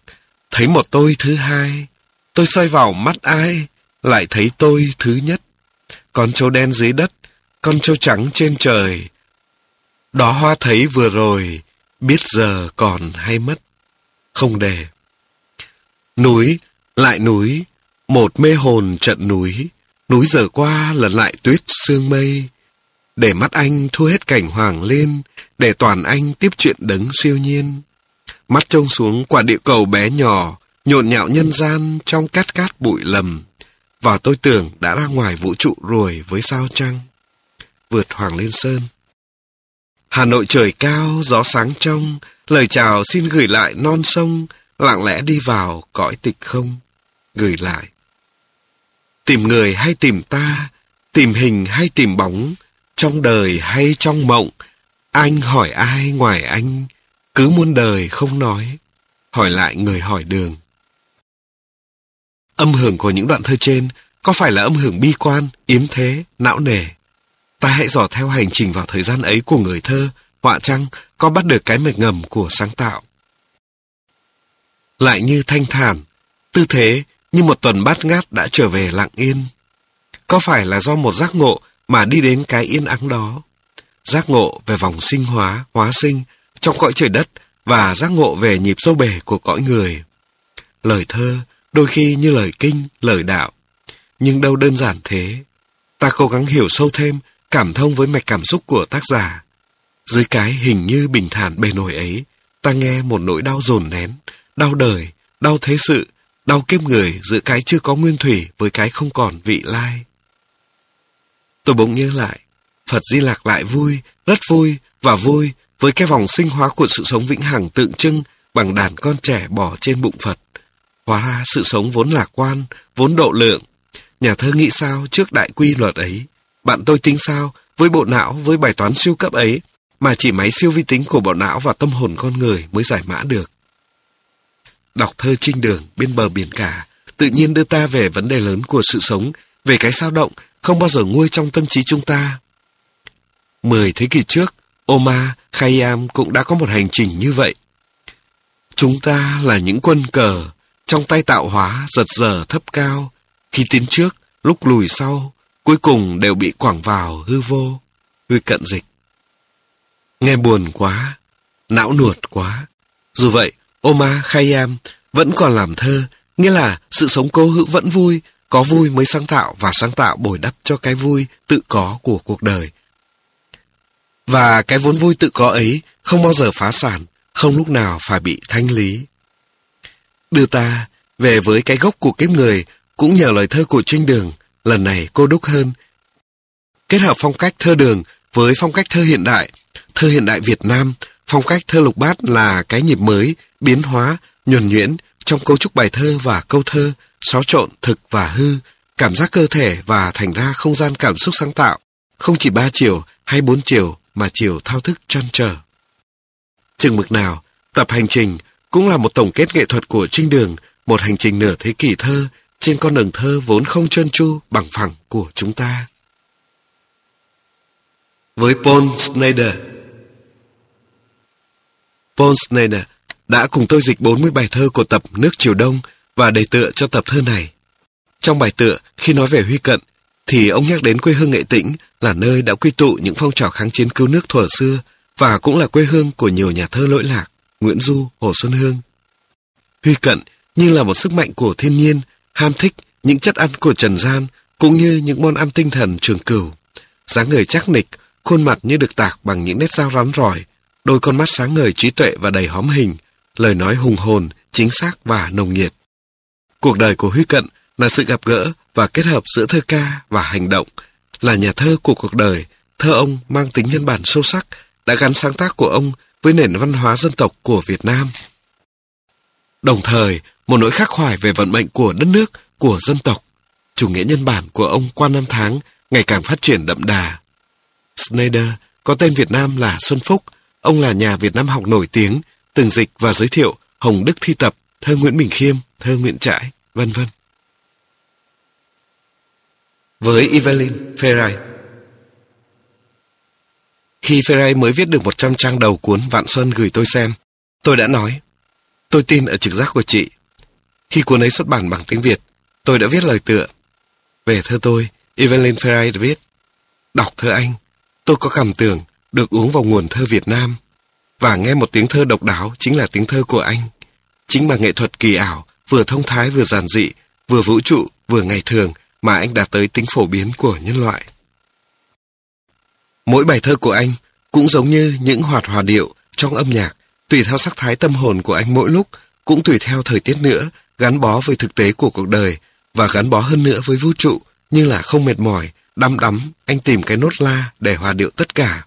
thấy một tôi thứ hai. Tôi soi vào mắt ai, lại thấy tôi thứ nhất. Con trâu đen dưới đất, con trâu trắng trên trời. Đó hoa thấy vừa rồi, biết giờ còn hay mất. Không đề. Núi, lại núi, một mê hồn trận núi. Núi giờ qua lần lại tuyết sương mây. Để mắt anh thu hết cảnh hoàng lên, để toàn anh tiếp chuyện đấng siêu nhiên. Mắt trông xuống quả địa cầu bé nhỏ, nhộn nhạo nhân gian trong cát cát bụi lầm. Và tôi tưởng đã ra ngoài vũ trụ rồi với sao trăng. Vượt Hoàng Liên Sơn. Hà Nội trời cao, gió sáng trong, lời chào xin gửi lại non sông, lặng lẽ đi vào cõi tịch không, gửi lại. Tìm người hay tìm ta, tìm hình hay tìm bóng, trong đời hay trong mộng, anh hỏi ai ngoài anh, cứ muôn đời không nói, hỏi lại người hỏi đường. Âm hưởng của những đoạn thơ trên có phải là âm hưởng bi quan, yếm thế, não nề? Ta hãy dò theo hành trình vào thời gian ấy của người thơ, họa trăng có bắt được cái mạch ngầm của sáng tạo. Lại như thanh thản, tư thế như một tuần bát ngát đã trở về lặng yên. Có phải là do một giác ngộ mà đi đến cái yên ắng đó? Giác ngộ về vòng sinh hóa, hóa sinh trong cõi trời đất và giác ngộ về nhịp sâu bể của cõi người. Lời thơ đôi khi như lời kinh, lời đạo, nhưng đâu đơn giản thế. Ta cố gắng hiểu sâu thêm, cảm thông với mạch cảm xúc của tác giả. Dưới cái hình như bình thản bề nổi ấy, ta nghe một nỗi đau dồn nén, đau đời, đau thế sự, đau kiếp người giữa cái chưa có nguyên thủy với cái không còn vị lai. Tôi bỗng nhớ lại, Phật Di Lạc lại vui, rất vui và vui với cái vòng sinh hóa của sự sống vĩnh hằng tượng trưng bằng đàn con trẻ bỏ trên bụng Phật. Hóa ra sự sống vốn lạc quan, vốn độ lượng. Nhà thơ nghĩ sao trước đại quy luật ấy? Bạn tôi tính sao với bộ não với bài toán siêu cấp ấy mà chỉ máy siêu vi tính của bộ não và tâm hồn con người mới giải mã được. Đọc thơ trinh đường bên bờ biển cả tự nhiên đưa ta về vấn đề lớn của sự sống, về cái sao động không bao giờ nguôi trong tâm trí chúng ta. Mười thế kỷ trước, Oma, Khayyam cũng đã có một hành trình như vậy. Chúng ta là những quân cờ, trong tay tạo hóa giật giờ thấp cao, khi tiến trước, lúc lùi sau, cuối cùng đều bị quẳng vào hư vô, hư cận dịch. Nghe buồn quá, não nuột quá. Dù vậy, Oma Khayyam vẫn còn làm thơ, nghĩa là sự sống cố hữu vẫn vui, có vui mới sáng tạo và sáng tạo bồi đắp cho cái vui tự có của cuộc đời. Và cái vốn vui tự có ấy không bao giờ phá sản, không lúc nào phải bị thanh lý. Đưa ta về với cái gốc của kiếp người cũng nhờ lời thơ của Trinh Đường, lần này cô đúc hơn. Kết hợp phong cách thơ đường với phong cách thơ hiện đại, thơ hiện đại Việt Nam, phong cách thơ lục bát là cái nhịp mới, biến hóa, nhuần nhuyễn trong cấu trúc bài thơ và câu thơ, xáo trộn thực và hư, cảm giác cơ thể và thành ra không gian cảm xúc sáng tạo, không chỉ ba chiều hay bốn chiều mà chiều thao thức trăn trở. Chừng mực nào, tập hành trình cũng là một tổng kết nghệ thuật của Trinh Đường, một hành trình nửa thế kỷ thơ trên con đường thơ vốn không trơn tru bằng phẳng của chúng ta. Với Paul Snyder Paul Snyder đã cùng tôi dịch 40 bài thơ của tập Nước Triều Đông và đề tựa cho tập thơ này. Trong bài tựa, khi nói về Huy Cận, thì ông nhắc đến quê hương Nghệ Tĩnh là nơi đã quy tụ những phong trào kháng chiến cứu nước thuở xưa và cũng là quê hương của nhiều nhà thơ lỗi lạc, Nguyễn Du, Hồ Xuân Hương. Huy Cận như là một sức mạnh của thiên nhiên, ham thích những chất ăn của trần gian cũng như những món ăn tinh thần trường cửu. dáng người chắc nịch, khuôn mặt như được tạc bằng những nét dao rắn rỏi, đôi con mắt sáng ngời trí tuệ và đầy hóm hình, lời nói hùng hồn, chính xác và nồng nhiệt. Cuộc đời của Huy Cận là sự gặp gỡ và kết hợp giữa thơ ca và hành động, là nhà thơ của cuộc đời, thơ ông mang tính nhân bản sâu sắc, đã gắn sáng tác của ông với nền văn hóa dân tộc của Việt Nam. Đồng thời, một nỗi khắc khoải về vận mệnh của đất nước, của dân tộc, chủ nghĩa nhân bản của ông qua năm tháng ngày càng phát triển đậm đà. Snyder có tên Việt Nam là Xuân Phúc, ông là nhà Việt Nam học nổi tiếng, từng dịch và giới thiệu Hồng Đức Thi Tập, thơ Nguyễn Bình Khiêm, thơ Nguyễn Trãi, vân vân. Với Evelyn Ferrai Khi Ferrai mới viết được 100 trang đầu cuốn Vạn Xuân gửi tôi xem, tôi đã nói, tôi tin ở trực giác của chị. Khi cuốn ấy xuất bản bằng tiếng Việt, tôi đã viết lời tựa. Về thơ tôi, Evelyn Ferrari đã viết, đọc thơ anh, tôi có cảm tưởng được uống vào nguồn thơ Việt Nam và nghe một tiếng thơ độc đáo chính là tiếng thơ của anh. Chính bằng nghệ thuật kỳ ảo, vừa thông thái vừa giản dị, vừa vũ trụ, vừa ngày thường mà anh đạt tới tính phổ biến của nhân loại. Mỗi bài thơ của anh cũng giống như những hoạt hòa điệu trong âm nhạc, tùy theo sắc thái tâm hồn của anh mỗi lúc, cũng tùy theo thời tiết nữa, gắn bó với thực tế của cuộc đời và gắn bó hơn nữa với vũ trụ, như là không mệt mỏi, đăm đắm, anh tìm cái nốt la để hòa điệu tất cả.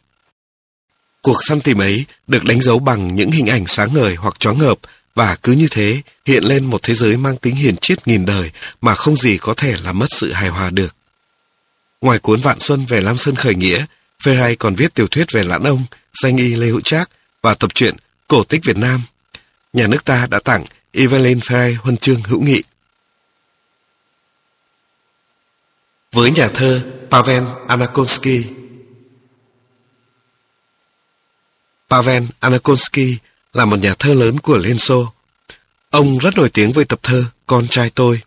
Cuộc săn tìm ấy được đánh dấu bằng những hình ảnh sáng ngời hoặc choáng ngợp và cứ như thế hiện lên một thế giới mang tính hiền triết nghìn đời mà không gì có thể làm mất sự hài hòa được. Ngoài cuốn Vạn Xuân về Lam Sơn khởi nghĩa, Ferrai còn viết tiểu thuyết về Lãn Ông, danh y Lê Hữu Trác và tập truyện Cổ tích Việt Nam. Nhà nước ta đã tặng Evelyn Frey huân chương hữu nghị. Với nhà thơ Pavel Anakonsky Pavel Anakonsky là một nhà thơ lớn của Liên Xô. Ông rất nổi tiếng với tập thơ Con trai tôi.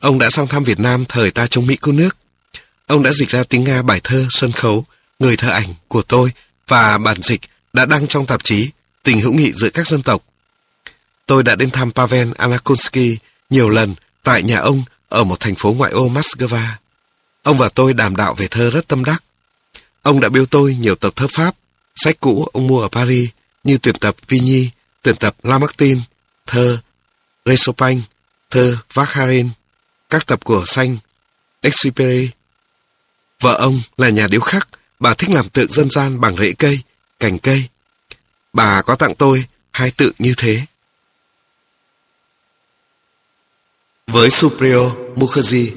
Ông đã sang thăm Việt Nam thời ta chống Mỹ cứu nước. Ông đã dịch ra tiếng Nga bài thơ sân khấu, Người thơ ảnh của tôi và bản dịch đã đăng trong tạp chí Tình hữu nghị giữa các dân tộc. Tôi đã đến thăm Pavel Anakonsky nhiều lần tại nhà ông ở một thành phố ngoại ô Moscow. Ông và tôi đàm đạo về thơ rất tâm đắc. Ông đã biếu tôi nhiều tập thơ Pháp, sách cũ ông mua ở Paris như tuyển tập Vigny, tuyển tập Lamartine, thơ Resopin, thơ Vakharin, các tập của Xanh, Exupéry. Vợ ông là nhà điêu khắc, bà thích làm tượng dân gian bằng rễ cây, cành cây. Bà có tặng tôi hai tượng như thế. Với Supriyo Mukherjee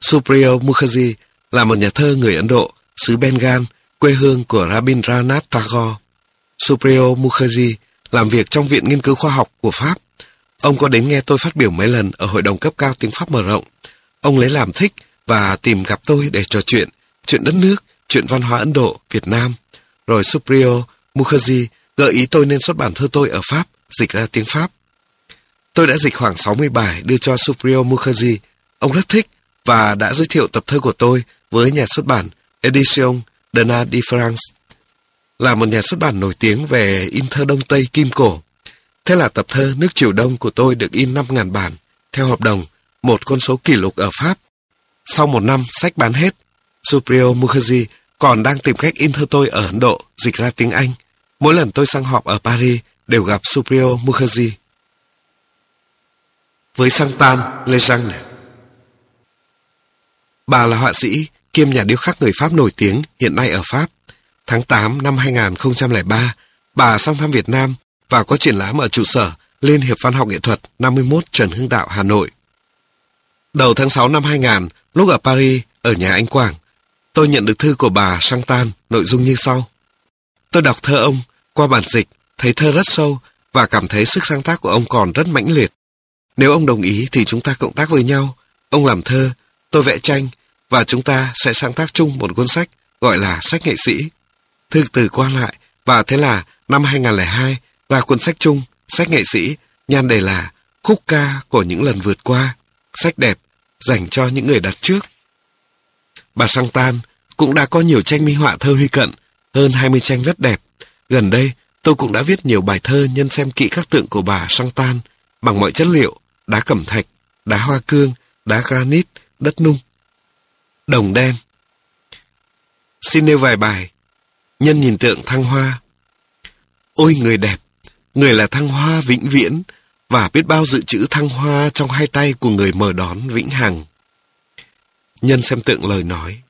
Supriyo Mukherjee là một nhà thơ người Ấn Độ, xứ Bengal, quê hương của Rabindranath Tagore. Supriyo Mukherjee làm việc trong Viện Nghiên cứu Khoa học của Pháp. Ông có đến nghe tôi phát biểu mấy lần ở Hội đồng cấp cao tiếng Pháp mở rộng. Ông lấy làm thích và tìm gặp tôi để trò chuyện, chuyện đất nước, chuyện văn hóa Ấn Độ, Việt Nam. Rồi Supriyo Mukherjee gợi ý tôi nên xuất bản thơ tôi ở Pháp, dịch ra tiếng Pháp. Tôi đã dịch khoảng 60 bài đưa cho Supriyo Mukherjee. Ông rất thích và đã giới thiệu tập thơ của tôi với nhà xuất bản Edition de la France, là một nhà xuất bản nổi tiếng về in thơ Đông Tây Kim Cổ. Thế là tập thơ Nước Triều Đông của tôi được in 5.000 bản, theo hợp đồng, một con số kỷ lục ở Pháp. Sau một năm, sách bán hết. Supriyo Mukherjee còn đang tìm cách in thơ tôi ở Ấn Độ, dịch ra tiếng Anh. Mỗi lần tôi sang họp ở Paris, đều gặp Supriyo Mukherjee. Với Santan Legendre Bà là họa sĩ, kiêm nhà điêu khắc người Pháp nổi tiếng hiện nay ở Pháp. Tháng 8 năm 2003, bà sang thăm Việt Nam và có triển lãm ở trụ sở Liên hiệp Văn học Nghệ thuật 51 Trần Hưng Đạo, Hà Nội. Đầu tháng 6 năm 2000, lúc ở Paris, ở nhà anh Quảng, tôi nhận được thư của bà Sang Tan, nội dung như sau. Tôi đọc thơ ông, qua bản dịch, thấy thơ rất sâu và cảm thấy sức sáng tác của ông còn rất mãnh liệt. Nếu ông đồng ý thì chúng ta cộng tác với nhau. Ông làm thơ, tôi vẽ tranh và chúng ta sẽ sáng tác chung một cuốn sách gọi là sách nghệ sĩ. Thư từ qua lại và thế là năm 2002 là cuốn sách chung, sách nghệ sĩ, nhan đề là Khúc ca của những lần vượt qua, sách đẹp dành cho những người đặt trước. Bà Sang Tan cũng đã có nhiều tranh minh họa thơ huy cận, hơn 20 tranh rất đẹp. Gần đây, tôi cũng đã viết nhiều bài thơ nhân xem kỹ các tượng của bà Sang Tan bằng mọi chất liệu, đá cẩm thạch, đá hoa cương, đá granite, đất nung. Đồng đen Xin nêu vài bài. Nhân nhìn tượng thăng hoa. Ôi người đẹp, người là thăng hoa vĩnh viễn và biết bao dự trữ thăng hoa trong hai tay của người mở đón vĩnh hằng. Nhân xem tượng lời nói.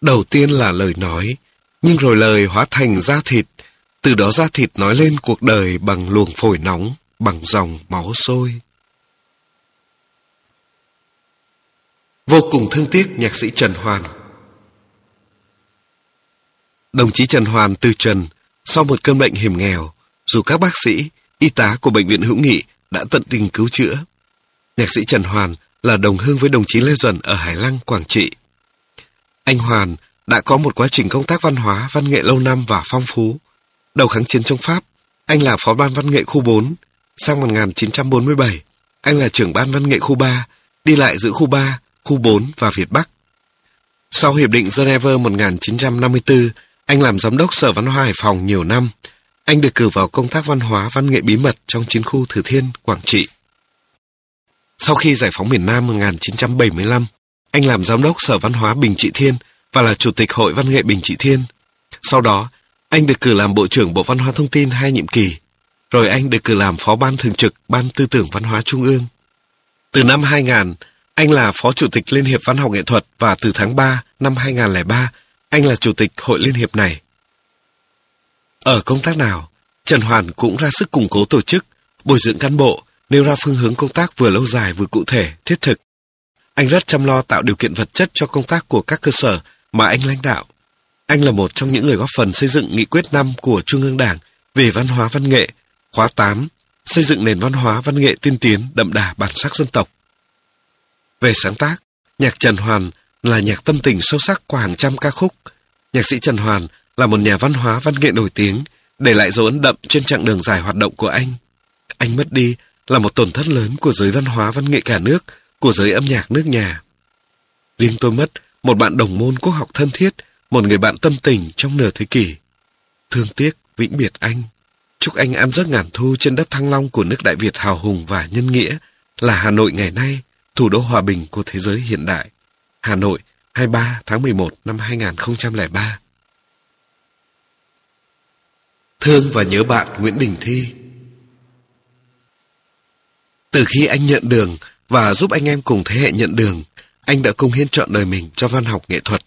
Đầu tiên là lời nói, nhưng rồi lời hóa thành da thịt, từ đó da thịt nói lên cuộc đời bằng luồng phổi nóng, bằng dòng máu sôi. Vô cùng thương tiếc nhạc sĩ Trần Hoàn. Đồng chí Trần Hoàn từ trần sau một cơn bệnh hiểm nghèo, dù các bác sĩ, y tá của Bệnh viện Hữu Nghị đã tận tình cứu chữa. Nhạc sĩ Trần Hoàn là đồng hương với đồng chí Lê Duẩn ở Hải Lăng, Quảng Trị. Anh Hoàn đã có một quá trình công tác văn hóa, văn nghệ lâu năm và phong phú. Đầu kháng chiến chống Pháp, anh là phó ban văn nghệ khu 4. Sang 1947, anh là trưởng ban văn nghệ khu 3, đi lại giữa khu 3, khu 4 và Việt Bắc. Sau Hiệp định Geneva 1954, anh làm giám đốc Sở Văn hóa Hải Phòng nhiều năm. Anh được cử vào công tác văn hóa văn nghệ bí mật trong chiến khu Thừa Thiên, Quảng Trị. Sau khi giải phóng miền Nam 1975, anh làm giám đốc Sở Văn hóa Bình Trị Thiên và là Chủ tịch Hội Văn nghệ Bình Trị Thiên. Sau đó, anh được cử làm Bộ trưởng Bộ Văn hóa Thông tin hai nhiệm kỳ. Rồi anh được cử làm Phó Ban Thường trực Ban Tư tưởng Văn hóa Trung ương. Từ năm 2000, anh là Phó Chủ tịch Liên hiệp Văn học Nghệ thuật và từ tháng 3 năm 2003, anh là chủ tịch hội liên hiệp này. Ở công tác nào, Trần Hoàn cũng ra sức củng cố tổ chức, bồi dưỡng cán bộ, nêu ra phương hướng công tác vừa lâu dài vừa cụ thể, thiết thực. Anh rất chăm lo tạo điều kiện vật chất cho công tác của các cơ sở mà anh lãnh đạo. Anh là một trong những người góp phần xây dựng nghị quyết năm của Trung ương Đảng về văn hóa văn nghệ, khóa 8, xây dựng nền văn hóa văn nghệ tiên tiến đậm đà bản sắc dân tộc. Về sáng tác, nhạc Trần Hoàn là nhạc tâm tình sâu sắc qua hàng trăm ca khúc. Nhạc sĩ Trần Hoàn là một nhà văn hóa văn nghệ nổi tiếng, để lại dấu ấn đậm trên chặng đường dài hoạt động của anh. Anh mất đi là một tổn thất lớn của giới văn hóa văn nghệ cả nước, của giới âm nhạc nước nhà. Riêng tôi mất một bạn đồng môn quốc học thân thiết, một người bạn tâm tình trong nửa thế kỷ. Thương tiếc, vĩnh biệt anh. Chúc anh an giấc ngàn thu trên đất thăng long của nước Đại Việt hào hùng và nhân nghĩa, là Hà Nội ngày nay, thủ đô hòa bình của thế giới hiện đại. Hà Nội, 23 tháng 11 năm 2003. Thương và nhớ bạn Nguyễn Đình Thi Từ khi anh nhận đường và giúp anh em cùng thế hệ nhận đường, anh đã công hiến trọn đời mình cho văn học nghệ thuật.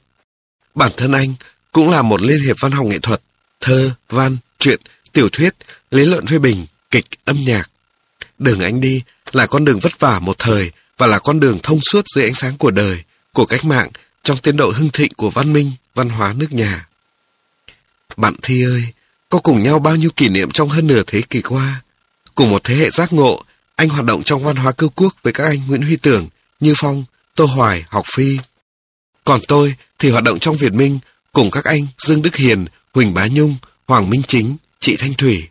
Bản thân anh cũng là một liên hiệp văn học nghệ thuật, thơ, văn, truyện, tiểu thuyết, lý luận phê bình, kịch, âm nhạc. Đường anh đi là con đường vất vả một thời và là con đường thông suốt dưới ánh sáng của đời, của cách mạng trong tiến độ hưng thịnh của văn minh, văn hóa nước nhà. Bạn Thi ơi, có cùng nhau bao nhiêu kỷ niệm trong hơn nửa thế kỷ qua. Cùng một thế hệ giác ngộ, anh hoạt động trong văn hóa cư quốc với các anh Nguyễn Huy Tưởng, Như Phong, Tô Hoài, Học Phi. Còn tôi thì hoạt động trong Việt Minh cùng các anh Dương Đức Hiền, Huỳnh Bá Nhung, Hoàng Minh Chính, chị Thanh Thủy.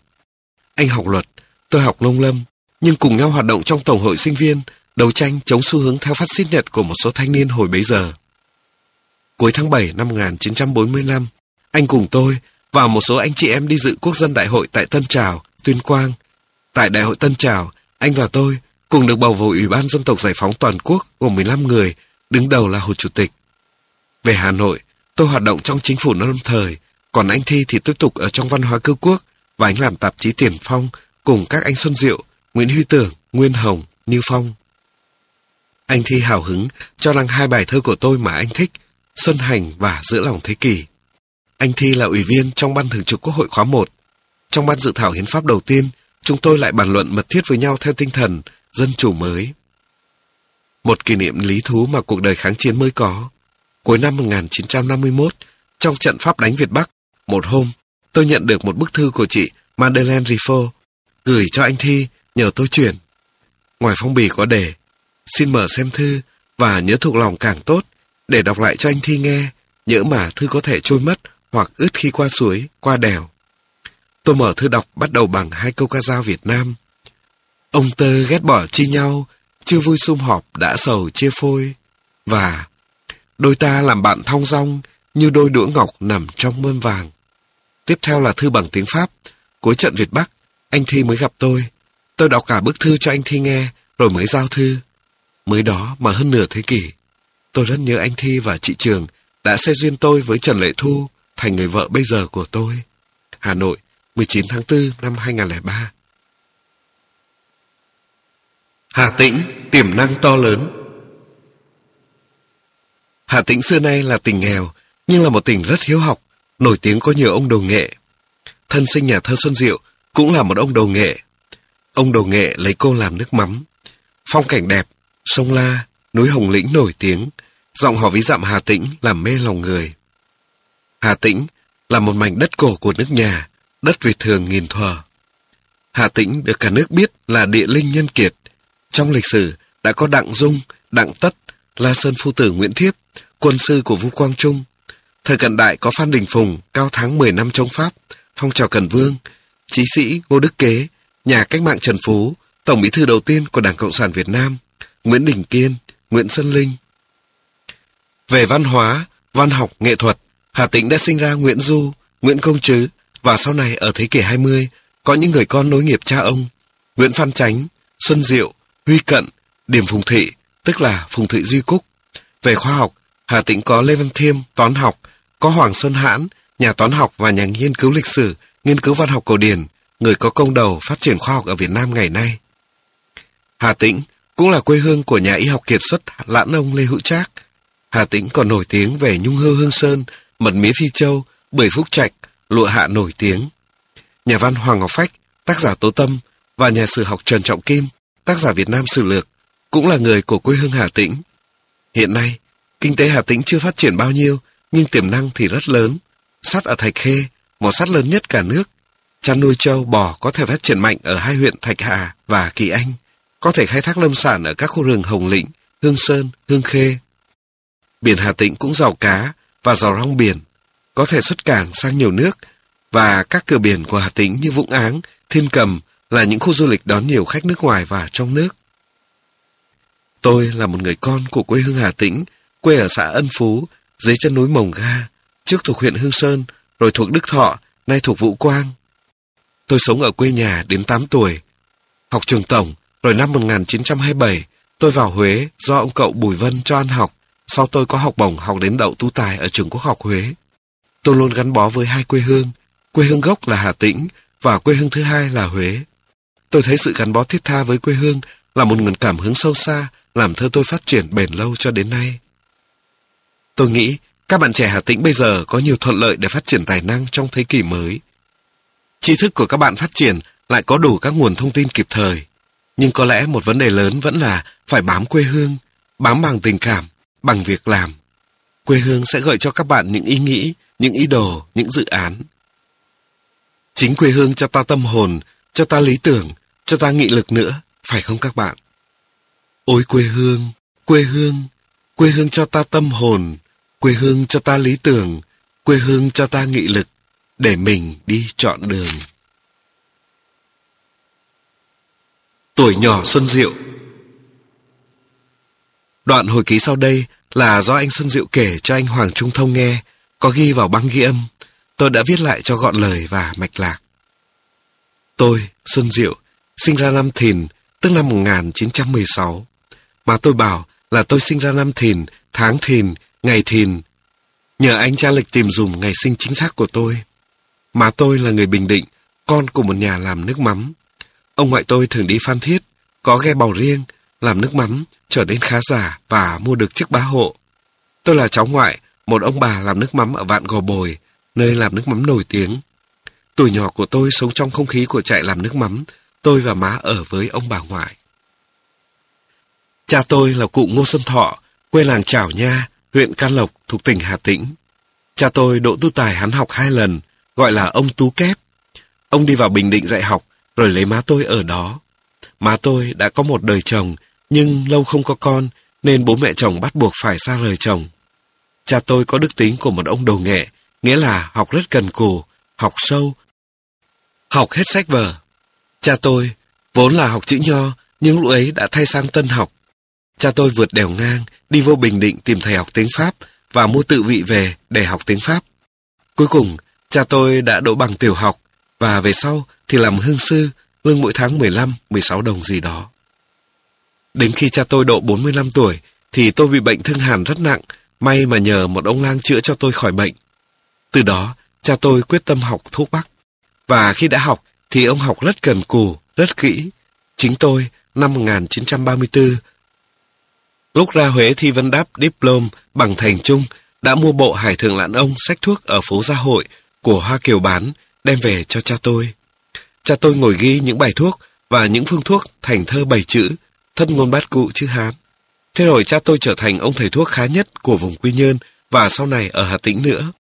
Anh học luật, tôi học nông lâm, nhưng cùng nhau hoạt động trong Tổng hội sinh viên, đấu tranh chống xu hướng theo phát xít Nhật của một số thanh niên hồi bấy giờ. Cuối tháng 7 năm 1945, anh cùng tôi và một số anh chị em đi dự quốc dân đại hội tại Tân Trào, Tuyên Quang. Tại đại hội Tân Trào, anh và tôi cùng được bầu vào Ủy ban Dân tộc Giải phóng Toàn quốc gồm 15 người, đứng đầu là Hồ Chủ tịch. Về Hà Nội, tôi hoạt động trong chính phủ lâm thời, còn anh Thi thì tiếp tục ở trong văn hóa cư quốc và anh làm tạp chí Tiền Phong cùng các anh Xuân Diệu, Nguyễn Huy Tưởng, Nguyên Hồng, Như Phong. Anh Thi hào hứng cho đăng hai bài thơ của tôi mà anh thích, Xuân Hành và Giữa lòng Thế kỷ. Anh Thi là ủy viên trong ban thường trực Quốc hội khóa 1. Trong ban dự thảo hiến pháp đầu tiên, chúng tôi lại bàn luận mật thiết với nhau theo tinh thần dân chủ mới. Một kỷ niệm lý thú mà cuộc đời kháng chiến mới có. Cuối năm 1951, trong trận Pháp đánh Việt Bắc, một hôm, tôi nhận được một bức thư của chị Madeleine Riffaut gửi cho anh Thi nhờ tôi chuyển. Ngoài phong bì có đề, xin mở xem thư và nhớ thuộc lòng càng tốt để đọc lại cho anh Thi nghe, nhỡ mà thư có thể trôi mất hoặc ướt khi qua suối, qua đèo. Tôi mở thư đọc bắt đầu bằng hai câu ca dao Việt Nam. Ông tơ ghét bỏ chi nhau, chưa vui sum họp đã sầu chia phôi. Và đôi ta làm bạn thong dong như đôi đũa ngọc nằm trong mơn vàng. Tiếp theo là thư bằng tiếng Pháp. Cuối trận Việt Bắc, anh Thi mới gặp tôi. Tôi đọc cả bức thư cho anh Thi nghe, rồi mới giao thư. Mới đó mà hơn nửa thế kỷ. Tôi rất nhớ anh Thi và chị Trường đã xe duyên tôi với Trần Lệ Thu thành người vợ bây giờ của tôi. Hà Nội, 19 tháng 4 năm 2003. Hà Tĩnh, tiềm năng to lớn. Hà Tĩnh xưa nay là tỉnh nghèo, nhưng là một tỉnh rất hiếu học, nổi tiếng có nhiều ông đầu nghệ. Thân sinh nhà thơ Xuân Diệu cũng là một ông đầu nghệ. Ông đầu nghệ lấy cô làm nước mắm. Phong cảnh đẹp, sông La, núi Hồng Lĩnh nổi tiếng, giọng họ ví dặm Hà Tĩnh làm mê lòng người. Hà Tĩnh là một mảnh đất cổ của nước nhà, đất Việt thường nghìn thuở. Hà Tĩnh được cả nước biết là địa linh nhân kiệt. Trong lịch sử đã có Đặng Dung, Đặng Tất, La Sơn Phu Tử Nguyễn Thiếp, quân sư của Vũ Quang Trung. Thời cận đại có Phan Đình Phùng, cao thắng 10 năm chống Pháp, phong trào Cần Vương, chí sĩ Ngô Đức Kế, nhà cách mạng Trần Phú, tổng bí thư đầu tiên của Đảng Cộng sản Việt Nam, Nguyễn Đình Kiên, Nguyễn Xuân Linh. Về văn hóa, văn học, nghệ thuật, Hà Tĩnh đã sinh ra Nguyễn Du, Nguyễn Công Trứ và sau này ở thế kỷ 20 có những người con nối nghiệp cha ông Nguyễn Phan Chánh, Xuân Diệu, Huy Cận, Điểm Phùng Thị, tức là Phùng Thị Duy Cúc. Về khoa học, Hà Tĩnh có Lê Văn Thiêm, toán học, có Hoàng Xuân Hãn, nhà toán học và nhà nghiên cứu lịch sử, nghiên cứu văn học cổ điển, người có công đầu phát triển khoa học ở Việt Nam ngày nay. Hà Tĩnh cũng là quê hương của nhà y học kiệt xuất lãn ông Lê Hữu Trác. Hà Tĩnh còn nổi tiếng về nhung hương hương sơn, mật mía phi châu, bưởi phúc trạch, lụa hạ nổi tiếng. Nhà văn Hoàng Ngọc Phách, tác giả Tố Tâm và nhà sử học Trần Trọng Kim, tác giả Việt Nam Sử Lược, cũng là người của quê hương Hà Tĩnh. Hiện nay, kinh tế Hà Tĩnh chưa phát triển bao nhiêu, nhưng tiềm năng thì rất lớn. Sắt ở Thạch Khê, mỏ sắt lớn nhất cả nước. Chăn nuôi trâu, bò có thể phát triển mạnh ở hai huyện Thạch Hà và Kỳ Anh. Có thể khai thác lâm sản ở các khu rừng Hồng Lĩnh, Hương Sơn, Hương Khê. Biển Hà Tĩnh cũng giàu cá và giàu rong biển, có thể xuất cảng sang nhiều nước và các cửa biển của Hà Tĩnh như Vũng Áng, Thiên Cầm là những khu du lịch đón nhiều khách nước ngoài và trong nước. Tôi là một người con của quê hương Hà Tĩnh, quê ở xã Ân Phú, dưới chân núi Mồng Ga, trước thuộc huyện Hương Sơn, rồi thuộc Đức Thọ, nay thuộc Vũ Quang. Tôi sống ở quê nhà đến 8 tuổi, học trường tổng, rồi năm 1927, tôi vào Huế do ông cậu Bùi Vân cho ăn học, sau tôi có học bổng học đến đậu tu tài ở trường quốc học Huế. Tôi luôn gắn bó với hai quê hương, quê hương gốc là Hà Tĩnh và quê hương thứ hai là Huế. Tôi thấy sự gắn bó thiết tha với quê hương là một nguồn cảm hứng sâu xa làm thơ tôi phát triển bền lâu cho đến nay. Tôi nghĩ các bạn trẻ Hà Tĩnh bây giờ có nhiều thuận lợi để phát triển tài năng trong thế kỷ mới. Tri thức của các bạn phát triển lại có đủ các nguồn thông tin kịp thời. Nhưng có lẽ một vấn đề lớn vẫn là phải bám quê hương, bám bằng tình cảm, bằng việc làm. Quê hương sẽ gợi cho các bạn những ý nghĩ, những ý đồ, những dự án. Chính quê hương cho ta tâm hồn, cho ta lý tưởng, cho ta nghị lực nữa, phải không các bạn? Ôi quê hương, quê hương, quê hương cho ta tâm hồn, quê hương cho ta lý tưởng, quê hương cho ta nghị lực, để mình đi chọn đường. Tuổi nhỏ Xuân Diệu Đoạn hồi ký sau đây là do anh Xuân Diệu kể cho anh Hoàng Trung Thông nghe, có ghi vào băng ghi âm. Tôi đã viết lại cho gọn lời và mạch lạc. Tôi, Xuân Diệu, sinh ra năm Thìn, tức năm 1916. Mà tôi bảo là tôi sinh ra năm Thìn, tháng Thìn, ngày Thìn. Nhờ anh tra lịch tìm dùng ngày sinh chính xác của tôi. Mà tôi là người Bình Định, con của một nhà làm nước mắm. Ông ngoại tôi thường đi Phan Thiết, có ghe bầu riêng, làm nước mắm, trở nên khá giả và mua được chiếc bá hộ. Tôi là cháu ngoại, một ông bà làm nước mắm ở Vạn Gò Bồi, nơi làm nước mắm nổi tiếng. Tuổi nhỏ của tôi sống trong không khí của trại làm nước mắm, tôi và má ở với ông bà ngoại. Cha tôi là cụ Ngô Xuân Thọ, quê làng Trảo Nha, huyện Can Lộc thuộc tỉnh Hà Tĩnh. Cha tôi đỗ tư tài hắn học hai lần, gọi là ông Tú Kép. Ông đi vào Bình Định dạy học, rồi lấy má tôi ở đó. Má tôi đã có một đời chồng, nhưng lâu không có con, nên bố mẹ chồng bắt buộc phải xa rời chồng. Cha tôi có đức tính của một ông đồ nghệ, nghĩa là học rất cần cù, học sâu, học hết sách vở. Cha tôi, vốn là học chữ nho, nhưng lúc ấy đã thay sang tân học. Cha tôi vượt đèo ngang, đi vô Bình Định tìm thầy học tiếng Pháp và mua tự vị về để học tiếng Pháp. Cuối cùng, cha tôi đã đỗ bằng tiểu học và về sau thì làm hương sư, lương mỗi tháng 15, 16 đồng gì đó. Đến khi cha tôi độ 45 tuổi thì tôi bị bệnh thương hàn rất nặng, may mà nhờ một ông lang chữa cho tôi khỏi bệnh. Từ đó, cha tôi quyết tâm học thuốc bắc. Và khi đã học thì ông học rất cần cù, rất kỹ. Chính tôi, năm 1934, lúc ra Huế thi văn đáp diplom bằng thành trung, đã mua bộ Hải Thượng Lãn Ông sách thuốc ở phố Gia Hội của Hoa Kiều bán, đem về cho cha tôi. Cha tôi ngồi ghi những bài thuốc và những phương thuốc thành thơ bảy chữ, thân ngôn bát cụ chữ Hán. Thế rồi cha tôi trở thành ông thầy thuốc khá nhất của vùng Quy Nhơn và sau này ở Hà Tĩnh nữa.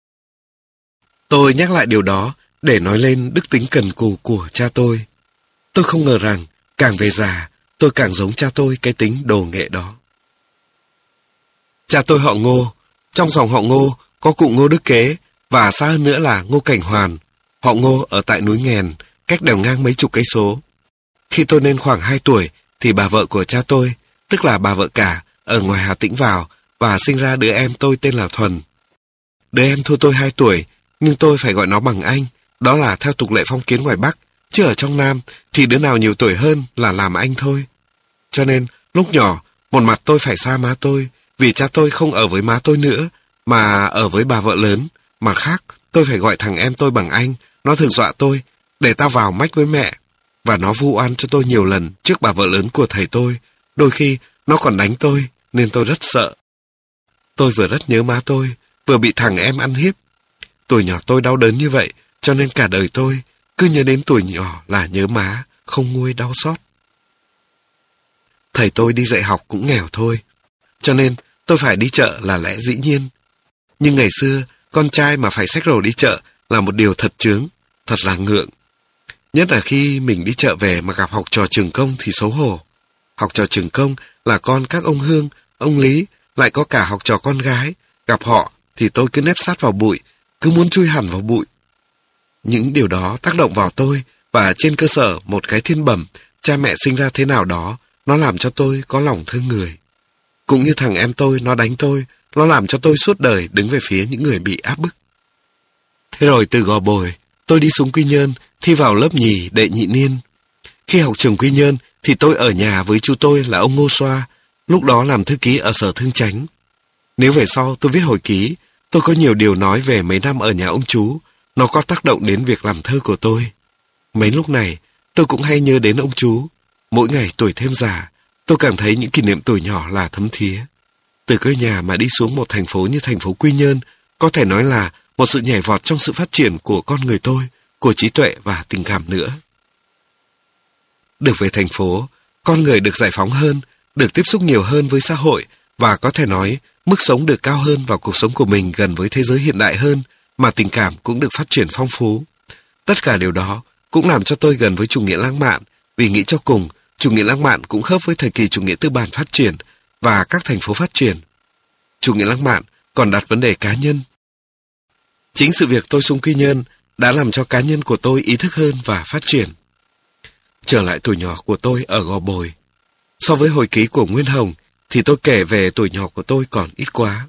Tôi nhắc lại điều đó để nói lên đức tính cần cù của cha tôi. Tôi không ngờ rằng càng về già, tôi càng giống cha tôi cái tính đồ nghệ đó. Cha tôi họ Ngô, trong dòng họ Ngô có cụ Ngô Đức Kế và xa hơn nữa là Ngô Cảnh Hoàn. Họ Ngô ở tại núi Nghèn, cách đèo ngang mấy chục cây số. Khi tôi lên khoảng 2 tuổi thì bà vợ của cha tôi, tức là bà vợ cả, ở ngoài Hà Tĩnh vào và sinh ra đứa em tôi tên là Thuần. Đứa em thua tôi 2 tuổi, nhưng tôi phải gọi nó bằng anh, đó là theo tục lệ phong kiến ngoài Bắc, chứ ở trong Nam thì đứa nào nhiều tuổi hơn là làm anh thôi. Cho nên, lúc nhỏ, một mặt tôi phải xa má tôi, vì cha tôi không ở với má tôi nữa, mà ở với bà vợ lớn. Mặt khác, tôi phải gọi thằng em tôi bằng anh, nó thường dọa tôi, để tao vào mách với mẹ. Và nó vu oan cho tôi nhiều lần trước bà vợ lớn của thầy tôi. Đôi khi, nó còn đánh tôi, nên tôi rất sợ. Tôi vừa rất nhớ má tôi, vừa bị thằng em ăn hiếp. Tuổi nhỏ tôi đau đớn như vậy, cho nên cả đời tôi cứ nhớ đến tuổi nhỏ là nhớ má, không nguôi đau xót. Thầy tôi đi dạy học cũng nghèo thôi, cho nên tôi phải đi chợ là lẽ dĩ nhiên. Nhưng ngày xưa, con trai mà phải xách rổ đi chợ là một điều thật chướng, thật là ngượng. Nhất là khi mình đi chợ về mà gặp học trò trường công thì xấu hổ. Học trò trường công là con các ông Hương, ông Lý, lại có cả học trò con gái. Gặp họ thì tôi cứ nếp sát vào bụi, cứ muốn chui hẳn vào bụi. Những điều đó tác động vào tôi và trên cơ sở một cái thiên bẩm cha mẹ sinh ra thế nào đó, nó làm cho tôi có lòng thương người. Cũng như thằng em tôi, nó đánh tôi, nó làm cho tôi suốt đời đứng về phía những người bị áp bức. Thế rồi từ Gò Bồi, tôi đi xuống Quy Nhơn, thi vào lớp nhì đệ nhị niên. Khi học trường Quy Nhơn, thì tôi ở nhà với chú tôi là ông Ngô Xoa, lúc đó làm thư ký ở sở thương chánh. Nếu về sau tôi viết hồi ký, tôi có nhiều điều nói về mấy năm ở nhà ông chú, nó có tác động đến việc làm thơ của tôi. Mấy lúc này, tôi cũng hay nhớ đến ông chú. Mỗi ngày tuổi thêm già, tôi cảm thấy những kỷ niệm tuổi nhỏ là thấm thía. Từ cơ nhà mà đi xuống một thành phố như thành phố Quy Nhơn, có thể nói là một sự nhảy vọt trong sự phát triển của con người tôi, của trí tuệ và tình cảm nữa. Được về thành phố, con người được giải phóng hơn, được tiếp xúc nhiều hơn với xã hội và có thể nói mức sống được cao hơn vào cuộc sống của mình gần với thế giới hiện đại hơn mà tình cảm cũng được phát triển phong phú. Tất cả điều đó cũng làm cho tôi gần với chủ nghĩa lãng mạn vì nghĩ cho cùng chủ nghĩa lãng mạn cũng khớp với thời kỳ chủ nghĩa tư bản phát triển và các thành phố phát triển. Chủ nghĩa lãng mạn còn đặt vấn đề cá nhân. Chính sự việc tôi sung Quy Nhơn đã làm cho cá nhân của tôi ý thức hơn và phát triển. Trở lại tuổi nhỏ của tôi ở Gò Bồi. So với hồi ký của Nguyên Hồng, thì tôi kể về tuổi nhỏ của tôi còn ít quá.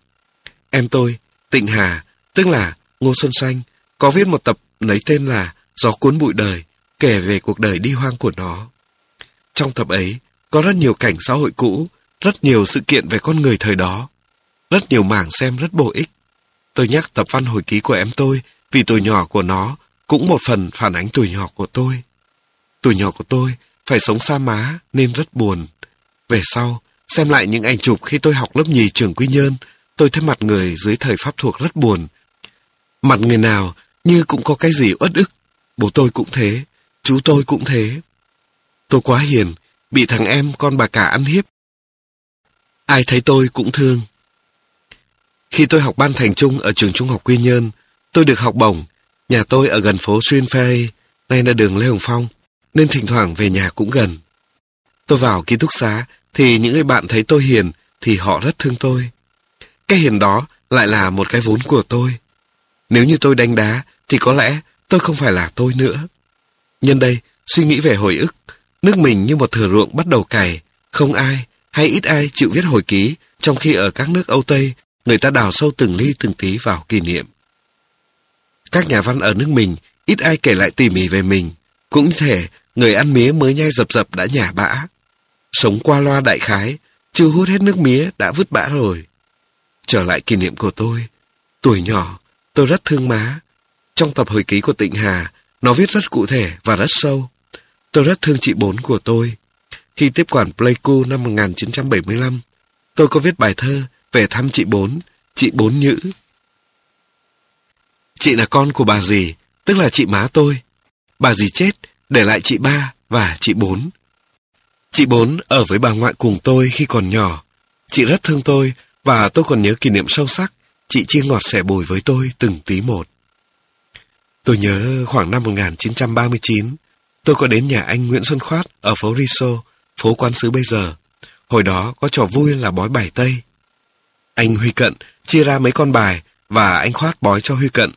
Em tôi, Tịnh Hà, tức là Ngô Xuân Xanh, có viết một tập lấy tên là Gió cuốn bụi đời, kể về cuộc đời đi hoang của nó. Trong tập ấy, có rất nhiều cảnh xã hội cũ, rất nhiều sự kiện về con người thời đó. Rất nhiều mảng xem rất bổ ích. Tôi nhắc tập văn hồi ký của em tôi vì tuổi nhỏ của nó cũng một phần phản ánh tuổi nhỏ của tôi. Tuổi nhỏ của tôi phải sống xa má nên rất buồn. Về sau, xem lại những ảnh chụp khi tôi học lớp nhì trường Quy Nhơn, tôi thấy mặt người dưới thời Pháp thuộc rất buồn. Mặt người nào như cũng có cái gì uất ức. Bố tôi cũng thế, chú tôi cũng thế. Tôi quá hiền, bị thằng em con bà cả ăn hiếp. Ai thấy tôi cũng thương. Khi tôi học ban thành trung ở trường trung học Quy Nhơn, tôi được học bổng. Nhà tôi ở gần phố Xuyên Ferry, nay là đường Lê Hồng Phong, nên thỉnh thoảng về nhà cũng gần. Tôi vào ký túc xá, thì những người bạn thấy tôi hiền, thì họ rất thương tôi. Cái hiền đó lại là một cái vốn của tôi. Nếu như tôi đánh đá, thì có lẽ tôi không phải là tôi nữa. Nhân đây, suy nghĩ về hồi ức, nước mình như một thửa ruộng bắt đầu cày, không ai hay ít ai chịu viết hồi ký, trong khi ở các nước Âu Tây, người ta đào sâu từng ly từng tí vào kỷ niệm. Các nhà văn ở nước mình, ít ai kể lại tỉ mỉ về mình. Cũng như thể, người ăn mía mới nhai dập dập đã nhả bã. Sống qua loa đại khái, chưa hút hết nước mía đã vứt bã rồi. Trở lại kỷ niệm của tôi, tuổi nhỏ, tôi rất thương má. Trong tập hồi ký của Tịnh Hà, nó viết rất cụ thể và rất sâu. Tôi rất thương chị bốn của tôi. Khi tiếp quản Pleiku năm 1975, tôi có viết bài thơ về thăm chị bốn, chị bốn nhữ. Chị là con của bà dì, tức là chị má tôi. Bà dì chết, để lại chị ba và chị bốn. Chị bốn ở với bà ngoại cùng tôi khi còn nhỏ. Chị rất thương tôi và tôi còn nhớ kỷ niệm sâu sắc. Chị chia ngọt sẻ bùi với tôi từng tí một. Tôi nhớ khoảng năm 1939, tôi có đến nhà anh Nguyễn Xuân Khoát ở phố Riso, phố quán sứ bây giờ. Hồi đó có trò vui là bói bài Tây. Anh Huy Cận chia ra mấy con bài và anh Khoát bói cho Huy Cận.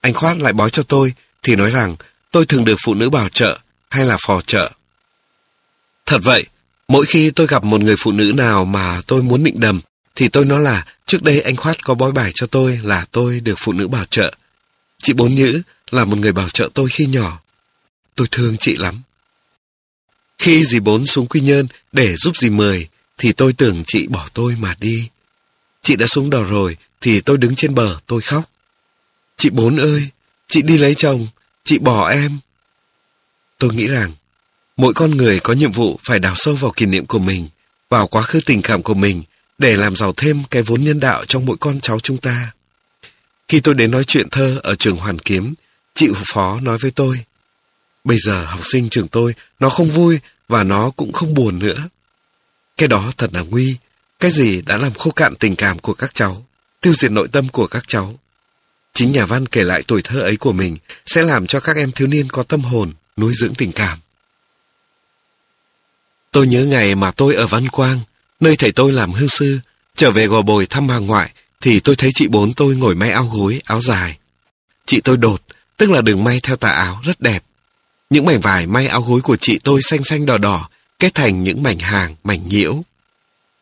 Anh Khoát lại bói cho tôi thì nói rằng tôi thường được phụ nữ bảo trợ hay là phò trợ. Thật vậy, mỗi khi tôi gặp một người phụ nữ nào mà tôi muốn định đầm thì tôi nói là trước đây anh Khoát có bói bài cho tôi là tôi được phụ nữ bảo trợ. Chị Bốn Nhữ là một người bảo trợ tôi khi nhỏ. Tôi thương chị lắm. Khi dì Bốn xuống Quy Nhơn để giúp dì Mười thì tôi tưởng chị bỏ tôi mà đi. Chị đã xuống đò rồi thì tôi đứng trên bờ tôi khóc. Chị Bốn ơi, chị đi lấy chồng, chị bỏ em. Tôi nghĩ rằng mỗi con người có nhiệm vụ phải đào sâu vào kỷ niệm của mình, vào quá khứ tình cảm của mình để làm giàu thêm cái vốn nhân đạo trong mỗi con cháu chúng ta. Khi tôi đến nói chuyện thơ ở trường Hoàn Kiếm, chị Phó nói với tôi, bây giờ học sinh trường tôi nó không vui và nó cũng không buồn nữa. Cái đó thật là nguy, cái gì đã làm khô cạn tình cảm của các cháu, tiêu diệt nội tâm của các cháu. Chính nhà văn kể lại tuổi thơ ấy của mình sẽ làm cho các em thiếu niên có tâm hồn, nuôi dưỡng tình cảm. Tôi nhớ ngày mà tôi ở Văn Quang, nơi thầy tôi làm hương sư, trở về gò bồi thăm bà ngoại, thì tôi thấy chị bốn tôi ngồi may áo gối, áo dài. Chị tôi đột, tức là đường may theo tà áo rất đẹp. Những mảnh vải may áo gối của chị tôi xanh xanh đỏ đỏ, kết thành những mảnh hàng, mảnh nhiễu.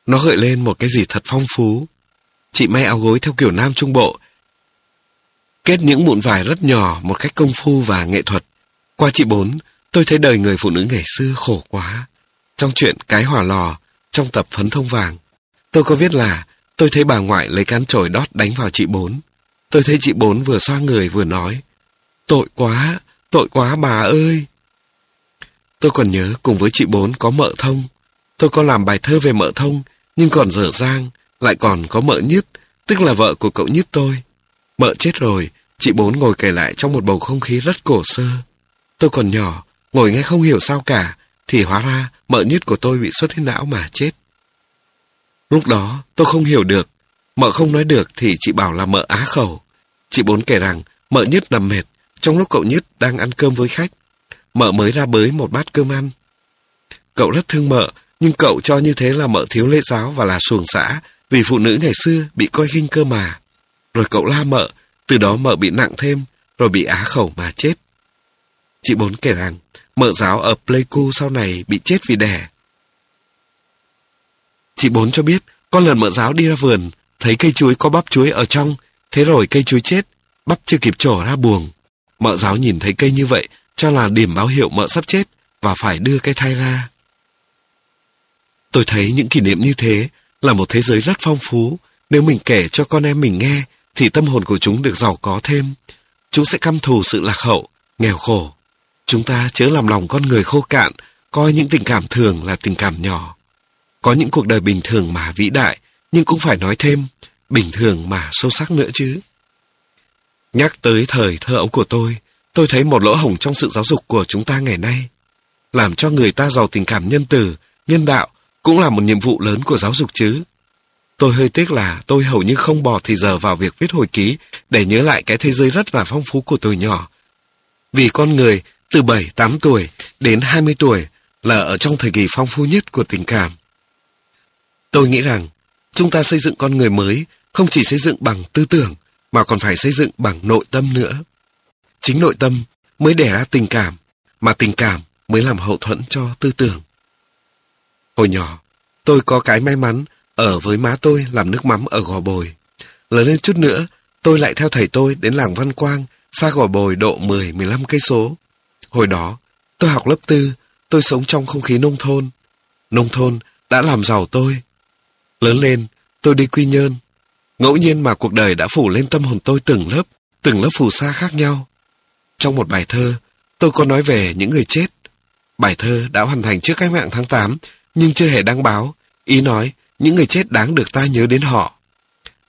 Nó gợi lên một cái gì thật phong phú. Chị may áo gối theo kiểu Nam Trung Bộ, kết những mụn vải rất nhỏ một cách công phu và nghệ thuật. Qua chị bốn, tôi thấy đời người phụ nữ ngày xưa khổ quá. Trong chuyện Cái hỏa lò, trong tập Phấn thông vàng, tôi có viết là tôi thấy bà ngoại lấy cán chổi đót đánh vào chị bốn. Tôi thấy chị bốn vừa xoa người vừa nói, tội quá, tội quá bà ơi. Tôi còn nhớ cùng với chị bốn có mợ thông. Tôi có làm bài thơ về mợ thông, nhưng còn dở dang, lại còn có mợ nhất, tức là vợ của cậu nhất tôi. Mợ chết rồi, chị bốn ngồi kể lại trong một bầu không khí rất cổ sơ. Tôi còn nhỏ, ngồi nghe không hiểu sao cả, thì hóa ra mợ nhất của tôi bị xuất huyết não mà chết. Lúc đó tôi không hiểu được, mợ không nói được thì chị bảo là mợ á khẩu. Chị bốn kể rằng mợ nhất nằm mệt trong lúc cậu nhất đang ăn cơm với khách. Mợ mới ra bới một bát cơm ăn. Cậu rất thương mợ, nhưng cậu cho như thế là mợ thiếu lễ giáo và là xuồng xã vì phụ nữ ngày xưa bị coi khinh cơ mà. Rồi cậu la mợ, từ đó mợ bị nặng thêm, rồi bị á khẩu mà chết. Chị bốn kể rằng, mợ giáo ở Pleiku sau này bị chết vì đẻ. Chị bốn cho biết, con lần mợ giáo đi ra vườn, thấy cây chuối có bắp chuối ở trong, thế rồi cây chuối chết, bắp chưa kịp trổ ra buồng. Mợ giáo nhìn thấy cây như vậy, cho là điểm báo hiệu mợ sắp chết và phải đưa cái thai ra. Tôi thấy những kỷ niệm như thế là một thế giới rất phong phú. Nếu mình kể cho con em mình nghe, thì tâm hồn của chúng được giàu có thêm. Chúng sẽ căm thù sự lạc hậu, nghèo khổ. Chúng ta chớ làm lòng con người khô cạn, coi những tình cảm thường là tình cảm nhỏ. Có những cuộc đời bình thường mà vĩ đại, nhưng cũng phải nói thêm, bình thường mà sâu sắc nữa chứ. Nhắc tới thời thơ ấu của tôi, tôi thấy một lỗ hổng trong sự giáo dục của chúng ta ngày nay. Làm cho người ta giàu tình cảm nhân từ, nhân đạo cũng là một nhiệm vụ lớn của giáo dục chứ. Tôi hơi tiếc là tôi hầu như không bỏ thì giờ vào việc viết hồi ký để nhớ lại cái thế giới rất là phong phú của tôi nhỏ. Vì con người từ 7-8 tuổi đến 20 tuổi là ở trong thời kỳ phong phú nhất của tình cảm. Tôi nghĩ rằng chúng ta xây dựng con người mới không chỉ xây dựng bằng tư tưởng mà còn phải xây dựng bằng nội tâm nữa. Chính nội tâm mới đẻ ra tình cảm, mà tình cảm mới làm hậu thuẫn cho tư tưởng. Hồi nhỏ, tôi có cái may mắn ở với má tôi làm nước mắm ở Gò Bồi. Lớn lên chút nữa, tôi lại theo thầy tôi đến làng Văn Quang, xa Gò Bồi độ 10-15 cây số. Hồi đó, tôi học lớp tư, tôi sống trong không khí nông thôn. Nông thôn đã làm giàu tôi. Lớn lên, tôi đi Quy Nhơn. Ngẫu nhiên mà cuộc đời đã phủ lên tâm hồn tôi từng lớp, từng lớp phù sa khác nhau. Trong một bài thơ, tôi có nói về những người chết. Bài thơ đã hoàn thành trước cách mạng tháng 8, nhưng chưa hề đăng báo. Ý nói, những người chết đáng được ta nhớ đến họ.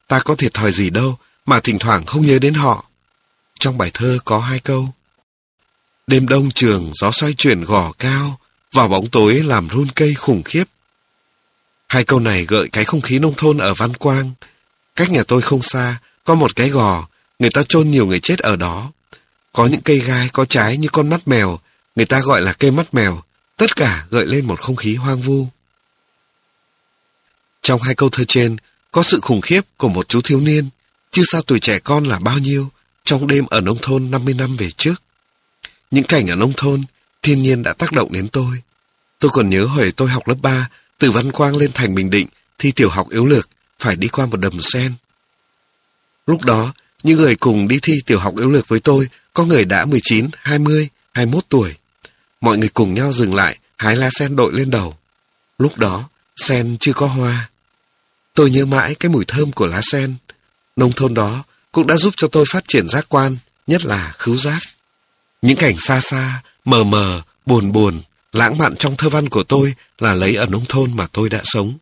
Ta có thiệt thòi gì đâu mà thỉnh thoảng không nhớ đến họ. Trong bài thơ có hai câu. Đêm đông trường gió xoay chuyển gò cao, vào bóng tối làm run cây khủng khiếp. Hai câu này gợi cái không khí nông thôn ở Văn Quang. Cách nhà tôi không xa, có một cái gò, người ta chôn nhiều người chết ở đó. Có những cây gai có trái như con mắt mèo, người ta gọi là cây mắt mèo. Tất cả gợi lên một không khí hoang vu. Trong hai câu thơ trên, có sự khủng khiếp của một chú thiếu niên, chưa sao tuổi trẻ con là bao nhiêu, trong đêm ở nông thôn 50 năm về trước. Những cảnh ở nông thôn, thiên nhiên đã tác động đến tôi. Tôi còn nhớ hồi tôi học lớp 3, từ Văn Quang lên thành Bình Định, thi tiểu học yếu lược, phải đi qua một đầm sen. Lúc đó, những người cùng đi thi tiểu học yếu lược với tôi, có người đã 19, 20, 21 tuổi. Mọi người cùng nhau dừng lại, hái lá sen đội lên đầu. Lúc đó, sen chưa có hoa. Tôi nhớ mãi cái mùi thơm của lá sen. Nông thôn đó cũng đã giúp cho tôi phát triển giác quan, nhất là khứu giác. Những cảnh xa xa, mờ mờ, buồn buồn, lãng mạn trong thơ văn của tôi là lấy ở nông thôn mà tôi đã sống.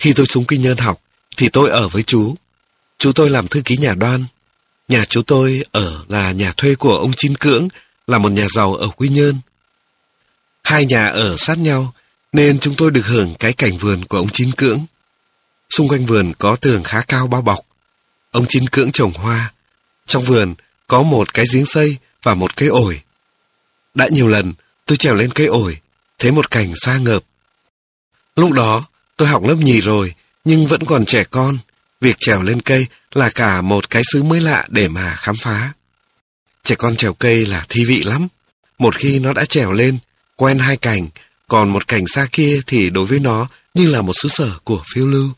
Khi tôi xuống Quy Nhơn học, thì tôi ở với chú. Chú tôi làm thư ký nhà đoan. Nhà chú tôi ở là nhà thuê của ông Chín Cưỡng, là một nhà giàu ở Quy Nhơn. Hai nhà ở sát nhau, nên chúng tôi được hưởng cái cảnh vườn của ông Chín Cưỡng. Xung quanh vườn có tường khá cao bao bọc. Ông Chín Cưỡng trồng hoa. Trong vườn có một cái giếng xây và một cây ổi. Đã nhiều lần tôi trèo lên cây ổi, thấy một cảnh xa ngợp. Lúc đó tôi học lớp nhì rồi, nhưng vẫn còn trẻ con. Việc trèo lên cây là cả một cái xứ mới lạ để mà khám phá. Trẻ con trèo cây là thi vị lắm. Một khi nó đã trèo lên, quen hai cảnh, còn một cảnh xa kia thì đối với nó như là một xứ sở của phiêu lưu.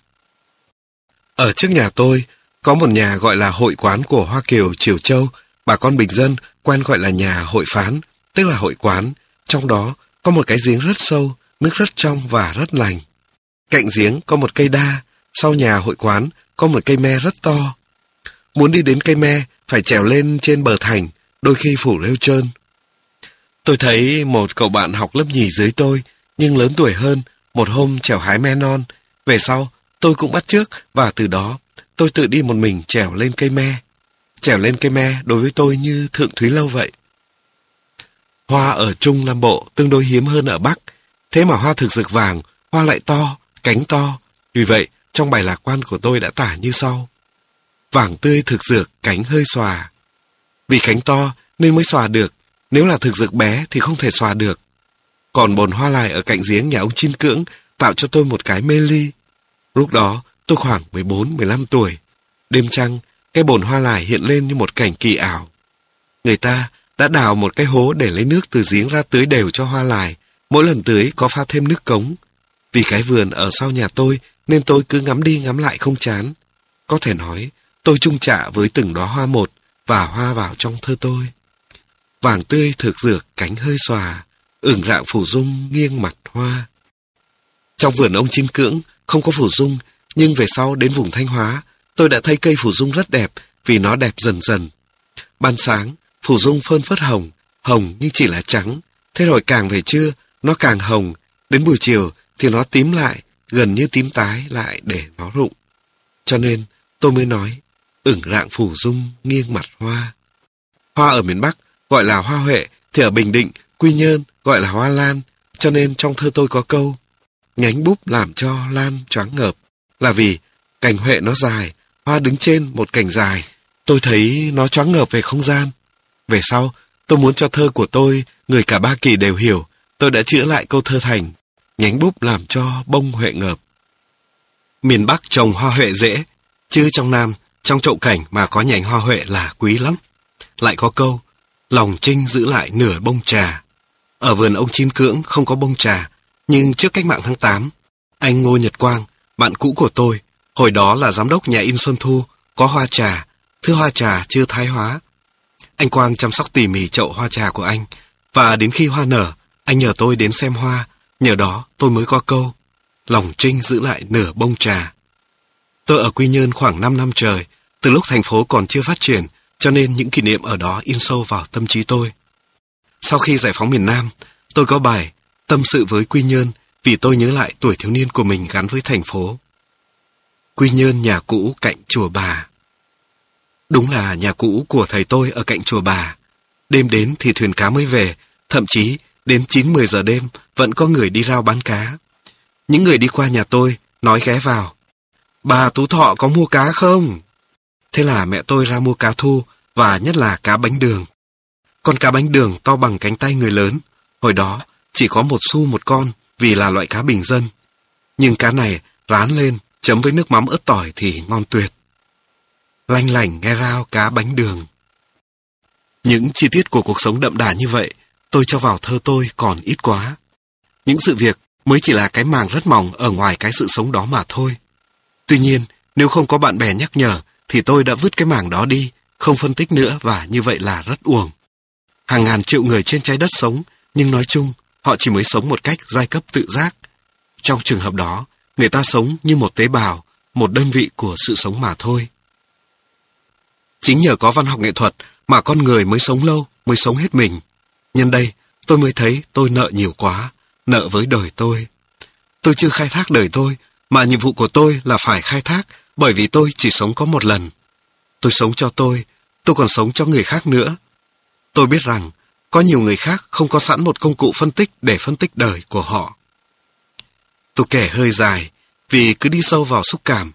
Ở trước nhà tôi, có một nhà gọi là hội quán của Hoa Kiều Triều Châu, bà con bình dân quen gọi là nhà hội phán, tức là hội quán. Trong đó có một cái giếng rất sâu, nước rất trong và rất lành. Cạnh giếng có một cây đa, sau nhà hội quán có một cây me rất to. Muốn đi đến cây me, phải trèo lên trên bờ thành, đôi khi phủ rêu trơn. Tôi thấy một cậu bạn học lớp nhì dưới tôi, nhưng lớn tuổi hơn, một hôm trèo hái me non. Về sau, tôi cũng bắt trước và từ đó tôi tự đi một mình trèo lên cây me. Trèo lên cây me đối với tôi như thượng thúy lâu vậy. Hoa ở Trung Nam Bộ tương đối hiếm hơn ở Bắc. Thế mà hoa thực dược vàng, hoa lại to, cánh to. Vì vậy, trong bài lạc quan của tôi đã tả như sau. Vàng tươi thực dược, cánh hơi xòa. Vì cánh to nên mới xòa được, nếu là thực dược bé thì không thể xòa được. Còn bồn hoa lại ở cạnh giếng nhà ông Chin Cưỡng tạo cho tôi một cái mê ly. Lúc đó, tôi khoảng 14-15 tuổi. Đêm trăng, cái bồn hoa lại hiện lên như một cảnh kỳ ảo. Người ta đã đào một cái hố để lấy nước từ giếng ra tưới đều cho hoa lại. Mỗi lần tưới có pha thêm nước cống. Vì cái vườn ở sau nhà tôi nên tôi cứ ngắm đi ngắm lại không chán. Có thể nói, tôi chung trả với từng đóa hoa một và hoa vào trong thơ tôi. Vàng tươi thực dược cánh hơi xòa, ửng rạng phủ dung nghiêng mặt hoa. Trong vườn ông chim cưỡng không có phủ dung, nhưng về sau đến vùng Thanh Hóa, tôi đã thấy cây phủ dung rất đẹp vì nó đẹp dần dần. Ban sáng, phủ dung phơn phớt hồng, hồng nhưng chỉ là trắng. Thế rồi càng về trưa, nó càng hồng. Đến buổi chiều thì nó tím lại, gần như tím tái lại để nó rụng. Cho nên tôi mới nói, ửng rạng phủ dung nghiêng mặt hoa. Hoa ở miền Bắc gọi là hoa huệ, thì ở Bình Định, Quy Nhơn gọi là hoa lan. Cho nên trong thơ tôi có câu, nhánh búp làm cho lan choáng ngợp, là vì cành huệ nó dài, hoa đứng trên một cành dài. Tôi thấy nó choáng ngợp về không gian. Về sau, tôi muốn cho thơ của tôi, người cả ba kỳ đều hiểu, tôi đã chữa lại câu thơ thành, nhánh búp làm cho bông huệ ngợp. Miền Bắc trồng hoa huệ dễ, chứ trong Nam, trong chậu cảnh mà có nhánh hoa huệ là quý lắm. Lại có câu, lòng trinh giữ lại nửa bông trà. Ở vườn ông Chín Cưỡng không có bông trà, nhưng trước cách mạng tháng 8, anh Ngô Nhật Quang, bạn cũ của tôi, hồi đó là giám đốc nhà in Xuân Thu, có hoa trà, thứ hoa trà chưa thái hóa, anh Quang chăm sóc tỉ mỉ chậu hoa trà của anh, và đến khi hoa nở, anh nhờ tôi đến xem hoa, nhờ đó tôi mới có câu, lòng trinh giữ lại nửa bông trà. Tôi ở Quy Nhơn khoảng 5 năm trời, từ lúc thành phố còn chưa phát triển, cho nên những kỷ niệm ở đó in sâu vào tâm trí tôi. Sau khi giải phóng miền Nam, tôi có bài Tâm sự với Quy Nhơn vì tôi nhớ lại tuổi thiếu niên của mình gắn với thành phố. Quy Nhơn nhà cũ cạnh chùa bà. Đúng là nhà cũ của thầy tôi ở cạnh chùa bà. Đêm đến thì thuyền cá mới về, thậm chí đến 9-10 giờ đêm vẫn có người đi rao bán cá. Những người đi qua nhà tôi nói ghé vào. Bà Tú Thọ có mua cá không? Thế là mẹ tôi ra mua cá thu và nhất là cá bánh đường. Con cá bánh đường to bằng cánh tay người lớn. Hồi đó chỉ có một xu một con vì là loại cá bình dân. Nhưng cá này rán lên chấm với nước mắm ớt tỏi thì ngon tuyệt lanh lảnh nghe rao cá bánh đường. Những chi tiết của cuộc sống đậm đà như vậy, tôi cho vào thơ tôi còn ít quá. Những sự việc mới chỉ là cái màng rất mỏng ở ngoài cái sự sống đó mà thôi. Tuy nhiên, nếu không có bạn bè nhắc nhở, thì tôi đã vứt cái mảng đó đi, không phân tích nữa và như vậy là rất uổng. Hàng ngàn triệu người trên trái đất sống, nhưng nói chung, họ chỉ mới sống một cách giai cấp tự giác. Trong trường hợp đó, người ta sống như một tế bào, một đơn vị của sự sống mà thôi. Chính nhờ có văn học nghệ thuật mà con người mới sống lâu, mới sống hết mình. Nhân đây, tôi mới thấy tôi nợ nhiều quá, nợ với đời tôi. Tôi chưa khai thác đời tôi, mà nhiệm vụ của tôi là phải khai thác bởi vì tôi chỉ sống có một lần. Tôi sống cho tôi, tôi còn sống cho người khác nữa. Tôi biết rằng có nhiều người khác không có sẵn một công cụ phân tích để phân tích đời của họ. Tôi kể hơi dài vì cứ đi sâu vào xúc cảm.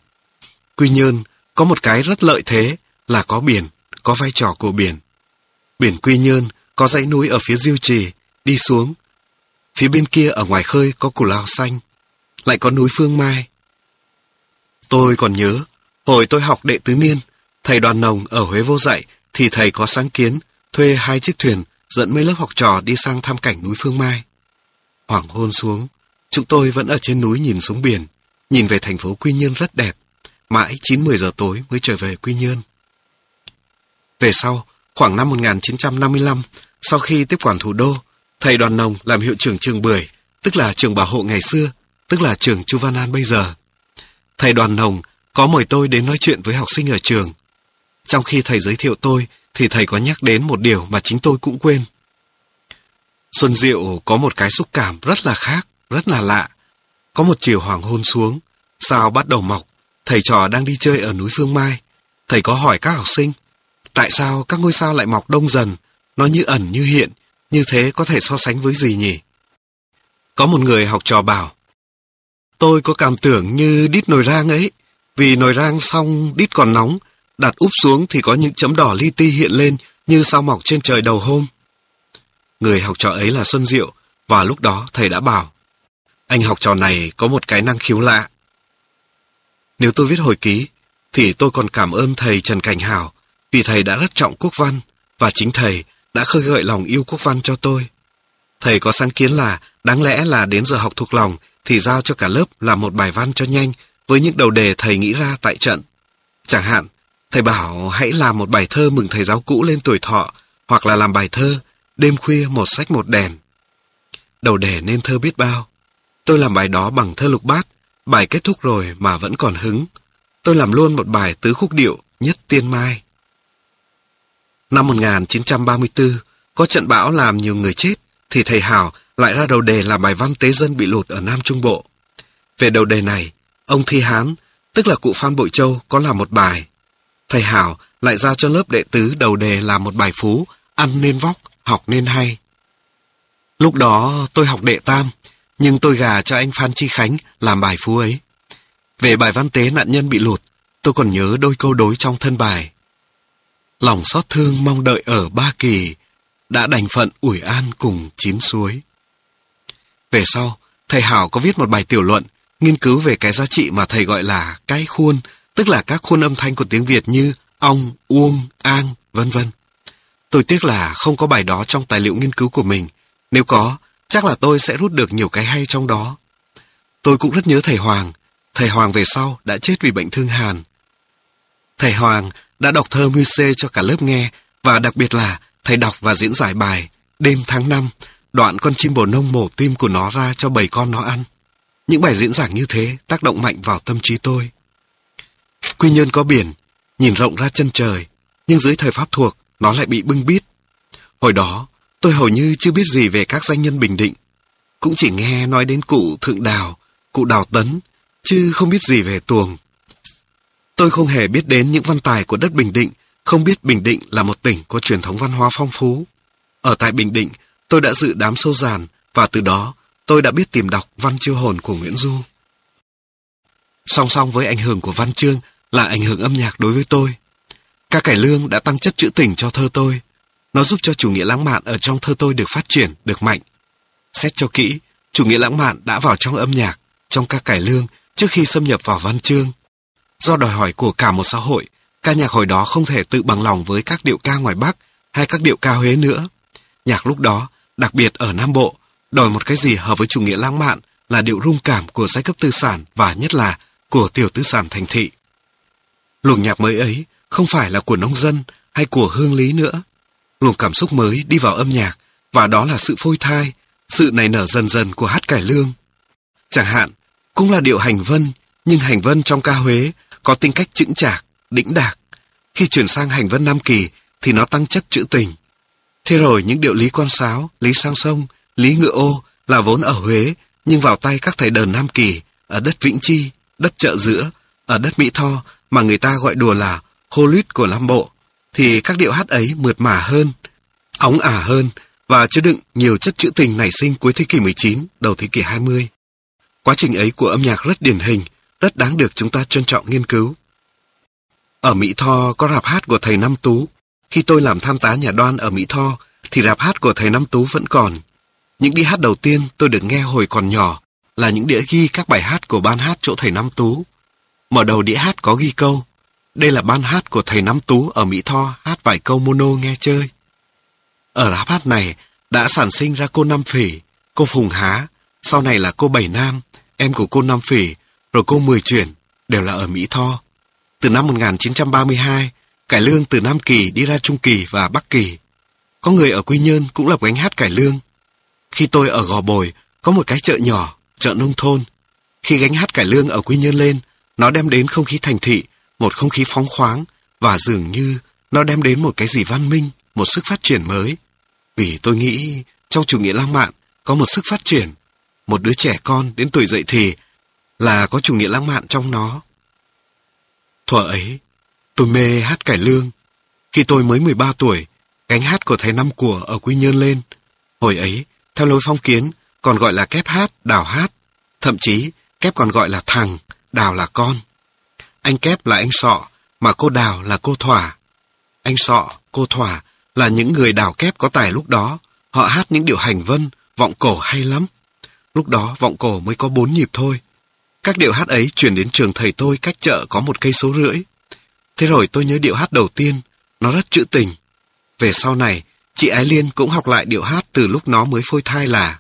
Quy Nhơn có một cái rất lợi thế là có biển, có vai trò của biển. Biển Quy Nhơn có dãy núi ở phía Diêu Trì, đi xuống. Phía bên kia ở ngoài khơi có củ lao xanh, lại có núi Phương Mai. Tôi còn nhớ, hồi tôi học đệ tứ niên, thầy đoàn nồng ở Huế vô dạy thì thầy có sáng kiến thuê hai chiếc thuyền dẫn mấy lớp học trò đi sang thăm cảnh núi Phương Mai. Hoàng hôn xuống, chúng tôi vẫn ở trên núi nhìn xuống biển, nhìn về thành phố Quy Nhơn rất đẹp. Mãi 9-10 giờ tối mới trở về Quy Nhơn. Về sau, khoảng năm 1955, sau khi tiếp quản thủ đô, thầy đoàn nồng làm hiệu trưởng trường Bưởi, tức là trường bảo hộ ngày xưa, tức là trường Chu Văn An bây giờ. Thầy đoàn nồng có mời tôi đến nói chuyện với học sinh ở trường. Trong khi thầy giới thiệu tôi, thì thầy có nhắc đến một điều mà chính tôi cũng quên. Xuân Diệu có một cái xúc cảm rất là khác, rất là lạ. Có một chiều hoàng hôn xuống, sao bắt đầu mọc, thầy trò đang đi chơi ở núi Phương Mai. Thầy có hỏi các học sinh, tại sao các ngôi sao lại mọc đông dần, nó như ẩn như hiện, như thế có thể so sánh với gì nhỉ? Có một người học trò bảo, tôi có cảm tưởng như đít nồi rang ấy, vì nồi rang xong đít còn nóng, đặt úp xuống thì có những chấm đỏ li ti hiện lên như sao mọc trên trời đầu hôm. Người học trò ấy là Xuân Diệu, và lúc đó thầy đã bảo, anh học trò này có một cái năng khiếu lạ. Nếu tôi viết hồi ký, thì tôi còn cảm ơn thầy Trần Cảnh Hảo vì thầy đã rất trọng quốc văn và chính thầy đã khơi gợi lòng yêu quốc văn cho tôi. Thầy có sáng kiến là đáng lẽ là đến giờ học thuộc lòng thì giao cho cả lớp làm một bài văn cho nhanh với những đầu đề thầy nghĩ ra tại trận. Chẳng hạn, thầy bảo hãy làm một bài thơ mừng thầy giáo cũ lên tuổi thọ hoặc là làm bài thơ đêm khuya một sách một đèn. Đầu đề nên thơ biết bao. Tôi làm bài đó bằng thơ lục bát, bài kết thúc rồi mà vẫn còn hứng. Tôi làm luôn một bài tứ khúc điệu nhất tiên mai. Năm 1934, có trận bão làm nhiều người chết, thì thầy Hảo lại ra đầu đề làm bài văn tế dân bị lụt ở Nam Trung Bộ. Về đầu đề này, ông Thi Hán, tức là cụ Phan Bội Châu, có làm một bài. Thầy Hảo lại giao cho lớp đệ tứ đầu đề làm một bài phú, ăn nên vóc, học nên hay. Lúc đó tôi học đệ tam, nhưng tôi gà cho anh Phan Chi Khánh làm bài phú ấy. Về bài văn tế nạn nhân bị lụt, tôi còn nhớ đôi câu đối trong thân bài. Lòng xót thương mong đợi ở Ba Kỳ, đã đành phận ủi an cùng chín suối. Về sau, thầy Hảo có viết một bài tiểu luận nghiên cứu về cái giá trị mà thầy gọi là cái khuôn, tức là các khuôn âm thanh của tiếng Việt như ong, uông, an, vân vân. Tôi tiếc là không có bài đó trong tài liệu nghiên cứu của mình. Nếu có, chắc là tôi sẽ rút được nhiều cái hay trong đó. Tôi cũng rất nhớ thầy Hoàng. Thầy Hoàng về sau đã chết vì bệnh thương hàn. Thầy Hoàng đã đọc thơ Muse cho cả lớp nghe và đặc biệt là thầy đọc và diễn giải bài Đêm tháng 5, đoạn con chim bồ nông mổ tim của nó ra cho bầy con nó ăn. Những bài diễn giảng như thế tác động mạnh vào tâm trí tôi. Quy Nhơn có biển, nhìn rộng ra chân trời, nhưng dưới thời Pháp thuộc, nó lại bị bưng bít. Hồi đó, tôi hầu như chưa biết gì về các danh nhân Bình Định. Cũng chỉ nghe nói đến cụ Thượng Đào, cụ Đào Tấn, chứ không biết gì về tuồng. Tôi không hề biết đến những văn tài của đất Bình Định, không biết Bình Định là một tỉnh có truyền thống văn hóa phong phú. Ở tại Bình Định, tôi đã dự đám sâu giàn và từ đó tôi đã biết tìm đọc văn chiêu hồn của Nguyễn Du. Song song với ảnh hưởng của văn chương là ảnh hưởng âm nhạc đối với tôi. Ca cải lương đã tăng chất trữ tình cho thơ tôi. Nó giúp cho chủ nghĩa lãng mạn ở trong thơ tôi được phát triển, được mạnh. Xét cho kỹ, chủ nghĩa lãng mạn đã vào trong âm nhạc, trong ca cải lương trước khi xâm nhập vào văn chương. Do đòi hỏi của cả một xã hội, ca nhạc hồi đó không thể tự bằng lòng với các điệu ca ngoài Bắc hay các điệu ca Huế nữa. Nhạc lúc đó, đặc biệt ở Nam Bộ, đòi một cái gì hợp với chủ nghĩa lãng mạn là điệu rung cảm của giai cấp tư sản và nhất là của tiểu tư sản thành thị. Luồng nhạc mới ấy không phải là của nông dân hay của hương lý nữa. Luồng cảm xúc mới đi vào âm nhạc và đó là sự phôi thai, sự nảy nở dần dần của hát cải lương. Chẳng hạn, cũng là điệu hành vân, nhưng hành vân trong ca Huế có tính cách chững chạc, đĩnh đạc. Khi chuyển sang hành vân Nam Kỳ thì nó tăng chất trữ tình. Thế rồi những điệu lý quan sáo, lý sang sông, lý ngựa ô là vốn ở Huế nhưng vào tay các thầy đờn Nam Kỳ ở đất Vĩnh Chi đất chợ giữa, ở đất Mỹ Tho mà người ta gọi đùa là hô lít của Nam Bộ, thì các điệu hát ấy mượt mà hơn, óng ả hơn và chứa đựng nhiều chất trữ tình nảy sinh cuối thế kỷ 19, đầu thế kỷ 20. Quá trình ấy của âm nhạc rất điển hình, rất đáng được chúng ta trân trọng nghiên cứu. Ở Mỹ Tho có rạp hát của thầy Năm Tú. Khi tôi làm tham tá nhà đoan ở Mỹ Tho, thì rạp hát của thầy Năm Tú vẫn còn. Những đi hát đầu tiên tôi được nghe hồi còn nhỏ là những đĩa ghi các bài hát của ban hát chỗ thầy Năm Tú. Mở đầu đĩa hát có ghi câu, đây là ban hát của thầy Năm Tú ở Mỹ Tho hát vài câu mono nghe chơi. Ở rạp hát này đã sản sinh ra cô Năm Phỉ, cô Phùng Há, sau này là cô Bảy Nam, em của cô Năm Phỉ, rồi cô Mười Chuyển, đều là ở Mỹ Tho. Từ năm 1932, cải lương từ Nam Kỳ đi ra Trung Kỳ và Bắc Kỳ. Có người ở Quy Nhơn cũng lập gánh hát cải lương. Khi tôi ở Gò Bồi, có một cái chợ nhỏ, chợ nông thôn. Khi gánh hát cải lương ở Quy Nhơn lên, nó đem đến không khí thành thị, một không khí phóng khoáng, và dường như nó đem đến một cái gì văn minh, một sức phát triển mới. Vì tôi nghĩ trong chủ nghĩa lãng mạn có một sức phát triển. Một đứa trẻ con đến tuổi dậy thì là có chủ nghĩa lãng mạn trong nó. Thuở ấy, tôi mê hát cải lương. Khi tôi mới 13 tuổi, gánh hát của thầy Năm Của ở Quy Nhơn lên. Hồi ấy, theo lối phong kiến, còn gọi là kép hát, đào hát. Thậm chí, kép còn gọi là thằng, đào là con. Anh kép là anh sọ, mà cô đào là cô thỏa. Anh sọ, cô thỏa là những người đào kép có tài lúc đó. Họ hát những điệu hành vân, vọng cổ hay lắm. Lúc đó vọng cổ mới có bốn nhịp thôi. Các điệu hát ấy chuyển đến trường thầy tôi cách chợ có một cây số rưỡi. Thế rồi tôi nhớ điệu hát đầu tiên, nó rất trữ tình. Về sau này, chị Ái Liên cũng học lại điệu hát từ lúc nó mới phôi thai là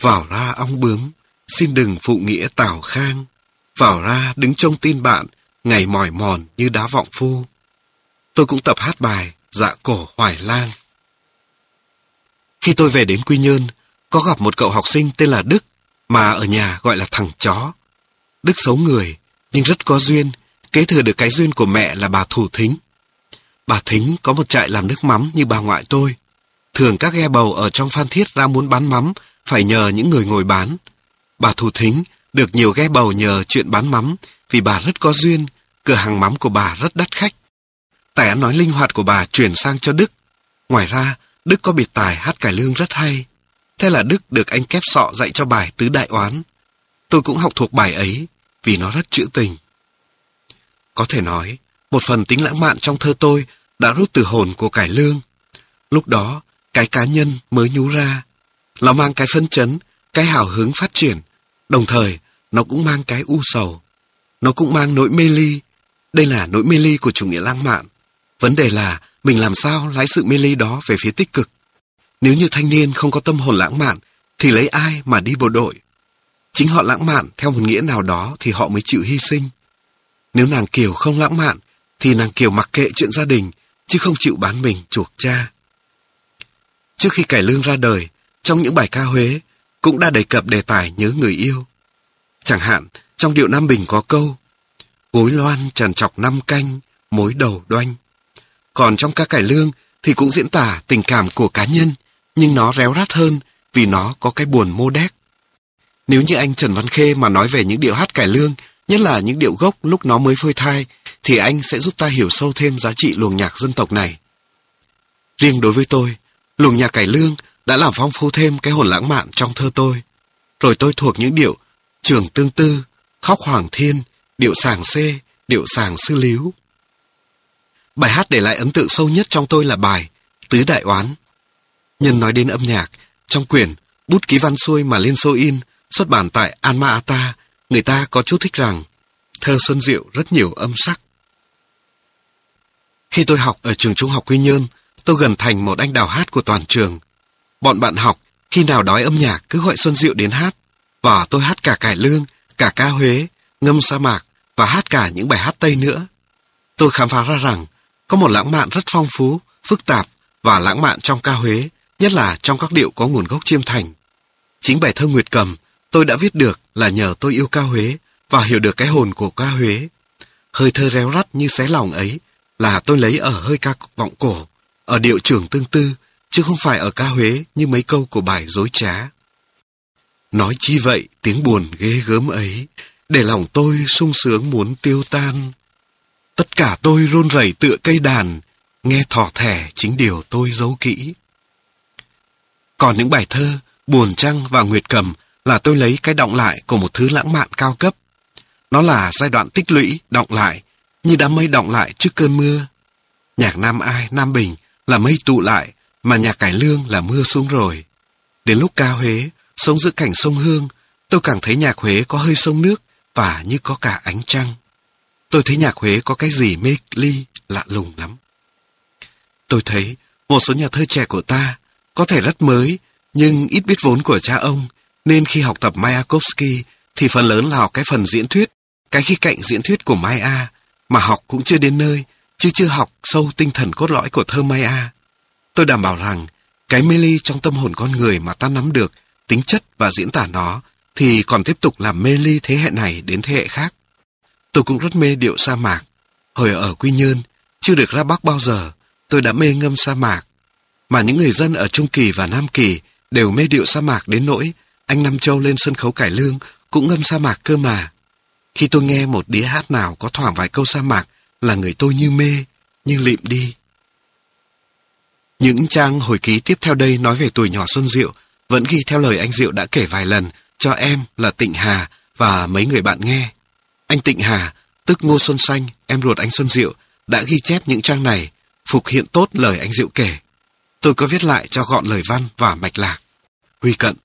Vào ra ong bướm, xin đừng phụ nghĩa tào khang. Vào ra đứng trông tin bạn, ngày mỏi mòn như đá vọng phu. Tôi cũng tập hát bài Dạ cổ hoài lang. Khi tôi về đến Quy Nhơn, có gặp một cậu học sinh tên là Đức, mà ở nhà gọi là thằng chó. Đức xấu người, nhưng rất có duyên, kế thừa được cái duyên của mẹ là bà Thủ Thính. Bà Thính có một trại làm nước mắm như bà ngoại tôi. Thường các ghe bầu ở trong Phan Thiết ra muốn bán mắm, phải nhờ những người ngồi bán. Bà Thủ Thính được nhiều ghe bầu nhờ chuyện bán mắm, vì bà rất có duyên, cửa hàng mắm của bà rất đắt khách. Tài ăn nói linh hoạt của bà chuyển sang cho Đức. Ngoài ra, Đức có biệt tài hát cải lương rất hay. Thế là Đức được anh kép sọ dạy cho bài tứ đại oán. Tôi cũng học thuộc bài ấy, vì nó rất trữ tình. Có thể nói, một phần tính lãng mạn trong thơ tôi đã rút từ hồn của cải lương. Lúc đó, cái cá nhân mới nhú ra. Nó mang cái phân chấn, cái hào hứng phát triển. Đồng thời, nó cũng mang cái u sầu. Nó cũng mang nỗi mê ly. Đây là nỗi mê ly của chủ nghĩa lãng mạn. Vấn đề là mình làm sao lái sự mê ly đó về phía tích cực. Nếu như thanh niên không có tâm hồn lãng mạn, thì lấy ai mà đi bộ đội? Chính họ lãng mạn theo một nghĩa nào đó thì họ mới chịu hy sinh. Nếu nàng Kiều không lãng mạn, thì nàng Kiều mặc kệ chuyện gia đình, chứ không chịu bán mình chuộc cha. Trước khi cải lương ra đời, trong những bài ca Huế, cũng đã đề cập đề tài nhớ người yêu. Chẳng hạn, trong điệu Nam Bình có câu, gối loan tràn trọc năm canh, mối đầu đoanh. Còn trong ca cải lương thì cũng diễn tả tình cảm của cá nhân, nhưng nó réo rắt hơn vì nó có cái buồn mô đét. Nếu như anh Trần Văn Khê mà nói về những điệu hát cải lương, nhất là những điệu gốc lúc nó mới phơi thai, thì anh sẽ giúp ta hiểu sâu thêm giá trị luồng nhạc dân tộc này. Riêng đối với tôi, luồng nhạc cải lương đã làm phong phú thêm cái hồn lãng mạn trong thơ tôi. Rồi tôi thuộc những điệu trường tương tư, khóc hoàng thiên, điệu sàng xê, điệu sàng sư líu. Bài hát để lại ấn tượng sâu nhất trong tôi là bài Tứ Đại Oán. Nhân nói đến âm nhạc, trong quyển Bút ký văn xuôi mà Liên Xô in xuất bản tại Alma Ata, người ta có chú thích rằng thơ Xuân Diệu rất nhiều âm sắc. Khi tôi học ở trường trung học Quy Nhơn, tôi gần thành một anh đào hát của toàn trường. Bọn bạn học, khi nào đói âm nhạc cứ gọi Xuân Diệu đến hát. Và tôi hát cả cải lương, cả ca Huế, ngâm sa mạc và hát cả những bài hát Tây nữa. Tôi khám phá ra rằng có một lãng mạn rất phong phú, phức tạp và lãng mạn trong ca Huế, nhất là trong các điệu có nguồn gốc chiêm thành. Chính bài thơ Nguyệt Cầm tôi đã viết được là nhờ tôi yêu ca Huế và hiểu được cái hồn của ca Huế. Hơi thơ réo rắt như xé lòng ấy là tôi lấy ở hơi ca vọng cổ, ở điệu trường tương tư, chứ không phải ở ca Huế như mấy câu của bài dối trá. Nói chi vậy tiếng buồn ghê gớm ấy, để lòng tôi sung sướng muốn tiêu tan. Tất cả tôi run rẩy tựa cây đàn, nghe thỏ thẻ chính điều tôi giấu kỹ. Còn những bài thơ, Buồn Trăng và Nguyệt Cầm là tôi lấy cái động lại của một thứ lãng mạn cao cấp. Nó là giai đoạn tích lũy, động lại, như đám mây động lại trước cơn mưa. Nhạc Nam Ai, Nam Bình là mây tụ lại, mà nhạc Cải Lương là mưa xuống rồi. Đến lúc ca Huế, sống giữa cảnh sông Hương, tôi càng thấy nhạc Huế có hơi sông nước và như có cả ánh trăng. Tôi thấy nhạc Huế có cái gì mê ly, lạ lùng lắm. Tôi thấy một số nhà thơ trẻ của ta có thể rất mới, nhưng ít biết vốn của cha ông, nên khi học tập Mayakovsky thì phần lớn là học cái phần diễn thuyết, cái khi cạnh diễn thuyết của Maya, mà học cũng chưa đến nơi, chứ chưa học sâu tinh thần cốt lõi của thơ Maya. Tôi đảm bảo rằng cái mê ly trong tâm hồn con người mà ta nắm được tính chất và diễn tả nó thì còn tiếp tục làm mê ly thế hệ này đến thế hệ khác. Tôi cũng rất mê điệu sa mạc. Hồi ở Quy Nhơn, chưa được ra Bắc bao giờ, tôi đã mê ngâm sa mạc. Mà những người dân ở Trung Kỳ và Nam Kỳ đều mê điệu sa mạc đến nỗi anh Nam Châu lên sân khấu cải lương cũng ngâm sa mạc cơ mà. Khi tôi nghe một đĩa hát nào có thoảng vài câu sa mạc là người tôi như mê, như lịm đi. Những trang hồi ký tiếp theo đây nói về tuổi nhỏ Xuân Diệu vẫn ghi theo lời anh Diệu đã kể vài lần cho em là Tịnh Hà và mấy người bạn nghe. Anh Tịnh Hà, tức Ngô Xuân Xanh, em ruột anh Xuân Diệu, đã ghi chép những trang này, phục hiện tốt lời anh Diệu kể. Tôi có viết lại cho gọn lời văn và mạch lạc. Huy Cận